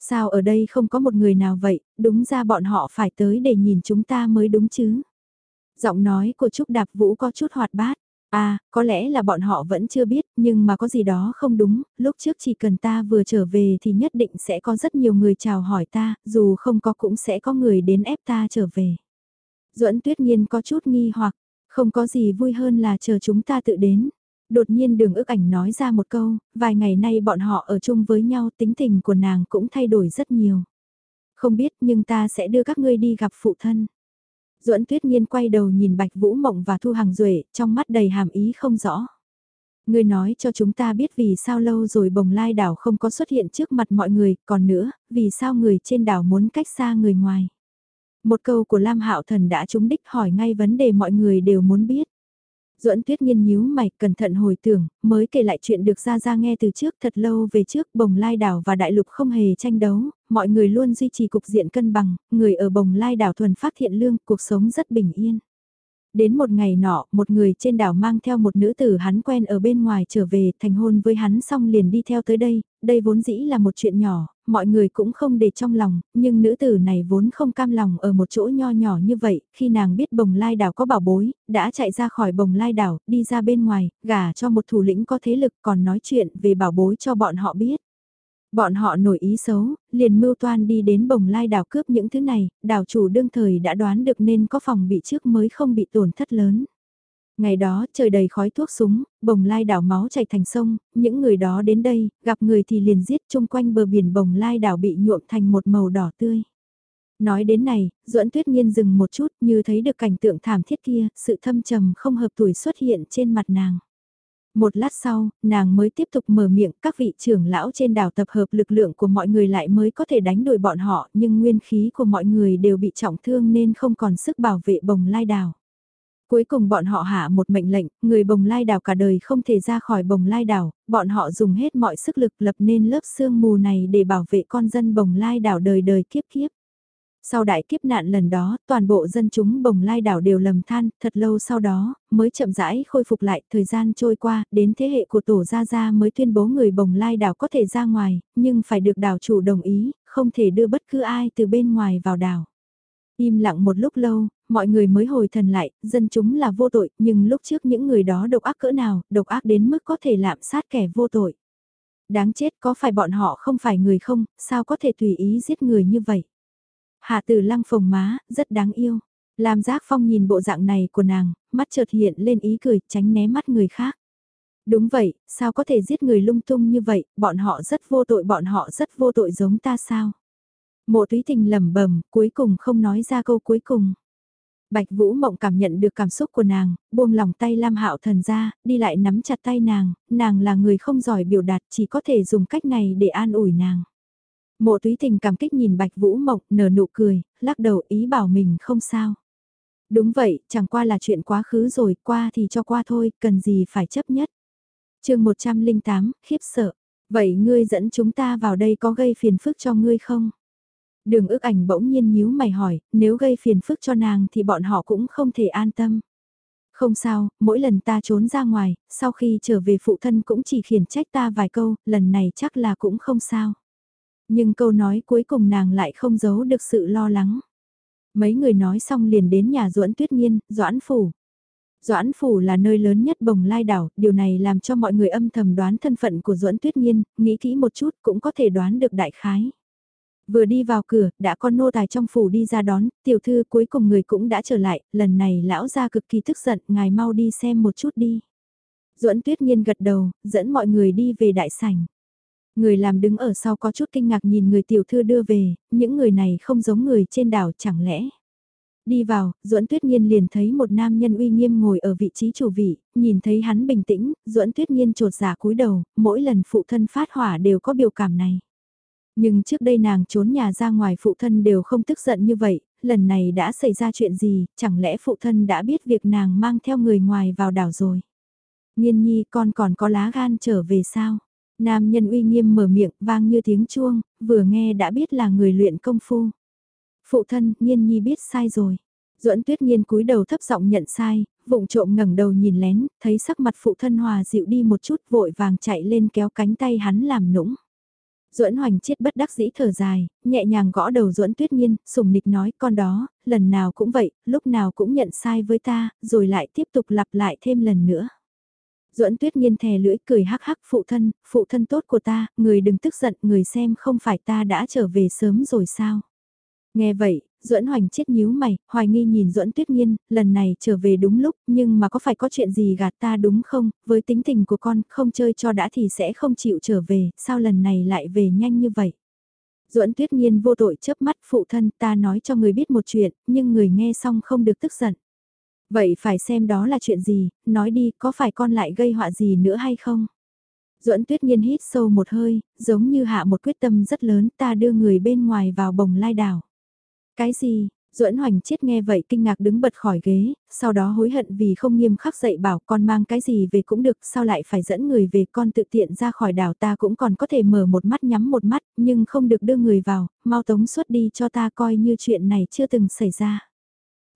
Sao ở đây không có một người nào vậy, đúng ra bọn họ phải tới để nhìn chúng ta mới đúng chứ. Giọng nói của Trúc Đạp Vũ có chút hoạt bát. À, có lẽ là bọn họ vẫn chưa biết, nhưng mà có gì đó không đúng, lúc trước chỉ cần ta vừa trở về thì nhất định sẽ có rất nhiều người chào hỏi ta, dù không có cũng sẽ có người đến ép ta trở về. Duẫn tuyết nhiên có chút nghi hoặc, không có gì vui hơn là chờ chúng ta tự đến. Đột nhiên đường ức ảnh nói ra một câu, vài ngày nay bọn họ ở chung với nhau tính tình của nàng cũng thay đổi rất nhiều. Không biết nhưng ta sẽ đưa các ngươi đi gặp phụ thân. Duẫn Tuyết Nhiên quay đầu nhìn Bạch Vũ Mộng và Thu Hằng Duệ, trong mắt đầy hàm ý không rõ. Ngươi nói cho chúng ta biết vì sao lâu rồi bồng lai đảo không có xuất hiện trước mặt mọi người, còn nữa, vì sao người trên đảo muốn cách xa người ngoài. Một câu của Lam Hạo Thần đã trúng đích hỏi ngay vấn đề mọi người đều muốn biết. Duẫn Tuyết nghiên nhíu mày, cẩn thận hồi tưởng, mới kể lại chuyện được ra ra nghe từ trước thật lâu về trước, Bồng Lai đảo và Đại Lục không hề tranh đấu, mọi người luôn duy trì cục diện cân bằng, người ở Bồng Lai đảo thuần phát thiện lương, cuộc sống rất bình yên. Đến một ngày nọ, một người trên đảo mang theo một nữ tử hắn quen ở bên ngoài trở về, thành hôn với hắn xong liền đi theo tới đây, đây vốn dĩ là một chuyện nhỏ, mọi người cũng không để trong lòng, nhưng nữ tử này vốn không cam lòng ở một chỗ nho nhỏ như vậy, khi nàng biết bồng lai đảo có bảo bối, đã chạy ra khỏi bồng lai đảo, đi ra bên ngoài, gả cho một thủ lĩnh có thế lực còn nói chuyện về bảo bối cho bọn họ biết. Bọn họ nổi ý xấu, liền mưu toan đi đến bồng lai đảo cướp những thứ này, đảo chủ đương thời đã đoán được nên có phòng bị trước mới không bị tổn thất lớn. Ngày đó trời đầy khói thuốc súng, bồng lai đảo máu chảy thành sông, những người đó đến đây, gặp người thì liền giết chung quanh bờ biển bồng lai đảo bị nhuộm thành một màu đỏ tươi. Nói đến này, duẫn tuyết nhiên dừng một chút như thấy được cảnh tượng thảm thiết kia, sự thâm trầm không hợp tuổi xuất hiện trên mặt nàng. Một lát sau, nàng mới tiếp tục mở miệng các vị trưởng lão trên đảo tập hợp lực lượng của mọi người lại mới có thể đánh đuổi bọn họ nhưng nguyên khí của mọi người đều bị trọng thương nên không còn sức bảo vệ bồng lai đảo. Cuối cùng bọn họ hạ một mệnh lệnh, người bồng lai đảo cả đời không thể ra khỏi bồng lai đảo, bọn họ dùng hết mọi sức lực lập nên lớp sương mù này để bảo vệ con dân bồng lai đảo đời đời kiếp kiếp. Sau đại kiếp nạn lần đó, toàn bộ dân chúng bồng lai đảo đều lầm than, thật lâu sau đó, mới chậm rãi khôi phục lại, thời gian trôi qua, đến thế hệ của tổ gia gia mới tuyên bố người bồng lai đảo có thể ra ngoài, nhưng phải được đảo chủ đồng ý, không thể đưa bất cứ ai từ bên ngoài vào đảo. Im lặng một lúc lâu, mọi người mới hồi thần lại, dân chúng là vô tội, nhưng lúc trước những người đó độc ác cỡ nào, độc ác đến mức có thể lạm sát kẻ vô tội. Đáng chết có phải bọn họ không phải người không, sao có thể tùy ý giết người như vậy. Hạ tử lăng phồng má, rất đáng yêu. Lam Giác Phong nhìn bộ dạng này của nàng, mắt chợt hiện lên ý cười, tránh né mắt người khác. Đúng vậy, sao có thể giết người lung tung như vậy, bọn họ rất vô tội, bọn họ rất vô tội giống ta sao? Mộ túy tình lẩm bẩm cuối cùng không nói ra câu cuối cùng. Bạch Vũ Mộng cảm nhận được cảm xúc của nàng, buông lòng tay Lam Hạo Thần ra, đi lại nắm chặt tay nàng, nàng là người không giỏi biểu đạt, chỉ có thể dùng cách này để an ủi nàng. Mộ túy tình cảm kích nhìn Bạch Vũ Mộng, nở nụ cười, lắc đầu ý bảo mình không sao. Đúng vậy, chẳng qua là chuyện quá khứ rồi, qua thì cho qua thôi, cần gì phải chấp nhất. chương 108, khiếp sợ. Vậy ngươi dẫn chúng ta vào đây có gây phiền phức cho ngươi không? Đường ước ảnh bỗng nhiên nhíu mày hỏi, nếu gây phiền phức cho nàng thì bọn họ cũng không thể an tâm. Không sao, mỗi lần ta trốn ra ngoài, sau khi trở về phụ thân cũng chỉ khiển trách ta vài câu, lần này chắc là cũng không sao. Nhưng câu nói cuối cùng nàng lại không giấu được sự lo lắng. Mấy người nói xong liền đến nhà Duẫn Tuyết Nhiên, Doãn Phủ. Doãn Phủ là nơi lớn nhất bồng lai đảo, điều này làm cho mọi người âm thầm đoán thân phận của Duẫn Tuyết Nhiên, nghĩ kỹ một chút cũng có thể đoán được đại khái. Vừa đi vào cửa, đã con nô tài trong phủ đi ra đón, tiểu thư cuối cùng người cũng đã trở lại, lần này lão ra cực kỳ tức giận, ngài mau đi xem một chút đi. Duẫn tuyết nhiên gật đầu, dẫn mọi người đi về đại sảnh. Người làm đứng ở sau có chút kinh ngạc nhìn người tiểu thư đưa về, những người này không giống người trên đảo chẳng lẽ. Đi vào, Duẫn Tuyết Nhiên liền thấy một nam nhân uy nghiêm ngồi ở vị trí chủ vị, nhìn thấy hắn bình tĩnh, Duẫn Tuyết Nhiên trột giả cúi đầu, mỗi lần phụ thân phát hỏa đều có biểu cảm này. Nhưng trước đây nàng trốn nhà ra ngoài phụ thân đều không tức giận như vậy, lần này đã xảy ra chuyện gì, chẳng lẽ phụ thân đã biết việc nàng mang theo người ngoài vào đảo rồi. Nhiên nhi con còn có lá gan trở về sao? Nam nhân uy nghiêm mở miệng vang như tiếng chuông, vừa nghe đã biết là người luyện công phu. Phụ thân, nhiên nhi biết sai rồi. Duẫn tuyết nhiên cúi đầu thấp giọng nhận sai, vụng trộm ngẩng đầu nhìn lén, thấy sắc mặt phụ thân hòa dịu đi một chút vội vàng chạy lên kéo cánh tay hắn làm nũng. Duẫn Hoành chết bất đắc dĩ thở dài, nhẹ nhàng gõ đầu Duẫn Tuyết Nhiên, sùng nịch nói con đó, lần nào cũng vậy, lúc nào cũng nhận sai với ta, rồi lại tiếp tục lặp lại thêm lần nữa. Duẫn Tuyết Nhiên thè lưỡi cười hắc hắc phụ thân, phụ thân tốt của ta, người đừng tức giận, người xem không phải ta đã trở về sớm rồi sao. Nghe vậy, Duẫn Hoành chết nhíu mày, hoài nghi nhìn Duẫn Tuyết Nhiên, lần này trở về đúng lúc, nhưng mà có phải có chuyện gì gạt ta đúng không, với tính tình của con, không chơi cho đã thì sẽ không chịu trở về, sao lần này lại về nhanh như vậy. Duẫn Tuyết Nhiên vô tội chớp mắt phụ thân ta nói cho người biết một chuyện, nhưng người nghe xong không được tức giận. Vậy phải xem đó là chuyện gì, nói đi, có phải con lại gây họa gì nữa hay không? Duẫn Tuyết Nhiên hít sâu một hơi, giống như hạ một quyết tâm rất lớn ta đưa người bên ngoài vào bồng lai đảo. Cái gì, Duẫn Hoành Chiết nghe vậy kinh ngạc đứng bật khỏi ghế, sau đó hối hận vì không nghiêm khắc dạy bảo con mang cái gì về cũng được, sao lại phải dẫn người về con tự tiện ra khỏi đảo ta cũng còn có thể mở một mắt nhắm một mắt, nhưng không được đưa người vào, mau tống xuất đi cho ta coi như chuyện này chưa từng xảy ra.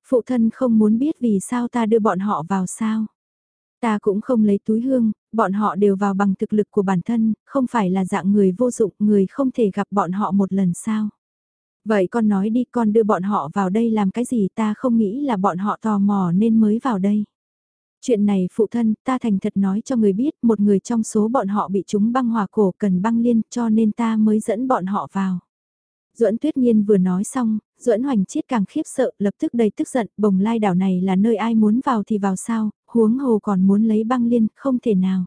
Phụ thân không muốn biết vì sao ta đưa bọn họ vào sao. Ta cũng không lấy túi hương, bọn họ đều vào bằng thực lực của bản thân, không phải là dạng người vô dụng, người không thể gặp bọn họ một lần sao. Vậy con nói đi con đưa bọn họ vào đây làm cái gì ta không nghĩ là bọn họ tò mò nên mới vào đây. Chuyện này phụ thân, ta thành thật nói cho người biết, một người trong số bọn họ bị chúng băng hòa cổ cần băng liên cho nên ta mới dẫn bọn họ vào. Duẫn Tuyết Nhiên vừa nói xong, Duẫn Hoành Chiết càng khiếp sợ, lập tức đầy tức giận, bồng lai đảo này là nơi ai muốn vào thì vào sao, huống hồ còn muốn lấy băng liên, không thể nào.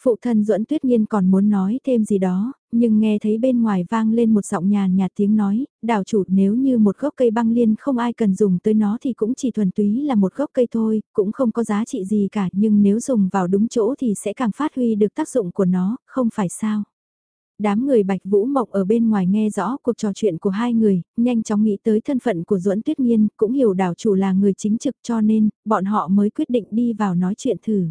Phụ thân Duẫn Tuyết Nhiên còn muốn nói thêm gì đó, nhưng nghe thấy bên ngoài vang lên một giọng nhàn nhạt tiếng nói, đảo chủ nếu như một gốc cây băng liên không ai cần dùng tới nó thì cũng chỉ thuần túy là một gốc cây thôi, cũng không có giá trị gì cả nhưng nếu dùng vào đúng chỗ thì sẽ càng phát huy được tác dụng của nó, không phải sao. Đám người Bạch Vũ Mộng ở bên ngoài nghe rõ cuộc trò chuyện của hai người, nhanh chóng nghĩ tới thân phận của Duẫn Tuyết Nhiên, cũng hiểu đảo chủ là người chính trực cho nên, bọn họ mới quyết định đi vào nói chuyện thử.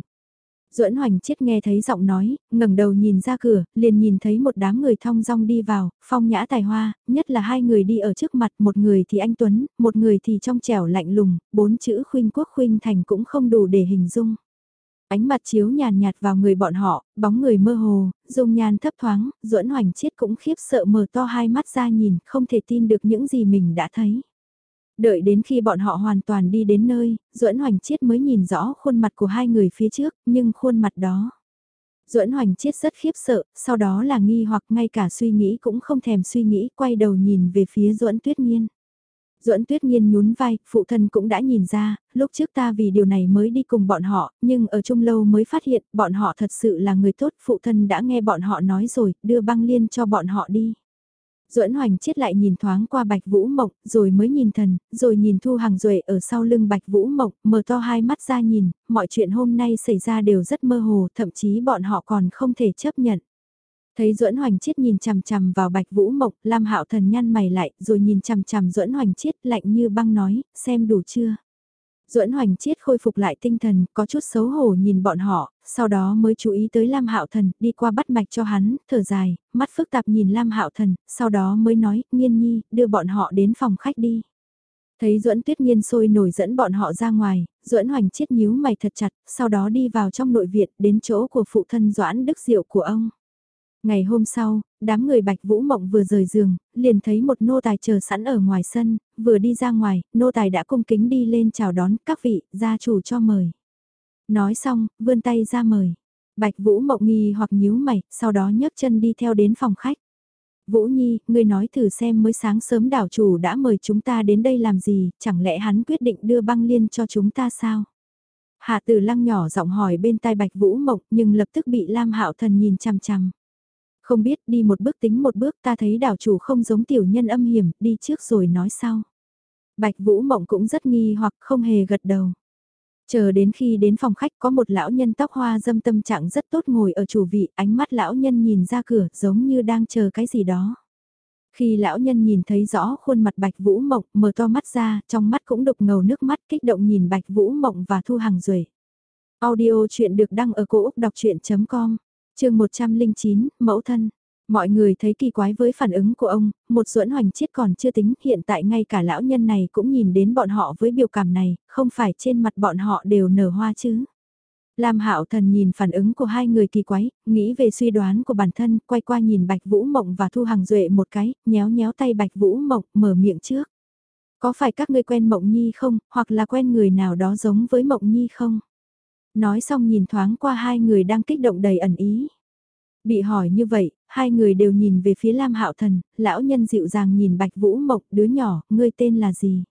Duẫn Hoành Chiết nghe thấy giọng nói, ngẩng đầu nhìn ra cửa, liền nhìn thấy một đám người thong dong đi vào, phong nhã tài hoa, nhất là hai người đi ở trước mặt, một người thì anh Tuấn, một người thì trong trẻo lạnh lùng, bốn chữ khuynh quốc khuynh thành cũng không đủ để hình dung. Ánh mặt chiếu nhàn nhạt vào người bọn họ, bóng người mơ hồ, dung nhan thấp thoáng, Duẫn Hoành Chiết cũng khiếp sợ mở to hai mắt ra nhìn, không thể tin được những gì mình đã thấy. Đợi đến khi bọn họ hoàn toàn đi đến nơi, Duẫn Hoành Chiết mới nhìn rõ khuôn mặt của hai người phía trước, nhưng khuôn mặt đó. Duẫn Hoành Chiết rất khiếp sợ, sau đó là nghi hoặc ngay cả suy nghĩ cũng không thèm suy nghĩ, quay đầu nhìn về phía Duẫn Tuyết Nhiên. Duẫn Tuyết Nhiên nhún vai, phụ thân cũng đã nhìn ra, lúc trước ta vì điều này mới đi cùng bọn họ, nhưng ở chung lâu mới phát hiện, bọn họ thật sự là người tốt, phụ thân đã nghe bọn họ nói rồi, đưa băng liên cho bọn họ đi. Duẫn Hoành chết lại nhìn thoáng qua Bạch Vũ Mộng, rồi mới nhìn thần, rồi nhìn Thu Hàng Duệ ở sau lưng Bạch Vũ Mộng, mở to hai mắt ra nhìn, mọi chuyện hôm nay xảy ra đều rất mơ hồ, thậm chí bọn họ còn không thể chấp nhận. Thấy Duẫn Hoành Chiết nhìn chằm chằm vào Bạch Vũ mộc Lam Hạo Thần nhăn mày lại, rồi nhìn chằm chằm Duẫn Hoành Chiết lạnh như băng nói, xem đủ chưa? Duẫn Hoành Chiết khôi phục lại tinh thần, có chút xấu hổ nhìn bọn họ, sau đó mới chú ý tới Lam Hạo Thần, đi qua bắt mạch cho hắn, thở dài, mắt phức tạp nhìn Lam Hạo Thần, sau đó mới nói, Nghiên Nhi, đưa bọn họ đến phòng khách đi. Thấy Duẫn Tuyết Nhiên sôi nổi dẫn bọn họ ra ngoài, Duẫn Hoành Chiết nhíu mày thật chặt, sau đó đi vào trong nội viện, đến chỗ của phụ thân Doãn Đức Diệu của ông. Ngày hôm sau, đám người Bạch Vũ Mộng vừa rời giường, liền thấy một nô tài chờ sẵn ở ngoài sân, vừa đi ra ngoài, nô tài đã cung kính đi lên chào đón các vị, gia chủ cho mời. Nói xong, vươn tay ra mời. Bạch Vũ Mộng nghi hoặc nhíu mày, sau đó nhấc chân đi theo đến phòng khách. Vũ Nhi, ngươi nói thử xem mới sáng sớm đảo chủ đã mời chúng ta đến đây làm gì, chẳng lẽ hắn quyết định đưa băng liên cho chúng ta sao? Hạ tử lăng nhỏ giọng hỏi bên tai Bạch Vũ Mộng nhưng lập tức bị Lam Hạo Thần nhìn chằm chằm. Không biết đi một bước tính một bước ta thấy đảo chủ không giống tiểu nhân âm hiểm, đi trước rồi nói sau. Bạch Vũ Mộng cũng rất nghi hoặc không hề gật đầu. Chờ đến khi đến phòng khách có một lão nhân tóc hoa dâm tâm trạng rất tốt ngồi ở chủ vị, ánh mắt lão nhân nhìn ra cửa giống như đang chờ cái gì đó. Khi lão nhân nhìn thấy rõ khuôn mặt Bạch Vũ Mộng mở to mắt ra, trong mắt cũng đục ngầu nước mắt kích động nhìn Bạch Vũ Mộng và Thu Hằng Duệ. Audio chuyện được đăng ở cổ Úc đọc chuyện.com chương 109, mẫu thân. Mọi người thấy kỳ quái với phản ứng của ông, một duẫn hoành chết còn chưa tính, hiện tại ngay cả lão nhân này cũng nhìn đến bọn họ với biểu cảm này, không phải trên mặt bọn họ đều nở hoa chứ. Lam Hạo Thần nhìn phản ứng của hai người kỳ quái, nghĩ về suy đoán của bản thân, quay qua nhìn Bạch Vũ Mộng và Thu Hằng Duệ một cái, nhéo nhéo tay Bạch Vũ Mộng, mở miệng trước. Có phải các ngươi quen Mộng Nhi không, hoặc là quen người nào đó giống với Mộng Nhi không? Nói xong nhìn thoáng qua hai người đang kích động đầy ẩn ý. Bị hỏi như vậy, hai người đều nhìn về phía Lam Hạo Thần, lão nhân dịu dàng nhìn Bạch Vũ Mộng, đứa nhỏ, ngươi tên là gì?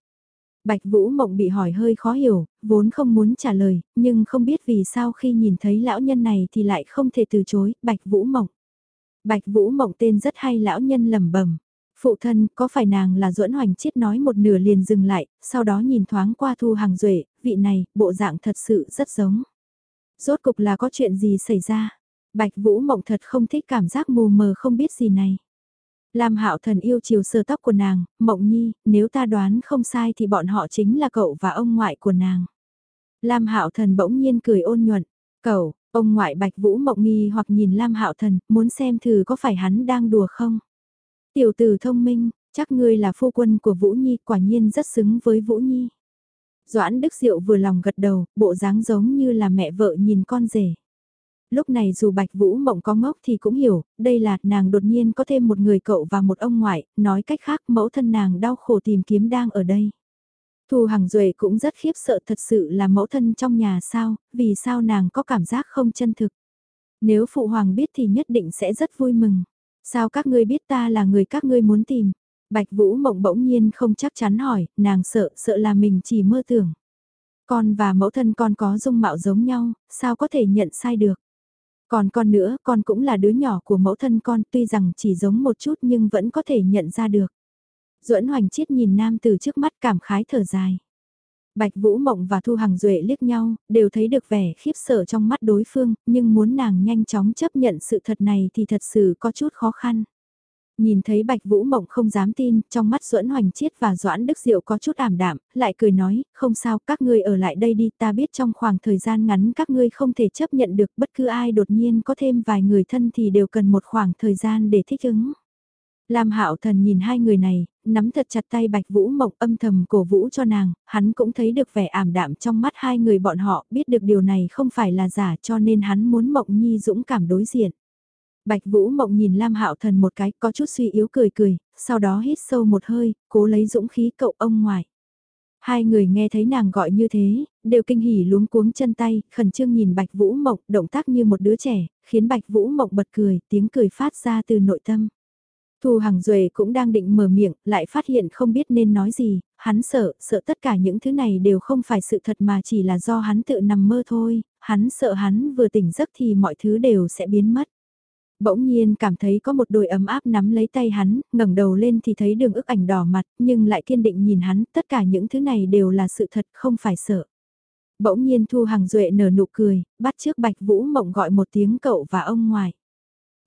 Bạch Vũ Mộng bị hỏi hơi khó hiểu, vốn không muốn trả lời, nhưng không biết vì sao khi nhìn thấy lão nhân này thì lại không thể từ chối, Bạch Vũ Mộng. Bạch Vũ Mộng tên rất hay lão nhân lẩm bẩm. Phụ thân, có phải nàng là duẫn hoành chiết nói một nửa liền dừng lại, sau đó nhìn thoáng qua thu hàng duệ vị này, bộ dạng thật sự rất giống. Rốt cục là có chuyện gì xảy ra? Bạch Vũ Mộng thật không thích cảm giác mù mờ không biết gì này. Lam Hạo Thần yêu chiều sờ tóc của nàng, Mộng Nhi, nếu ta đoán không sai thì bọn họ chính là cậu và ông ngoại của nàng. Lam Hạo Thần bỗng nhiên cười ôn nhuận, "Cậu?" Ông ngoại Bạch Vũ Mộng nghi hoặc nhìn Lam Hạo Thần, muốn xem thử có phải hắn đang đùa không. "Tiểu tử thông minh, chắc ngươi là phu quân của Vũ Nhi, quả nhiên rất xứng với Vũ Nhi." Doãn Đức Diệu vừa lòng gật đầu, bộ dáng giống như là mẹ vợ nhìn con rể. Lúc này dù Bạch Vũ Mộng có ngốc thì cũng hiểu, đây là nàng đột nhiên có thêm một người cậu và một ông ngoại, nói cách khác mẫu thân nàng đau khổ tìm kiếm đang ở đây. Thu Hằng Duệ cũng rất khiếp sợ thật sự là mẫu thân trong nhà sao, vì sao nàng có cảm giác không chân thực. Nếu Phụ Hoàng biết thì nhất định sẽ rất vui mừng. Sao các ngươi biết ta là người các ngươi muốn tìm? Bạch Vũ Mộng bỗng nhiên không chắc chắn hỏi, nàng sợ, sợ là mình chỉ mơ tưởng. Con và mẫu thân con có dung mạo giống nhau, sao có thể nhận sai được? Còn con nữa, con cũng là đứa nhỏ của mẫu thân con, tuy rằng chỉ giống một chút nhưng vẫn có thể nhận ra được. Duẫn Hoành Chiết nhìn nam từ trước mắt cảm khái thở dài. Bạch Vũ Mộng và Thu Hằng Duệ liếc nhau, đều thấy được vẻ khiếp sợ trong mắt đối phương, nhưng muốn nàng nhanh chóng chấp nhận sự thật này thì thật sự có chút khó khăn. Nhìn thấy Bạch Vũ Mộng không dám tin, trong mắt Duẫn Hoành Chiết và Doãn Đức Diệu có chút ảm đạm, lại cười nói, không sao, các ngươi ở lại đây đi, ta biết trong khoảng thời gian ngắn các ngươi không thể chấp nhận được bất cứ ai đột nhiên có thêm vài người thân thì đều cần một khoảng thời gian để thích ứng. Lam Hạo Thần nhìn hai người này, nắm thật chặt tay Bạch Vũ Mộng âm thầm cổ vũ cho nàng, hắn cũng thấy được vẻ ảm đạm trong mắt hai người bọn họ, biết được điều này không phải là giả cho nên hắn muốn Mộng Nhi dũng cảm đối diện. Bạch Vũ Mộng nhìn Lam Hạo Thần một cái, có chút suy yếu cười cười, sau đó hít sâu một hơi, cố lấy dũng khí cậu ông ngoại. Hai người nghe thấy nàng gọi như thế, đều kinh hỉ luống cuống chân tay, khẩn trương nhìn Bạch Vũ Mộng, động tác như một đứa trẻ, khiến Bạch Vũ Mộng bật cười, tiếng cười phát ra từ nội tâm. Thu Hằng Duệ cũng đang định mở miệng, lại phát hiện không biết nên nói gì, hắn sợ, sợ tất cả những thứ này đều không phải sự thật mà chỉ là do hắn tự nằm mơ thôi, hắn sợ hắn vừa tỉnh giấc thì mọi thứ đều sẽ biến mất. Bỗng nhiên cảm thấy có một đôi ấm áp nắm lấy tay hắn, ngẩng đầu lên thì thấy đường ức ảnh đỏ mặt, nhưng lại kiên định nhìn hắn, tất cả những thứ này đều là sự thật, không phải sợ. Bỗng nhiên Thu Hằng Duệ nở nụ cười, bắt trước Bạch Vũ Mộng gọi một tiếng cậu và ông ngoài.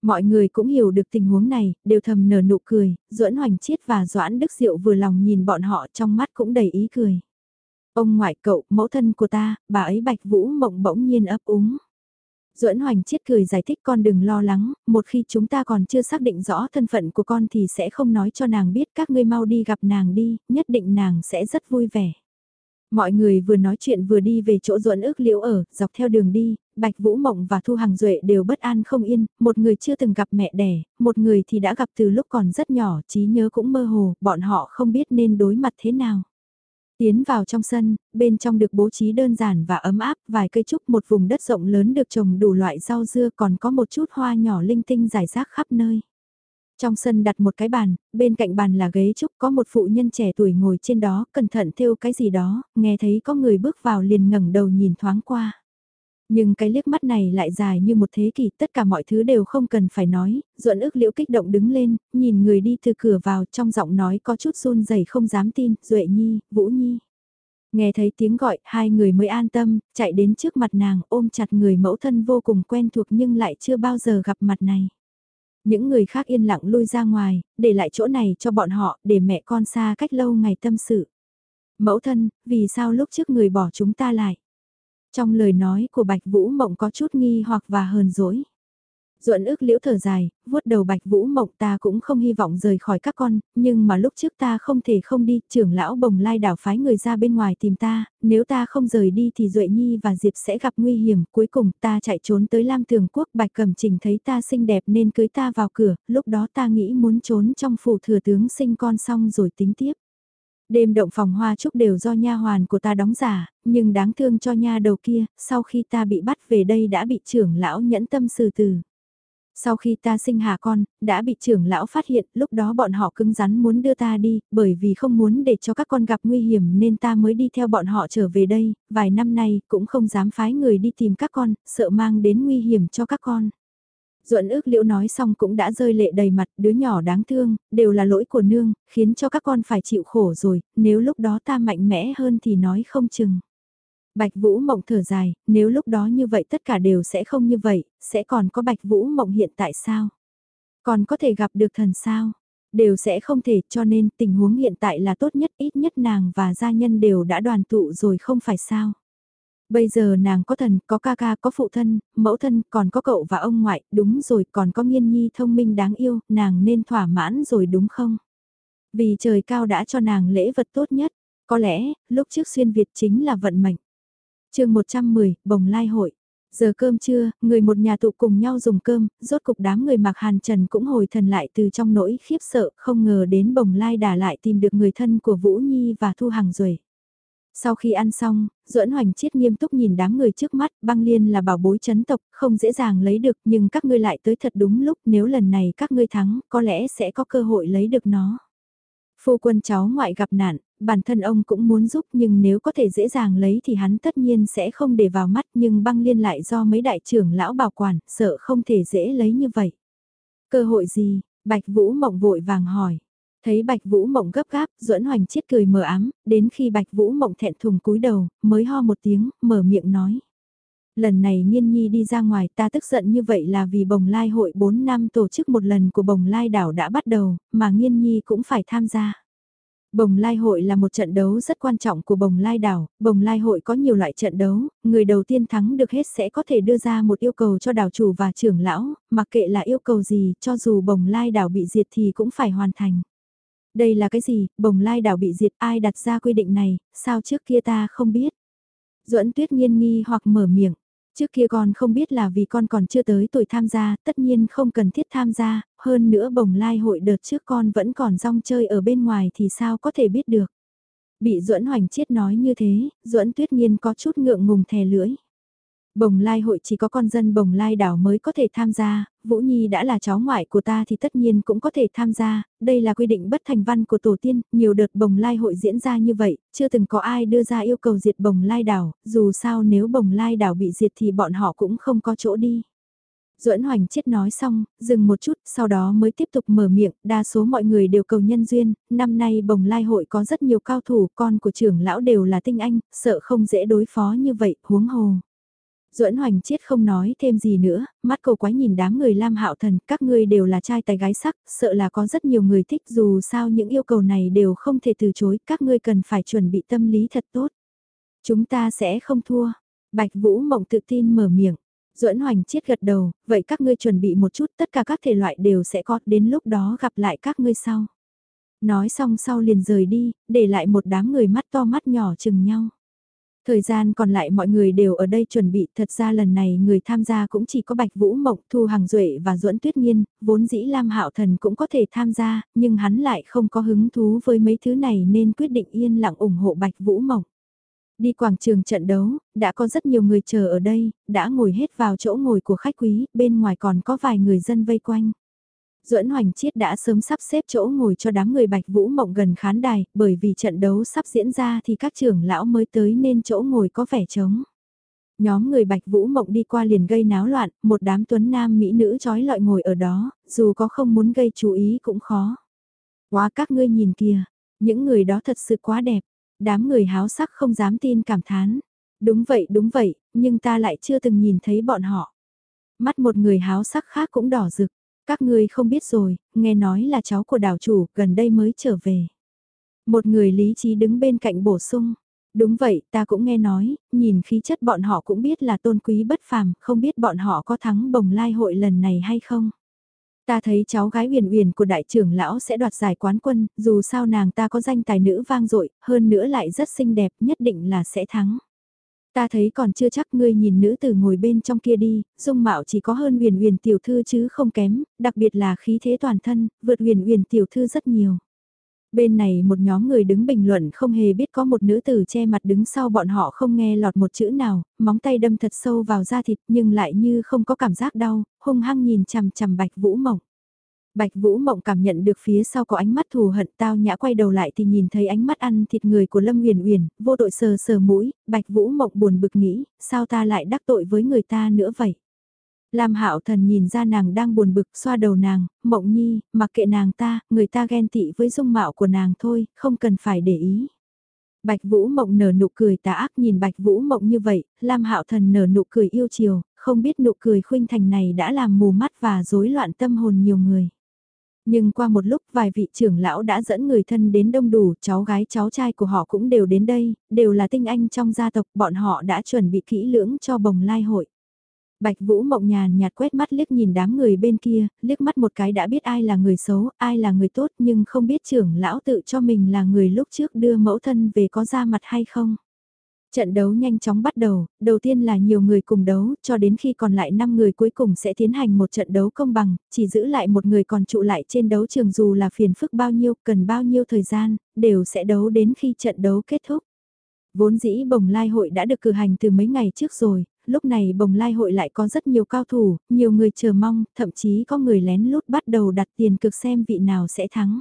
Mọi người cũng hiểu được tình huống này, đều thầm nở nụ cười, Duẫn Hoành Chiết và Doãn Đức Diệu vừa lòng nhìn bọn họ trong mắt cũng đầy ý cười. Ông ngoại cậu, mẫu thân của ta, bà ấy Bạch Vũ Mộng bỗng nhiên ấp úng. Duẫn Hoành Chiết cười giải thích con đừng lo lắng, một khi chúng ta còn chưa xác định rõ thân phận của con thì sẽ không nói cho nàng biết các ngươi mau đi gặp nàng đi, nhất định nàng sẽ rất vui vẻ. Mọi người vừa nói chuyện vừa đi về chỗ Duẫn ước liễu ở, dọc theo đường đi, Bạch Vũ Mộng và Thu Hằng Duệ đều bất an không yên, một người chưa từng gặp mẹ đẻ, một người thì đã gặp từ lúc còn rất nhỏ, trí nhớ cũng mơ hồ, bọn họ không biết nên đối mặt thế nào. Tiến vào trong sân, bên trong được bố trí đơn giản và ấm áp, vài cây trúc một vùng đất rộng lớn được trồng đủ loại rau dưa còn có một chút hoa nhỏ linh tinh rải rác khắp nơi. Trong sân đặt một cái bàn, bên cạnh bàn là ghế trúc có một phụ nhân trẻ tuổi ngồi trên đó, cẩn thận theo cái gì đó, nghe thấy có người bước vào liền ngẩng đầu nhìn thoáng qua. Nhưng cái liếc mắt này lại dài như một thế kỷ, tất cả mọi thứ đều không cần phải nói, ruộn ước liễu kích động đứng lên, nhìn người đi từ cửa vào trong giọng nói có chút run rẩy không dám tin, Duệ Nhi, Vũ Nhi. Nghe thấy tiếng gọi, hai người mới an tâm, chạy đến trước mặt nàng ôm chặt người mẫu thân vô cùng quen thuộc nhưng lại chưa bao giờ gặp mặt này. Những người khác yên lặng lui ra ngoài, để lại chỗ này cho bọn họ, để mẹ con xa cách lâu ngày tâm sự. Mẫu thân, vì sao lúc trước người bỏ chúng ta lại? Trong lời nói của Bạch Vũ Mộng có chút nghi hoặc và hờn dỗi. Duẫn ước liễu thở dài, vuốt đầu Bạch Vũ Mộng ta cũng không hy vọng rời khỏi các con, nhưng mà lúc trước ta không thể không đi, trưởng lão bồng lai đảo phái người ra bên ngoài tìm ta, nếu ta không rời đi thì Duệ Nhi và Diệp sẽ gặp nguy hiểm, cuối cùng ta chạy trốn tới Lam Thường Quốc Bạch Cẩm Trình thấy ta xinh đẹp nên cưới ta vào cửa, lúc đó ta nghĩ muốn trốn trong phủ thừa tướng sinh con xong rồi tính tiếp. Đêm động phòng hoa trúc đều do nha hoàn của ta đóng giả, nhưng đáng thương cho nha đầu kia, sau khi ta bị bắt về đây đã bị trưởng lão nhẫn tâm xử tử. Sau khi ta sinh hạ con, đã bị trưởng lão phát hiện, lúc đó bọn họ cứng rắn muốn đưa ta đi, bởi vì không muốn để cho các con gặp nguy hiểm nên ta mới đi theo bọn họ trở về đây, vài năm nay cũng không dám phái người đi tìm các con, sợ mang đến nguy hiểm cho các con. Duẫn ước liễu nói xong cũng đã rơi lệ đầy mặt, đứa nhỏ đáng thương, đều là lỗi của nương, khiến cho các con phải chịu khổ rồi, nếu lúc đó ta mạnh mẽ hơn thì nói không chừng. Bạch Vũ Mộng thở dài, nếu lúc đó như vậy tất cả đều sẽ không như vậy, sẽ còn có Bạch Vũ Mộng hiện tại sao? Còn có thể gặp được thần sao? Đều sẽ không thể cho nên tình huống hiện tại là tốt nhất ít nhất nàng và gia nhân đều đã đoàn tụ rồi không phải sao. Bây giờ nàng có thần, có ca ca, có phụ thân, mẫu thân, còn có cậu và ông ngoại, đúng rồi, còn có nghiên nhi thông minh đáng yêu, nàng nên thỏa mãn rồi đúng không? Vì trời cao đã cho nàng lễ vật tốt nhất, có lẽ, lúc trước xuyên Việt chính là vận mệnh. chương 110, Bồng Lai Hội. Giờ cơm trưa, người một nhà tụ cùng nhau dùng cơm, rốt cục đám người mặc hàn trần cũng hồi thần lại từ trong nỗi khiếp sợ, không ngờ đến bồng lai đà lại tìm được người thân của Vũ Nhi và Thu Hằng rồi. Sau khi ăn xong, duẫn hoành chiết nghiêm túc nhìn đám người trước mắt, băng liên là bảo bối chấn tộc, không dễ dàng lấy được nhưng các ngươi lại tới thật đúng lúc nếu lần này các ngươi thắng, có lẽ sẽ có cơ hội lấy được nó. Phu quân cháu ngoại gặp nạn, bản thân ông cũng muốn giúp nhưng nếu có thể dễ dàng lấy thì hắn tất nhiên sẽ không để vào mắt nhưng băng liên lại do mấy đại trưởng lão bảo quản, sợ không thể dễ lấy như vậy. Cơ hội gì? Bạch Vũ Mộng vội vàng hỏi. Thấy Bạch Vũ Mộng gấp gáp, duẫn hoành chiết cười mờ ám, đến khi Bạch Vũ Mộng thẹn thùng cúi đầu, mới ho một tiếng, mở miệng nói. Lần này Nhiên Nhi đi ra ngoài ta tức giận như vậy là vì bồng lai hội 4 năm tổ chức một lần của bồng lai đảo đã bắt đầu, mà Nhiên Nhi cũng phải tham gia. Bồng Lai hội là một trận đấu rất quan trọng của Bồng Lai đảo, Bồng Lai hội có nhiều loại trận đấu, người đầu tiên thắng được hết sẽ có thể đưa ra một yêu cầu cho đảo chủ và trưởng lão, mặc kệ là yêu cầu gì, cho dù Bồng Lai đảo bị diệt thì cũng phải hoàn thành. Đây là cái gì, Bồng Lai đảo bị diệt ai đặt ra quy định này, sao trước kia ta không biết. Duẫn Tuyết Nhiên nghi hoặc mở miệng, Trước kia con không biết là vì con còn chưa tới tuổi tham gia, tất nhiên không cần thiết tham gia, hơn nữa bồng lai hội đợt trước con vẫn còn rong chơi ở bên ngoài thì sao có thể biết được. Bị duẫn hoành chiết nói như thế, duẫn tuyết nhiên có chút ngượng ngùng thè lưỡi. Bồng lai hội chỉ có con dân bồng lai đảo mới có thể tham gia, Vũ Nhi đã là cháu ngoại của ta thì tất nhiên cũng có thể tham gia, đây là quy định bất thành văn của tổ tiên, nhiều đợt bồng lai hội diễn ra như vậy, chưa từng có ai đưa ra yêu cầu diệt bồng lai đảo, dù sao nếu bồng lai đảo bị diệt thì bọn họ cũng không có chỗ đi. Duẫn Hoành chết nói xong, dừng một chút, sau đó mới tiếp tục mở miệng, đa số mọi người đều cầu nhân duyên, năm nay bồng lai hội có rất nhiều cao thủ, con của trưởng lão đều là tinh anh, sợ không dễ đối phó như vậy, huống hồ. Duẫn Hoành Chiết không nói thêm gì nữa, mắt cầu quái nhìn đám người Lam Hạo Thần, các ngươi đều là trai tài gái sắc, sợ là có rất nhiều người thích dù sao những yêu cầu này đều không thể từ chối, các ngươi cần phải chuẩn bị tâm lý thật tốt. Chúng ta sẽ không thua. Bạch Vũ Mộng tự tin mở miệng. Duẫn Hoành Chiết gật đầu, vậy các ngươi chuẩn bị một chút, tất cả các thể loại đều sẽ có, đến lúc đó gặp lại các ngươi sau. Nói xong sau liền rời đi, để lại một đám người mắt to mắt nhỏ chừng nhau. Thời gian còn lại mọi người đều ở đây chuẩn bị, thật ra lần này người tham gia cũng chỉ có Bạch Vũ Mộng, Thu Hằng Duệ và Duẫn Tuyết Nhiên, vốn dĩ Lam Hạo Thần cũng có thể tham gia, nhưng hắn lại không có hứng thú với mấy thứ này nên quyết định yên lặng ủng hộ Bạch Vũ Mộng. Đi quảng trường trận đấu, đã có rất nhiều người chờ ở đây, đã ngồi hết vào chỗ ngồi của khách quý, bên ngoài còn có vài người dân vây quanh. Duẫn Hoành Chiết đã sớm sắp xếp chỗ ngồi cho đám người Bạch Vũ Mộng gần khán đài, bởi vì trận đấu sắp diễn ra thì các trưởng lão mới tới nên chỗ ngồi có vẻ trống. Nhóm người Bạch Vũ Mộng đi qua liền gây náo loạn, một đám tuấn nam mỹ nữ trói lọi ngồi ở đó, dù có không muốn gây chú ý cũng khó. Quá các ngươi nhìn kìa, những người đó thật sự quá đẹp, đám người háo sắc không dám tin cảm thán. Đúng vậy đúng vậy, nhưng ta lại chưa từng nhìn thấy bọn họ. Mắt một người háo sắc khác cũng đỏ rực. Các ngươi không biết rồi, nghe nói là cháu của đảo chủ, gần đây mới trở về. Một người lý trí đứng bên cạnh bổ sung. Đúng vậy, ta cũng nghe nói, nhìn khí chất bọn họ cũng biết là tôn quý bất phàm, không biết bọn họ có thắng bồng lai hội lần này hay không. Ta thấy cháu gái huyền huyền của đại trưởng lão sẽ đoạt giải quán quân, dù sao nàng ta có danh tài nữ vang dội, hơn nữa lại rất xinh đẹp, nhất định là sẽ thắng. Ta thấy còn chưa chắc ngươi nhìn nữ tử ngồi bên trong kia đi, dung mạo chỉ có hơn huyền huyền tiểu thư chứ không kém, đặc biệt là khí thế toàn thân, vượt huyền huyền tiểu thư rất nhiều. Bên này một nhóm người đứng bình luận không hề biết có một nữ tử che mặt đứng sau bọn họ không nghe lọt một chữ nào, móng tay đâm thật sâu vào da thịt nhưng lại như không có cảm giác đau, hung hăng nhìn chằm chằm bạch vũ mộng. Bạch Vũ Mộng cảm nhận được phía sau có ánh mắt thù hận tao nhã quay đầu lại thì nhìn thấy ánh mắt ăn thịt người của Lâm uyển Uyển, vô tội sờ sờ mũi, Bạch Vũ Mộng buồn bực nghĩ, sao ta lại đắc tội với người ta nữa vậy? Lam Hạo Thần nhìn ra nàng đang buồn bực xoa đầu nàng, Mộng Nhi, mặc kệ nàng ta, người ta ghen tị với dung mạo của nàng thôi, không cần phải để ý. Bạch Vũ Mộng nở nụ cười tà ác nhìn Bạch Vũ Mộng như vậy, Lam Hạo Thần nở nụ cười yêu chiều, không biết nụ cười khuynh thành này đã làm mù mắt và rối loạn tâm hồn nhiều người. Nhưng qua một lúc vài vị trưởng lão đã dẫn người thân đến đông đủ, cháu gái cháu trai của họ cũng đều đến đây, đều là tinh anh trong gia tộc, bọn họ đã chuẩn bị kỹ lưỡng cho bồng lai hội. Bạch Vũ Mộng nhàn nhạt quét mắt liếc nhìn đám người bên kia, liếc mắt một cái đã biết ai là người xấu, ai là người tốt nhưng không biết trưởng lão tự cho mình là người lúc trước đưa mẫu thân về có ra mặt hay không. Trận đấu nhanh chóng bắt đầu, đầu tiên là nhiều người cùng đấu, cho đến khi còn lại 5 người cuối cùng sẽ tiến hành một trận đấu công bằng, chỉ giữ lại một người còn trụ lại trên đấu trường dù là phiền phức bao nhiêu, cần bao nhiêu thời gian, đều sẽ đấu đến khi trận đấu kết thúc. Vốn dĩ bồng lai hội đã được cử hành từ mấy ngày trước rồi, lúc này bồng lai hội lại có rất nhiều cao thủ, nhiều người chờ mong, thậm chí có người lén lút bắt đầu đặt tiền cực xem vị nào sẽ thắng.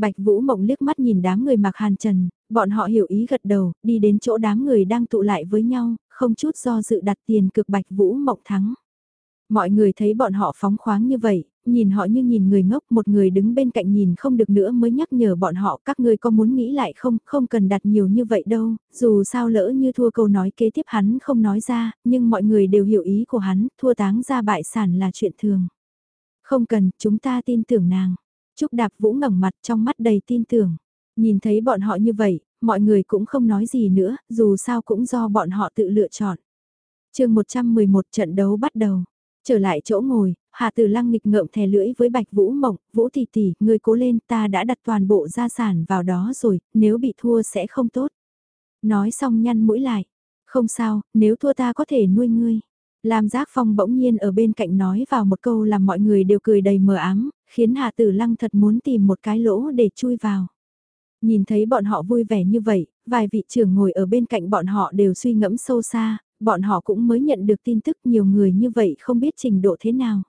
Bạch Vũ Mộng liếc mắt nhìn đám người mặc hàn trần, bọn họ hiểu ý gật đầu, đi đến chỗ đám người đang tụ lại với nhau, không chút do dự đặt tiền cực Bạch Vũ Mộng thắng. Mọi người thấy bọn họ phóng khoáng như vậy, nhìn họ như nhìn người ngốc, một người đứng bên cạnh nhìn không được nữa mới nhắc nhở bọn họ các ngươi có muốn nghĩ lại không, không cần đặt nhiều như vậy đâu, dù sao lỡ như thua câu nói kế tiếp hắn không nói ra, nhưng mọi người đều hiểu ý của hắn, thua táng ra bại sản là chuyện thường. Không cần, chúng ta tin tưởng nàng. Trúc Đạp Vũ ngẩng mặt trong mắt đầy tin tưởng. Nhìn thấy bọn họ như vậy, mọi người cũng không nói gì nữa, dù sao cũng do bọn họ tự lựa chọn. chương 111 trận đấu bắt đầu. Trở lại chỗ ngồi, Hà Tử Lăng nghịch ngợm thè lưỡi với Bạch Vũ Mộng, Vũ Tỷ Tỷ, người cố lên ta đã đặt toàn bộ gia sản vào đó rồi, nếu bị thua sẽ không tốt. Nói xong nhăn mũi lại, không sao, nếu thua ta có thể nuôi ngươi. Lam Giác Phong bỗng nhiên ở bên cạnh nói vào một câu làm mọi người đều cười đầy mờ ám, khiến Hà Tử Lăng thật muốn tìm một cái lỗ để chui vào. Nhìn thấy bọn họ vui vẻ như vậy, vài vị trưởng ngồi ở bên cạnh bọn họ đều suy ngẫm sâu xa, bọn họ cũng mới nhận được tin tức nhiều người như vậy không biết trình độ thế nào.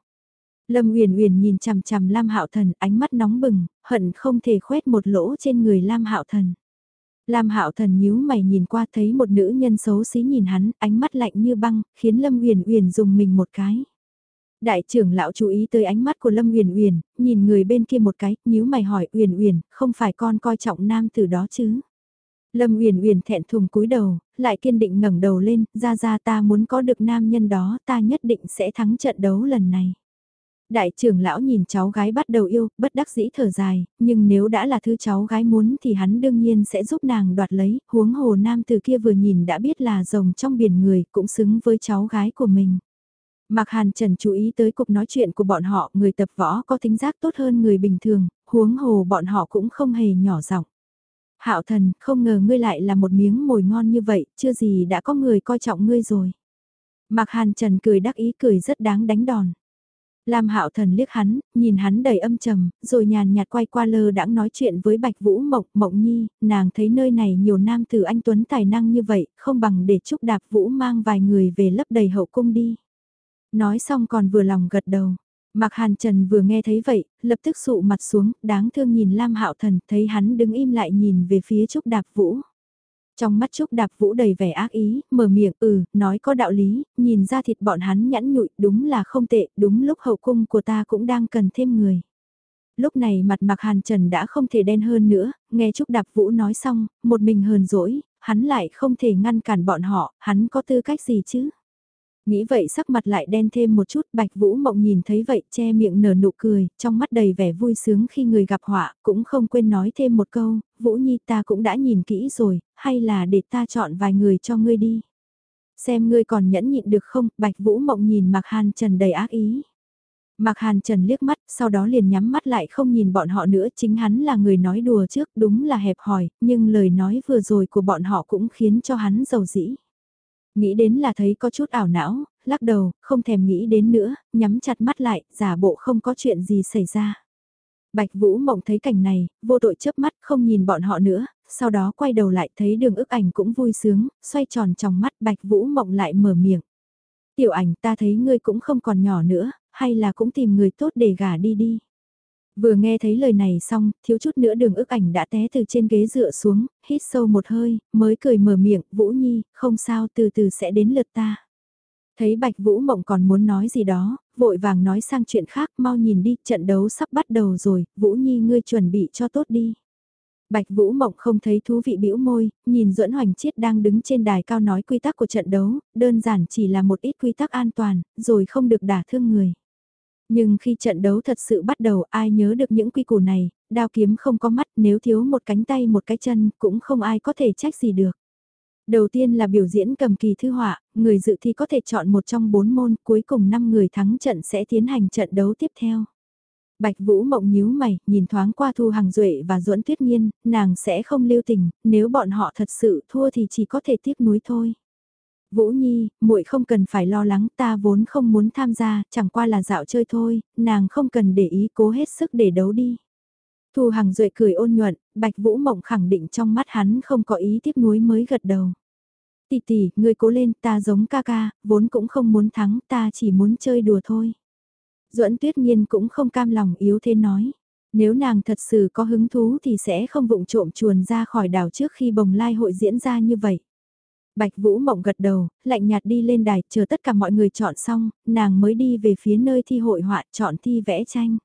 Lâm Uyển Uyển nhìn chằm chằm Lam Hạo Thần, ánh mắt nóng bừng, hận không thể khoét một lỗ trên người Lam Hạo Thần. Lam Hạo Thần nhíu mày nhìn qua thấy một nữ nhân xấu xí nhìn hắn, ánh mắt lạnh như băng, khiến Lâm Uyển Uyển dùng mình một cái. Đại trưởng lão chú ý tới ánh mắt của Lâm Uyển Uyển, nhìn người bên kia một cái, nhíu mày hỏi Uyển Uyển, không phải con coi trọng nam từ đó chứ? Lâm Uyển Uyển thẹn thùng cúi đầu, lại kiên định ngẩng đầu lên, ra ra ta muốn có được nam nhân đó, ta nhất định sẽ thắng trận đấu lần này. Đại trưởng lão nhìn cháu gái bắt đầu yêu, bất đắc dĩ thở dài, nhưng nếu đã là thứ cháu gái muốn thì hắn đương nhiên sẽ giúp nàng đoạt lấy, huống hồ nam từ kia vừa nhìn đã biết là rồng trong biển người, cũng xứng với cháu gái của mình. Mạc Hàn Trần chú ý tới cuộc nói chuyện của bọn họ, người tập võ có tính giác tốt hơn người bình thường, huống hồ bọn họ cũng không hề nhỏ giọng. Hạo thần, không ngờ ngươi lại là một miếng mồi ngon như vậy, chưa gì đã có người coi trọng ngươi rồi. Mạc Hàn Trần cười đắc ý cười rất đáng đánh đòn. Lam Hạo Thần liếc hắn, nhìn hắn đầy âm trầm, rồi nhàn nhạt quay qua lơ đãng nói chuyện với Bạch Vũ Mộc Mộng Nhi, nàng thấy nơi này nhiều nam tử anh tuấn tài năng như vậy, không bằng để chúc Đạp Vũ mang vài người về lấp đầy hậu cung đi. Nói xong còn vừa lòng gật đầu. Mạc Hàn Trần vừa nghe thấy vậy, lập tức sụ mặt xuống, đáng thương nhìn Lam Hạo Thần, thấy hắn đứng im lại nhìn về phía Trúc Đạp Vũ. Trong mắt Trúc Đạp Vũ đầy vẻ ác ý, mở miệng ừ, nói có đạo lý, nhìn ra thịt bọn hắn nhẫn nhụi, đúng là không tệ, đúng lúc hậu cung của ta cũng đang cần thêm người. Lúc này mặt Mạc Hàn Trần đã không thể đen hơn nữa, nghe Trúc Đạp Vũ nói xong, một mình hờn dỗi, hắn lại không thể ngăn cản bọn họ, hắn có tư cách gì chứ? Nghĩ vậy sắc mặt lại đen thêm một chút, Bạch Vũ Mộng nhìn thấy vậy che miệng nở nụ cười, trong mắt đầy vẻ vui sướng khi người gặp họa, cũng không quên nói thêm một câu, Vũ Nhi ta cũng đã nhìn kỹ rồi, hay là để ta chọn vài người cho ngươi đi. Xem ngươi còn nhẫn nhịn được không, Bạch Vũ Mộng nhìn Mạc Hàn Trần đầy ác ý. Mạc Hàn Trần liếc mắt, sau đó liền nhắm mắt lại không nhìn bọn họ nữa, chính hắn là người nói đùa trước, đúng là hẹp hòi, nhưng lời nói vừa rồi của bọn họ cũng khiến cho hắn giàu dĩ. Nghĩ đến là thấy có chút ảo não, lắc đầu, không thèm nghĩ đến nữa, nhắm chặt mắt lại, giả bộ không có chuyện gì xảy ra. Bạch Vũ Mộng thấy cảnh này, vô tội chớp mắt không nhìn bọn họ nữa, sau đó quay đầu lại thấy đường ức ảnh cũng vui sướng, xoay tròn trong mắt Bạch Vũ Mộng lại mở miệng. Tiểu ảnh ta thấy ngươi cũng không còn nhỏ nữa, hay là cũng tìm người tốt để gả đi đi. Vừa nghe thấy lời này xong, thiếu chút nữa đường ức ảnh đã té từ trên ghế dựa xuống, hít sâu một hơi, mới cười mở miệng, Vũ Nhi, không sao từ từ sẽ đến lượt ta. Thấy Bạch Vũ Mộng còn muốn nói gì đó, vội vàng nói sang chuyện khác, mau nhìn đi, trận đấu sắp bắt đầu rồi, Vũ Nhi ngươi chuẩn bị cho tốt đi. Bạch Vũ Mộng không thấy thú vị bĩu môi, nhìn Duẫn Hoành Chiết đang đứng trên đài cao nói quy tắc của trận đấu, đơn giản chỉ là một ít quy tắc an toàn, rồi không được đả thương người. Nhưng khi trận đấu thật sự bắt đầu ai nhớ được những quy củ này, đao kiếm không có mắt nếu thiếu một cánh tay một cái chân cũng không ai có thể trách gì được. Đầu tiên là biểu diễn cầm kỳ thư họa, người dự thi có thể chọn một trong bốn môn, cuối cùng 5 người thắng trận sẽ tiến hành trận đấu tiếp theo. Bạch Vũ mộng nhíu mày, nhìn thoáng qua Thu Hằng Duệ và Duẫn Tuyết Nhiên, nàng sẽ không lưu tình, nếu bọn họ thật sự thua thì chỉ có thể tiếc nuối thôi. Vũ Nhi, muội không cần phải lo lắng, ta vốn không muốn tham gia, chẳng qua là dạo chơi thôi, nàng không cần để ý cố hết sức để đấu đi. Thu Hằng Duệ cười ôn nhuận, Bạch Vũ Mộng khẳng định trong mắt hắn không có ý tiếc nuối mới gật đầu. Tỷ tỷ, ngươi cố lên, ta giống ca ca, vốn cũng không muốn thắng, ta chỉ muốn chơi đùa thôi. Duẫn Tuyết Nhiên cũng không cam lòng yếu thế nói. Nếu nàng thật sự có hứng thú thì sẽ không vụng trộm chuồn ra khỏi đảo trước khi bồng lai hội diễn ra như vậy. Bạch Vũ Mộng gật đầu, lạnh nhạt đi lên đài, chờ tất cả mọi người chọn xong, nàng mới đi về phía nơi thi hội họa chọn thi vẽ tranh.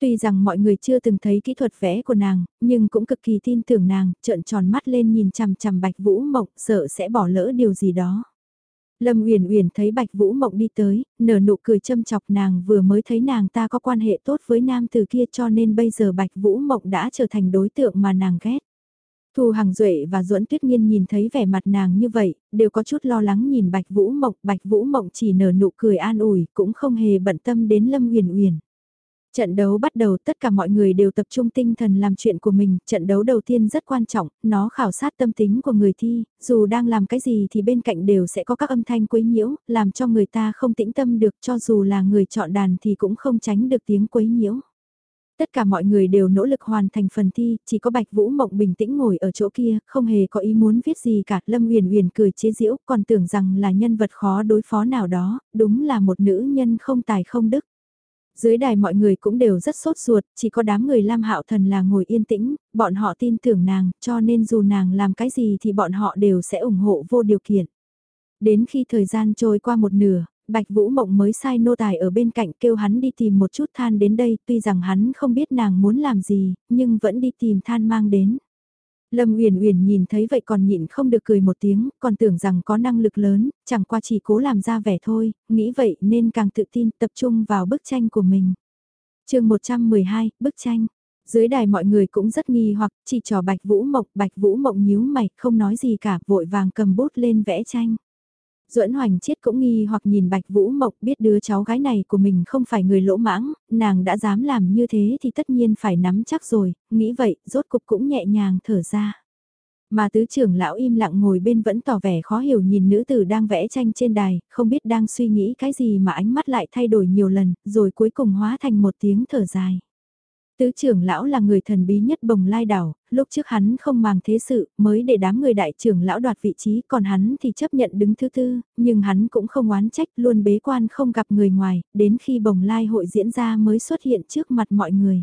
Tuy rằng mọi người chưa từng thấy kỹ thuật vẽ của nàng, nhưng cũng cực kỳ tin tưởng nàng, trợn tròn mắt lên nhìn chằm chằm Bạch Vũ Mộng, sợ sẽ bỏ lỡ điều gì đó. Lâm Uyển Uyển thấy Bạch Vũ Mộng đi tới, nở nụ cười châm chọc nàng vừa mới thấy nàng ta có quan hệ tốt với nam từ kia cho nên bây giờ Bạch Vũ Mộng đã trở thành đối tượng mà nàng ghét. Thu Hằng Duệ và Duẫn Tuyết Nhiên nhìn thấy vẻ mặt nàng như vậy, đều có chút lo lắng nhìn Bạch Vũ Mộng, Bạch Vũ Mộng chỉ nở nụ cười an ủi, cũng không hề bận tâm đến Lâm Uyển Uyển. Trận đấu bắt đầu tất cả mọi người đều tập trung tinh thần làm chuyện của mình, trận đấu đầu tiên rất quan trọng, nó khảo sát tâm tính của người thi, dù đang làm cái gì thì bên cạnh đều sẽ có các âm thanh quấy nhiễu, làm cho người ta không tĩnh tâm được cho dù là người chọn đàn thì cũng không tránh được tiếng quấy nhiễu. Tất cả mọi người đều nỗ lực hoàn thành phần thi, chỉ có Bạch Vũ Mộng bình tĩnh ngồi ở chỗ kia, không hề có ý muốn viết gì cả. Lâm Uyển Uyển cười chế giễu, còn tưởng rằng là nhân vật khó đối phó nào đó, đúng là một nữ nhân không tài không đức. Dưới đài mọi người cũng đều rất sốt ruột, chỉ có đám người Lam Hạo Thần là ngồi yên tĩnh, bọn họ tin tưởng nàng, cho nên dù nàng làm cái gì thì bọn họ đều sẽ ủng hộ vô điều kiện. Đến khi thời gian trôi qua một nửa, Bạch Vũ Mộng mới sai nô tài ở bên cạnh kêu hắn đi tìm một chút than đến đây, tuy rằng hắn không biết nàng muốn làm gì, nhưng vẫn đi tìm than mang đến. Lâm Uyển Uyển nhìn thấy vậy còn nhịn không được cười một tiếng, còn tưởng rằng có năng lực lớn, chẳng qua chỉ cố làm ra vẻ thôi, nghĩ vậy nên càng tự tin tập trung vào bức tranh của mình. chương 112, bức tranh. Dưới đài mọi người cũng rất nghi hoặc chỉ trò Bạch Vũ Mộng, Bạch Vũ Mộng nhíu mày, không nói gì cả, vội vàng cầm bút lên vẽ tranh. Duẫn Hoành Chiết cũng nghi hoặc nhìn Bạch Vũ Mộc biết đứa cháu gái này của mình không phải người lỗ mãng, nàng đã dám làm như thế thì tất nhiên phải nắm chắc rồi, nghĩ vậy, rốt cục cũng nhẹ nhàng thở ra. Mà tứ trưởng lão im lặng ngồi bên vẫn tỏ vẻ khó hiểu nhìn nữ tử đang vẽ tranh trên đài, không biết đang suy nghĩ cái gì mà ánh mắt lại thay đổi nhiều lần, rồi cuối cùng hóa thành một tiếng thở dài. Tứ trưởng lão là người thần bí nhất bồng lai đảo, lúc trước hắn không màng thế sự, mới để đám người đại trưởng lão đoạt vị trí, còn hắn thì chấp nhận đứng thứ tư, nhưng hắn cũng không oán trách, luôn bế quan không gặp người ngoài, đến khi bồng lai hội diễn ra mới xuất hiện trước mặt mọi người.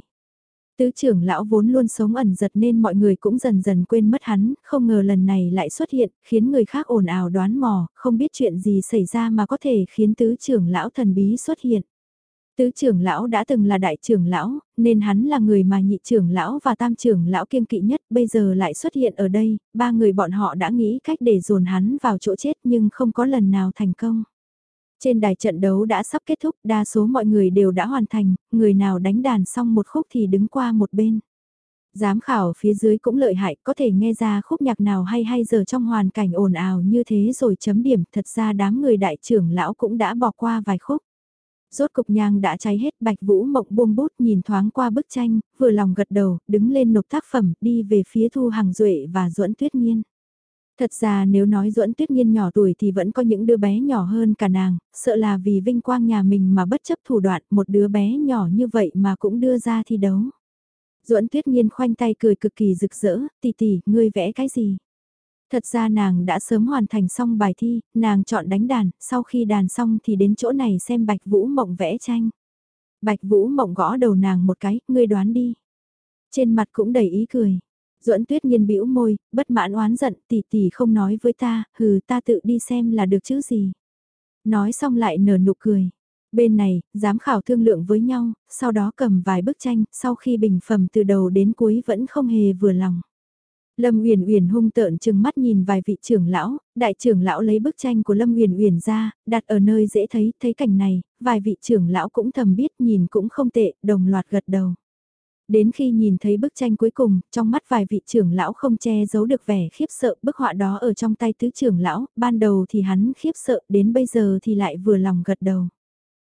Tứ trưởng lão vốn luôn sống ẩn giật nên mọi người cũng dần dần quên mất hắn, không ngờ lần này lại xuất hiện, khiến người khác ồn ào đoán mò, không biết chuyện gì xảy ra mà có thể khiến tứ trưởng lão thần bí xuất hiện. Tứ trưởng lão đã từng là đại trưởng lão, nên hắn là người mà nhị trưởng lão và tam trưởng lão kiên kỵ nhất, bây giờ lại xuất hiện ở đây, ba người bọn họ đã nghĩ cách để dồn hắn vào chỗ chết nhưng không có lần nào thành công. Trên đài trận đấu đã sắp kết thúc, đa số mọi người đều đã hoàn thành, người nào đánh đàn xong một khúc thì đứng qua một bên. Giám khảo phía dưới cũng lợi hại, có thể nghe ra khúc nhạc nào hay hay giờ trong hoàn cảnh ồn ào như thế rồi chấm điểm, thật ra đám người đại trưởng lão cũng đã bỏ qua vài khúc. Rốt cục nhang đã cháy hết bạch vũ mộng buông bút nhìn thoáng qua bức tranh, vừa lòng gật đầu, đứng lên nộp tác phẩm, đi về phía thu hàng duệ và duẫn tuyết nhiên. Thật ra nếu nói duẫn tuyết nhiên nhỏ tuổi thì vẫn có những đứa bé nhỏ hơn cả nàng, sợ là vì vinh quang nhà mình mà bất chấp thủ đoạn một đứa bé nhỏ như vậy mà cũng đưa ra thi đấu. duẫn tuyết nhiên khoanh tay cười cực kỳ rực rỡ, tỷ tỷ, ngươi vẽ cái gì? Thật ra nàng đã sớm hoàn thành xong bài thi, nàng chọn đánh đàn, sau khi đàn xong thì đến chỗ này xem Bạch Vũ Mộng vẽ tranh. Bạch Vũ Mộng gõ đầu nàng một cái, ngươi đoán đi. Trên mặt cũng đầy ý cười. Duẫn Tuyết Nhiên bĩu môi, bất mãn oán giận, tỷ tỷ không nói với ta, hừ ta tự đi xem là được chứ gì. Nói xong lại nở nụ cười. Bên này, giám khảo thương lượng với nhau, sau đó cầm vài bức tranh, sau khi bình phẩm từ đầu đến cuối vẫn không hề vừa lòng. Lâm Uyển Uyển hung tợn chừng mắt nhìn vài vị trưởng lão, đại trưởng lão lấy bức tranh của Lâm Uyển Uyển ra, đặt ở nơi dễ thấy, thấy cảnh này, vài vị trưởng lão cũng thầm biết nhìn cũng không tệ, đồng loạt gật đầu. Đến khi nhìn thấy bức tranh cuối cùng, trong mắt vài vị trưởng lão không che giấu được vẻ khiếp sợ bức họa đó ở trong tay tứ trưởng lão, ban đầu thì hắn khiếp sợ, đến bây giờ thì lại vừa lòng gật đầu.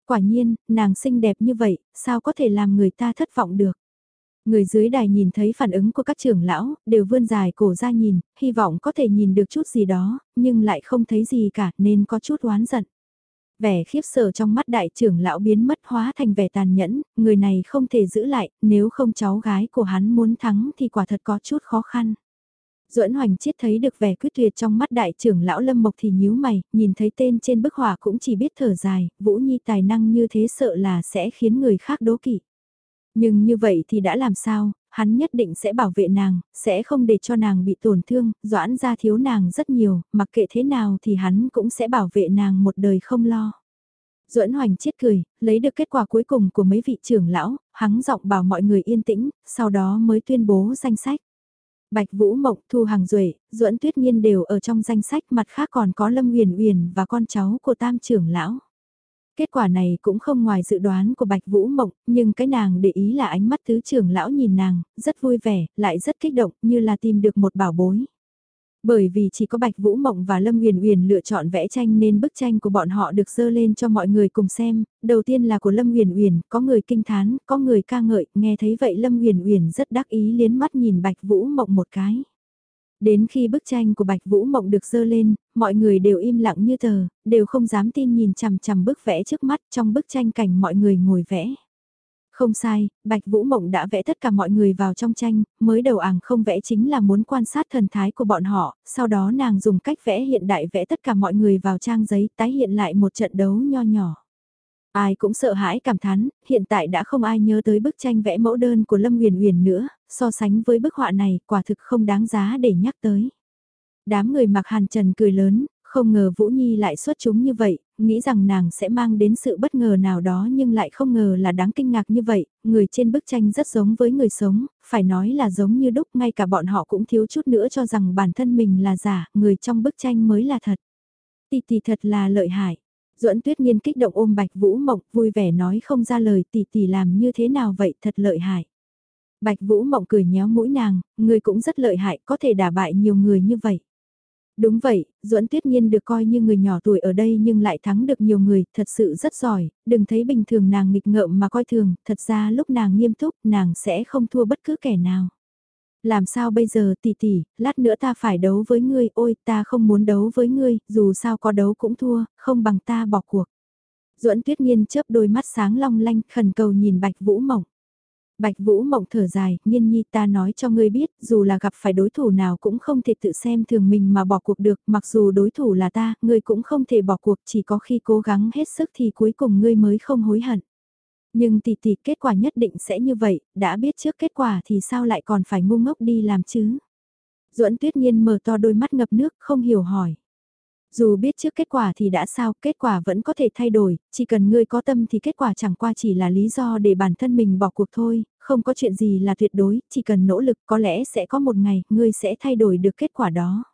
Quả nhiên, nàng xinh đẹp như vậy, sao có thể làm người ta thất vọng được. Người dưới đài nhìn thấy phản ứng của các trưởng lão, đều vươn dài cổ ra nhìn, hy vọng có thể nhìn được chút gì đó, nhưng lại không thấy gì cả nên có chút oán giận. Vẻ khiếp sợ trong mắt đại trưởng lão biến mất hóa thành vẻ tàn nhẫn, người này không thể giữ lại, nếu không cháu gái của hắn muốn thắng thì quả thật có chút khó khăn. Duẫn Hoành Chiết thấy được vẻ quyết tuyệt trong mắt đại trưởng lão Lâm Mộc thì nhíu mày, nhìn thấy tên trên bức họa cũng chỉ biết thở dài, Vũ Nhi tài năng như thế sợ là sẽ khiến người khác đố kỵ. Nhưng như vậy thì đã làm sao, hắn nhất định sẽ bảo vệ nàng, sẽ không để cho nàng bị tổn thương, doãn ra thiếu nàng rất nhiều, mặc kệ thế nào thì hắn cũng sẽ bảo vệ nàng một đời không lo. Duẫn Hoành chết cười, lấy được kết quả cuối cùng của mấy vị trưởng lão, hắn giọng bảo mọi người yên tĩnh, sau đó mới tuyên bố danh sách. Bạch Vũ Mộng, Thu Hàng Duệ, Duẫn Tuyết Nhiên đều ở trong danh sách, mặt khác còn có Lâm uyển uyển và con cháu của Tam trưởng lão. Kết quả này cũng không ngoài dự đoán của Bạch Vũ Mộng, nhưng cái nàng để ý là ánh mắt thứ trưởng lão nhìn nàng, rất vui vẻ, lại rất kích động, như là tìm được một bảo bối. Bởi vì chỉ có Bạch Vũ Mộng và Lâm uyển uyển lựa chọn vẽ tranh nên bức tranh của bọn họ được dơ lên cho mọi người cùng xem, đầu tiên là của Lâm uyển uyển có người kinh thán, có người ca ngợi, nghe thấy vậy Lâm uyển uyển rất đắc ý liến mắt nhìn Bạch Vũ Mộng một cái. Đến khi bức tranh của Bạch Vũ Mộng được dơ lên, mọi người đều im lặng như tờ, đều không dám tin nhìn chằm chằm bức vẽ trước mắt trong bức tranh cảnh mọi người ngồi vẽ. Không sai, Bạch Vũ Mộng đã vẽ tất cả mọi người vào trong tranh, mới đầu ảng không vẽ chính là muốn quan sát thần thái của bọn họ, sau đó nàng dùng cách vẽ hiện đại vẽ tất cả mọi người vào trang giấy tái hiện lại một trận đấu nho nhỏ. Ai cũng sợ hãi cảm thán, hiện tại đã không ai nhớ tới bức tranh vẽ mẫu đơn của Lâm Huyền Huyền nữa, so sánh với bức họa này quả thực không đáng giá để nhắc tới. Đám người mặc hàn trần cười lớn, không ngờ Vũ Nhi lại xuất chúng như vậy, nghĩ rằng nàng sẽ mang đến sự bất ngờ nào đó nhưng lại không ngờ là đáng kinh ngạc như vậy, người trên bức tranh rất giống với người sống, phải nói là giống như đúc, ngay cả bọn họ cũng thiếu chút nữa cho rằng bản thân mình là giả, người trong bức tranh mới là thật. Tì tì thật là lợi hại. Duẫn Tuyết Nhiên kích động ôm Bạch Vũ Mộng, vui vẻ nói không ra lời tỷ tỷ làm như thế nào vậy, thật lợi hại. Bạch Vũ Mộng cười nhéo mũi nàng, người cũng rất lợi hại, có thể đả bại nhiều người như vậy. Đúng vậy, Duẫn Tuyết Nhiên được coi như người nhỏ tuổi ở đây nhưng lại thắng được nhiều người, thật sự rất giỏi, đừng thấy bình thường nàng nghịch ngợm mà coi thường, thật ra lúc nàng nghiêm túc, nàng sẽ không thua bất cứ kẻ nào. Làm sao bây giờ tỷ tỷ, lát nữa ta phải đấu với ngươi, ôi ta không muốn đấu với ngươi, dù sao có đấu cũng thua, không bằng ta bỏ cuộc. Duẫn Tuyết Nhiên chớp đôi mắt sáng long lanh khẩn cầu nhìn Bạch Vũ Mộng. Bạch Vũ Mộng thở dài, nhiên nhi ta nói cho ngươi biết, dù là gặp phải đối thủ nào cũng không thể tự xem thường mình mà bỏ cuộc được, mặc dù đối thủ là ta, ngươi cũng không thể bỏ cuộc, chỉ có khi cố gắng hết sức thì cuối cùng ngươi mới không hối hận. Nhưng tỷ tỷ kết quả nhất định sẽ như vậy, đã biết trước kết quả thì sao lại còn phải ngu ngốc đi làm chứ? Duẫn Tuyết Nhiên mở to đôi mắt ngập nước, không hiểu hỏi. Dù biết trước kết quả thì đã sao, kết quả vẫn có thể thay đổi, chỉ cần ngươi có tâm thì kết quả chẳng qua chỉ là lý do để bản thân mình bỏ cuộc thôi, không có chuyện gì là tuyệt đối, chỉ cần nỗ lực có lẽ sẽ có một ngày ngươi sẽ thay đổi được kết quả đó.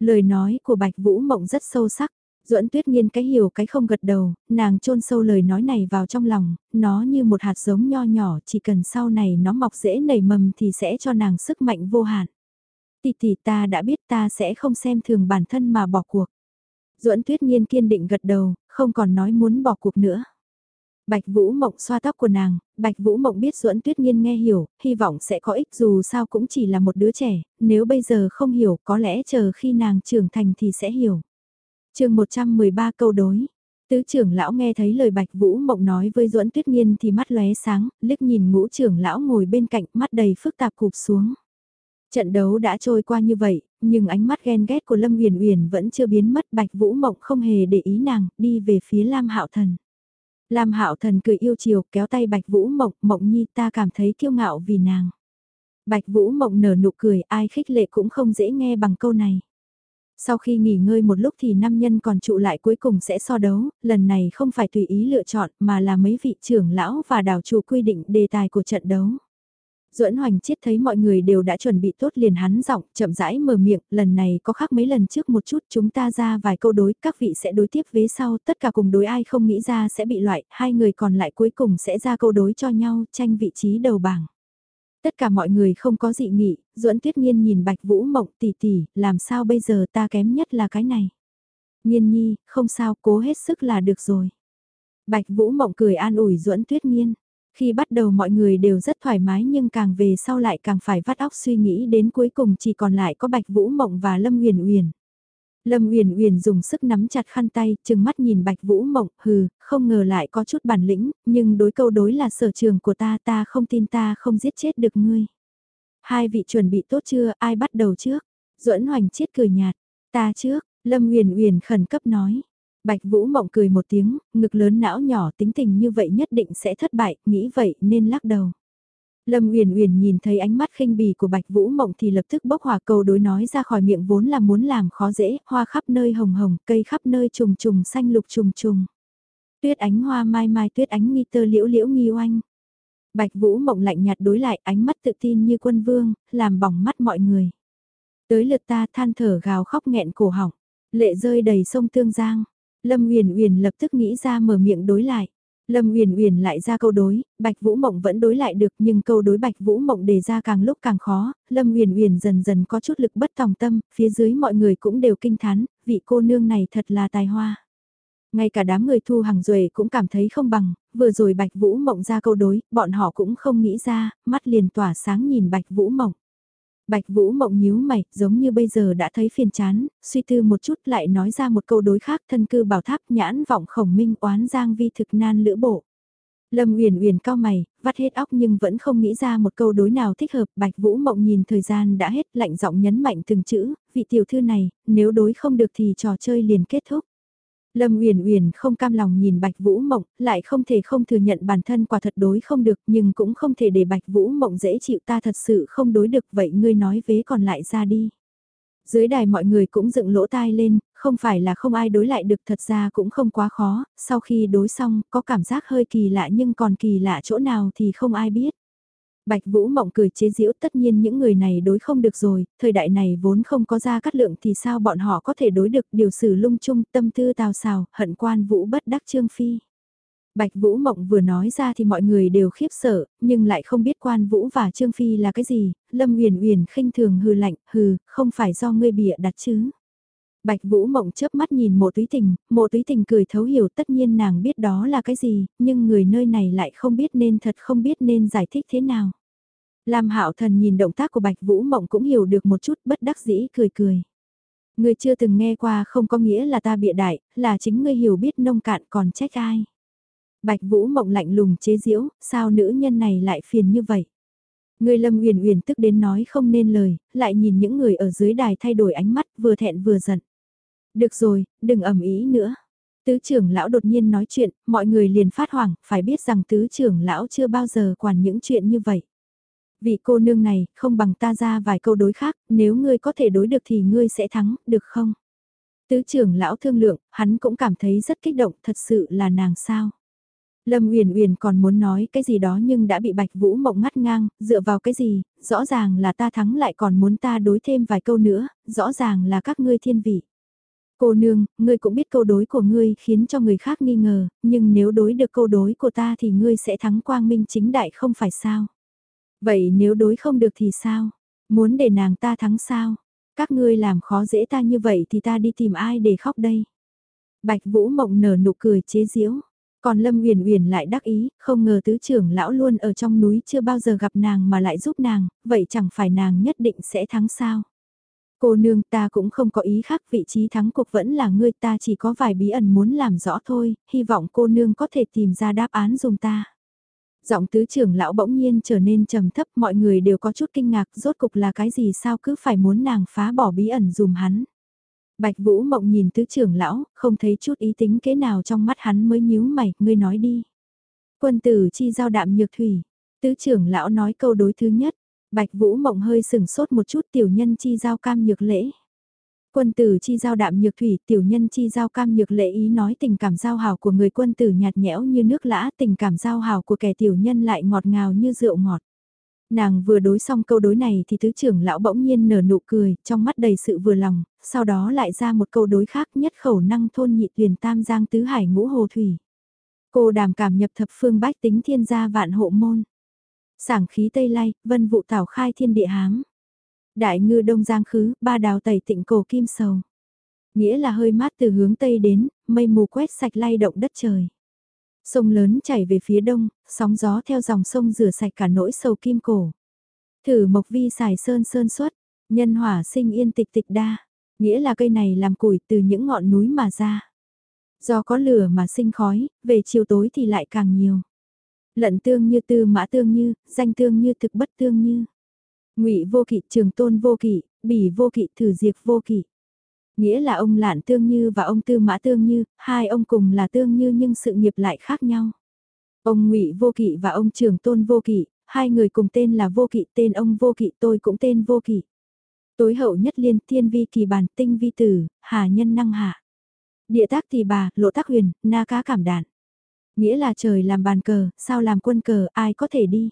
Lời nói của Bạch Vũ Mộng rất sâu sắc, Duẫn Tuyết Nhiên cái hiểu cái không gật đầu, nàng chôn sâu lời nói này vào trong lòng, nó như một hạt giống nho nhỏ, chỉ cần sau này nó mọc dễ nảy mầm thì sẽ cho nàng sức mạnh vô hạn. Tỷ tỷ ta đã biết ta sẽ không xem thường bản thân mà bỏ cuộc. Duẫn Tuyết Nhiên kiên định gật đầu, không còn nói muốn bỏ cuộc nữa. Bạch Vũ Mộng xoa tóc của nàng, Bạch Vũ Mộng biết Duẫn Tuyết Nhiên nghe hiểu, hy vọng sẽ có ích dù sao cũng chỉ là một đứa trẻ, nếu bây giờ không hiểu có lẽ chờ khi nàng trưởng thành thì sẽ hiểu chương 113 câu đối. Tứ trưởng lão nghe thấy lời Bạch Vũ Mộng nói với Duẫn Tuyết Nhiên thì mắt lóe sáng, liếc nhìn ngũ trưởng lão ngồi bên cạnh mắt đầy phức tạp cụp xuống. Trận đấu đã trôi qua như vậy, nhưng ánh mắt ghen ghét của Lâm uyển uyển vẫn chưa biến mất, Bạch Vũ Mộng không hề để ý nàng, đi về phía Lam Hạo Thần. Lam Hạo Thần cười yêu chiều, kéo tay Bạch Vũ Mộng, Mộng Nhi ta cảm thấy kiêu ngạo vì nàng. Bạch Vũ Mộng nở nụ cười, ai khích lệ cũng không dễ nghe bằng câu này. Sau khi nghỉ ngơi một lúc thì năm nhân còn trụ lại cuối cùng sẽ so đấu, lần này không phải tùy ý lựa chọn mà là mấy vị trưởng lão và đảo chủ quy định đề tài của trận đấu. Duẫn Hoành Chiết thấy mọi người đều đã chuẩn bị tốt liền hắn giọng, chậm rãi mở miệng, lần này có khác mấy lần trước một chút chúng ta ra vài câu đối, các vị sẽ đối tiếp vế sau, tất cả cùng đối ai không nghĩ ra sẽ bị loại, hai người còn lại cuối cùng sẽ ra câu đối cho nhau, tranh vị trí đầu bảng. Tất cả mọi người không có dị nghị, Duẫn Tuyết nhiên nhìn Bạch Vũ Mộng tỷ tỷ, làm sao bây giờ ta kém nhất là cái này. nhiên nhi, không sao, cố hết sức là được rồi. Bạch Vũ Mộng cười an ủi Duẫn Tuyết nhiên. Khi bắt đầu mọi người đều rất thoải mái nhưng càng về sau lại càng phải vắt óc suy nghĩ đến cuối cùng chỉ còn lại có Bạch Vũ Mộng và Lâm Uyển Uyển. Lâm Uyển Uyển dùng sức nắm chặt khăn tay, chừng mắt nhìn Bạch Vũ Mộng, hừ, không ngờ lại có chút bản lĩnh, nhưng đối câu đối là sở trường của ta, ta không tin ta không giết chết được ngươi. Hai vị chuẩn bị tốt chưa, ai bắt đầu trước? Duẫn Hoành Chiết cười nhạt, ta trước, Lâm Uyển Uyển khẩn cấp nói. Bạch Vũ Mộng cười một tiếng, ngực lớn não nhỏ tính tình như vậy nhất định sẽ thất bại, nghĩ vậy nên lắc đầu. Lâm Uyển Uyển nhìn thấy ánh mắt khinh bỉ của Bạch Vũ Mộng thì lập tức bốc hỏa cầu đối nói ra khỏi miệng vốn là muốn làm khó dễ, hoa khắp nơi hồng hồng, cây khắp nơi trùng trùng xanh lục trùng trùng. Tuyết ánh hoa mai mai tuyết ánh nghi tơ liễu liễu nghi oanh. Bạch Vũ Mộng lạnh nhạt đối lại ánh mắt tự tin như quân vương, làm bỏng mắt mọi người. Tới lượt ta than thở gào khóc nghẹn cổ họng, lệ rơi đầy sông Tương Giang. Lâm Uyển Uyển lập tức nghĩ ra mở miệng đối lại. Lâm Uyển Uyển lại ra câu đối, Bạch Vũ Mộng vẫn đối lại được, nhưng câu đối Bạch Vũ Mộng đề ra càng lúc càng khó, Lâm Uyển Uyển dần dần có chút lực bất tòng tâm, phía dưới mọi người cũng đều kinh thán, vị cô nương này thật là tài hoa. Ngay cả đám người thu hàng duệ cũng cảm thấy không bằng, vừa rồi Bạch Vũ Mộng ra câu đối, bọn họ cũng không nghĩ ra, mắt liền tỏa sáng nhìn Bạch Vũ Mộng. Bạch Vũ mộng nhíu mày, giống như bây giờ đã thấy phiền chán, suy tư một chút lại nói ra một câu đối khác thân cư bảo tháp nhãn vọng khổng minh oán giang vi thực nan lữ bộ. Lâm Uyển Uyển cao mày, vắt hết óc nhưng vẫn không nghĩ ra một câu đối nào thích hợp. Bạch Vũ Mộng nhìn thời gian đã hết, lạnh giọng nhấn mạnh từng chữ, vị tiểu thư này, nếu đối không được thì trò chơi liền kết thúc. Lâm Uyển Uyển không cam lòng nhìn Bạch Vũ Mộng, lại không thể không thừa nhận bản thân quả thật đối không được, nhưng cũng không thể để Bạch Vũ Mộng dễ chịu ta thật sự không đối được, vậy ngươi nói vế còn lại ra đi. Dưới đài mọi người cũng dựng lỗ tai lên, không phải là không ai đối lại được thật ra cũng không quá khó, sau khi đối xong có cảm giác hơi kỳ lạ nhưng còn kỳ lạ chỗ nào thì không ai biết. Bạch Vũ Mộng cười chế giễu tất nhiên những người này đối không được rồi, thời đại này vốn không có ra cắt lượng thì sao bọn họ có thể đối được điều xử lung chung tâm tư tào xào, hận quan Vũ bất đắc trương phi. Bạch Vũ Mộng vừa nói ra thì mọi người đều khiếp sợ, nhưng lại không biết quan Vũ và Trương Phi là cái gì, Lâm Uyển Uyển khinh thường hừ lạnh, hừ, không phải do ngươi bịa đặt chứ. Bạch Vũ Mộng chớp mắt nhìn mộ túy tình, mộ túy tình cười thấu hiểu tất nhiên nàng biết đó là cái gì, nhưng người nơi này lại không biết nên thật không biết nên giải thích thế nào. Lam Hạo Thần nhìn động tác của Bạch Vũ Mộng cũng hiểu được một chút bất đắc dĩ cười cười. Ngươi chưa từng nghe qua không có nghĩa là ta bịa đại, là chính ngươi hiểu biết nông cạn còn trách ai. Bạch Vũ Mộng lạnh lùng chế giễu, sao nữ nhân này lại phiền như vậy? Người Lâm Uyển Uyển tức đến nói không nên lời, lại nhìn những người ở dưới đài thay đổi ánh mắt, vừa thẹn vừa giận. Được rồi, đừng ầm ý nữa. Tứ trưởng lão đột nhiên nói chuyện, mọi người liền phát hoảng, phải biết rằng tứ trưởng lão chưa bao giờ quản những chuyện như vậy. Vị cô nương này, không bằng ta ra vài câu đối khác, nếu ngươi có thể đối được thì ngươi sẽ thắng, được không? Tứ trưởng lão thương lượng, hắn cũng cảm thấy rất kích động, thật sự là nàng sao? Lâm Uyển Uyển còn muốn nói cái gì đó nhưng đã bị Bạch Vũ Mộng ngắt ngang, dựa vào cái gì, rõ ràng là ta thắng lại còn muốn ta đối thêm vài câu nữa, rõ ràng là các ngươi thiên vị. Cô nương, ngươi cũng biết câu đối của ngươi khiến cho người khác nghi ngờ, nhưng nếu đối được câu đối của ta thì ngươi sẽ thắng quang minh chính đại không phải sao? Vậy nếu đối không được thì sao? Muốn để nàng ta thắng sao? Các ngươi làm khó dễ ta như vậy thì ta đi tìm ai để khóc đây? Bạch Vũ Mộng nở nụ cười chế giễu. Còn Lâm Uyển Uyển lại đắc ý, không ngờ tứ trưởng lão luôn ở trong núi chưa bao giờ gặp nàng mà lại giúp nàng, vậy chẳng phải nàng nhất định sẽ thắng sao? Cô nương ta cũng không có ý khác vị trí thắng cuộc vẫn là ngươi ta chỉ có vài bí ẩn muốn làm rõ thôi, hy vọng cô nương có thể tìm ra đáp án dùng ta. Giọng tứ trưởng lão bỗng nhiên trở nên trầm thấp mọi người đều có chút kinh ngạc rốt cục là cái gì sao cứ phải muốn nàng phá bỏ bí ẩn dùm hắn. Bạch Vũ Mộng nhìn tứ trưởng lão, không thấy chút ý tính kế nào trong mắt hắn mới nhíu mày, ngươi nói đi. Quân tử chi giao đạm nhược thủy. Tứ trưởng lão nói câu đối thứ nhất. Bạch Vũ Mộng hơi sừng sốt một chút tiểu nhân chi giao cam nhược lễ. Quân tử chi giao đạm nhược thủy, tiểu nhân chi giao cam nhược lệ ý nói tình cảm giao hảo của người quân tử nhạt nhẽo như nước lã, tình cảm giao hảo của kẻ tiểu nhân lại ngọt ngào như rượu ngọt. Nàng vừa đối xong câu đối này thì tứ trưởng lão bỗng nhiên nở nụ cười, trong mắt đầy sự vừa lòng, sau đó lại ra một câu đối khác nhất khẩu năng thôn nhị tuyển tam giang tứ hải ngũ hồ thủy. Cô đàm cảm nhập thập phương bách tính thiên gia vạn hộ môn. Sảng khí tây lay, vân vụ tảo khai thiên địa hám. Đại ngư đông giang khứ, ba đào tẩy tịnh cổ kim sầu. Nghĩa là hơi mát từ hướng tây đến, mây mù quét sạch lay động đất trời. Sông lớn chảy về phía đông, sóng gió theo dòng sông rửa sạch cả nỗi sầu kim cổ. Thử mộc vi xài sơn sơn xuất, nhân hỏa sinh yên tịch tịch đa, nghĩa là cây này làm củi từ những ngọn núi mà ra. Do có lửa mà sinh khói, về chiều tối thì lại càng nhiều. Lận tương như tư mã tương như, danh tương như thực bất tương như ngụy vô kỵ trường tôn vô kỵ, bỉ vô kỵ thử diệt vô kỵ. Nghĩa là ông Lạn Tương Như và ông Tư Mã Tương Như, hai ông cùng là Tương Như nhưng sự nghiệp lại khác nhau. Ông ngụy Vô Kỵ và ông Trường Tôn Vô Kỵ, hai người cùng tên là Vô Kỵ, tên ông Vô Kỵ tôi cũng tên Vô Kỵ. Tối hậu nhất liên thiên vi kỳ bản tinh vi tử, hà nhân năng hạ. Địa tác thì bà, lộ tác huyền, na cá cảm đạn. Nghĩa là trời làm bàn cờ, sao làm quân cờ, ai có thể đi.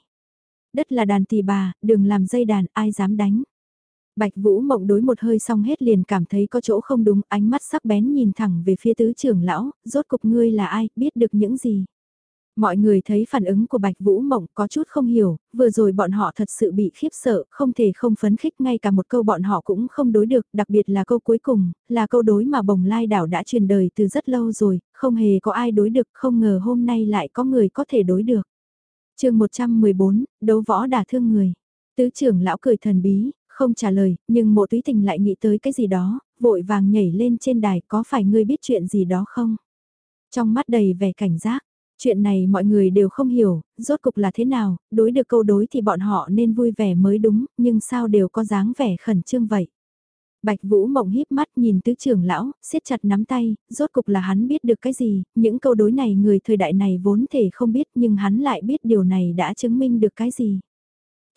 Đất là đàn tỳ bà, đừng làm dây đàn, ai dám đánh. Bạch Vũ Mộng đối một hơi xong hết liền cảm thấy có chỗ không đúng, ánh mắt sắc bén nhìn thẳng về phía tứ trưởng lão, rốt cục ngươi là ai, biết được những gì. Mọi người thấy phản ứng của Bạch Vũ Mộng có chút không hiểu, vừa rồi bọn họ thật sự bị khiếp sợ, không thể không phấn khích ngay cả một câu bọn họ cũng không đối được, đặc biệt là câu cuối cùng, là câu đối mà bồng lai đảo đã truyền đời từ rất lâu rồi, không hề có ai đối được, không ngờ hôm nay lại có người có thể đối được chương 114, đấu võ đả thương người. Tứ trưởng lão cười thần bí, không trả lời, nhưng mộ túy tình lại nghĩ tới cái gì đó, vội vàng nhảy lên trên đài có phải ngươi biết chuyện gì đó không? Trong mắt đầy vẻ cảnh giác, chuyện này mọi người đều không hiểu, rốt cục là thế nào, đối được câu đối thì bọn họ nên vui vẻ mới đúng, nhưng sao đều có dáng vẻ khẩn trương vậy? Bạch Vũ mộng híp mắt nhìn tứ trưởng lão, siết chặt nắm tay, rốt cục là hắn biết được cái gì, những câu đối này người thời đại này vốn thể không biết nhưng hắn lại biết điều này đã chứng minh được cái gì.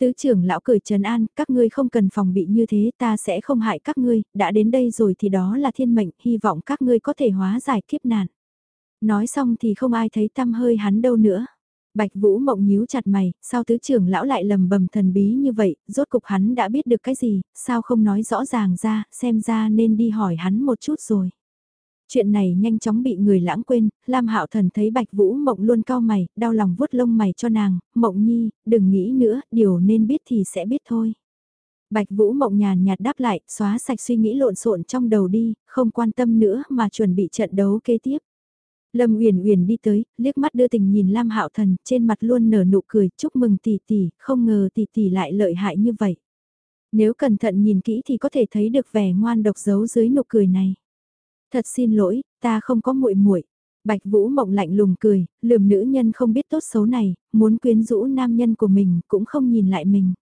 Tứ trưởng lão cười trấn an, các ngươi không cần phòng bị như thế, ta sẽ không hại các ngươi, đã đến đây rồi thì đó là thiên mệnh, hy vọng các ngươi có thể hóa giải kiếp nạn. Nói xong thì không ai thấy tâm hơi hắn đâu nữa. Bạch Vũ mộng nhíu chặt mày, sao tứ trưởng lão lại lầm bầm thần bí như vậy, rốt cục hắn đã biết được cái gì, sao không nói rõ ràng ra, xem ra nên đi hỏi hắn một chút rồi. Chuyện này nhanh chóng bị người lãng quên, Lam Hạo Thần thấy Bạch Vũ Mộng luôn cao mày, đau lòng vuốt lông mày cho nàng, Mộng Nhi, đừng nghĩ nữa, điều nên biết thì sẽ biết thôi. Bạch Vũ Mộng nhàn nhạt đáp lại, xóa sạch suy nghĩ lộn xộn trong đầu đi, không quan tâm nữa mà chuẩn bị trận đấu kế tiếp. Lâm Uyển Uyển đi tới, liếc mắt đưa tình nhìn Lam Hạo Thần, trên mặt luôn nở nụ cười, chúc mừng tỷ tỷ, không ngờ tỷ tỷ lại lợi hại như vậy. Nếu cẩn thận nhìn kỹ thì có thể thấy được vẻ ngoan độc giấu dưới nụ cười này. Thật xin lỗi, ta không có muội muội. Bạch Vũ Mộng lạnh lùng cười, lườm nữ nhân không biết tốt xấu này, muốn quyến rũ nam nhân của mình cũng không nhìn lại mình.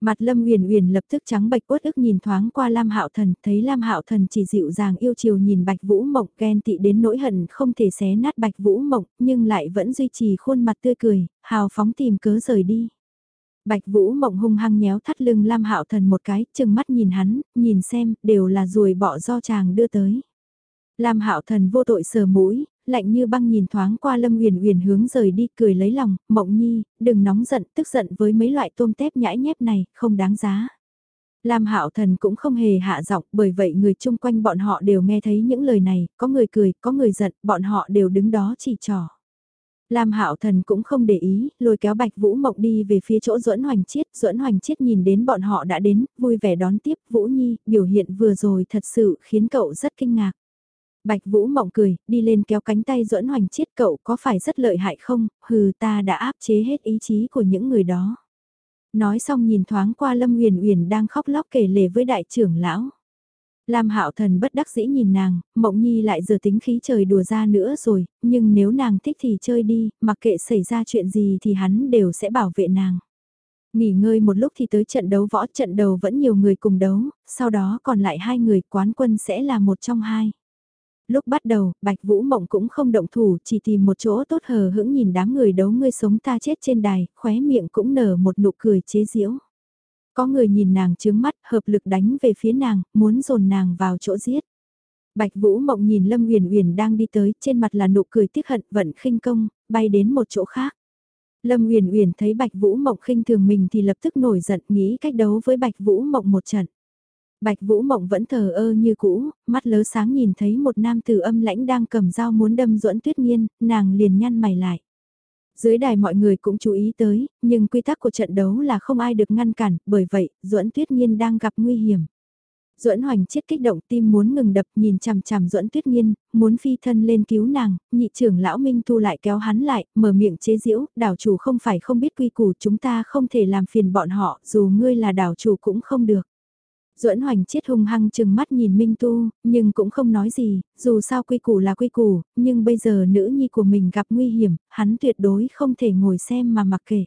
Mặt Lâm Uyển Uyển lập tức trắng bạch uất ức nhìn thoáng qua Lam Hạo Thần, thấy Lam Hạo Thần chỉ dịu dàng yêu chiều nhìn Bạch Vũ Mộng, ghen tị đến nỗi hận không thể xé nát Bạch Vũ Mộng, nhưng lại vẫn duy trì khuôn mặt tươi cười, hào phóng tìm cớ rời đi. Bạch Vũ Mộng hung hăng nhéo thắt lưng Lam Hạo Thần một cái, chừng mắt nhìn hắn, nhìn xem, đều là ruồi bọ do chàng đưa tới. Lam Hạo Thần vô tội sờ mũi, lạnh như băng nhìn thoáng qua Lâm Uyển Uyển hướng rời đi, cười lấy lòng, "Mộng Nhi, đừng nóng giận, tức giận với mấy loại tôm tép nhãi nhép này, không đáng giá." Lam Hạo Thần cũng không hề hạ giọng, bởi vậy người chung quanh bọn họ đều nghe thấy những lời này, có người cười, có người giận, bọn họ đều đứng đó chỉ trò. Lam Hạo Thần cũng không để ý, lôi kéo Bạch Vũ Mộng đi về phía chỗ Duẫn Hoành Chiết, Duẫn Hoành Chiết nhìn đến bọn họ đã đến, vui vẻ đón tiếp, Vũ Nhi, biểu hiện vừa rồi thật sự khiến cậu rất kinh ngạc. Bạch Vũ mộng cười, đi lên kéo cánh tay duẫn hoành chiết cậu có phải rất lợi hại không, hừ ta đã áp chế hết ý chí của những người đó. Nói xong nhìn thoáng qua Lâm Huyền Uyển đang khóc lóc kể lể với đại trưởng lão. Lam Hạo Thần bất đắc dĩ nhìn nàng, Mộng Nhi lại giờ tính khí trời đùa ra nữa rồi, nhưng nếu nàng thích thì chơi đi, mặc kệ xảy ra chuyện gì thì hắn đều sẽ bảo vệ nàng. Nghỉ ngơi một lúc thì tới trận đấu võ trận đầu vẫn nhiều người cùng đấu, sau đó còn lại hai người quán quân sẽ là một trong hai lúc bắt đầu, Bạch Vũ Mộng cũng không động thủ, chỉ tìm một chỗ tốt hờ hững nhìn đám người đấu ngươi sống ta chết trên đài, khóe miệng cũng nở một nụ cười chế giễu. Có người nhìn nàng trướng mắt, hợp lực đánh về phía nàng, muốn dồn nàng vào chỗ giết. Bạch Vũ Mộng nhìn Lâm Uyển Uyển đang đi tới, trên mặt là nụ cười tiếc hận vận khinh công, bay đến một chỗ khác. Lâm Uyển Uyển thấy Bạch Vũ Mộng khinh thường mình thì lập tức nổi giận nghĩ cách đấu với Bạch Vũ Mộng một trận. Bạch Vũ Mộng vẫn thờ ơ như cũ, mắt lớ sáng nhìn thấy một nam tử âm lãnh đang cầm dao muốn đâm duẫn tuyết Nhiên, nàng liền nhăn mày lại. Dưới đài mọi người cũng chú ý tới, nhưng quy tắc của trận đấu là không ai được ngăn cản, bởi vậy, duẫn tuyết Nhiên đang gặp nguy hiểm. Duẫn Hoành chết kích động tim muốn ngừng đập nhìn chằm chằm Duẫn Tuyết Nhiên, muốn phi thân lên cứu nàng, nhị trưởng lão Minh Tu lại kéo hắn lại, mở miệng chế giễu, đảo chủ không phải không biết quy củ chúng ta không thể làm phiền bọn họ, dù ngươi là đảo chủ cũng không được. Duẫn Hoành chết hung hăng chừng mắt nhìn Minh Tu, nhưng cũng không nói gì, dù sao quy củ là quy củ, nhưng bây giờ nữ nhi của mình gặp nguy hiểm, hắn tuyệt đối không thể ngồi xem mà mặc kệ.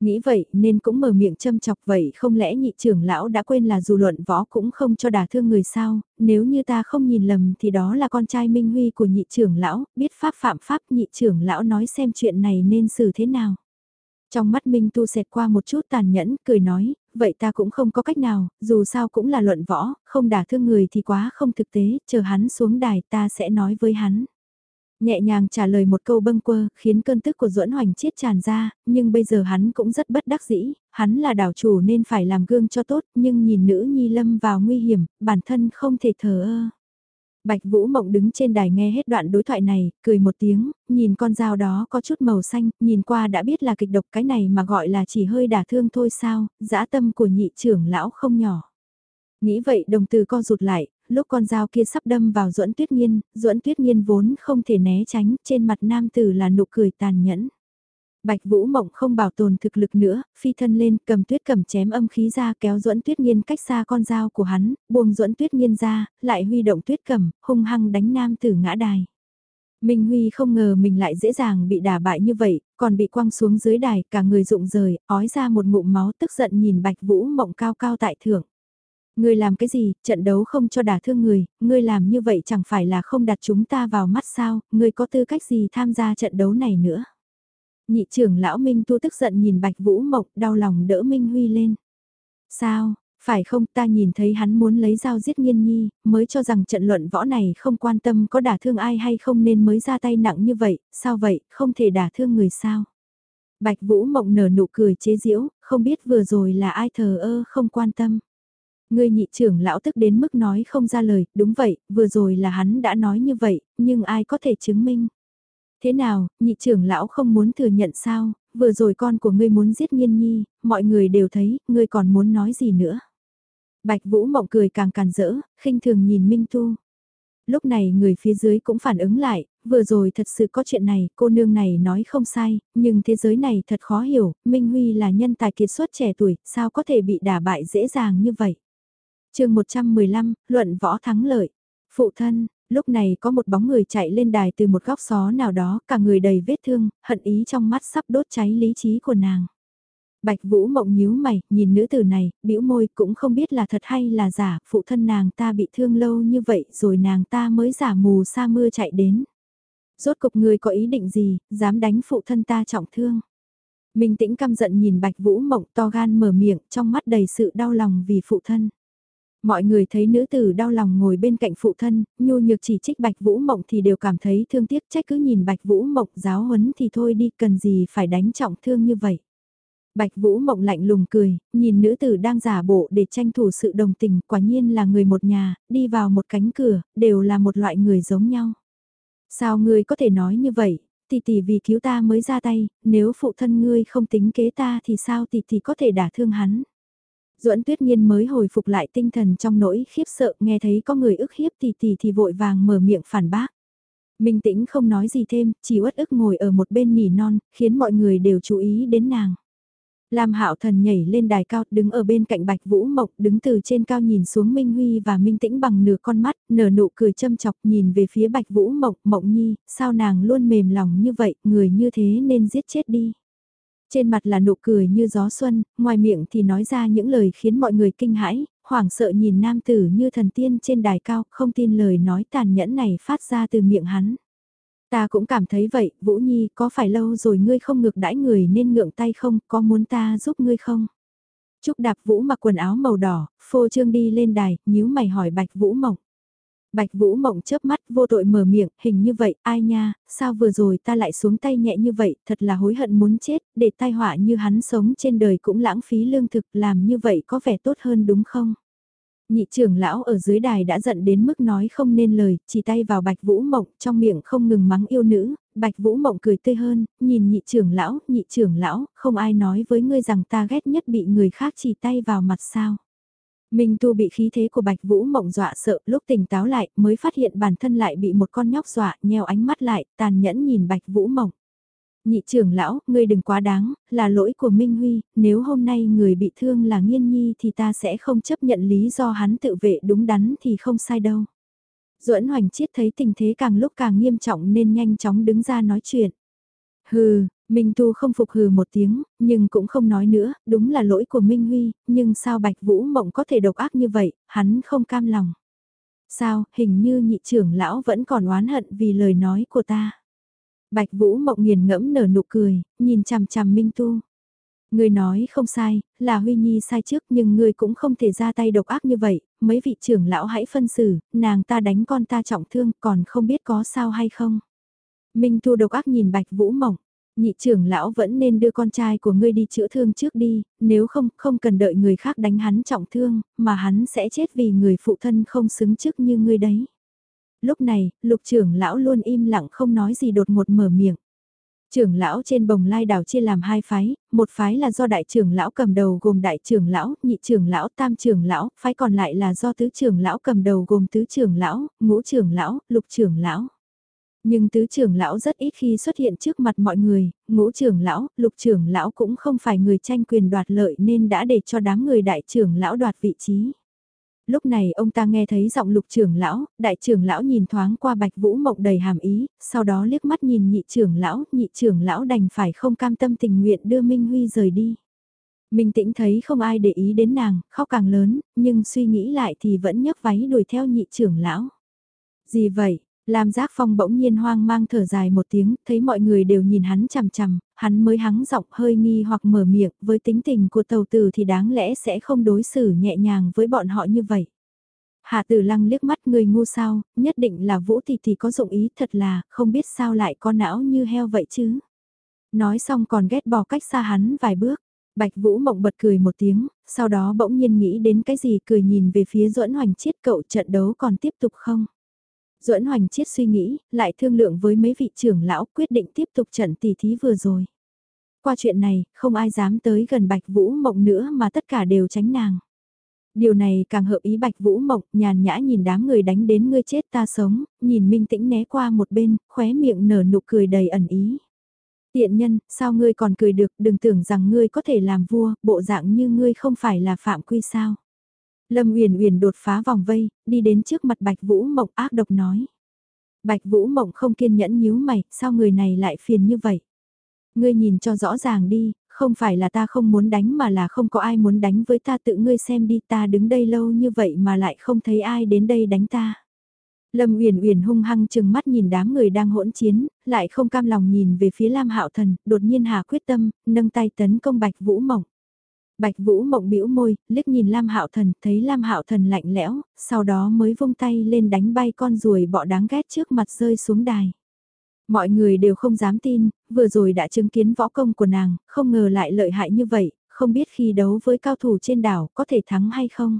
Nghĩ vậy nên cũng mở miệng châm chọc vậy không lẽ nhị trưởng lão đã quên là dù luận võ cũng không cho đả thương người sao, nếu như ta không nhìn lầm thì đó là con trai Minh Huy của nhị trưởng lão, biết pháp phạm pháp nhị trưởng lão nói xem chuyện này nên xử thế nào. Trong mắt Minh Tu xẹt qua một chút tàn nhẫn, cười nói, vậy ta cũng không có cách nào, dù sao cũng là luận võ, không đả thương người thì quá không thực tế, chờ hắn xuống đài ta sẽ nói với hắn. Nhẹ nhàng trả lời một câu bâng quơ, khiến cơn tức của duẫn Hoành chết tràn ra, nhưng bây giờ hắn cũng rất bất đắc dĩ, hắn là đảo chủ nên phải làm gương cho tốt, nhưng nhìn nữ nhi lâm vào nguy hiểm, bản thân không thể thờ ơ. Bạch Vũ Mộng đứng trên đài nghe hết đoạn đối thoại này, cười một tiếng, nhìn con dao đó có chút màu xanh, nhìn qua đã biết là kịch độc cái này mà gọi là chỉ hơi đả thương thôi sao, dã tâm của nhị trưởng lão không nhỏ. Nghĩ vậy đồng từ co rụt lại, lúc con dao kia sắp đâm vào duẫn tuyết nhiên, duẫn tuyết nhiên vốn không thể né tránh, trên mặt nam tử là nụ cười tàn nhẫn. Bạch Vũ Mộng không bảo tồn thực lực nữa, phi thân lên, cầm tuyết cầm chém âm khí ra kéo duẫn tuyết nhiên cách xa con dao của hắn, buông duẫn tuyết nhiên ra, lại huy động tuyết cầm, hung hăng đánh nam tử ngã đài. Minh Huy không ngờ mình lại dễ dàng bị đả bại như vậy, còn bị quăng xuống dưới đài, cả người rụng rời, ói ra một ngụm máu tức giận nhìn Bạch Vũ Mộng cao cao tại thượng. Ngươi làm cái gì, trận đấu không cho đả thương người, ngươi làm như vậy chẳng phải là không đặt chúng ta vào mắt sao, ngươi có tư cách gì tham gia trận đấu này nữa. Nhị trưởng lão Minh Tu tức giận nhìn Bạch Vũ Mộc đau lòng đỡ Minh Huy lên. Sao, phải không ta nhìn thấy hắn muốn lấy dao giết nghiên nhi, mới cho rằng trận luận võ này không quan tâm có đả thương ai hay không nên mới ra tay nặng như vậy, sao vậy, không thể đả thương người sao. Bạch Vũ Mộng nở nụ cười chế giễu, không biết vừa rồi là ai thờ ơ không quan tâm. Ngươi nhị trưởng lão tức đến mức nói không ra lời, đúng vậy, vừa rồi là hắn đã nói như vậy, nhưng ai có thể chứng minh. Thế nào, nhị trưởng lão không muốn thừa nhận sao, vừa rồi con của ngươi muốn giết nghiên nhi, mọi người đều thấy, ngươi còn muốn nói gì nữa. Bạch Vũ Mộng cười càng càn rỡ, khinh thường nhìn Minh Tu. Lúc này người phía dưới cũng phản ứng lại, vừa rồi thật sự có chuyện này, cô nương này nói không sai, nhưng thế giới này thật khó hiểu, Minh Huy là nhân tài kiệt xuất trẻ tuổi, sao có thể bị đả bại dễ dàng như vậy chương 115, luận võ thắng lợi. Phụ thân, lúc này có một bóng người chạy lên đài từ một góc xó nào đó, cả người đầy vết thương, hận ý trong mắt sắp đốt cháy lý trí của nàng. Bạch Vũ mộng nhíu mày, nhìn nữ tử này, bĩu môi cũng không biết là thật hay là giả, phụ thân nàng ta bị thương lâu như vậy rồi nàng ta mới giả mù sa mưa chạy đến. Rốt cục người có ý định gì, dám đánh phụ thân ta trọng thương. Minh tĩnh căm giận nhìn Bạch Vũ mộng to gan mở miệng, trong mắt đầy sự đau lòng vì phụ thân. Mọi người thấy nữ tử đau lòng ngồi bên cạnh phụ thân, nhu nhược chỉ trích Bạch Vũ Mộng thì đều cảm thấy thương tiếc trách cứ nhìn Bạch Vũ Mộng giáo huấn thì thôi đi cần gì phải đánh trọng thương như vậy. Bạch Vũ Mộng lạnh lùng cười, nhìn nữ tử đang giả bộ để tranh thủ sự đồng tình, quả nhiên là người một nhà, đi vào một cánh cửa, đều là một loại người giống nhau. Sao ngươi có thể nói như vậy, tỷ tỷ vì cứu ta mới ra tay, nếu phụ thân ngươi không tính kế ta thì sao tỷ tỷ có thể đả thương hắn. Duẫn Tuyết Nhiên mới hồi phục lại tinh thần trong nỗi khiếp sợ nghe thấy có người ức hiếp tỷ tỷ thì vội vàng mở miệng phản bác. Minh Tĩnh không nói gì thêm, chỉ uất ức ngồi ở một bên nỉ non, khiến mọi người đều chú ý đến nàng. Lam Hạo Thần nhảy lên đài cao, đứng ở bên cạnh Bạch Vũ Mộc, đứng từ trên cao nhìn xuống Minh Huy và Minh Tĩnh bằng nửa con mắt, nở nụ cười châm chọc nhìn về phía Bạch Vũ Mộc, Mộng Nhi, sao nàng luôn mềm lòng như vậy, người như thế nên giết chết đi. Trên mặt là nụ cười như gió xuân, ngoài miệng thì nói ra những lời khiến mọi người kinh hãi, hoảng sợ nhìn nam tử như thần tiên trên đài cao, không tin lời nói tàn nhẫn này phát ra từ miệng hắn. Ta cũng cảm thấy vậy, Vũ Nhi, có phải lâu rồi ngươi không ngược đãi người nên ngượng tay không, có muốn ta giúp ngươi không? Trúc Đạp Vũ mặc quần áo màu đỏ, phô trương đi lên đài, nhíu mày hỏi Bạch Vũ Mộng. Bạch Vũ Mộng chớp mắt vô tội mở miệng, hình như vậy, ai nha, sao vừa rồi ta lại xuống tay nhẹ như vậy, thật là hối hận muốn chết, để tai họa như hắn sống trên đời cũng lãng phí lương thực, làm như vậy có vẻ tốt hơn đúng không? Nhị trưởng lão ở dưới đài đã giận đến mức nói không nên lời, chỉ tay vào Bạch Vũ Mộng, trong miệng không ngừng mắng yêu nữ, Bạch Vũ Mộng cười tươi hơn, nhìn nhị trưởng lão, nhị trưởng lão, không ai nói với ngươi rằng ta ghét nhất bị người khác chỉ tay vào mặt sao. Minh Tu bị khí thế của Bạch Vũ Mộng dọa sợ, lúc tỉnh táo lại mới phát hiện bản thân lại bị một con nhóc dọa, nheo ánh mắt lại, tàn nhẫn nhìn Bạch Vũ Mộng. Nhị trưởng lão, ngươi đừng quá đáng, là lỗi của Minh Huy, nếu hôm nay người bị thương là Nghiên Nhi thì ta sẽ không chấp nhận lý do hắn tự vệ đúng đắn thì không sai đâu. Duẫn Hoành Chiết thấy tình thế càng lúc càng nghiêm trọng nên nhanh chóng đứng ra nói chuyện. Hừ, Minh Tu không phục hừ một tiếng, nhưng cũng không nói nữa, đúng là lỗi của Minh Huy, nhưng sao Bạch Vũ Mộng có thể độc ác như vậy, hắn không cam lòng. Sao, hình như nhị trưởng lão vẫn còn oán hận vì lời nói của ta. Bạch Vũ Mộng nghiền ngẫm nở nụ cười, nhìn chằm chằm Minh Tu. Ngươi nói không sai, là Huy Nhi sai trước nhưng ngươi cũng không thể ra tay độc ác như vậy, mấy vị trưởng lão hãy phân xử, nàng ta đánh con ta trọng thương còn không biết có sao hay không. Minh Tu độc ác nhìn Bạch Vũ Mộng, nhị trưởng lão vẫn nên đưa con trai của ngươi đi chữa thương trước đi, nếu không, không cần đợi người khác đánh hắn trọng thương, mà hắn sẽ chết vì người phụ thân không xứng chức như ngươi đấy. Lúc này, lục trưởng lão luôn im lặng không nói gì đột ngột mở miệng. Trưởng lão trên bồng lai đảo chia làm hai phái, một phái là do đại trưởng lão cầm đầu gồm đại trưởng lão, nhị trưởng lão, tam trưởng lão, phái còn lại là do tứ trưởng lão cầm đầu gồm tứ trưởng lão, ngũ trưởng lão, lục trưởng lão. Nhưng tứ trưởng lão rất ít khi xuất hiện trước mặt mọi người, ngũ trưởng lão, lục trưởng lão cũng không phải người tranh quyền đoạt lợi nên đã để cho đám người đại trưởng lão đoạt vị trí lúc này ông ta nghe thấy giọng lục trưởng lão, đại trưởng lão nhìn thoáng qua bạch vũ mộng đầy hàm ý, sau đó liếc mắt nhìn nhị trưởng lão, nhị trưởng lão đành phải không cam tâm tình nguyện đưa Minh Huy rời đi. Minh tĩnh thấy không ai để ý đến nàng, khóc càng lớn, nhưng suy nghĩ lại thì vẫn nhấc váy đuổi theo nhị trưởng lão. Gì vậy? Lam Giác Phong bỗng nhiên hoang mang thở dài một tiếng, thấy mọi người đều nhìn hắn chằm chằm, hắn mới hắng giọng hơi nghi hoặc mở miệng, với tính tình của tàu tử thì đáng lẽ sẽ không đối xử nhẹ nhàng với bọn họ như vậy. Hạ tử lăng liếc mắt người ngu sao, nhất định là vũ thì thì có dụng ý thật là, không biết sao lại có não như heo vậy chứ. Nói xong còn ghét bỏ cách xa hắn vài bước. Bạch Vũ Mộng bật cười một tiếng, sau đó bỗng nhiên nghĩ đến cái gì cười nhìn về phía Duẫn Hoành Chiết cậu trận đấu còn tiếp tục không? Duẫn Hoành Chiết suy nghĩ, lại thương lượng với mấy vị trưởng lão quyết định tiếp tục trận tỷ thí vừa rồi. Qua chuyện này, không ai dám tới gần Bạch Vũ Mộng nữa mà tất cả đều tránh nàng. Điều này càng hợp ý Bạch Vũ Mộng, nhàn nhã nhìn đám người đánh đến ngươi chết ta sống, nhìn Minh Tĩnh né qua một bên, khóe miệng nở nụ cười đầy ẩn ý. Tiện nhân, sao ngươi còn cười được, đừng tưởng rằng ngươi có thể làm vua, bộ dạng như ngươi không phải là phạm quy sao. Lâm Uyển Uyển đột phá vòng vây, đi đến trước mặt Bạch Vũ Mộng ác độc nói. Bạch Vũ Mộng không kiên nhẫn nhíu mày, sao người này lại phiền như vậy? Ngươi nhìn cho rõ ràng đi, không phải là ta không muốn đánh mà là không có ai muốn đánh với ta tự ngươi xem đi ta đứng đây lâu như vậy mà lại không thấy ai đến đây đánh ta. Lâm Uyển Uyển hung hăng chừng mắt nhìn đám người đang hỗn chiến, lại không cam lòng nhìn về phía Lam Hạo Thần, đột nhiên hạ quyết tâm, nâng tay tấn công Bạch Vũ Mộng. Bạch Vũ Mộng bĩu môi, liếc nhìn Lam Hạo Thần, thấy Lam Hạo Thần lạnh lẽo, sau đó mới vung tay lên đánh bay con ruồi bọ đáng ghét trước mặt rơi xuống đài. Mọi người đều không dám tin, vừa rồi đã chứng kiến võ công của nàng, không ngờ lại lợi hại như vậy, không biết khi đấu với cao thủ trên đảo có thể thắng hay không.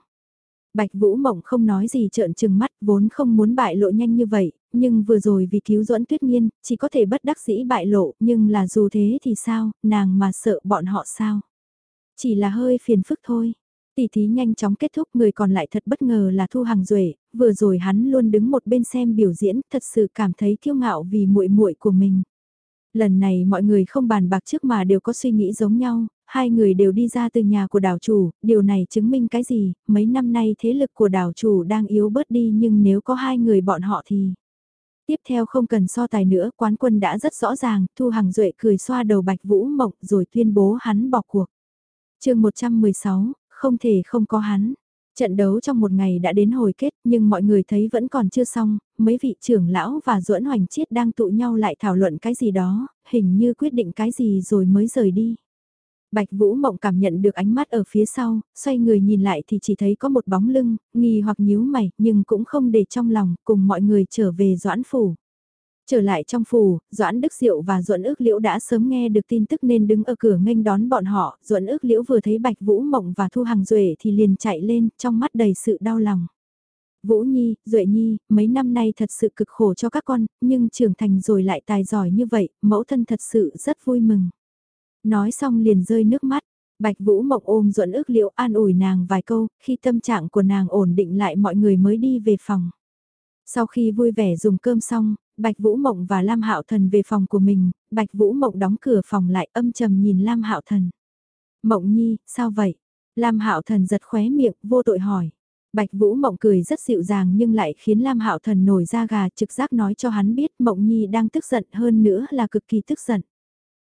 Bạch Vũ Mộng không nói gì trợn trừng mắt vốn không muốn bại lộ nhanh như vậy, nhưng vừa rồi vì cứu duẫn tuyết Nhiên chỉ có thể bất đắc dĩ bại lộ, nhưng là dù thế thì sao, nàng mà sợ bọn họ sao. Chỉ là hơi phiền phức thôi. Tỷ thí nhanh chóng kết thúc người còn lại thật bất ngờ là Thu Hằng Duệ, vừa rồi hắn luôn đứng một bên xem biểu diễn, thật sự cảm thấy kiêu ngạo vì muội muội của mình. Lần này mọi người không bàn bạc trước mà đều có suy nghĩ giống nhau, hai người đều đi ra từ nhà của đảo chủ, điều này chứng minh cái gì, mấy năm nay thế lực của đảo chủ đang yếu bớt đi nhưng nếu có hai người bọn họ thì... Tiếp theo không cần so tài nữa, quán quân đã rất rõ ràng, Thu Hằng Duệ cười xoa đầu Bạch Vũ Mộng rồi tuyên bố hắn bỏ cuộc chương 116, không thể không có hắn. Trận đấu trong một ngày đã đến hồi kết nhưng mọi người thấy vẫn còn chưa xong, mấy vị trưởng lão và duẫn hoành chiết đang tụ nhau lại thảo luận cái gì đó, hình như quyết định cái gì rồi mới rời đi. Bạch Vũ Mộng cảm nhận được ánh mắt ở phía sau, xoay người nhìn lại thì chỉ thấy có một bóng lưng, nghi hoặc nhíu mày, nhưng cũng không để trong lòng, cùng mọi người trở về Doãn Phủ. Trở lại trong phủ, Doãn Đức Diệu và Duẫn ước liễu đã sớm nghe được tin tức nên đứng ở cửa nghênh đón bọn họ, Duẫn ước liễu vừa thấy Bạch Vũ Mộng và Thu Hằng Duệ thì liền chạy lên, trong mắt đầy sự đau lòng. Vũ Nhi, Duệ Nhi, mấy năm nay thật sự cực khổ cho các con, nhưng trưởng thành rồi lại tài giỏi như vậy, mẫu thân thật sự rất vui mừng. Nói xong liền rơi nước mắt, Bạch Vũ Mộng ôm Duẫn ước liễu an ủi nàng vài câu, khi tâm trạng của nàng ổn định lại mọi người mới đi về phòng. Sau khi vui vẻ dùng cơm xong, Bạch Vũ Mộng và Lam Hạo Thần về phòng của mình, Bạch Vũ Mộng đóng cửa phòng lại âm trầm nhìn Lam Hạo Thần. Mộng Nhi, sao vậy? Lam Hạo Thần giật khóe miệng, vô tội hỏi. Bạch Vũ Mộng cười rất dịu dàng nhưng lại khiến Lam Hạo Thần nổi da gà trực giác nói cho hắn biết Mộng Nhi đang tức giận hơn nữa là cực kỳ tức giận.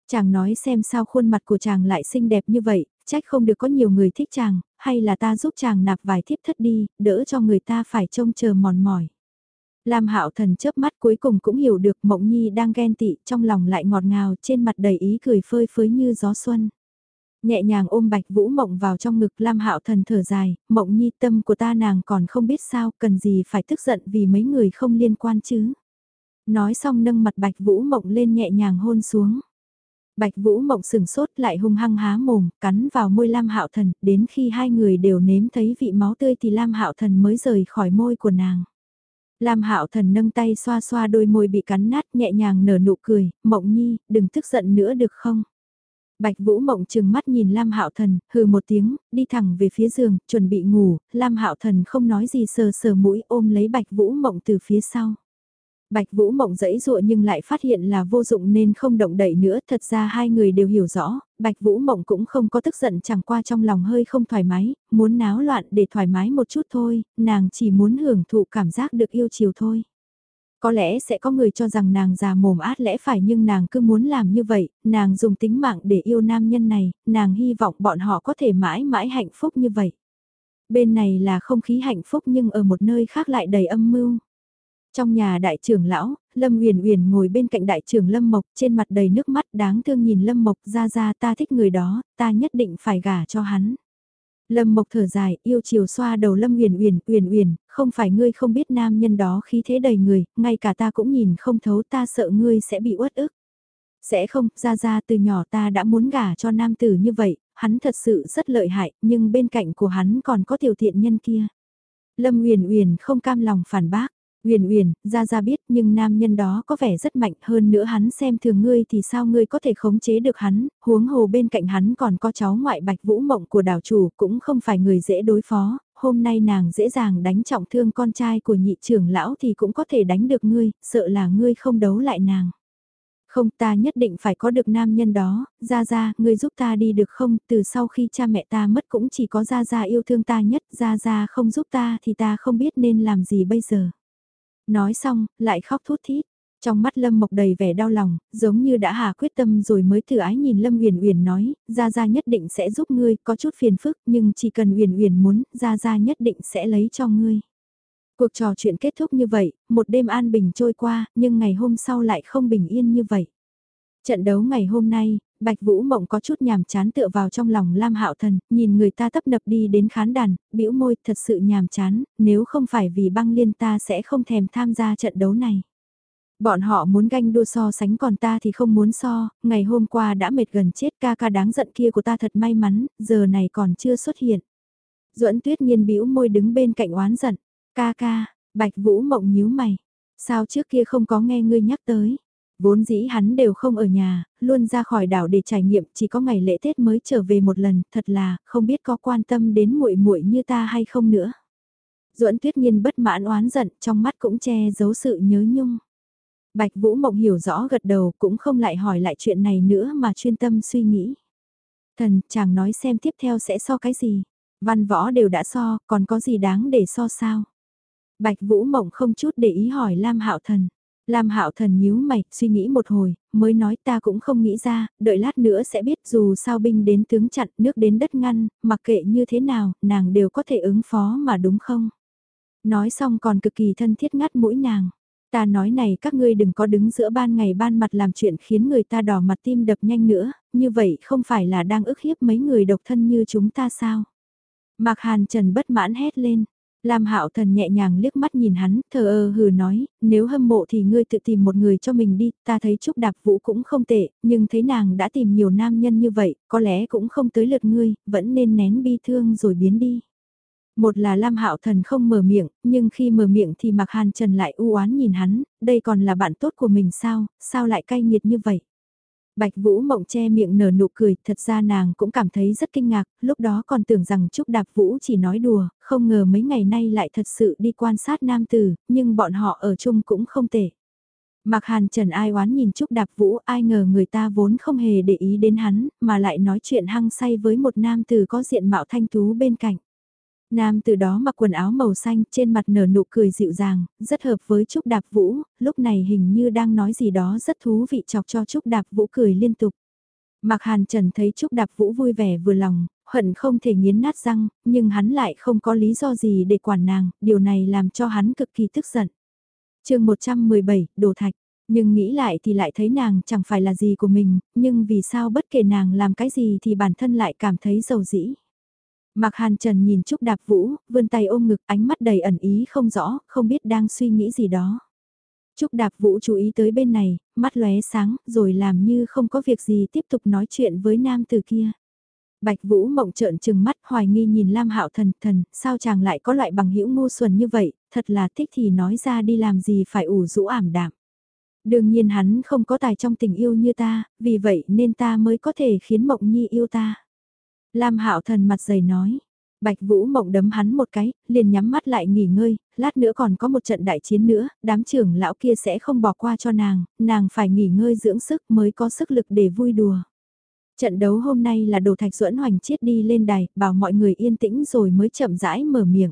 Chàng nói xem sao khuôn mặt của chàng lại xinh đẹp như vậy, trách không được có nhiều người thích chàng, hay là ta giúp chàng nạp vài thiếp thất đi, đỡ cho người ta phải trông chờ mòn mỏi. Lam Hạo Thần chớp mắt cuối cùng cũng hiểu được Mộng Nhi đang ghen tị, trong lòng lại ngọt ngào, trên mặt đầy ý cười phơi phới như gió xuân. Nhẹ nhàng ôm Bạch Vũ Mộng vào trong ngực Lam Hạo Thần thở dài, Mộng Nhi tâm của ta nàng còn không biết sao, cần gì phải tức giận vì mấy người không liên quan chứ. Nói xong nâng mặt Bạch Vũ Mộng lên nhẹ nhàng hôn xuống. Bạch Vũ Mộng sừng sốt lại hung hăng há mồm, cắn vào môi Lam Hạo Thần, đến khi hai người đều nếm thấy vị máu tươi thì Lam Hạo Thần mới rời khỏi môi của nàng. Lam Hạo Thần nâng tay xoa xoa đôi môi bị cắn nát nhẹ nhàng nở nụ cười, Mộng Nhi, đừng tức giận nữa được không? Bạch Vũ Mộng trừng mắt nhìn Lam Hạo Thần, hừ một tiếng, đi thẳng về phía giường, chuẩn bị ngủ, Lam Hạo Thần không nói gì sờ sờ mũi ôm lấy Bạch Vũ Mộng từ phía sau. Bạch Vũ Mộng dẫy dụa nhưng lại phát hiện là vô dụng nên không động đậy nữa, thật ra hai người đều hiểu rõ, Bạch Vũ Mộng cũng không có tức giận chẳng qua trong lòng hơi không thoải mái, muốn náo loạn để thoải mái một chút thôi, nàng chỉ muốn hưởng thụ cảm giác được yêu chiều thôi. Có lẽ sẽ có người cho rằng nàng già mồm át lẽ phải nhưng nàng cứ muốn làm như vậy, nàng dùng tính mạng để yêu nam nhân này, nàng hy vọng bọn họ có thể mãi mãi hạnh phúc như vậy. Bên này là không khí hạnh phúc nhưng ở một nơi khác lại đầy âm mưu. Trong nhà đại trưởng lão, Lâm Uyển Uyển ngồi bên cạnh đại trưởng Lâm Mộc, trên mặt đầy nước mắt đáng thương nhìn Lâm Mộc, ra ra ta thích người đó, ta nhất định phải gả cho hắn. Lâm Mộc thở dài, yêu chiều xoa đầu Lâm Uyển Uyển, "Uyển Uyển, không phải ngươi không biết nam nhân đó khí thế đầy người, ngay cả ta cũng nhìn không thấu, ta sợ ngươi sẽ bị uất ức." "Sẽ không, ra ra từ nhỏ ta đã muốn gả cho nam tử như vậy, hắn thật sự rất lợi hại, nhưng bên cạnh của hắn còn có tiểu thiện nhân kia." Lâm Uyển Uyển không cam lòng phản bác. Uyển Uyển, ra ra biết nhưng nam nhân đó có vẻ rất mạnh hơn nữa hắn xem thường ngươi thì sao ngươi có thể khống chế được hắn, huống hồ bên cạnh hắn còn có cháu ngoại bạch vũ mộng của đảo chủ cũng không phải người dễ đối phó, hôm nay nàng dễ dàng đánh trọng thương con trai của nhị trưởng lão thì cũng có thể đánh được ngươi, sợ là ngươi không đấu lại nàng. Không ta nhất định phải có được nam nhân đó, ra ra, ngươi giúp ta đi được không, từ sau khi cha mẹ ta mất cũng chỉ có ra ra yêu thương ta nhất, ra ra không giúp ta thì ta không biết nên làm gì bây giờ. Nói xong, lại khóc thút thít. Trong mắt Lâm Mộc đầy vẻ đau lòng, giống như đã hà quyết tâm rồi mới thử ái nhìn Lâm Uyển Uyển nói, Gia Gia nhất định sẽ giúp ngươi, có chút phiền phức, nhưng chỉ cần Uyển Uyển muốn, Gia Gia nhất định sẽ lấy cho ngươi. Cuộc trò chuyện kết thúc như vậy, một đêm an bình trôi qua, nhưng ngày hôm sau lại không bình yên như vậy. Trận đấu ngày hôm nay, Bạch Vũ Mộng có chút nhàm chán tựa vào trong lòng Lam Hạo Thần, nhìn người ta tấp nập đi đến khán đàn, bĩu môi thật sự nhàm chán, nếu không phải vì băng liên ta sẽ không thèm tham gia trận đấu này. Bọn họ muốn ganh đua so sánh còn ta thì không muốn so, ngày hôm qua đã mệt gần chết ca ca đáng giận kia của ta thật may mắn, giờ này còn chưa xuất hiện. Duẫn tuyết nhiên bĩu môi đứng bên cạnh oán giận, ca ca, Bạch Vũ Mộng nhíu mày, sao trước kia không có nghe ngươi nhắc tới. Vốn dĩ hắn đều không ở nhà, luôn ra khỏi đảo để trải nghiệm, chỉ có ngày lễ Tết mới trở về một lần, thật là không biết có quan tâm đến muội muội như ta hay không nữa. Duẫn Tuyết Nhiên bất mãn oán giận, trong mắt cũng che giấu sự nhớ nhung. Bạch Vũ Mộng hiểu rõ gật đầu, cũng không lại hỏi lại chuyện này nữa mà chuyên tâm suy nghĩ. Thần, chàng nói xem tiếp theo sẽ so cái gì? Văn võ đều đã so, còn có gì đáng để so sao? Bạch Vũ Mộng không chút để ý hỏi Lam Hạo Thần. Lam Hạo Thần nhíu mày, suy nghĩ một hồi, mới nói ta cũng không nghĩ ra, đợi lát nữa sẽ biết dù sao binh đến tướng chặn, nước đến đất ngăn, mặc kệ như thế nào, nàng đều có thể ứng phó mà đúng không? Nói xong còn cực kỳ thân thiết ngắt mũi nàng. Ta nói này các ngươi đừng có đứng giữa ban ngày ban mặt làm chuyện khiến người ta đỏ mặt tim đập nhanh nữa, như vậy không phải là đang ức hiếp mấy người độc thân như chúng ta sao? Mạc Hàn Trần bất mãn hét lên. Lam Hạo Thần nhẹ nhàng liếc mắt nhìn hắn, thờ ơ hừ nói, nếu hâm mộ thì ngươi tự tìm một người cho mình đi, ta thấy Trúc Đạp Vũ cũng không tệ, nhưng thấy nàng đã tìm nhiều nam nhân như vậy, có lẽ cũng không tới lượt ngươi, vẫn nên nén bi thương rồi biến đi. Một là Lam Hạo Thần không mở miệng, nhưng khi mở miệng thì Mạc Hàn Trần lại u oán nhìn hắn, đây còn là bạn tốt của mình sao, sao lại cay nghiệt như vậy? Bạch Vũ Mộng che miệng nở nụ cười, thật ra nàng cũng cảm thấy rất kinh ngạc, lúc đó còn tưởng rằng Trúc Đạp Vũ chỉ nói đùa, không ngờ mấy ngày nay lại thật sự đi quan sát nam tử, nhưng bọn họ ở chung cũng không tệ. Mạc Hàn Trần ai oán nhìn Trúc Đạp Vũ, ai ngờ người ta vốn không hề để ý đến hắn, mà lại nói chuyện hăng say với một nam tử có diện mạo thanh tú bên cạnh. Nam từ đó mặc quần áo màu xanh, trên mặt nở nụ cười dịu dàng, rất hợp với Trúc Đạp Vũ, lúc này hình như đang nói gì đó rất thú vị chọc cho Trúc Đạp Vũ cười liên tục. Mạc Hàn Trần thấy Trúc Đạp Vũ vui vẻ vừa lòng, hận không thể nghiến nát răng, nhưng hắn lại không có lý do gì để quản nàng, điều này làm cho hắn cực kỳ tức giận. chương 117, Đồ Thạch. Nhưng nghĩ lại thì lại thấy nàng chẳng phải là gì của mình, nhưng vì sao bất kể nàng làm cái gì thì bản thân lại cảm thấy giàu dĩ. Mạc Hàn Trần nhìn Trúc Đạp Vũ, vươn tay ôm ngực ánh mắt đầy ẩn ý không rõ, không biết đang suy nghĩ gì đó. Trúc Đạp Vũ chú ý tới bên này, mắt lóe sáng, rồi làm như không có việc gì tiếp tục nói chuyện với nam từ kia. Bạch Vũ mộng trợn trừng mắt hoài nghi nhìn Lam Hạo Thần, thần, sao chàng lại có loại bằng hữu ngu xuẩn như vậy, thật là thích thì nói ra đi làm gì phải ủ rũ ảm đạm. Đương nhiên hắn không có tài trong tình yêu như ta, vì vậy nên ta mới có thể khiến Mộng Nhi yêu ta. Lam Hạo Thần mặt dày nói. Bạch Vũ Mộng đấm hắn một cái, liền nhắm mắt lại nghỉ ngơi, lát nữa còn có một trận đại chiến nữa, đám trưởng lão kia sẽ không bỏ qua cho nàng, nàng phải nghỉ ngơi dưỡng sức mới có sức lực để vui đùa. Trận đấu hôm nay là đồ thạch duẫn hoành chiết đi lên đài, bảo mọi người yên tĩnh rồi mới chậm rãi mở miệng.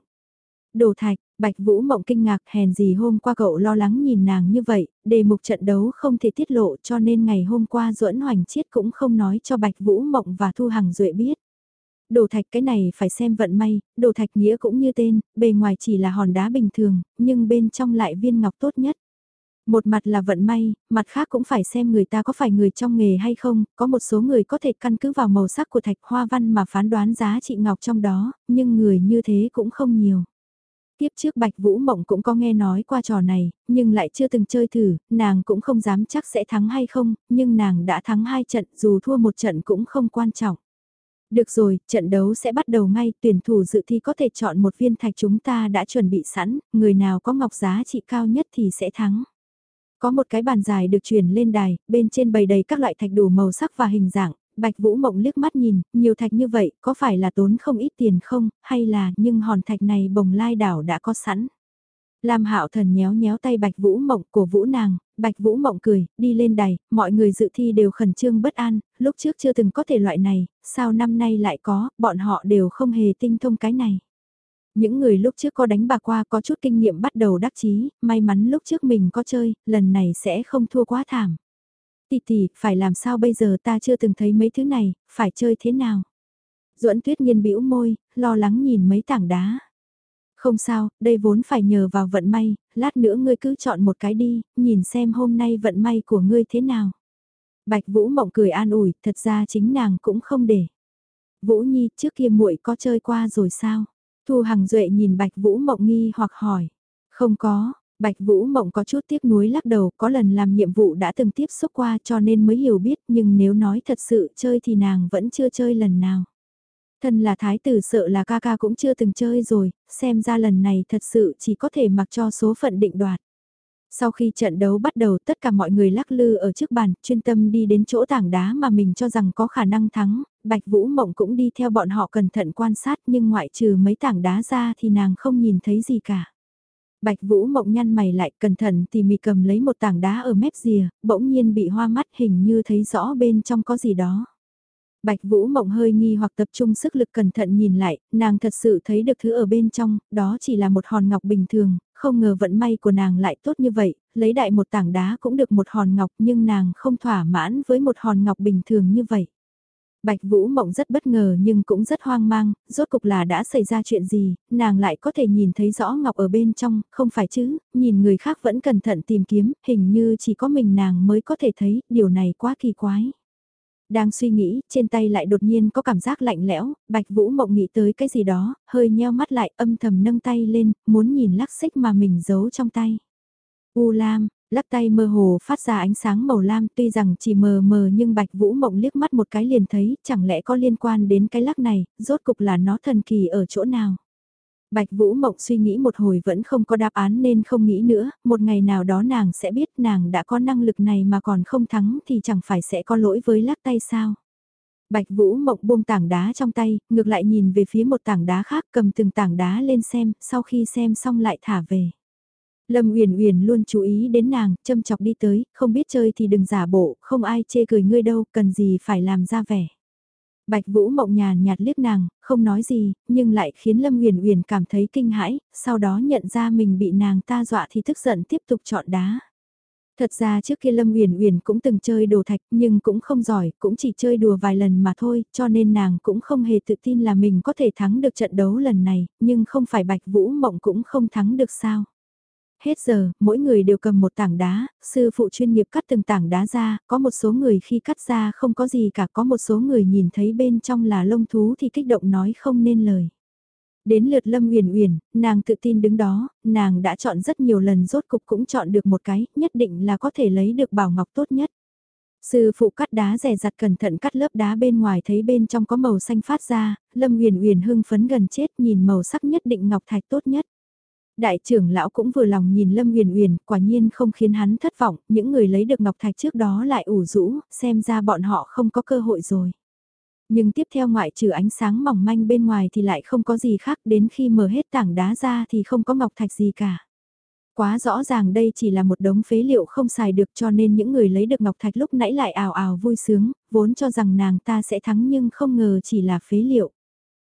Đồ thạch, Bạch Vũ Mộng kinh ngạc hèn gì hôm qua cậu lo lắng nhìn nàng như vậy, đề mục trận đấu không thể tiết lộ cho nên ngày hôm qua duẫn hoành chiết cũng không nói cho Bạch Vũ Mộng và Thu Hằng Duệ biết đồ thạch cái này phải xem vận may, đồ thạch nghĩa cũng như tên, bề ngoài chỉ là hòn đá bình thường, nhưng bên trong lại viên ngọc tốt nhất. Một mặt là vận may, mặt khác cũng phải xem người ta có phải người trong nghề hay không, có một số người có thể căn cứ vào màu sắc của thạch hoa văn mà phán đoán giá trị ngọc trong đó, nhưng người như thế cũng không nhiều. Tiếp trước Bạch Vũ Mộng cũng có nghe nói qua trò này, nhưng lại chưa từng chơi thử, nàng cũng không dám chắc sẽ thắng hay không, nhưng nàng đã thắng hai trận dù thua một trận cũng không quan trọng. Được rồi, trận đấu sẽ bắt đầu ngay, tuyển thủ dự thi có thể chọn một viên thạch chúng ta đã chuẩn bị sẵn, người nào có ngọc giá trị cao nhất thì sẽ thắng. Có một cái bàn dài được chuyển lên đài, bên trên bày đầy các loại thạch đủ màu sắc và hình dạng, Bạch Vũ Mộng liếc mắt nhìn, nhiều thạch như vậy, có phải là tốn không ít tiền không, hay là nhưng hòn thạch này bồng lai đảo đã có sẵn. Lam Hạo Thần nhéo nhéo tay Bạch Vũ Mộng của Vũ nàng, Bạch Vũ Mộng cười, đi lên đài, mọi người dự thi đều khẩn trương bất an, lúc trước chưa từng có thể loại này, sao năm nay lại có, bọn họ đều không hề tinh thông cái này. Những người lúc trước có đánh bạc qua có chút kinh nghiệm bắt đầu đắc chí, may mắn lúc trước mình có chơi, lần này sẽ không thua quá thảm. tì tì phải làm sao bây giờ ta chưa từng thấy mấy thứ này, phải chơi thế nào? Duẫn Tuyết Nhiên bĩu môi, lo lắng nhìn mấy tảng đá. Không sao, đây vốn phải nhờ vào vận may, lát nữa ngươi cứ chọn một cái đi, nhìn xem hôm nay vận may của ngươi thế nào. Bạch Vũ Mộng cười an ủi, thật ra chính nàng cũng không để. Vũ Nhi, trước kia muội có chơi qua rồi sao? Thu Hằng Duệ nhìn Bạch Vũ Mộng nghi hoặc hỏi. Không có, Bạch Vũ Mộng có chút tiếc nuối lắc đầu, có lần làm nhiệm vụ đã từng tiếp xúc qua cho nên mới hiểu biết, nhưng nếu nói thật sự chơi thì nàng vẫn chưa chơi lần nào. Thân là thái tử sợ là ca ca cũng chưa từng chơi rồi, xem ra lần này thật sự chỉ có thể mặc cho số phận định đoạt. Sau khi trận đấu bắt đầu tất cả mọi người lắc lư ở trước bàn, chuyên tâm đi đến chỗ tảng đá mà mình cho rằng có khả năng thắng, Bạch Vũ Mộng cũng đi theo bọn họ cẩn thận quan sát nhưng ngoại trừ mấy tảng đá ra thì nàng không nhìn thấy gì cả. Bạch Vũ Mộng nhăn mày lại cẩn thận thì mì cầm lấy một tảng đá ở mép rìa, bỗng nhiên bị hoa mắt hình như thấy rõ bên trong có gì đó. Bạch Vũ Mộng hơi nghi hoặc tập trung sức lực cẩn thận nhìn lại, nàng thật sự thấy được thứ ở bên trong, đó chỉ là một hòn ngọc bình thường, không ngờ vận may của nàng lại tốt như vậy, lấy đại một tảng đá cũng được một hòn ngọc nhưng nàng không thỏa mãn với một hòn ngọc bình thường như vậy. Bạch Vũ Mộng rất bất ngờ nhưng cũng rất hoang mang, rốt cục là đã xảy ra chuyện gì, nàng lại có thể nhìn thấy rõ ngọc ở bên trong, không phải chứ, nhìn người khác vẫn cẩn thận tìm kiếm, hình như chỉ có mình nàng mới có thể thấy, điều này quá kỳ quái. Đang suy nghĩ, trên tay lại đột nhiên có cảm giác lạnh lẽo, Bạch Vũ Mộng nghĩ tới cái gì đó, hơi nheo mắt lại âm thầm nâng tay lên, muốn nhìn lắc xích mà mình giấu trong tay. U Lam, lắc tay mơ hồ phát ra ánh sáng màu lam tuy rằng chỉ mờ mờ nhưng Bạch Vũ Mộng liếc mắt một cái liền thấy chẳng lẽ có liên quan đến cái lắc này, rốt cục là nó thần kỳ ở chỗ nào. Bạch Vũ Mộng suy nghĩ một hồi vẫn không có đáp án nên không nghĩ nữa, một ngày nào đó nàng sẽ biết nàng đã có năng lực này mà còn không thắng thì chẳng phải sẽ có lỗi với lắc tay sao. Bạch Vũ Mộng buông tảng đá trong tay, ngược lại nhìn về phía một tảng đá khác cầm từng tảng đá lên xem, sau khi xem xong lại thả về. Lâm Uyển Uyển luôn chú ý đến nàng, châm chọc đi tới, không biết chơi thì đừng giả bộ, không ai chê cười ngươi đâu, cần gì phải làm ra vẻ. Bạch Vũ Mộng nhàn nhạt liếc nàng, không nói gì, nhưng lại khiến Lâm Uyển Uyển cảm thấy kinh hãi, sau đó nhận ra mình bị nàng ta dọa thì tức giận tiếp tục chọn đá. Thật ra trước kia Lâm Uyển Uyển cũng từng chơi đồ thạch nhưng cũng không giỏi, cũng chỉ chơi đùa vài lần mà thôi, cho nên nàng cũng không hề tự tin là mình có thể thắng được trận đấu lần này, nhưng không phải Bạch Vũ Mộng cũng không thắng được sao. Hết giờ, mỗi người đều cầm một tảng đá, sư phụ chuyên nghiệp cắt từng tảng đá ra, có một số người khi cắt ra không có gì cả, có một số người nhìn thấy bên trong là lông thú thì kích động nói không nên lời. Đến lượt Lâm Uyển Uyển, nàng tự tin đứng đó, nàng đã chọn rất nhiều lần rốt cục cũng chọn được một cái, nhất định là có thể lấy được bảo ngọc tốt nhất. Sư phụ cắt đá rẻ rặt cẩn thận cắt lớp đá bên ngoài thấy bên trong có màu xanh phát ra, Lâm Uyển Uyển hưng phấn gần chết nhìn màu sắc nhất định ngọc thạch tốt nhất. Đại trưởng lão cũng vừa lòng nhìn Lâm Huyền Huyền, quả nhiên không khiến hắn thất vọng, những người lấy được ngọc thạch trước đó lại ủ rũ, xem ra bọn họ không có cơ hội rồi. Nhưng tiếp theo ngoại trừ ánh sáng mỏng manh bên ngoài thì lại không có gì khác, đến khi mở hết tảng đá ra thì không có ngọc thạch gì cả. Quá rõ ràng đây chỉ là một đống phế liệu không xài được cho nên những người lấy được ngọc thạch lúc nãy lại ào ào vui sướng, vốn cho rằng nàng ta sẽ thắng nhưng không ngờ chỉ là phế liệu.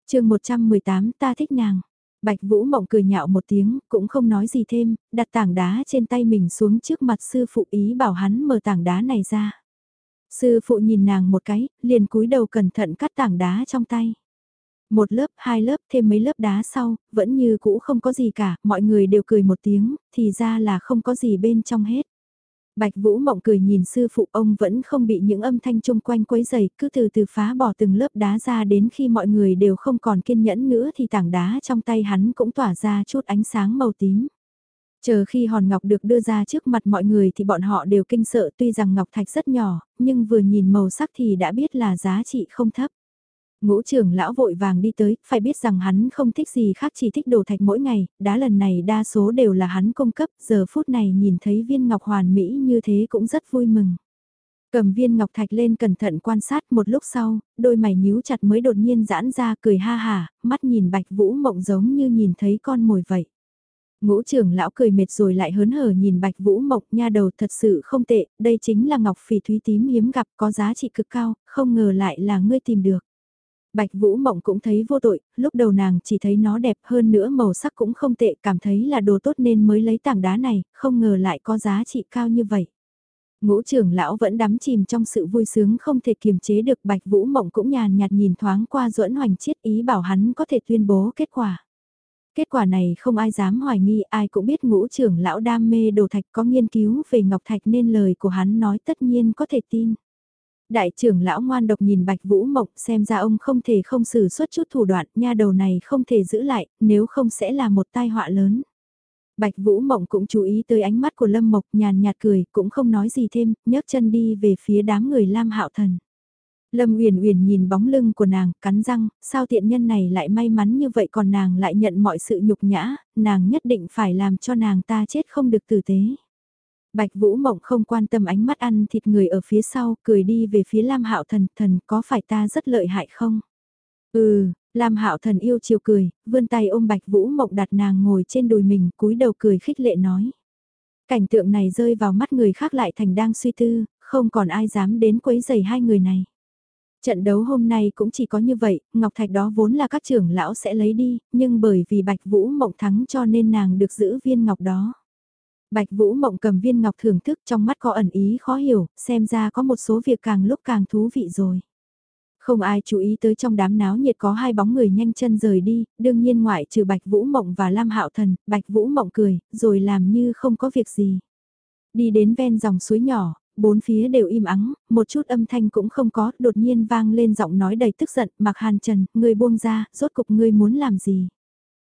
chương 118 ta thích nàng. Bạch Vũ Mộng cười nhạo một tiếng, cũng không nói gì thêm, đặt tảng đá trên tay mình xuống trước mặt sư phụ ý bảo hắn mở tảng đá này ra. Sư phụ nhìn nàng một cái, liền cúi đầu cẩn thận cắt tảng đá trong tay. Một lớp, hai lớp, thêm mấy lớp đá sau, vẫn như cũ không có gì cả, mọi người đều cười một tiếng, thì ra là không có gì bên trong hết. Bạch Vũ Mộng cười nhìn sư phụ ông vẫn không bị những âm thanh chung quanh quấy dày, cứ từ từ phá bỏ từng lớp đá ra đến khi mọi người đều không còn kiên nhẫn nữa thì tảng đá trong tay hắn cũng tỏa ra chút ánh sáng màu tím. Chờ khi hòn ngọc được đưa ra trước mặt mọi người thì bọn họ đều kinh sợ tuy rằng ngọc thạch rất nhỏ, nhưng vừa nhìn màu sắc thì đã biết là giá trị không thấp. Ngũ trưởng lão vội vàng đi tới, phải biết rằng hắn không thích gì khác chỉ thích đồ thạch mỗi ngày, đá lần này đa số đều là hắn cung cấp, giờ phút này nhìn thấy viên ngọc hoàn mỹ như thế cũng rất vui mừng. Cầm viên ngọc thạch lên cẩn thận quan sát một lúc sau, đôi mày nhíu chặt mới đột nhiên giãn ra cười ha hà, mắt nhìn bạch vũ mộng giống như nhìn thấy con mồi vậy. Ngũ trưởng lão cười mệt rồi lại hớn hở nhìn bạch vũ mộng nha đầu thật sự không tệ, đây chính là ngọc phỉ thúy tím hiếm gặp có giá trị cực cao, không ngờ lại là ngươi tìm được. Bạch Vũ Mộng cũng thấy vô tội, lúc đầu nàng chỉ thấy nó đẹp hơn nữa màu sắc cũng không tệ, cảm thấy là đồ tốt nên mới lấy tảng đá này, không ngờ lại có giá trị cao như vậy. Ngũ trưởng lão vẫn đắm chìm trong sự vui sướng không thể kiềm chế được Bạch Vũ Mộng cũng nhàn nhạt nhìn thoáng qua duẫn hoành chiết ý bảo hắn có thể tuyên bố kết quả. Kết quả này không ai dám hoài nghi ai cũng biết ngũ trưởng lão đam mê đồ thạch có nghiên cứu về ngọc thạch nên lời của hắn nói tất nhiên có thể tin. Đại trưởng lão ngoan độc nhìn Bạch Vũ Mộng xem ra ông không thể không xử xuất chút thủ đoạn, nha đầu này không thể giữ lại, nếu không sẽ là một tai họa lớn. Bạch Vũ Mộng cũng chú ý tới ánh mắt của Lâm Mộc nhàn nhạt cười, cũng không nói gì thêm, nhấc chân đi về phía đám người Lam Hạo Thần. Lâm Uyển Uyển nhìn bóng lưng của nàng, cắn răng, sao tiện nhân này lại may mắn như vậy còn nàng lại nhận mọi sự nhục nhã, nàng nhất định phải làm cho nàng ta chết không được tử tế. Bạch Vũ Mộng không quan tâm ánh mắt ăn thịt người ở phía sau, cười đi về phía Lam Hạo Thần, thần có phải ta rất lợi hại không? Ừ, Lam Hạo Thần yêu chiều cười, vươn tay ôm Bạch Vũ Mộng đặt nàng ngồi trên đùi mình, cúi đầu cười khích lệ nói. Cảnh tượng này rơi vào mắt người khác lại thành đang suy tư, không còn ai dám đến quấy giày hai người này. Trận đấu hôm nay cũng chỉ có như vậy, Ngọc Thạch đó vốn là các trưởng lão sẽ lấy đi, nhưng bởi vì Bạch Vũ Mộng thắng cho nên nàng được giữ viên ngọc đó. Bạch Vũ Mộng cầm viên ngọc thưởng thức trong mắt có ẩn ý khó hiểu, xem ra có một số việc càng lúc càng thú vị rồi. Không ai chú ý tới trong đám náo nhiệt có hai bóng người nhanh chân rời đi, đương nhiên ngoại trừ Bạch Vũ Mộng và Lam Hạo Thần, Bạch Vũ Mộng cười, rồi làm như không có việc gì. Đi đến ven dòng suối nhỏ, bốn phía đều im ắng, một chút âm thanh cũng không có, đột nhiên vang lên giọng nói đầy tức giận, Mạc Hàn Trần, ngươi buông ra, rốt cục ngươi muốn làm gì?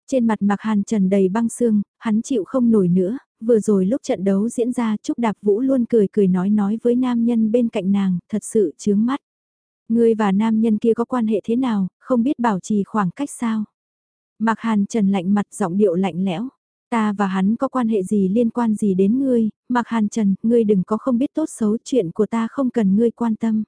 Trên mặt Mạc Hàn Trần đầy băng xương, hắn chịu không nổi nữa, vừa rồi lúc trận đấu diễn ra Trúc Đạp Vũ luôn cười cười nói nói với nam nhân bên cạnh nàng, thật sự chướng mắt. Ngươi và nam nhân kia có quan hệ thế nào, không biết bảo trì khoảng cách sao? Mạc Hàn Trần lạnh mặt giọng điệu lạnh lẽo. Ta và hắn có quan hệ gì liên quan gì đến ngươi, Mạc Hàn Trần, ngươi đừng có không biết tốt xấu chuyện của ta không cần ngươi quan tâm.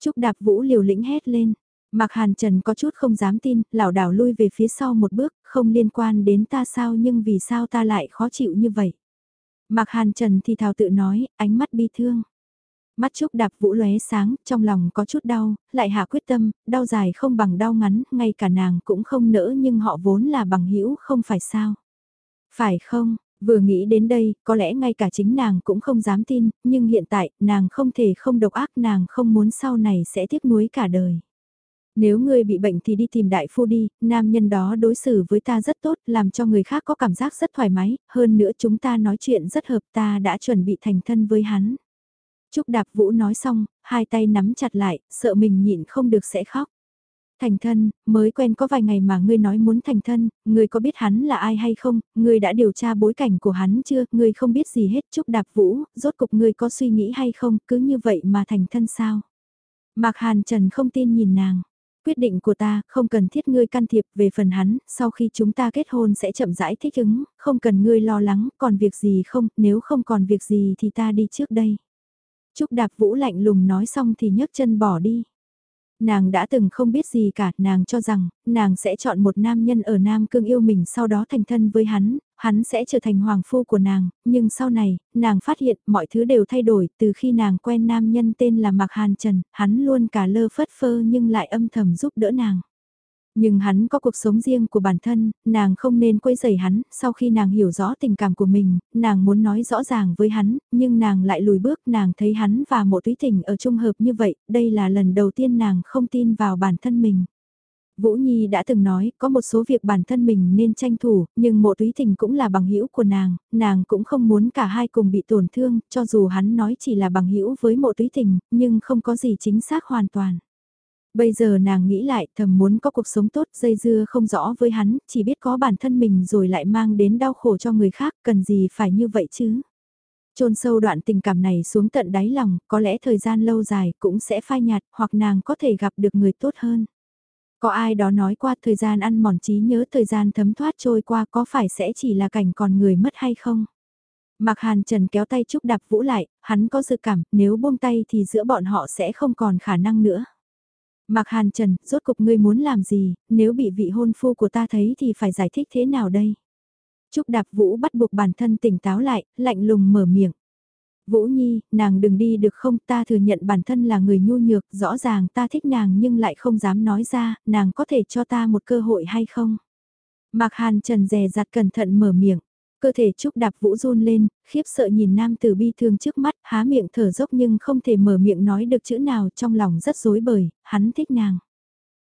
Trúc Đạp Vũ liều lĩnh hét lên. Mạc Hàn Trần có chút không dám tin, lảo đảo lui về phía sau một bước, không liên quan đến ta sao nhưng vì sao ta lại khó chịu như vậy. Mạc Hàn Trần thì thào tự nói, ánh mắt bi thương. Mắt Trúc Đạp Vũ lóe sáng, trong lòng có chút đau, lại hạ quyết tâm, đau dài không bằng đau ngắn, ngay cả nàng cũng không nỡ nhưng họ vốn là bằng hữu không phải sao. Phải không, vừa nghĩ đến đây, có lẽ ngay cả chính nàng cũng không dám tin, nhưng hiện tại, nàng không thể không độc ác, nàng không muốn sau này sẽ tiếc nuối cả đời. Nếu ngươi bị bệnh thì đi tìm đại phu đi, nam nhân đó đối xử với ta rất tốt, làm cho người khác có cảm giác rất thoải mái, hơn nữa chúng ta nói chuyện rất hợp ta đã chuẩn bị thành thân với hắn. Trúc Đạp Vũ nói xong, hai tay nắm chặt lại, sợ mình nhịn không được sẽ khóc. Thành thân, mới quen có vài ngày mà ngươi nói muốn thành thân, ngươi có biết hắn là ai hay không, ngươi đã điều tra bối cảnh của hắn chưa, ngươi không biết gì hết Trúc Đạp Vũ, rốt cục ngươi có suy nghĩ hay không, cứ như vậy mà thành thân sao? Mạc Hàn Trần không tin nhìn nàng. Quyết định của ta, không cần thiết ngươi can thiệp về phần hắn, sau khi chúng ta kết hôn sẽ chậm rãi thích ứng, không cần ngươi lo lắng, còn việc gì không, nếu không còn việc gì thì ta đi trước đây. Trúc Đạp Vũ lạnh lùng nói xong thì nhấc chân bỏ đi. Nàng đã từng không biết gì cả, nàng cho rằng, nàng sẽ chọn một nam nhân ở Nam Cương yêu mình sau đó thành thân với hắn, hắn sẽ trở thành hoàng phu của nàng, nhưng sau này, nàng phát hiện mọi thứ đều thay đổi từ khi nàng quen nam nhân tên là Mạc Hàn Trần, hắn luôn cả lơ phất phơ nhưng lại âm thầm giúp đỡ nàng. Nhưng hắn có cuộc sống riêng của bản thân, nàng không nên quấy rầy hắn, sau khi nàng hiểu rõ tình cảm của mình, nàng muốn nói rõ ràng với hắn, nhưng nàng lại lùi bước, nàng thấy hắn và một túy tình ở trung hợp như vậy, đây là lần đầu tiên nàng không tin vào bản thân mình. Vũ Nhi đã từng nói, có một số việc bản thân mình nên tranh thủ, nhưng mộ túy tình cũng là bằng hữu của nàng, nàng cũng không muốn cả hai cùng bị tổn thương, cho dù hắn nói chỉ là bằng hữu với mộ túy tình, nhưng không có gì chính xác hoàn toàn. Bây giờ nàng nghĩ lại thầm muốn có cuộc sống tốt dây dưa không rõ với hắn, chỉ biết có bản thân mình rồi lại mang đến đau khổ cho người khác, cần gì phải như vậy chứ. Trôn sâu đoạn tình cảm này xuống tận đáy lòng, có lẽ thời gian lâu dài cũng sẽ phai nhạt, hoặc nàng có thể gặp được người tốt hơn. Có ai đó nói qua thời gian ăn mòn trí nhớ thời gian thấm thoát trôi qua có phải sẽ chỉ là cảnh còn người mất hay không? Mạc Hàn Trần kéo tay Trúc Đạp Vũ lại, hắn có dự cảm, nếu buông tay thì giữa bọn họ sẽ không còn khả năng nữa. Mạc Hàn Trần, rốt cục ngươi muốn làm gì, nếu bị vị hôn phu của ta thấy thì phải giải thích thế nào đây? Trúc Đạp Vũ bắt buộc bản thân tỉnh táo lại, lạnh lùng mở miệng. Vũ Nhi, nàng đừng đi được không, ta thừa nhận bản thân là người nhu nhược, rõ ràng ta thích nàng nhưng lại không dám nói ra, nàng có thể cho ta một cơ hội hay không? Mạc Hàn Trần dè dặt cẩn thận mở miệng. Cơ thể Trúc Đạp Vũ run lên, khiếp sợ nhìn nam tử bi thương trước mắt, há miệng thở dốc nhưng không thể mở miệng nói được chữ nào trong lòng rất rối bời, hắn thích nàng.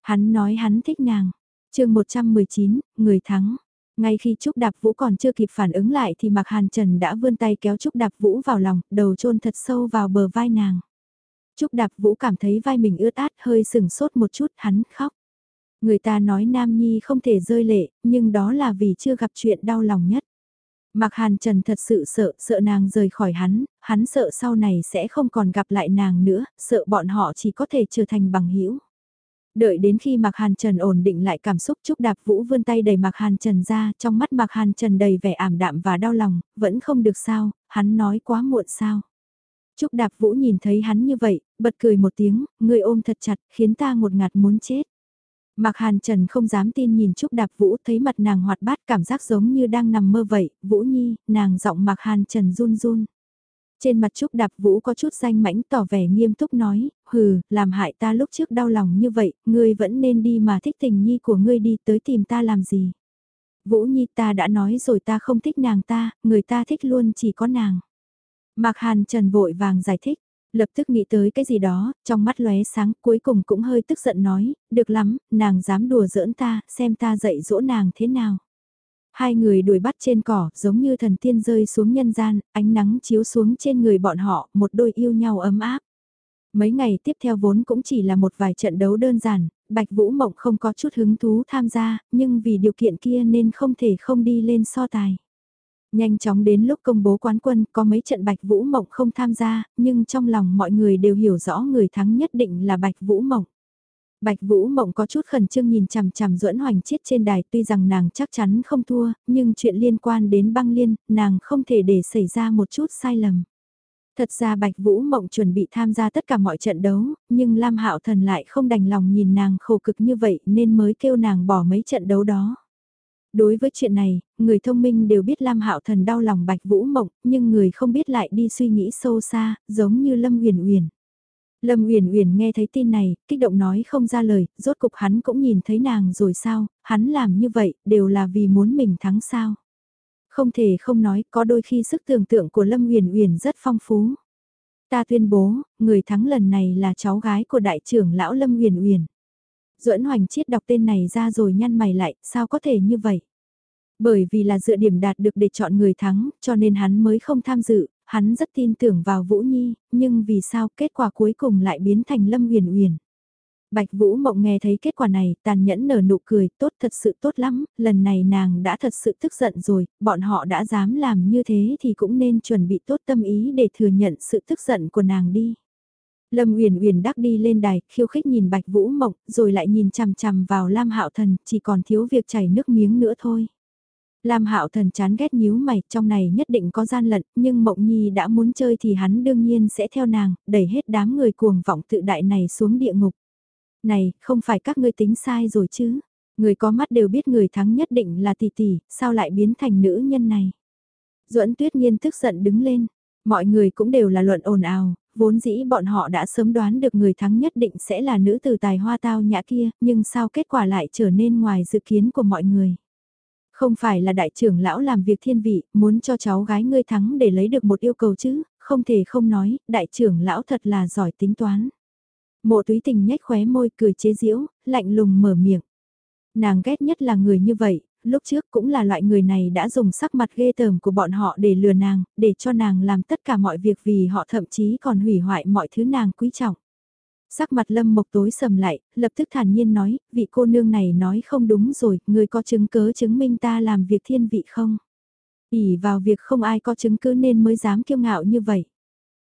Hắn nói hắn thích nàng. chương 119, người thắng. Ngay khi Trúc Đạp Vũ còn chưa kịp phản ứng lại thì Mạc Hàn Trần đã vươn tay kéo Trúc Đạp Vũ vào lòng, đầu chôn thật sâu vào bờ vai nàng. Trúc Đạp Vũ cảm thấy vai mình ướt át hơi sừng sốt một chút, hắn khóc. Người ta nói Nam Nhi không thể rơi lệ, nhưng đó là vì chưa gặp chuyện đau lòng nhất. Mạc Hàn Trần thật sự sợ, sợ nàng rời khỏi hắn, hắn sợ sau này sẽ không còn gặp lại nàng nữa, sợ bọn họ chỉ có thể trở thành bằng hữu. Đợi đến khi Mạc Hàn Trần ổn định lại cảm xúc Trúc Đạp Vũ vươn tay đẩy Mạc Hàn Trần ra, trong mắt Mạc Hàn Trần đầy vẻ ảm đạm và đau lòng, vẫn không được sao, hắn nói quá muộn sao. Trúc Đạp Vũ nhìn thấy hắn như vậy, bật cười một tiếng, người ôm thật chặt, khiến ta một ngạt muốn chết. Mạc Hàn Trần không dám tin nhìn Trúc Đạp Vũ thấy mặt nàng hoạt bát cảm giác giống như đang nằm mơ vậy, Vũ Nhi, nàng giọng Mạc Hàn Trần run run. Trên mặt Trúc Đạp Vũ có chút danh mãnh tỏ vẻ nghiêm túc nói, hừ, làm hại ta lúc trước đau lòng như vậy, ngươi vẫn nên đi mà thích tình nhi của ngươi đi tới tìm ta làm gì. Vũ Nhi ta đã nói rồi ta không thích nàng ta, người ta thích luôn chỉ có nàng. Mạc Hàn Trần vội vàng giải thích, Lập tức nghĩ tới cái gì đó, trong mắt lóe sáng, cuối cùng cũng hơi tức giận nói, được lắm, nàng dám đùa giỡn ta, xem ta dạy dỗ nàng thế nào. Hai người đuổi bắt trên cỏ, giống như thần tiên rơi xuống nhân gian, ánh nắng chiếu xuống trên người bọn họ, một đôi yêu nhau ấm áp. Mấy ngày tiếp theo vốn cũng chỉ là một vài trận đấu đơn giản, Bạch Vũ Mộng không có chút hứng thú tham gia, nhưng vì điều kiện kia nên không thể không đi lên so tài. Nhanh chóng đến lúc công bố quán quân có mấy trận Bạch Vũ Mộng không tham gia, nhưng trong lòng mọi người đều hiểu rõ người thắng nhất định là Bạch Vũ Mộng. Bạch Vũ Mộng có chút khẩn trương nhìn chằm chằm duẫn hoành chiết trên đài tuy rằng nàng chắc chắn không thua, nhưng chuyện liên quan đến băng liên, nàng không thể để xảy ra một chút sai lầm. Thật ra Bạch Vũ Mộng chuẩn bị tham gia tất cả mọi trận đấu, nhưng Lam Hạo Thần lại không đành lòng nhìn nàng khổ cực như vậy nên mới kêu nàng bỏ mấy trận đấu đó. Đối với chuyện này, người thông minh đều biết Lam Hạo Thần đau lòng Bạch Vũ Mộng, nhưng người không biết lại đi suy nghĩ sâu xa, giống như Lâm Uyển Uyển. Lâm Uyển Uyển nghe thấy tin này, kích động nói không ra lời, rốt cục hắn cũng nhìn thấy nàng rồi sao, hắn làm như vậy đều là vì muốn mình thắng sao? Không thể không nói, có đôi khi sức tưởng tượng của Lâm Uyển Uyển rất phong phú. Ta tuyên bố, người thắng lần này là cháu gái của đại trưởng lão Lâm Uyển Uyển. Duẫn Hoành Chiết đọc tên này ra rồi nhăn mày lại, sao có thể như vậy? Bởi vì là dựa điểm đạt được để chọn người thắng, cho nên hắn mới không tham dự, hắn rất tin tưởng vào Vũ Nhi, nhưng vì sao kết quả cuối cùng lại biến thành Lâm Uyển Uyển? Bạch Vũ Mộng nghe thấy kết quả này, tàn nhẫn nở nụ cười, tốt thật sự tốt lắm, lần này nàng đã thật sự tức giận rồi, bọn họ đã dám làm như thế thì cũng nên chuẩn bị tốt tâm ý để thừa nhận sự tức giận của nàng đi. Lâm Uyển Uyển đắc đi lên đài, khiêu khích nhìn Bạch Vũ Mộng, rồi lại nhìn chằm chằm vào Lam Hạo Thần, chỉ còn thiếu việc chảy nước miếng nữa thôi. Lam Hạo Thần chán ghét nhíu mày, trong này nhất định có gian lận, nhưng Mộng Nhi đã muốn chơi thì hắn đương nhiên sẽ theo nàng, đẩy hết đám người cuồng vọng tự đại này xuống địa ngục. Này, không phải các ngươi tính sai rồi chứ? Người có mắt đều biết người thắng nhất định là tỷ tỷ, sao lại biến thành nữ nhân này? Duẫn Tuyết Nhiên tức giận đứng lên, mọi người cũng đều là luận ồn ào, vốn dĩ bọn họ đã sớm đoán được người thắng nhất định sẽ là nữ từ tài hoa tao nhã kia, nhưng sao kết quả lại trở nên ngoài dự kiến của mọi người. Không phải là đại trưởng lão làm việc thiên vị, muốn cho cháu gái ngươi thắng để lấy được một yêu cầu chứ, không thể không nói, đại trưởng lão thật là giỏi tính toán. Mộ túy tình nhếch khóe môi cười chế giễu, lạnh lùng mở miệng. Nàng ghét nhất là người như vậy, lúc trước cũng là loại người này đã dùng sắc mặt ghê tởm của bọn họ để lừa nàng, để cho nàng làm tất cả mọi việc vì họ thậm chí còn hủy hoại mọi thứ nàng quý trọng. Sắc mặt lâm mộc tối sầm lại, lập tức thản nhiên nói, vị cô nương này nói không đúng rồi, người có chứng cớ chứng minh ta làm việc thiên vị không? ỉ vào việc không ai có chứng cứ nên mới dám kiêu ngạo như vậy.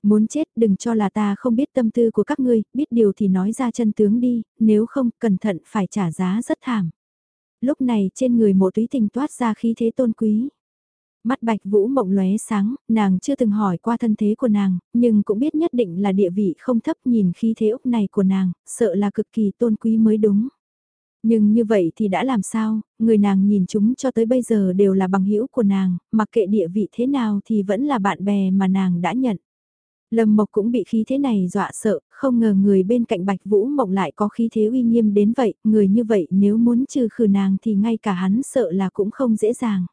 Muốn chết đừng cho là ta không biết tâm tư của các ngươi, biết điều thì nói ra chân tướng đi, nếu không cẩn thận phải trả giá rất thảm. Lúc này trên người mộ túy tình toát ra khí thế tôn quý. Mắt bạch vũ mộng lóe sáng, nàng chưa từng hỏi qua thân thế của nàng, nhưng cũng biết nhất định là địa vị không thấp nhìn khi thế úc này của nàng, sợ là cực kỳ tôn quý mới đúng. Nhưng như vậy thì đã làm sao, người nàng nhìn chúng cho tới bây giờ đều là bằng hữu của nàng, mặc kệ địa vị thế nào thì vẫn là bạn bè mà nàng đã nhận. Lâm Mộc cũng bị khí thế này dọa sợ, không ngờ người bên cạnh Bạch Vũ Mộng lại có khí thế uy nghiêm đến vậy, người như vậy nếu muốn trừ khử nàng thì ngay cả hắn sợ là cũng không dễ dàng.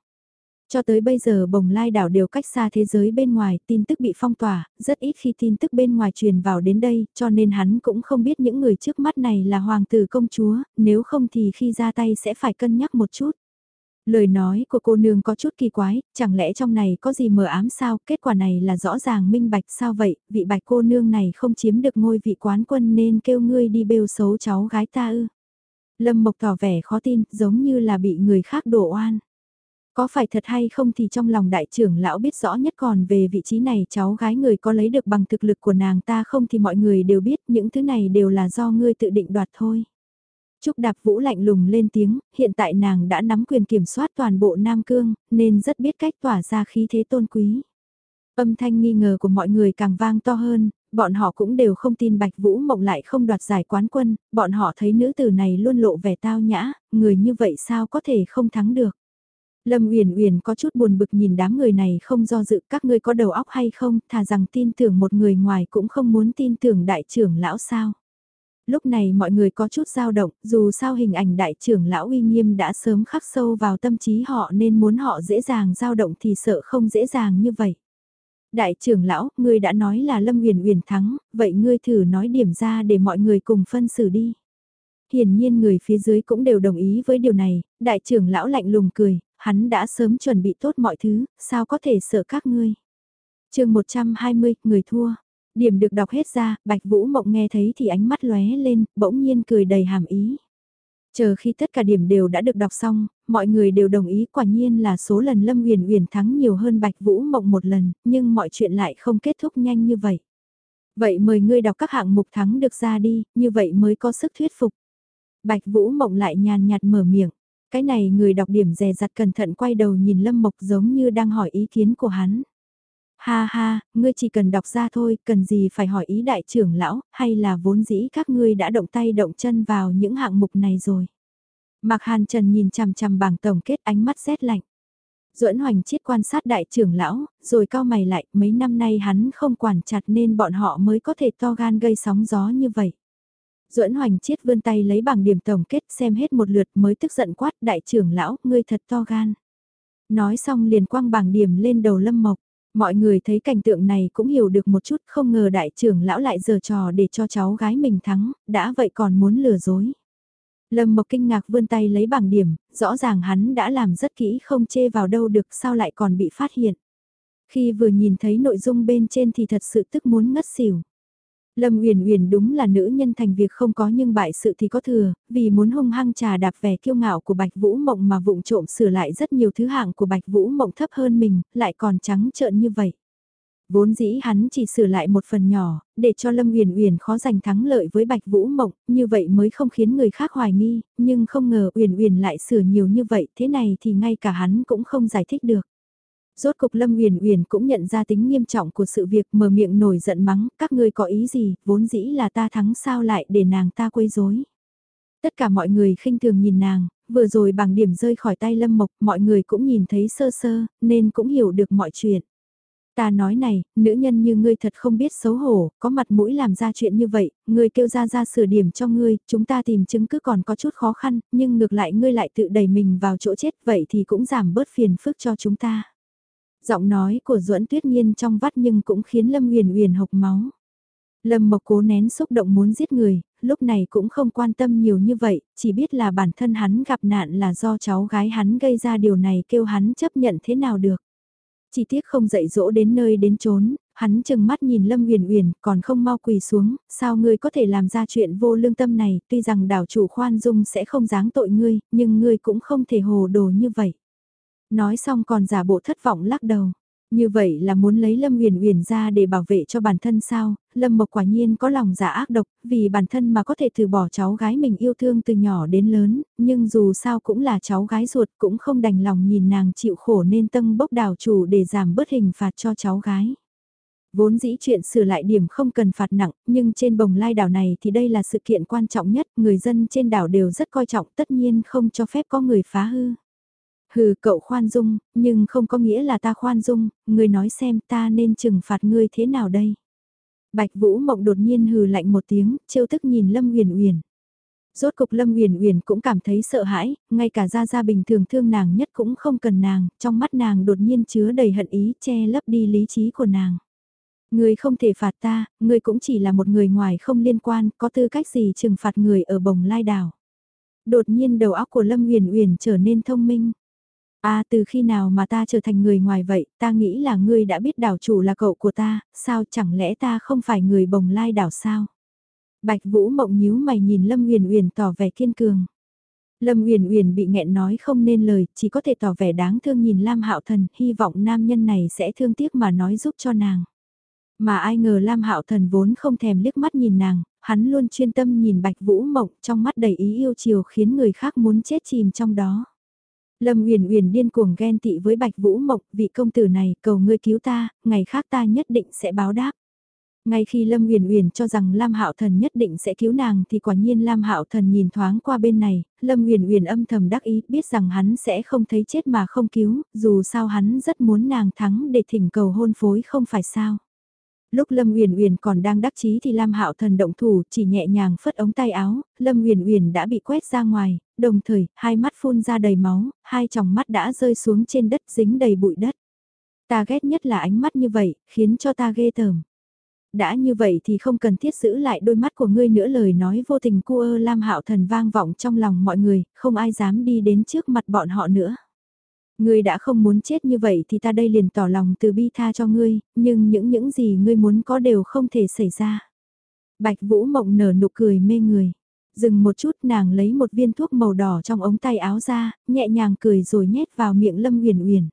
Cho tới bây giờ bồng lai đảo đều cách xa thế giới bên ngoài, tin tức bị phong tỏa, rất ít khi tin tức bên ngoài truyền vào đến đây, cho nên hắn cũng không biết những người trước mắt này là hoàng tử công chúa, nếu không thì khi ra tay sẽ phải cân nhắc một chút. Lời nói của cô nương có chút kỳ quái, chẳng lẽ trong này có gì mờ ám sao, kết quả này là rõ ràng minh bạch sao vậy, vị bạch cô nương này không chiếm được ngôi vị quán quân nên kêu ngươi đi bêu xấu cháu gái ta ư. Lâm Mộc tỏ vẻ khó tin, giống như là bị người khác đổ oan. Có phải thật hay không thì trong lòng đại trưởng lão biết rõ nhất còn về vị trí này cháu gái người có lấy được bằng thực lực của nàng ta không thì mọi người đều biết những thứ này đều là do ngươi tự định đoạt thôi. Trúc Đạp Vũ lạnh lùng lên tiếng, hiện tại nàng đã nắm quyền kiểm soát toàn bộ Nam Cương, nên rất biết cách tỏa ra khí thế tôn quý. Âm thanh nghi ngờ của mọi người càng vang to hơn, bọn họ cũng đều không tin Bạch Vũ Mộng lại không đoạt giải quán quân, bọn họ thấy nữ tử này luôn lộ vẻ tao nhã, người như vậy sao có thể không thắng được. Lâm Uyển Uyển có chút buồn bực nhìn đám người này không do dự các ngươi có đầu óc hay không, thà rằng tin tưởng một người ngoài cũng không muốn tin tưởng đại trưởng lão sao lúc này mọi người có chút dao động, dù sao hình ảnh đại trưởng lão uy nghiêm đã sớm khắc sâu vào tâm trí họ nên muốn họ dễ dàng dao động thì sợ không dễ dàng như vậy. Đại trưởng lão, ngươi đã nói là Lâm Uyển Uyển thắng, vậy ngươi thử nói điểm ra để mọi người cùng phân xử đi. Hiển nhiên người phía dưới cũng đều đồng ý với điều này, đại trưởng lão lạnh lùng cười, hắn đã sớm chuẩn bị tốt mọi thứ, sao có thể sợ các ngươi. chương 120, người thua. Điểm được đọc hết ra, Bạch Vũ Mộng nghe thấy thì ánh mắt lóe lên, bỗng nhiên cười đầy hàm ý. Chờ khi tất cả điểm đều đã được đọc xong, mọi người đều đồng ý quả nhiên là số lần Lâm uyển uyển thắng nhiều hơn Bạch Vũ Mộng một lần, nhưng mọi chuyện lại không kết thúc nhanh như vậy. Vậy mời ngươi đọc các hạng mục thắng được ra đi, như vậy mới có sức thuyết phục. Bạch Vũ Mộng lại nhàn nhạt mở miệng. Cái này người đọc điểm dè dặt cẩn thận quay đầu nhìn Lâm Mộc giống như đang hỏi ý kiến của hắn. Ha ha, ngươi chỉ cần đọc ra thôi, cần gì phải hỏi ý đại trưởng lão, hay là vốn dĩ các ngươi đã động tay động chân vào những hạng mục này rồi. Mạc Hàn Trần nhìn chằm chằm bảng tổng kết ánh mắt rét lạnh. Duẫn Hoành chiết quan sát đại trưởng lão, rồi cao mày lại, mấy năm nay hắn không quản chặt nên bọn họ mới có thể to gan gây sóng gió như vậy. Duẫn Hoành chiết vươn tay lấy bảng điểm tổng kết xem hết một lượt mới tức giận quát đại trưởng lão, ngươi thật to gan. Nói xong liền quăng bảng điểm lên đầu Lâm Mộc. Mọi người thấy cảnh tượng này cũng hiểu được một chút không ngờ đại trưởng lão lại giở trò để cho cháu gái mình thắng, đã vậy còn muốn lừa dối. Lâm Mộc kinh ngạc vươn tay lấy bảng điểm, rõ ràng hắn đã làm rất kỹ không chê vào đâu được sao lại còn bị phát hiện. Khi vừa nhìn thấy nội dung bên trên thì thật sự tức muốn ngất xỉu. Lâm Uyển Uyển đúng là nữ nhân thành việc không có nhưng bại sự thì có thừa, vì muốn hung hăng trà đạp vẻ kiêu ngạo của Bạch Vũ Mộng mà vụng trộm sửa lại rất nhiều thứ hạng của Bạch Vũ Mộng thấp hơn mình, lại còn trắng trợn như vậy. Vốn dĩ hắn chỉ sửa lại một phần nhỏ, để cho Lâm Uyển Uyển khó giành thắng lợi với Bạch Vũ Mộng, như vậy mới không khiến người khác hoài nghi, nhưng không ngờ Uyển Uyển lại sửa nhiều như vậy, thế này thì ngay cả hắn cũng không giải thích được. Rốt cục Lâm Uyển Uyển cũng nhận ra tính nghiêm trọng của sự việc, mở miệng nổi giận mắng, các ngươi có ý gì, vốn dĩ là ta thắng sao lại để nàng ta quấy rối. Tất cả mọi người khinh thường nhìn nàng, vừa rồi bằng điểm rơi khỏi tay Lâm Mộc, mọi người cũng nhìn thấy sơ sơ, nên cũng hiểu được mọi chuyện. Ta nói này, nữ nhân như ngươi thật không biết xấu hổ, có mặt mũi làm ra chuyện như vậy, ngươi kêu ra ra sửa điểm cho ngươi, chúng ta tìm chứng cứ còn có chút khó khăn, nhưng ngược lại ngươi lại tự đẩy mình vào chỗ chết vậy thì cũng giảm bớt phiền phức cho chúng ta. Giọng nói của Duẫn Tuyết Nhiên trong vắt nhưng cũng khiến Lâm Uyển Uyển hộc máu. Lâm Mộc cố nén xúc động muốn giết người, lúc này cũng không quan tâm nhiều như vậy, chỉ biết là bản thân hắn gặp nạn là do cháu gái hắn gây ra điều này kêu hắn chấp nhận thế nào được. Chỉ tiếc không dạy dỗ đến nơi đến chốn, hắn chừng mắt nhìn Lâm Uyển Uyển, còn không mau quỳ xuống, sao ngươi có thể làm ra chuyện vô lương tâm này, tuy rằng đảo chủ khoan dung sẽ không giáng tội ngươi, nhưng ngươi cũng không thể hồ đồ như vậy. Nói xong còn giả bộ thất vọng lắc đầu. Như vậy là muốn lấy Lâm Huyền Huyền ra để bảo vệ cho bản thân sao? Lâm Mộc quả nhiên có lòng giả ác độc, vì bản thân mà có thể từ bỏ cháu gái mình yêu thương từ nhỏ đến lớn, nhưng dù sao cũng là cháu gái ruột cũng không đành lòng nhìn nàng chịu khổ nên tâm bốc đảo chủ để giảm bớt hình phạt cho cháu gái. Vốn dĩ chuyện sửa lại điểm không cần phạt nặng, nhưng trên bồng lai đảo này thì đây là sự kiện quan trọng nhất, người dân trên đảo đều rất coi trọng tất nhiên không cho phép có người phá hư. Hừ cậu khoan dung, nhưng không có nghĩa là ta khoan dung, ngươi nói xem ta nên trừng phạt ngươi thế nào đây. Bạch Vũ Mộng đột nhiên hừ lạnh một tiếng, trêu tức nhìn Lâm uyển Uyển. Rốt cục Lâm uyển Uyển cũng cảm thấy sợ hãi, ngay cả Gia Gia bình thường thương nàng nhất cũng không cần nàng, trong mắt nàng đột nhiên chứa đầy hận ý che lấp đi lý trí của nàng. Ngươi không thể phạt ta, ngươi cũng chỉ là một người ngoài không liên quan, có tư cách gì trừng phạt người ở bồng lai đảo. Đột nhiên đầu óc của Lâm uyển Uyển trở nên thông minh. À từ khi nào mà ta trở thành người ngoài vậy, ta nghĩ là ngươi đã biết đảo chủ là cậu của ta, sao chẳng lẽ ta không phải người bồng lai đảo sao? Bạch Vũ mộng nhíu mày nhìn Lâm uyển Uyển tỏ vẻ kiên cường. Lâm uyển Uyển bị nghẹn nói không nên lời, chỉ có thể tỏ vẻ đáng thương nhìn Lam Hạo Thần, hy vọng nam nhân này sẽ thương tiếc mà nói giúp cho nàng. Mà ai ngờ Lam Hạo Thần vốn không thèm liếc mắt nhìn nàng, hắn luôn chuyên tâm nhìn Bạch Vũ Mộng, trong mắt đầy ý yêu chiều khiến người khác muốn chết chìm trong đó. Lâm Uyển Uyển điên cuồng ghen tị với Bạch Vũ Mộc, vị công tử này, cầu ngươi cứu ta, ngày khác ta nhất định sẽ báo đáp. Ngay khi Lâm Uyển Uyển cho rằng Lam Hạo Thần nhất định sẽ cứu nàng thì quả nhiên Lam Hạo Thần nhìn thoáng qua bên này, Lâm Uyển Uyển âm thầm đắc ý, biết rằng hắn sẽ không thấy chết mà không cứu, dù sao hắn rất muốn nàng thắng để thỉnh cầu hôn phối không phải sao. Lúc Lâm Uyển Uyển còn đang đắc chí thì Lam Hạo Thần động thủ, chỉ nhẹ nhàng phất ống tay áo, Lâm Uyển Uyển đã bị quét ra ngoài, đồng thời, hai mắt phun ra đầy máu, hai tròng mắt đã rơi xuống trên đất dính đầy bụi đất. Ta ghét nhất là ánh mắt như vậy, khiến cho ta ghê tởm. Đã như vậy thì không cần thiết giữ lại đôi mắt của ngươi nữa lời nói vô tình cua Lam Hạo Thần vang vọng trong lòng mọi người, không ai dám đi đến trước mặt bọn họ nữa. Ngươi đã không muốn chết như vậy thì ta đây liền tỏ lòng từ bi tha cho ngươi, nhưng những những gì ngươi muốn có đều không thể xảy ra. Bạch Vũ Mộng nở nụ cười mê người. Dừng một chút nàng lấy một viên thuốc màu đỏ trong ống tay áo ra, nhẹ nhàng cười rồi nhét vào miệng Lâm Uyển Uyển.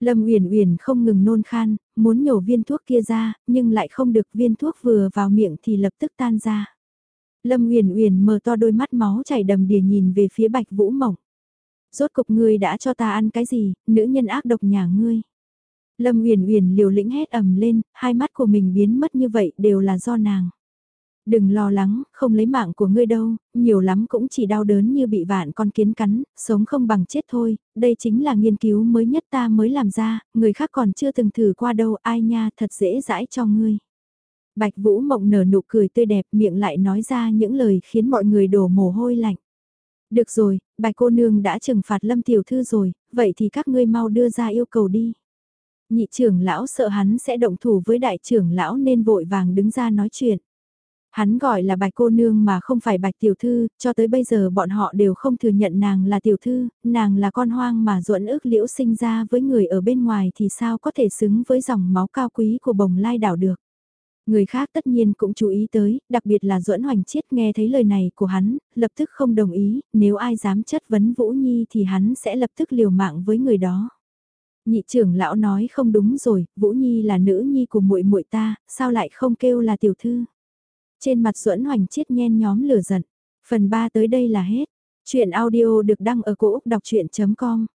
Lâm Uyển Uyển không ngừng nôn khan, muốn nhổ viên thuốc kia ra, nhưng lại không được viên thuốc vừa vào miệng thì lập tức tan ra. Lâm Uyển Uyển mở to đôi mắt máu chảy đầm đìa nhìn về phía Bạch Vũ Mộng. Rốt cục ngươi đã cho ta ăn cái gì, nữ nhân ác độc nhà ngươi. Lâm Uyển Uyển liều lĩnh hét ầm lên, hai mắt của mình biến mất như vậy đều là do nàng. Đừng lo lắng, không lấy mạng của ngươi đâu, nhiều lắm cũng chỉ đau đớn như bị vạn con kiến cắn, sống không bằng chết thôi, đây chính là nghiên cứu mới nhất ta mới làm ra, người khác còn chưa từng thử qua đâu, ai nha, thật dễ dãi cho ngươi. Bạch Vũ Mộng nở nụ cười tươi đẹp miệng lại nói ra những lời khiến mọi người đổ mồ hôi lạnh. Được rồi, bạch cô nương đã trừng phạt lâm tiểu thư rồi, vậy thì các ngươi mau đưa ra yêu cầu đi. Nhị trưởng lão sợ hắn sẽ động thủ với đại trưởng lão nên vội vàng đứng ra nói chuyện. Hắn gọi là bạch cô nương mà không phải bạch tiểu thư, cho tới bây giờ bọn họ đều không thừa nhận nàng là tiểu thư, nàng là con hoang mà ruộn ước liễu sinh ra với người ở bên ngoài thì sao có thể xứng với dòng máu cao quý của bồng lai đảo được. Người khác tất nhiên cũng chú ý tới, đặc biệt là duẫn hoành chiết nghe thấy lời này của hắn, lập tức không đồng ý, nếu ai dám chất vấn Vũ Nhi thì hắn sẽ lập tức liều mạng với người đó. Nhị trưởng lão nói không đúng rồi, Vũ Nhi là nữ nhi của muội muội ta, sao lại không kêu là tiểu thư? Trên mặt duẫn hoành chiết nhen nhóm lửa giận. Phần 3 tới đây là hết. Chuyện audio được đăng ở cổ Úc đọc chuyện.com